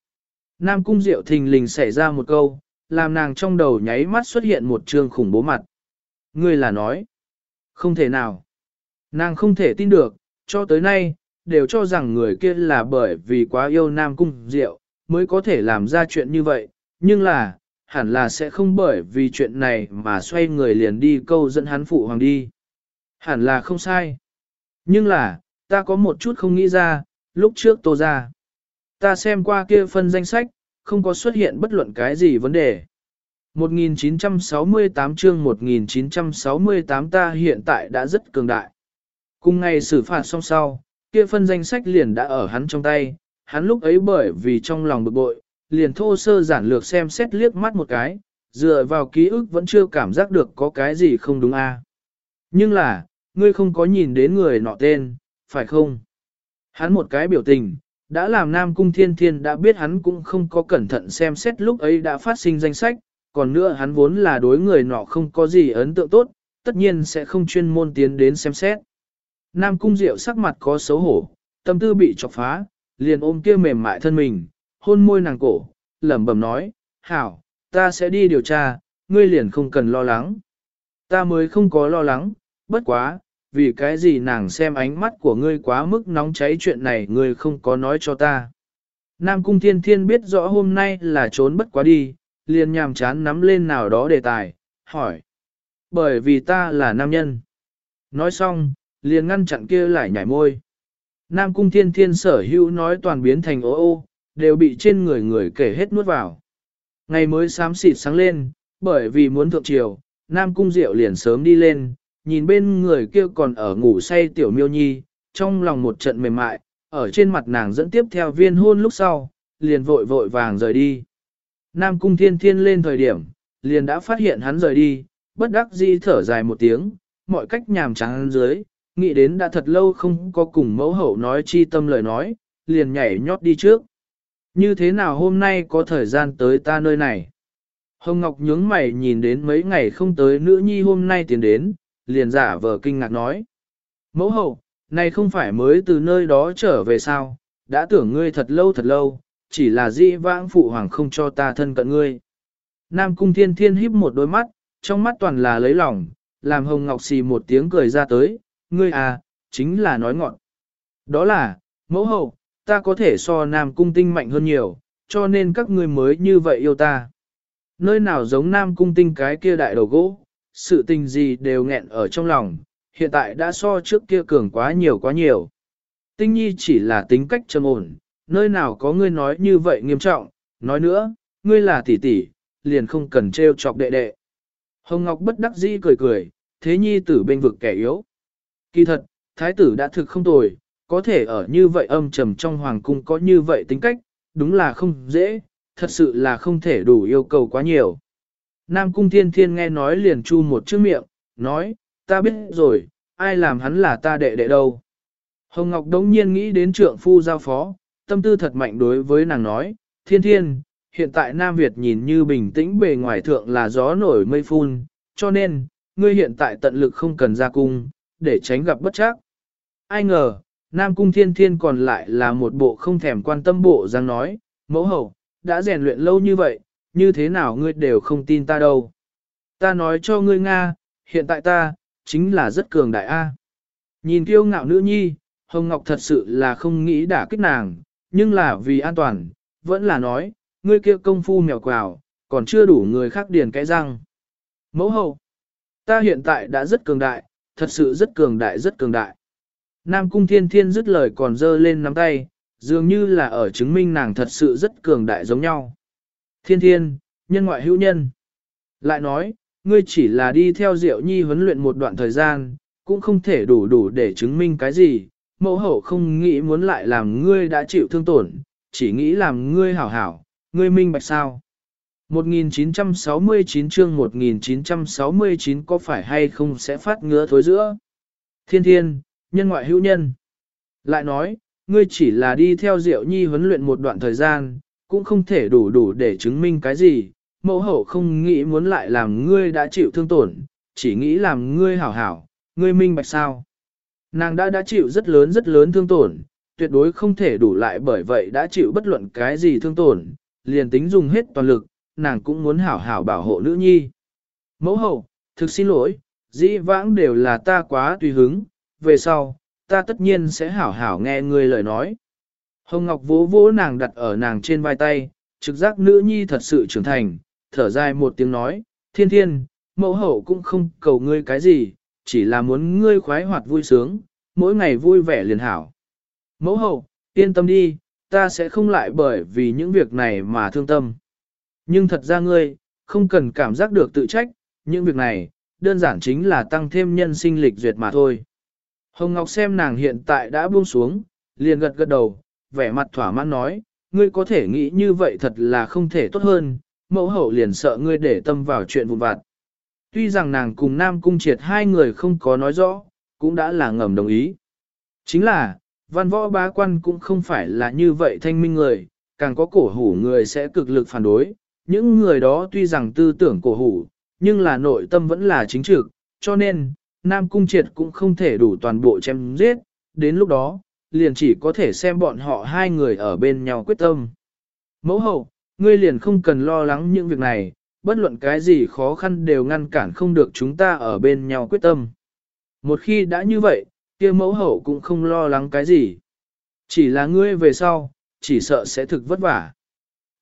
Nam Cung Diệu thình lình xảy ra một câu, làm nàng trong đầu nháy mắt xuất hiện một trường khủng bố mặt. Ngươi là nói, không thể nào. Nàng không thể tin được, cho tới nay, đều cho rằng người kia là bởi vì quá yêu Nam Cung Diệu, mới có thể làm ra chuyện như vậy, nhưng là, hẳn là sẽ không bởi vì chuyện này mà xoay người liền đi câu dẫn hắn phụ hoàng đi. Hẳn là không sai. Nhưng là, ta có một chút không nghĩ ra, lúc trước tô ra. Ta xem qua kia phân danh sách, không có xuất hiện bất luận cái gì vấn đề. 1968 chương 1968 ta hiện tại đã rất cường đại. Cùng ngày xử phạt xong sau, kia phân danh sách liền đã ở hắn trong tay, hắn lúc ấy bởi vì trong lòng bực bội, liền thô sơ giản lược xem xét liếc mắt một cái, dựa vào ký ức vẫn chưa cảm giác được có cái gì không đúng a. Nhưng là, ngươi không có nhìn đến người nọ tên, phải không? Hắn một cái biểu tình, đã làm Nam Cung Thiên Thiên đã biết hắn cũng không có cẩn thận xem xét lúc ấy đã phát sinh danh sách, còn nữa hắn vốn là đối người nọ không có gì ấn tượng tốt, tất nhiên sẽ không chuyên môn tiến đến xem xét. Nam Cung Diệu sắc mặt có xấu hổ, tâm tư bị chọc phá, liền ôm kia mềm mại thân mình, hôn môi nàng cổ, lẩm bẩm nói, hảo, ta sẽ đi điều tra, ngươi liền không cần lo lắng. Ta mới không có lo lắng, bất quá, vì cái gì nàng xem ánh mắt của ngươi quá mức nóng cháy chuyện này ngươi không có nói cho ta. Nam Cung Thiên Thiên biết rõ hôm nay là trốn bất quá đi, liền nhàm chán nắm lên nào đó đề tài, hỏi. Bởi vì ta là nam nhân. Nói xong, liền ngăn chặn kia lại nhảy môi. Nam Cung Thiên Thiên sở hữu nói toàn biến thành ô ô, đều bị trên người người kể hết nuốt vào. Ngày mới xám xịt sáng lên, bởi vì muốn thượng triều, Nam Cung Diệu liền sớm đi lên, nhìn bên người kia còn ở ngủ say tiểu miêu nhi, trong lòng một trận mềm mại, ở trên mặt nàng dẫn tiếp theo viên hôn lúc sau, liền vội vội vàng rời đi. Nam Cung Thiên Thiên lên thời điểm, liền đã phát hiện hắn rời đi, bất đắc dĩ thở dài một tiếng, mọi cách nhàm chán dưới, nghĩ đến đã thật lâu không có cùng mẫu hậu nói chi tâm lời nói, liền nhảy nhót đi trước. như thế nào hôm nay có thời gian tới ta nơi này? Hồng Ngọc nhướng mày nhìn đến mấy ngày không tới nữ nhi hôm nay tiến đến, liền giả vờ kinh ngạc nói. Mẫu hậu, này không phải mới từ nơi đó trở về sao, đã tưởng ngươi thật lâu thật lâu, chỉ là dĩ vãng phụ hoàng không cho ta thân cận ngươi. Nam cung thiên thiên híp một đôi mắt, trong mắt toàn là lấy lòng, làm hồng ngọc xì một tiếng cười ra tới, ngươi à, chính là nói ngọn. Đó là, mẫu hậu, ta có thể so nam cung tinh mạnh hơn nhiều, cho nên các ngươi mới như vậy yêu ta. Nơi nào giống nam cung tinh cái kia đại đầu gỗ, sự tình gì đều nghẹn ở trong lòng, hiện tại đã so trước kia cường quá nhiều quá nhiều. Tinh nhi chỉ là tính cách trầm ổn, nơi nào có ngươi nói như vậy nghiêm trọng, nói nữa, ngươi là tỷ tỷ, liền không cần trêu chọc đệ đệ. Hồng Ngọc bất đắc dĩ cười cười, thế nhi tử bên vực kẻ yếu. Kỳ thật, thái tử đã thực không tồi, có thể ở như vậy âm trầm trong hoàng cung có như vậy tính cách, đúng là không dễ, thật sự là không thể đủ yêu cầu quá nhiều. Nam cung thiên thiên nghe nói liền chu một chữ miệng, nói, ta biết rồi, ai làm hắn là ta đệ đệ đâu. Hồng Ngọc đống nhiên nghĩ đến trượng phu giao phó, tâm tư thật mạnh đối với nàng nói, thiên thiên, hiện tại Nam Việt nhìn như bình tĩnh bề ngoài thượng là gió nổi mây phun, cho nên, ngươi hiện tại tận lực không cần ra cung, để tránh gặp bất chắc. Ai ngờ, Nam Cung Thiên Thiên còn lại là một bộ không thèm quan tâm bộ giang nói, mẫu hậu, đã rèn luyện lâu như vậy, như thế nào ngươi đều không tin ta đâu. Ta nói cho ngươi Nga, hiện tại ta, chính là rất cường đại A. Nhìn kiêu ngạo nữ nhi, Hồng Ngọc thật sự là không nghĩ đả kích nàng, nhưng là vì an toàn, vẫn là nói, ngươi kia công phu mèo quào, còn chưa đủ người khác điền cái răng. Mẫu hậu, ta hiện tại đã rất cường đại, thật sự rất cường đại rất cường đại. Nam cung thiên thiên dứt lời còn dơ lên nắm tay, dường như là ở chứng minh nàng thật sự rất cường đại giống nhau. Thiên thiên, nhân ngoại hữu nhân. Lại nói, ngươi chỉ là đi theo diệu nhi huấn luyện một đoạn thời gian, cũng không thể đủ đủ để chứng minh cái gì. Mẫu hậu không nghĩ muốn lại làm ngươi đã chịu thương tổn, chỉ nghĩ làm ngươi hảo hảo, ngươi minh bạch sao. 1969 chương 1969 có phải hay không sẽ phát ngứa thối giữa? Thiên thiên, nhân ngoại hữu nhân. Lại nói, ngươi chỉ là đi theo Diệu Nhi huấn luyện một đoạn thời gian, cũng không thể đủ đủ để chứng minh cái gì, mẫu hậu không nghĩ muốn lại làm ngươi đã chịu thương tổn, chỉ nghĩ làm ngươi hảo hảo, ngươi minh bạch sao. Nàng đã đã chịu rất lớn rất lớn thương tổn, tuyệt đối không thể đủ lại bởi vậy đã chịu bất luận cái gì thương tổn, liền tính dùng hết toàn lực, nàng cũng muốn hảo hảo bảo hộ nữ nhi. Mẫu hậu, thực xin lỗi, dĩ vãng đều là ta quá tùy hứng, về sau, ta tất nhiên sẽ hảo hảo nghe ngươi lời nói. Hồng Ngọc vỗ vỗ nàng đặt ở nàng trên vai tay, trực giác nữ nhi thật sự trưởng thành, thở dài một tiếng nói, thiên thiên, mẫu hậu cũng không cầu ngươi cái gì, chỉ là muốn ngươi khoái hoạt vui sướng, mỗi ngày vui vẻ liền hảo. Mẫu hậu, yên tâm đi, ta sẽ không lại bởi vì những việc này mà thương tâm. Nhưng thật ra ngươi, không cần cảm giác được tự trách, những việc này, đơn giản chính là tăng thêm nhân sinh lịch duyệt mà thôi. Hồng Ngọc xem nàng hiện tại đã buông xuống, liền gật gật đầu, vẻ mặt thỏa mãn nói, ngươi có thể nghĩ như vậy thật là không thể tốt hơn, mẫu hậu liền sợ ngươi để tâm vào chuyện vụn vặt. Tuy rằng nàng cùng Nam Cung Triệt hai người không có nói rõ, cũng đã là ngầm đồng ý. Chính là, văn võ bá quan cũng không phải là như vậy thanh minh người, càng có cổ hủ người sẽ cực lực phản đối. Những người đó tuy rằng tư tưởng cổ hủ, nhưng là nội tâm vẫn là chính trực, cho nên, Nam Cung Triệt cũng không thể đủ toàn bộ chém giết, đến lúc đó, liền chỉ có thể xem bọn họ hai người ở bên nhau quyết tâm. Mẫu hậu, ngươi liền không cần lo lắng những việc này, bất luận cái gì khó khăn đều ngăn cản không được chúng ta ở bên nhau quyết tâm. Một khi đã như vậy, kia mẫu hậu cũng không lo lắng cái gì. Chỉ là ngươi về sau, chỉ sợ sẽ thực vất vả.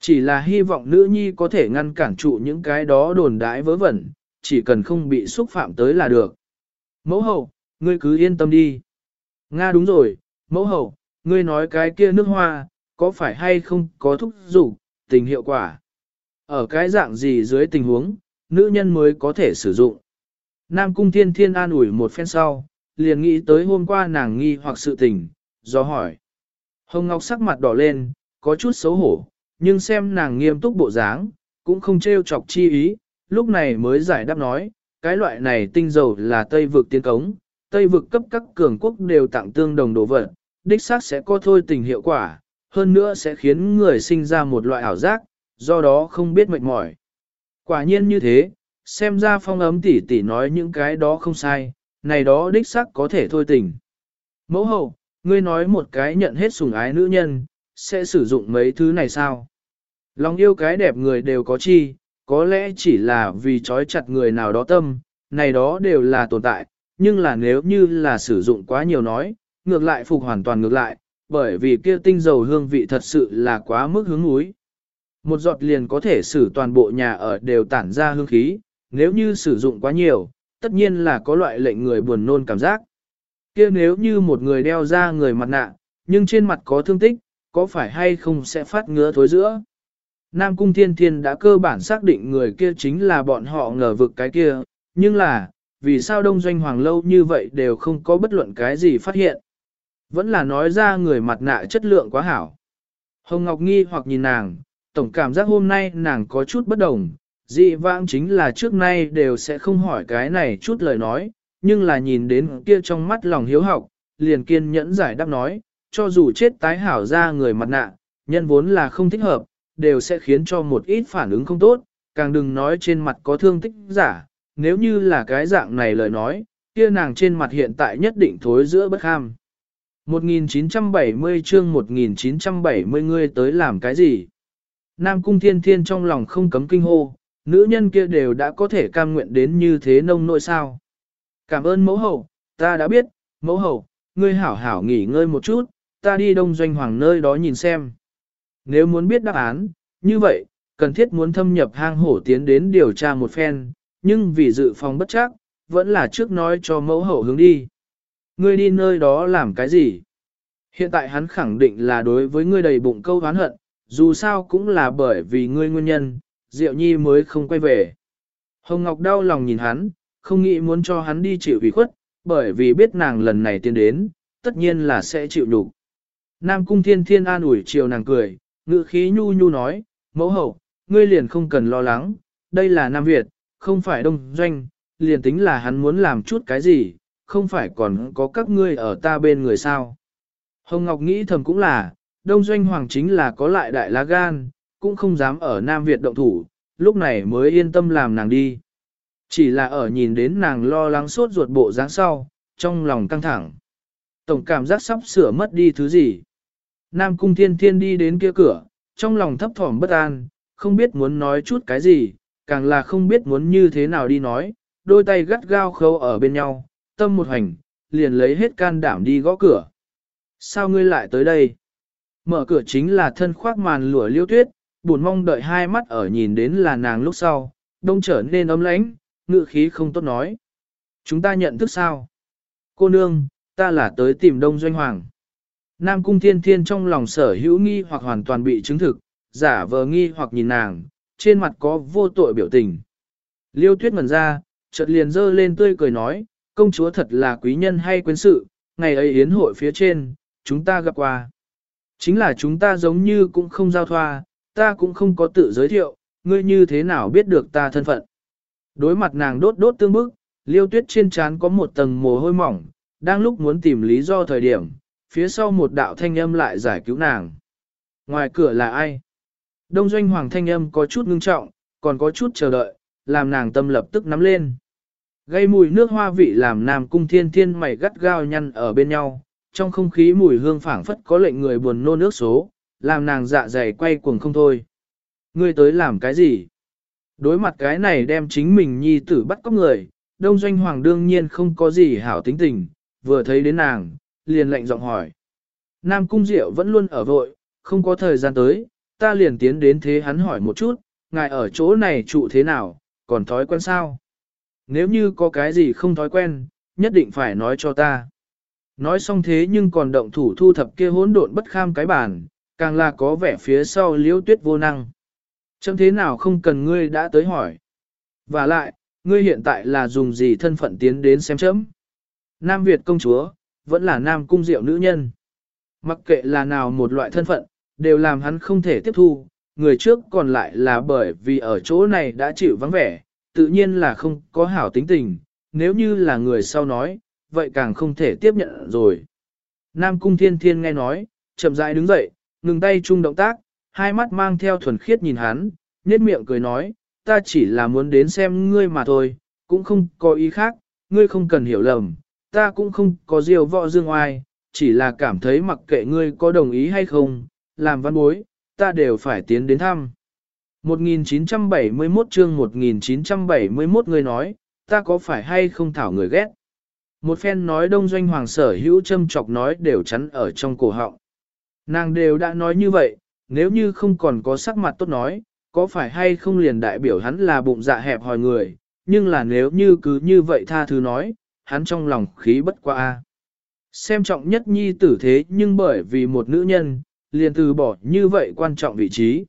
Chỉ là hy vọng nữ nhi có thể ngăn cản trụ những cái đó đồn đãi vớ vẩn, chỉ cần không bị xúc phạm tới là được. Mẫu hậu, ngươi cứ yên tâm đi. Nga đúng rồi, mẫu hậu, ngươi nói cái kia nước hoa, có phải hay không có thúc rủ, tình hiệu quả. Ở cái dạng gì dưới tình huống, nữ nhân mới có thể sử dụng. Nam cung thiên thiên an ủi một phen sau, liền nghĩ tới hôm qua nàng nghi hoặc sự tình, do hỏi. Hồng Ngọc sắc mặt đỏ lên, có chút xấu hổ, nhưng xem nàng nghiêm túc bộ dáng, cũng không trêu chọc chi ý, lúc này mới giải đáp nói, cái loại này tinh dầu là Tây vực tiến cống, Tây vực cấp các cường quốc đều tặng tương đồng đồ vật, đích xác sẽ có thôi tình hiệu quả, hơn nữa sẽ khiến người sinh ra một loại ảo giác, do đó không biết mệt mỏi. Quả nhiên như thế, xem ra phong ấm tỷ tỷ nói những cái đó không sai, này đó đích xác có thể thôi tình. Mẫu hậu, ngươi nói một cái nhận hết sủng ái nữ nhân, sẽ sử dụng mấy thứ này sao? Lòng yêu cái đẹp người đều có chi, có lẽ chỉ là vì trói chặt người nào đó tâm, này đó đều là tồn tại, nhưng là nếu như là sử dụng quá nhiều nói, ngược lại phục hoàn toàn ngược lại, bởi vì kia tinh dầu hương vị thật sự là quá mức hướng núi. Một giọt liền có thể sử toàn bộ nhà ở đều tản ra hương khí, nếu như sử dụng quá nhiều, tất nhiên là có loại lệnh người buồn nôn cảm giác. kia nếu như một người đeo ra người mặt nạ, nhưng trên mặt có thương tích, có phải hay không sẽ phát ngứa thối giữa. Nam Cung Thiên Thiên đã cơ bản xác định người kia chính là bọn họ ngờ vực cái kia, nhưng là, vì sao đông doanh hoàng lâu như vậy đều không có bất luận cái gì phát hiện. Vẫn là nói ra người mặt nạ chất lượng quá hảo. Hồng Ngọc nghi hoặc nhìn nàng, tổng cảm giác hôm nay nàng có chút bất đồng, dị vãng chính là trước nay đều sẽ không hỏi cái này chút lời nói, nhưng là nhìn đến kia trong mắt lòng hiếu học, liền kiên nhẫn giải đáp nói, cho dù chết tái hảo ra người mặt nạ, nhân vốn là không thích hợp, đều sẽ khiến cho một ít phản ứng không tốt, càng đừng nói trên mặt có thương tích giả, nếu như là cái dạng này lời nói, kia nàng trên mặt hiện tại nhất định thối giữa bất ham. 1970 chương 1970 ngươi tới làm cái gì? Nam Cung Thiên Thiên trong lòng không cấm kinh hô, nữ nhân kia đều đã có thể cam nguyện đến như thế nông nội sao. Cảm ơn mẫu hậu, ta đã biết, mẫu hậu, ngươi hảo hảo nghỉ ngơi một chút, ta đi đông doanh hoàng nơi đó nhìn xem. Nếu muốn biết đáp án, như vậy, cần thiết muốn thâm nhập hang hổ tiến đến điều tra một phen, nhưng vì dự phòng bất chắc, vẫn là trước nói cho mẫu hậu hướng đi. Ngươi đi nơi đó làm cái gì? Hiện tại hắn khẳng định là đối với ngươi đầy bụng câu oán hận, dù sao cũng là bởi vì ngươi nguyên nhân, Diệu Nhi mới không quay về. Hồng Ngọc đau lòng nhìn hắn, không nghĩ muốn cho hắn đi chịu ủy khuất, bởi vì biết nàng lần này tiến đến, tất nhiên là sẽ chịu nhục. Nam Cung Thiên Thiên an ủi chiều nàng cười, ngữ khí nhu nhu nói, mẫu hậu, ngươi liền không cần lo lắng, đây là Nam Việt, không phải đông doanh, liền tính là hắn muốn làm chút cái gì, không phải còn có các ngươi ở ta bên người sao. Hồng Ngọc nghĩ thầm cũng là, đông doanh hoàng chính là có lại đại lá gan, cũng không dám ở Nam Việt động thủ, lúc này mới yên tâm làm nàng đi. Chỉ là ở nhìn đến nàng lo lắng suốt ruột bộ dáng sau, trong lòng căng thẳng. Tổng cảm giác sắp sửa mất đi thứ gì. Nam Cung Thiên Thiên đi đến kia cửa, trong lòng thấp thỏm bất an, không biết muốn nói chút cái gì, càng là không biết muốn như thế nào đi nói, đôi tay gắt gao khâu ở bên nhau, tâm một hành, liền lấy hết can đảm đi gõ cửa. Sao ngươi lại tới đây? Mở cửa chính là thân khoác màn lụa liêu tuyết, buồn mong đợi hai mắt ở nhìn đến là nàng lúc sau, đông trở nên ấm lãnh, ngự khí không tốt nói. Chúng ta nhận thức sao? Cô nương, ta là tới tìm đông doanh hoàng. Nam cung thiên thiên trong lòng sở hữu nghi hoặc hoàn toàn bị chứng thực, giả vờ nghi hoặc nhìn nàng, trên mặt có vô tội biểu tình. Liêu tuyết ngẩn ra, chợt liền dơ lên tươi cười nói, công chúa thật là quý nhân hay quyến sự, ngày ấy yến hội phía trên, chúng ta gặp qua. Chính là chúng ta giống như cũng không giao thoa, ta cũng không có tự giới thiệu, ngươi như thế nào biết được ta thân phận. Đối mặt nàng đốt đốt tương bức, liêu tuyết trên trán có một tầng mồ hôi mỏng, đang lúc muốn tìm lý do thời điểm, phía sau một đạo thanh âm lại giải cứu nàng. Ngoài cửa là ai? Đông doanh hoàng thanh âm có chút ngưng trọng, còn có chút chờ đợi, làm nàng tâm lập tức nắm lên. Gây mùi nước hoa vị làm nam cung thiên thiên mày gắt gao nhăn ở bên nhau, trong không khí mùi hương phảng phất có lệnh người buồn nôn nước số, làm nàng dạ dày quay cuồng không thôi. Ngươi tới làm cái gì? Đối mặt cái này đem chính mình nhi tử bắt cóc người, đông doanh hoàng đương nhiên không có gì hảo tính tình, vừa thấy đến nàng, liền lệnh giọng hỏi. Nam cung diệu vẫn luôn ở vội, không có thời gian tới, ta liền tiến đến thế hắn hỏi một chút, ngài ở chỗ này trụ thế nào, còn thói quen sao? Nếu như có cái gì không thói quen, nhất định phải nói cho ta. Nói xong thế nhưng còn động thủ thu thập kia hỗn độn bất kham cái bàn, càng là có vẻ phía sau liễu tuyết vô năng. Chấm thế nào không cần ngươi đã tới hỏi. Và lại, ngươi hiện tại là dùng gì thân phận tiến đến xem chấm. Nam Việt công chúa, vẫn là Nam cung diệu nữ nhân. Mặc kệ là nào một loại thân phận, đều làm hắn không thể tiếp thu, người trước còn lại là bởi vì ở chỗ này đã chịu vắng vẻ, tự nhiên là không có hảo tính tình, nếu như là người sau nói, vậy càng không thể tiếp nhận rồi. Nam cung thiên thiên nghe nói, chậm rãi đứng dậy, ngừng tay chung động tác, hai mắt mang theo thuần khiết nhìn hắn, nhếch miệng cười nói, ta chỉ là muốn đến xem ngươi mà thôi, cũng không có ý khác, ngươi không cần hiểu lầm, ta cũng không có diều võ dương oai, chỉ là cảm thấy mặc kệ ngươi có đồng ý hay không, làm văn bối, ta đều phải tiến đến thăm. 1971 chương 1971 người nói, ta có phải hay không thảo người ghét. Một phen nói đông doanh hoàng sở hữu châm chọc nói đều chắn ở trong cổ họng. Nàng đều đã nói như vậy, nếu như không còn có sắc mặt tốt nói, có phải hay không liền đại biểu hắn là bụng dạ hẹp hòi người, nhưng là nếu như cứ như vậy tha thứ nói, hắn trong lòng khí bất qua. a Xem trọng nhất nhi tử thế nhưng bởi vì một nữ nhân, liền từ bỏ như vậy quan trọng vị trí.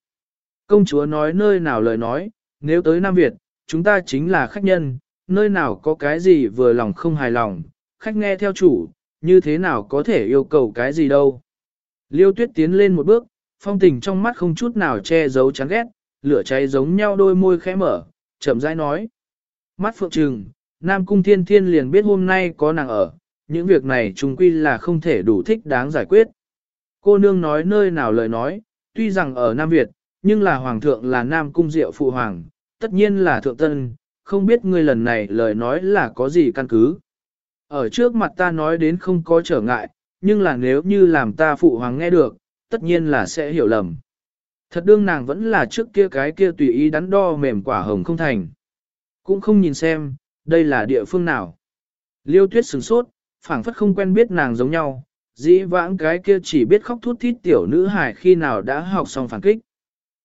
Công chúa nói nơi nào lời nói, nếu tới Nam Việt, chúng ta chính là khách nhân, nơi nào có cái gì vừa lòng không hài lòng, khách nghe theo chủ, như thế nào có thể yêu cầu cái gì đâu. Liêu tuyết tiến lên một bước, phong tình trong mắt không chút nào che giấu chán ghét, lửa cháy giống nhau đôi môi khẽ mở, chậm rãi nói. Mắt phượng trừng, Nam Cung Thiên Thiên liền biết hôm nay có nàng ở, những việc này chung quy là không thể đủ thích đáng giải quyết. Cô nương nói nơi nào lời nói, tuy rằng ở Nam Việt, nhưng là Hoàng thượng là Nam Cung Diệu Phụ Hoàng, tất nhiên là Thượng Tân, không biết ngươi lần này lời nói là có gì căn cứ. Ở trước mặt ta nói đến không có trở ngại, nhưng là nếu như làm ta Phụ Hoàng nghe được, tất nhiên là sẽ hiểu lầm. Thật đương nàng vẫn là trước kia cái kia tùy ý đắn đo mềm quả hồng không thành. Cũng không nhìn xem, đây là địa phương nào. Liêu tuyết sừng sốt, phảng phất không quen biết nàng giống nhau, dĩ vãng cái kia chỉ biết khóc thút thít tiểu nữ hài khi nào đã học xong phản kích.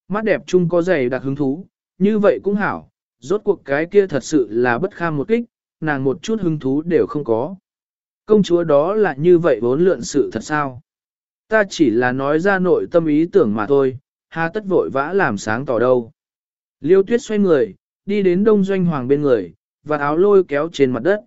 Mắt đẹp chung có dày đặc hứng thú, như vậy cũng hảo, rốt cuộc cái kia thật sự là bất kham một kích, nàng một chút hứng thú đều không có. Công chúa đó là như vậy vốn lượn sự thật sao? Ta chỉ là nói ra nội tâm ý tưởng mà thôi, hà tất vội vã làm sáng tỏ đâu. Liêu tuyết xoay người, đi đến đông doanh hoàng bên người, và áo lôi kéo trên mặt đất.